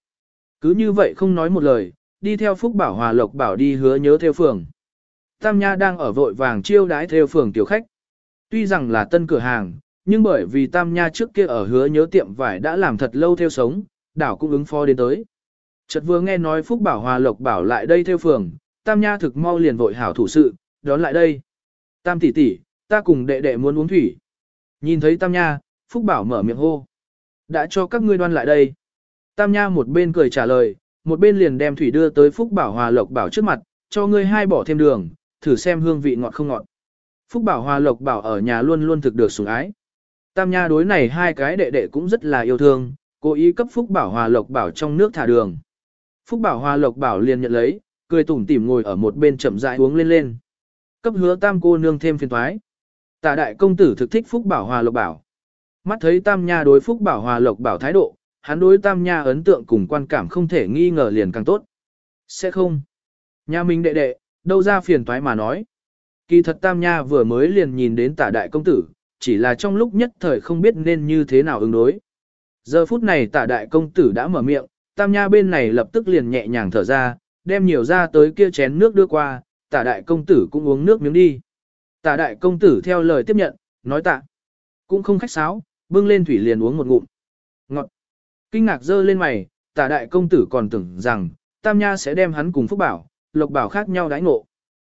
Cứ như vậy không nói một lời, đi theo Phúc Bảo Hòa Lộc Bảo đi hứa nhớ theo phường. Tam Nha đang ở vội vàng chiêu đái theo phường tiểu khách. Tuy rằng là tân cửa hàng, nhưng bởi vì Tam Nha trước kia ở hứa nhớ tiệm vải đã làm thật lâu theo sống, đảo cũng ứng phó đến tới. Chợt vừa nghe nói Phúc Bảo Hòa Lộc Bảo lại đây theo phường, Tam Nha thực mau liền vội hảo thủ sự, đón lại đây. Tam tỷ tỷ, ta cùng đệ đệ muốn uống thủy. Nhìn thấy Tam Nha, Phúc Bảo mở miệng hô. Đã cho các ngươi đoan lại đây. Tam Nha một bên cười trả lời, một bên liền đem thủy đưa tới Phúc Bảo Hòa Lộc Bảo trước mặt, cho ngươi hai bỏ thêm đường, thử xem hương vị ngọt không ngọt. Phúc Bảo Hòa Lộc Bảo ở nhà luôn luôn thực được sủng ái. Tam Nha đối này hai cái đệ đệ cũng rất là yêu thương, cố ý cấp Phúc Bảo Hòa Lộc Bảo trong nước thả đường. Phúc Bảo Hòa Lộc Bảo liền nhận lấy, cười tủm tỉm ngồi ở một bên chậm rãi uống lên lên. Cấp hứa Tam cô nương thêm phiền toái. Tạ đại công tử thực thích Phúc Bảo Hòa Lộc Bảo. Mắt thấy Tam Nha đối Phúc Bảo Hòa Lộc Bảo thái độ, hắn đối Tam Nha ấn tượng cùng quan cảm không thể nghi ngờ liền càng tốt. Sẽ không. Nhà mình đệ đệ, đâu ra phiền toái mà nói. Kỳ thật Tam Nha vừa mới liền nhìn đến tả đại công tử, chỉ là trong lúc nhất thời không biết nên như thế nào ứng đối. Giờ phút này tả đại công tử đã mở miệng, Tam Nha bên này lập tức liền nhẹ nhàng thở ra, đem nhiều ra tới kia chén nước đưa qua, tả đại công tử cũng uống nước miếng đi. Tả đại công tử theo lời tiếp nhận, nói tạ. Cũng không khách sáo, bưng lên thủy liền uống một ngụm. Ngọt. Kinh ngạc dơ lên mày, tả đại công tử còn tưởng rằng, Tam Nha sẽ đem hắn cùng Phúc Bảo, Lộc Bảo khác nhau đãi ngộ.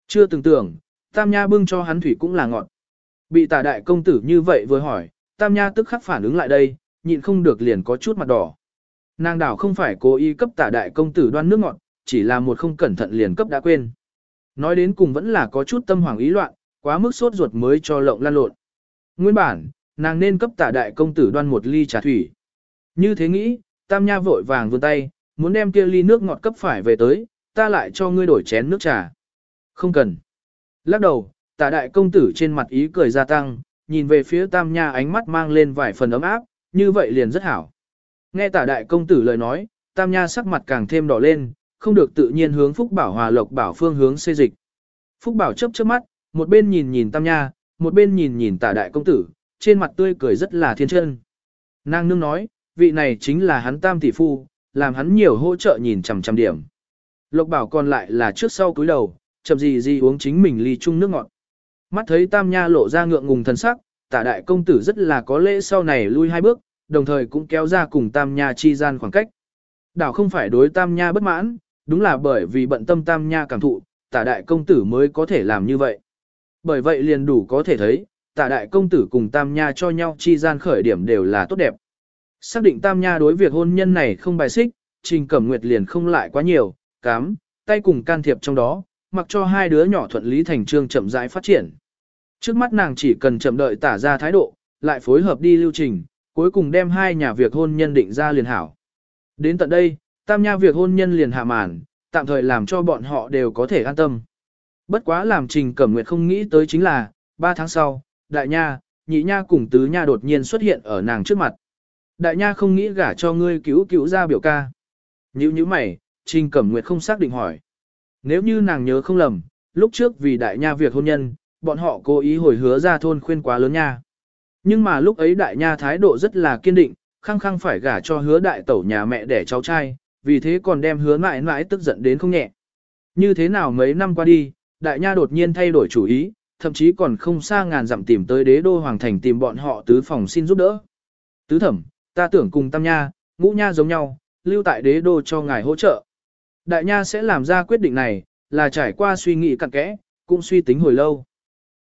Chưa từng tưởng, Tam Nha bưng cho hắn thủy cũng là ngọt. Bị tả đại công tử như vậy vừa hỏi, Tam Nha tức khắc phản ứng lại đây, nhịn không được liền có chút mặt đỏ. Nàng đảo không phải cố ý cấp tả đại công tử đoan nước ngọt, chỉ là một không cẩn thận liền cấp đã quên. Nói đến cùng vẫn là có chút tâm hoàng ý loạn, quá mức sốt ruột mới cho lộng lan lộn. Nguyên bản, nàng nên cấp tả đại công tử đoan một ly trà thủy. Như thế nghĩ, Tam Nha vội vàng vươn tay, muốn đem kia ly nước ngọt cấp phải về tới, ta lại cho ngươi đổi chén nước trà. Không cần. Lắc đầu, tả đại công tử trên mặt ý cười gia tăng, nhìn về phía Tam Nha ánh mắt mang lên vài phần ấm áp, như vậy liền rất hảo. Nghe tả đại công tử lời nói, Tam Nha sắc mặt càng thêm đỏ lên, không được tự nhiên hướng Phúc Bảo Hòa Lộc Bảo phương hướng xê dịch. Phúc Bảo chớp chớp mắt, một bên nhìn nhìn Tam Nha, một bên nhìn nhìn tả đại công tử, trên mặt tươi cười rất là thiên chân. Nàng nương nói, vị này chính là hắn Tam tỷ phu, làm hắn nhiều hỗ trợ nhìn chằm chằm điểm. Lộc Bảo còn lại là trước sau cúi đầu, chậm gì gì uống chính mình ly chung nước ngọt. Mắt thấy Tam Nha lộ ra ngượng ngùng thần sắc, tả đại công tử rất là có lễ sau này lui hai bước, đồng thời cũng kéo ra cùng Tam Nha chi gian khoảng cách. Đảo không phải đối Tam Nha bất mãn, đúng là bởi vì bận tâm Tam Nha cảm thụ, tả đại công tử mới có thể làm như vậy. Bởi vậy liền đủ có thể thấy, tả đại công tử cùng Tam Nha cho nhau chi gian khởi điểm đều là tốt đẹp. Xác định Tam Nha đối việc hôn nhân này không bài xích, Trình Cẩm Nguyệt liền không lại quá nhiều, cám, tay cùng can thiệp trong đó, mặc cho hai đứa nhỏ thuận lý thành trương chậm rãi phát triển. Trước mắt nàng chỉ cần chậm đợi tả ra thái độ, lại phối hợp đi lưu trình, cuối cùng đem hai nhà việc hôn nhân định ra liền hảo. Đến tận đây, tam nha việc hôn nhân liền hạ màn, tạm thời làm cho bọn họ đều có thể an tâm. Bất quá làm trình cẩm nguyệt không nghĩ tới chính là, ba tháng sau, đại nha, nhị nha cùng tứ nha đột nhiên xuất hiện ở nàng trước mặt. Đại nha không nghĩ gả cho ngươi cứu cứu ra biểu ca. Như như mày, trình cẩm nguyệt không xác định hỏi. Nếu như nàng nhớ không lầm, lúc trước vì đại nha việc hôn nhân, bọn họ cố ý hồi hứa ra thôn khuyên quá lớn nha. Nhưng mà lúc ấy đại nha thái độ rất là kiên định, khăng khăng phải gả cho hứa đại tẩu nhà mẹ để cháu trai, vì thế còn đem hứa mãi mãi tức giận đến không nhẹ. Như thế nào mấy năm qua đi, đại nha đột nhiên thay đổi chủ ý, thậm chí còn không xa ngàn dặm tìm tới đế đô hoàng thành tìm bọn họ tứ phòng xin giúp đỡ. Tứ thẩm, ta tưởng cùng tam nha, ngũ nha giống nhau, lưu tại đế đô cho ngài hỗ trợ. Đại nha sẽ làm ra quyết định này, là trải qua suy nghĩ cặn kẽ, cũng suy tính hồi lâu.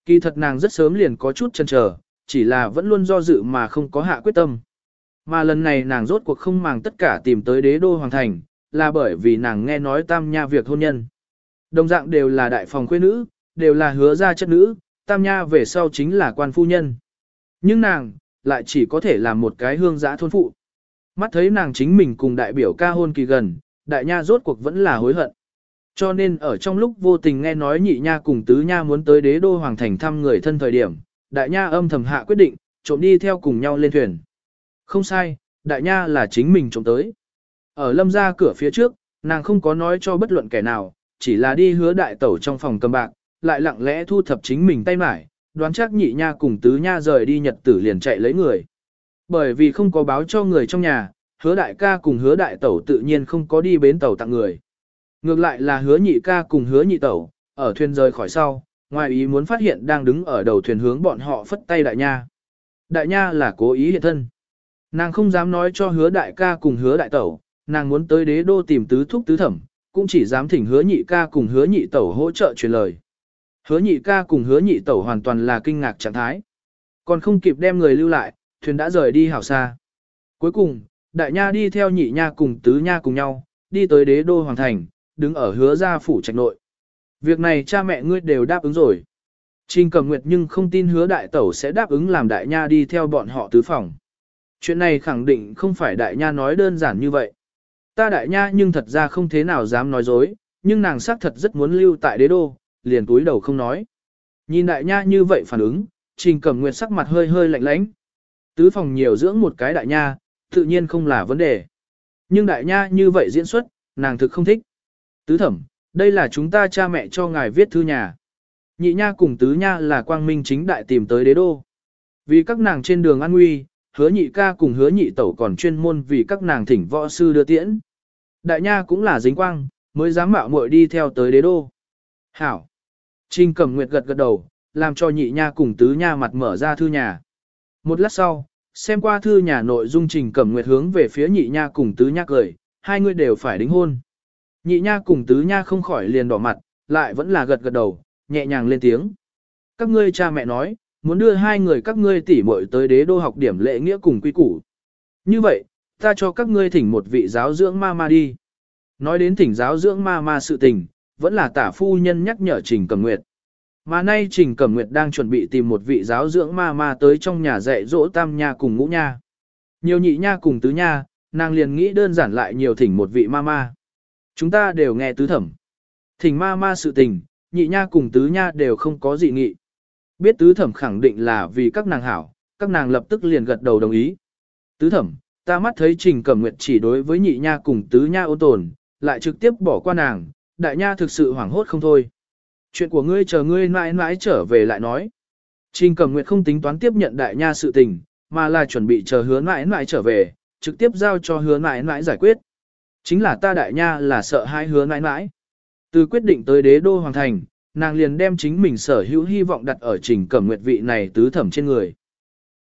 Kỳ thật nàng rất sớm liền có chút chần chờ, chỉ là vẫn luôn do dự mà không có hạ quyết tâm. Mà lần này nàng rốt cuộc không màng tất cả tìm tới đế đô hoàng thành, là bởi vì nàng nghe nói tam nha việc hôn nhân. Đồng dạng đều là đại phòng quê nữ, đều là hứa ra chất nữ, tam nha về sau chính là quan phu nhân. Nhưng nàng, lại chỉ có thể làm một cái hương giã thôn phụ. Mắt thấy nàng chính mình cùng đại biểu ca hôn kỳ gần, đại nha rốt cuộc vẫn là hối hận. Cho nên ở trong lúc vô tình nghe nói nhị nha cùng tứ nha muốn tới đế đô hoàng thành thăm người thân thời điểm, đại nha âm thầm hạ quyết định, trộm đi theo cùng nhau lên thuyền. Không sai, đại nha là chính mình trộm tới. Ở lâm ra cửa phía trước, nàng không có nói cho bất luận kẻ nào, chỉ là đi hứa đại tẩu trong phòng cầm bạc, lại lặng lẽ thu thập chính mình tay mải, đoán chắc nhị nha cùng tứ nha rời đi nhật tử liền chạy lấy người. Bởi vì không có báo cho người trong nhà, hứa đại ca cùng hứa đại tẩu tự nhiên không có đi bến tàu tặng người. Ngược lại là hứa nhị ca cùng hứa nhị tẩu, ở thuyền rời khỏi sau, ngoài ý muốn phát hiện đang đứng ở đầu thuyền hướng bọn họ phất tay đại nha. Đại nha là cố ý hiện thân. Nàng không dám nói cho hứa đại ca cùng hứa đại tẩu, nàng muốn tới đế đô tìm tứ thúc tứ thẩm, cũng chỉ dám thỉnh hứa nhị ca cùng hứa nhị tẩu hỗ trợ truyền lời. Hứa nhị ca cùng hứa nhị tẩu hoàn toàn là kinh ngạc trạng thái. Còn không kịp đem người lưu lại, thuyền đã rời đi hảo xa. Cuối cùng, đại nha đi theo nhị nha cùng tứ nha cùng nhau, đi tới đế đô hoàng thành, đứng ở hứa gia phủ trạch nội. Việc này cha mẹ ngươi đều đáp ứng rồi. Trình cầm nguyệt nhưng không tin hứa đại tẩu sẽ đáp ứng làm đại nha đi theo bọn họ tứ phòng. Chuyện này khẳng định không phải đại nha nói đơn giản như vậy. Ta đại nha nhưng thật ra không thế nào dám nói dối, nhưng nàng xác thật rất muốn lưu tại đế đô, liền túi đầu không nói. Nhìn đại nha như vậy phản ứng, trình cầm nguyệt sắc mặt hơi hơi lạnh lãnh. Tứ phòng nhiều dưỡng một cái đại nha, tự nhiên không là vấn đề. Nhưng đại nha như vậy diễn xuất, nàng thực không thích. Tứ thẩm, đây là chúng ta cha mẹ cho ngài viết thư nhà. Nhị nha cùng tứ nha là quang minh chính đại tìm tới đế đô. Vì các nàng trên đường an nguy, hứa nhị ca cùng hứa nhị tẩu còn chuyên môn vì các nàng thỉnh võ sư đưa tiễn. Đại nha cũng là dính quang, mới dám mạo muội đi theo tới đế đô. Hảo. Trình cẩm nguyệt gật gật đầu, làm cho nhị nha cùng tứ nha mặt mở ra thư nhà. Một lát sau, xem qua thư nhà nội dung trình cẩm nguyệt hướng về phía nhị nha cùng tứ nha cười, hai người đều phải đính hôn. Nhị nha cùng tứ nha không khỏi liền đỏ mặt, lại vẫn là gật gật đầu, nhẹ nhàng lên tiếng. Các ngươi cha mẹ nói, muốn đưa hai người các ngươi tỉ muội tới đế đô học điểm lễ nghĩa cùng quy củ. Như vậy, ta cho các ngươi thỉnh một vị giáo dưỡng ma ma đi. Nói đến thỉnh giáo dưỡng ma ma sự tình, vẫn là tả phu nhân nhắc nhở Trình Cẩm Nguyệt. Mà nay Trình Cẩm Nguyệt đang chuẩn bị tìm một vị giáo dưỡng ma ma tới trong nhà dạy dỗ tam nha cùng ngũ nha. Nhiều nhị nha cùng tứ nha, nàng liền nghĩ đơn giản lại nhiều thỉnh một vị ma ma. Chúng ta đều nghe tứ thẩm. Thỉnh ma ma sự tình, nhị nha cùng tứ nha đều không có dị nghị. Biết tứ thẩm khẳng định là vì các nàng hảo, các nàng lập tức liền gật đầu đồng ý. Tứ thẩm, ta mắt thấy trình cẩm nguyệt chỉ đối với nhị nha cùng tứ nha ô tồn, lại trực tiếp bỏ qua nàng, đại nha thực sự hoảng hốt không thôi. Chuyện của ngươi chờ ngươi mãi mãi trở về lại nói. Trình cẩm nguyệt không tính toán tiếp nhận đại nha sự tình, mà là chuẩn bị chờ hứa mãi mãi trở về, trực tiếp giao cho hứa mãi mãi giải quyết. Chính là ta đại nha là sợ hai hứa mãi mãi. Từ quyết định tới đế đô hoàng thành, nàng liền đem chính mình sở hữu hy vọng đặt ở trình cẩm nguyệt vị này tứ thẩm trên người.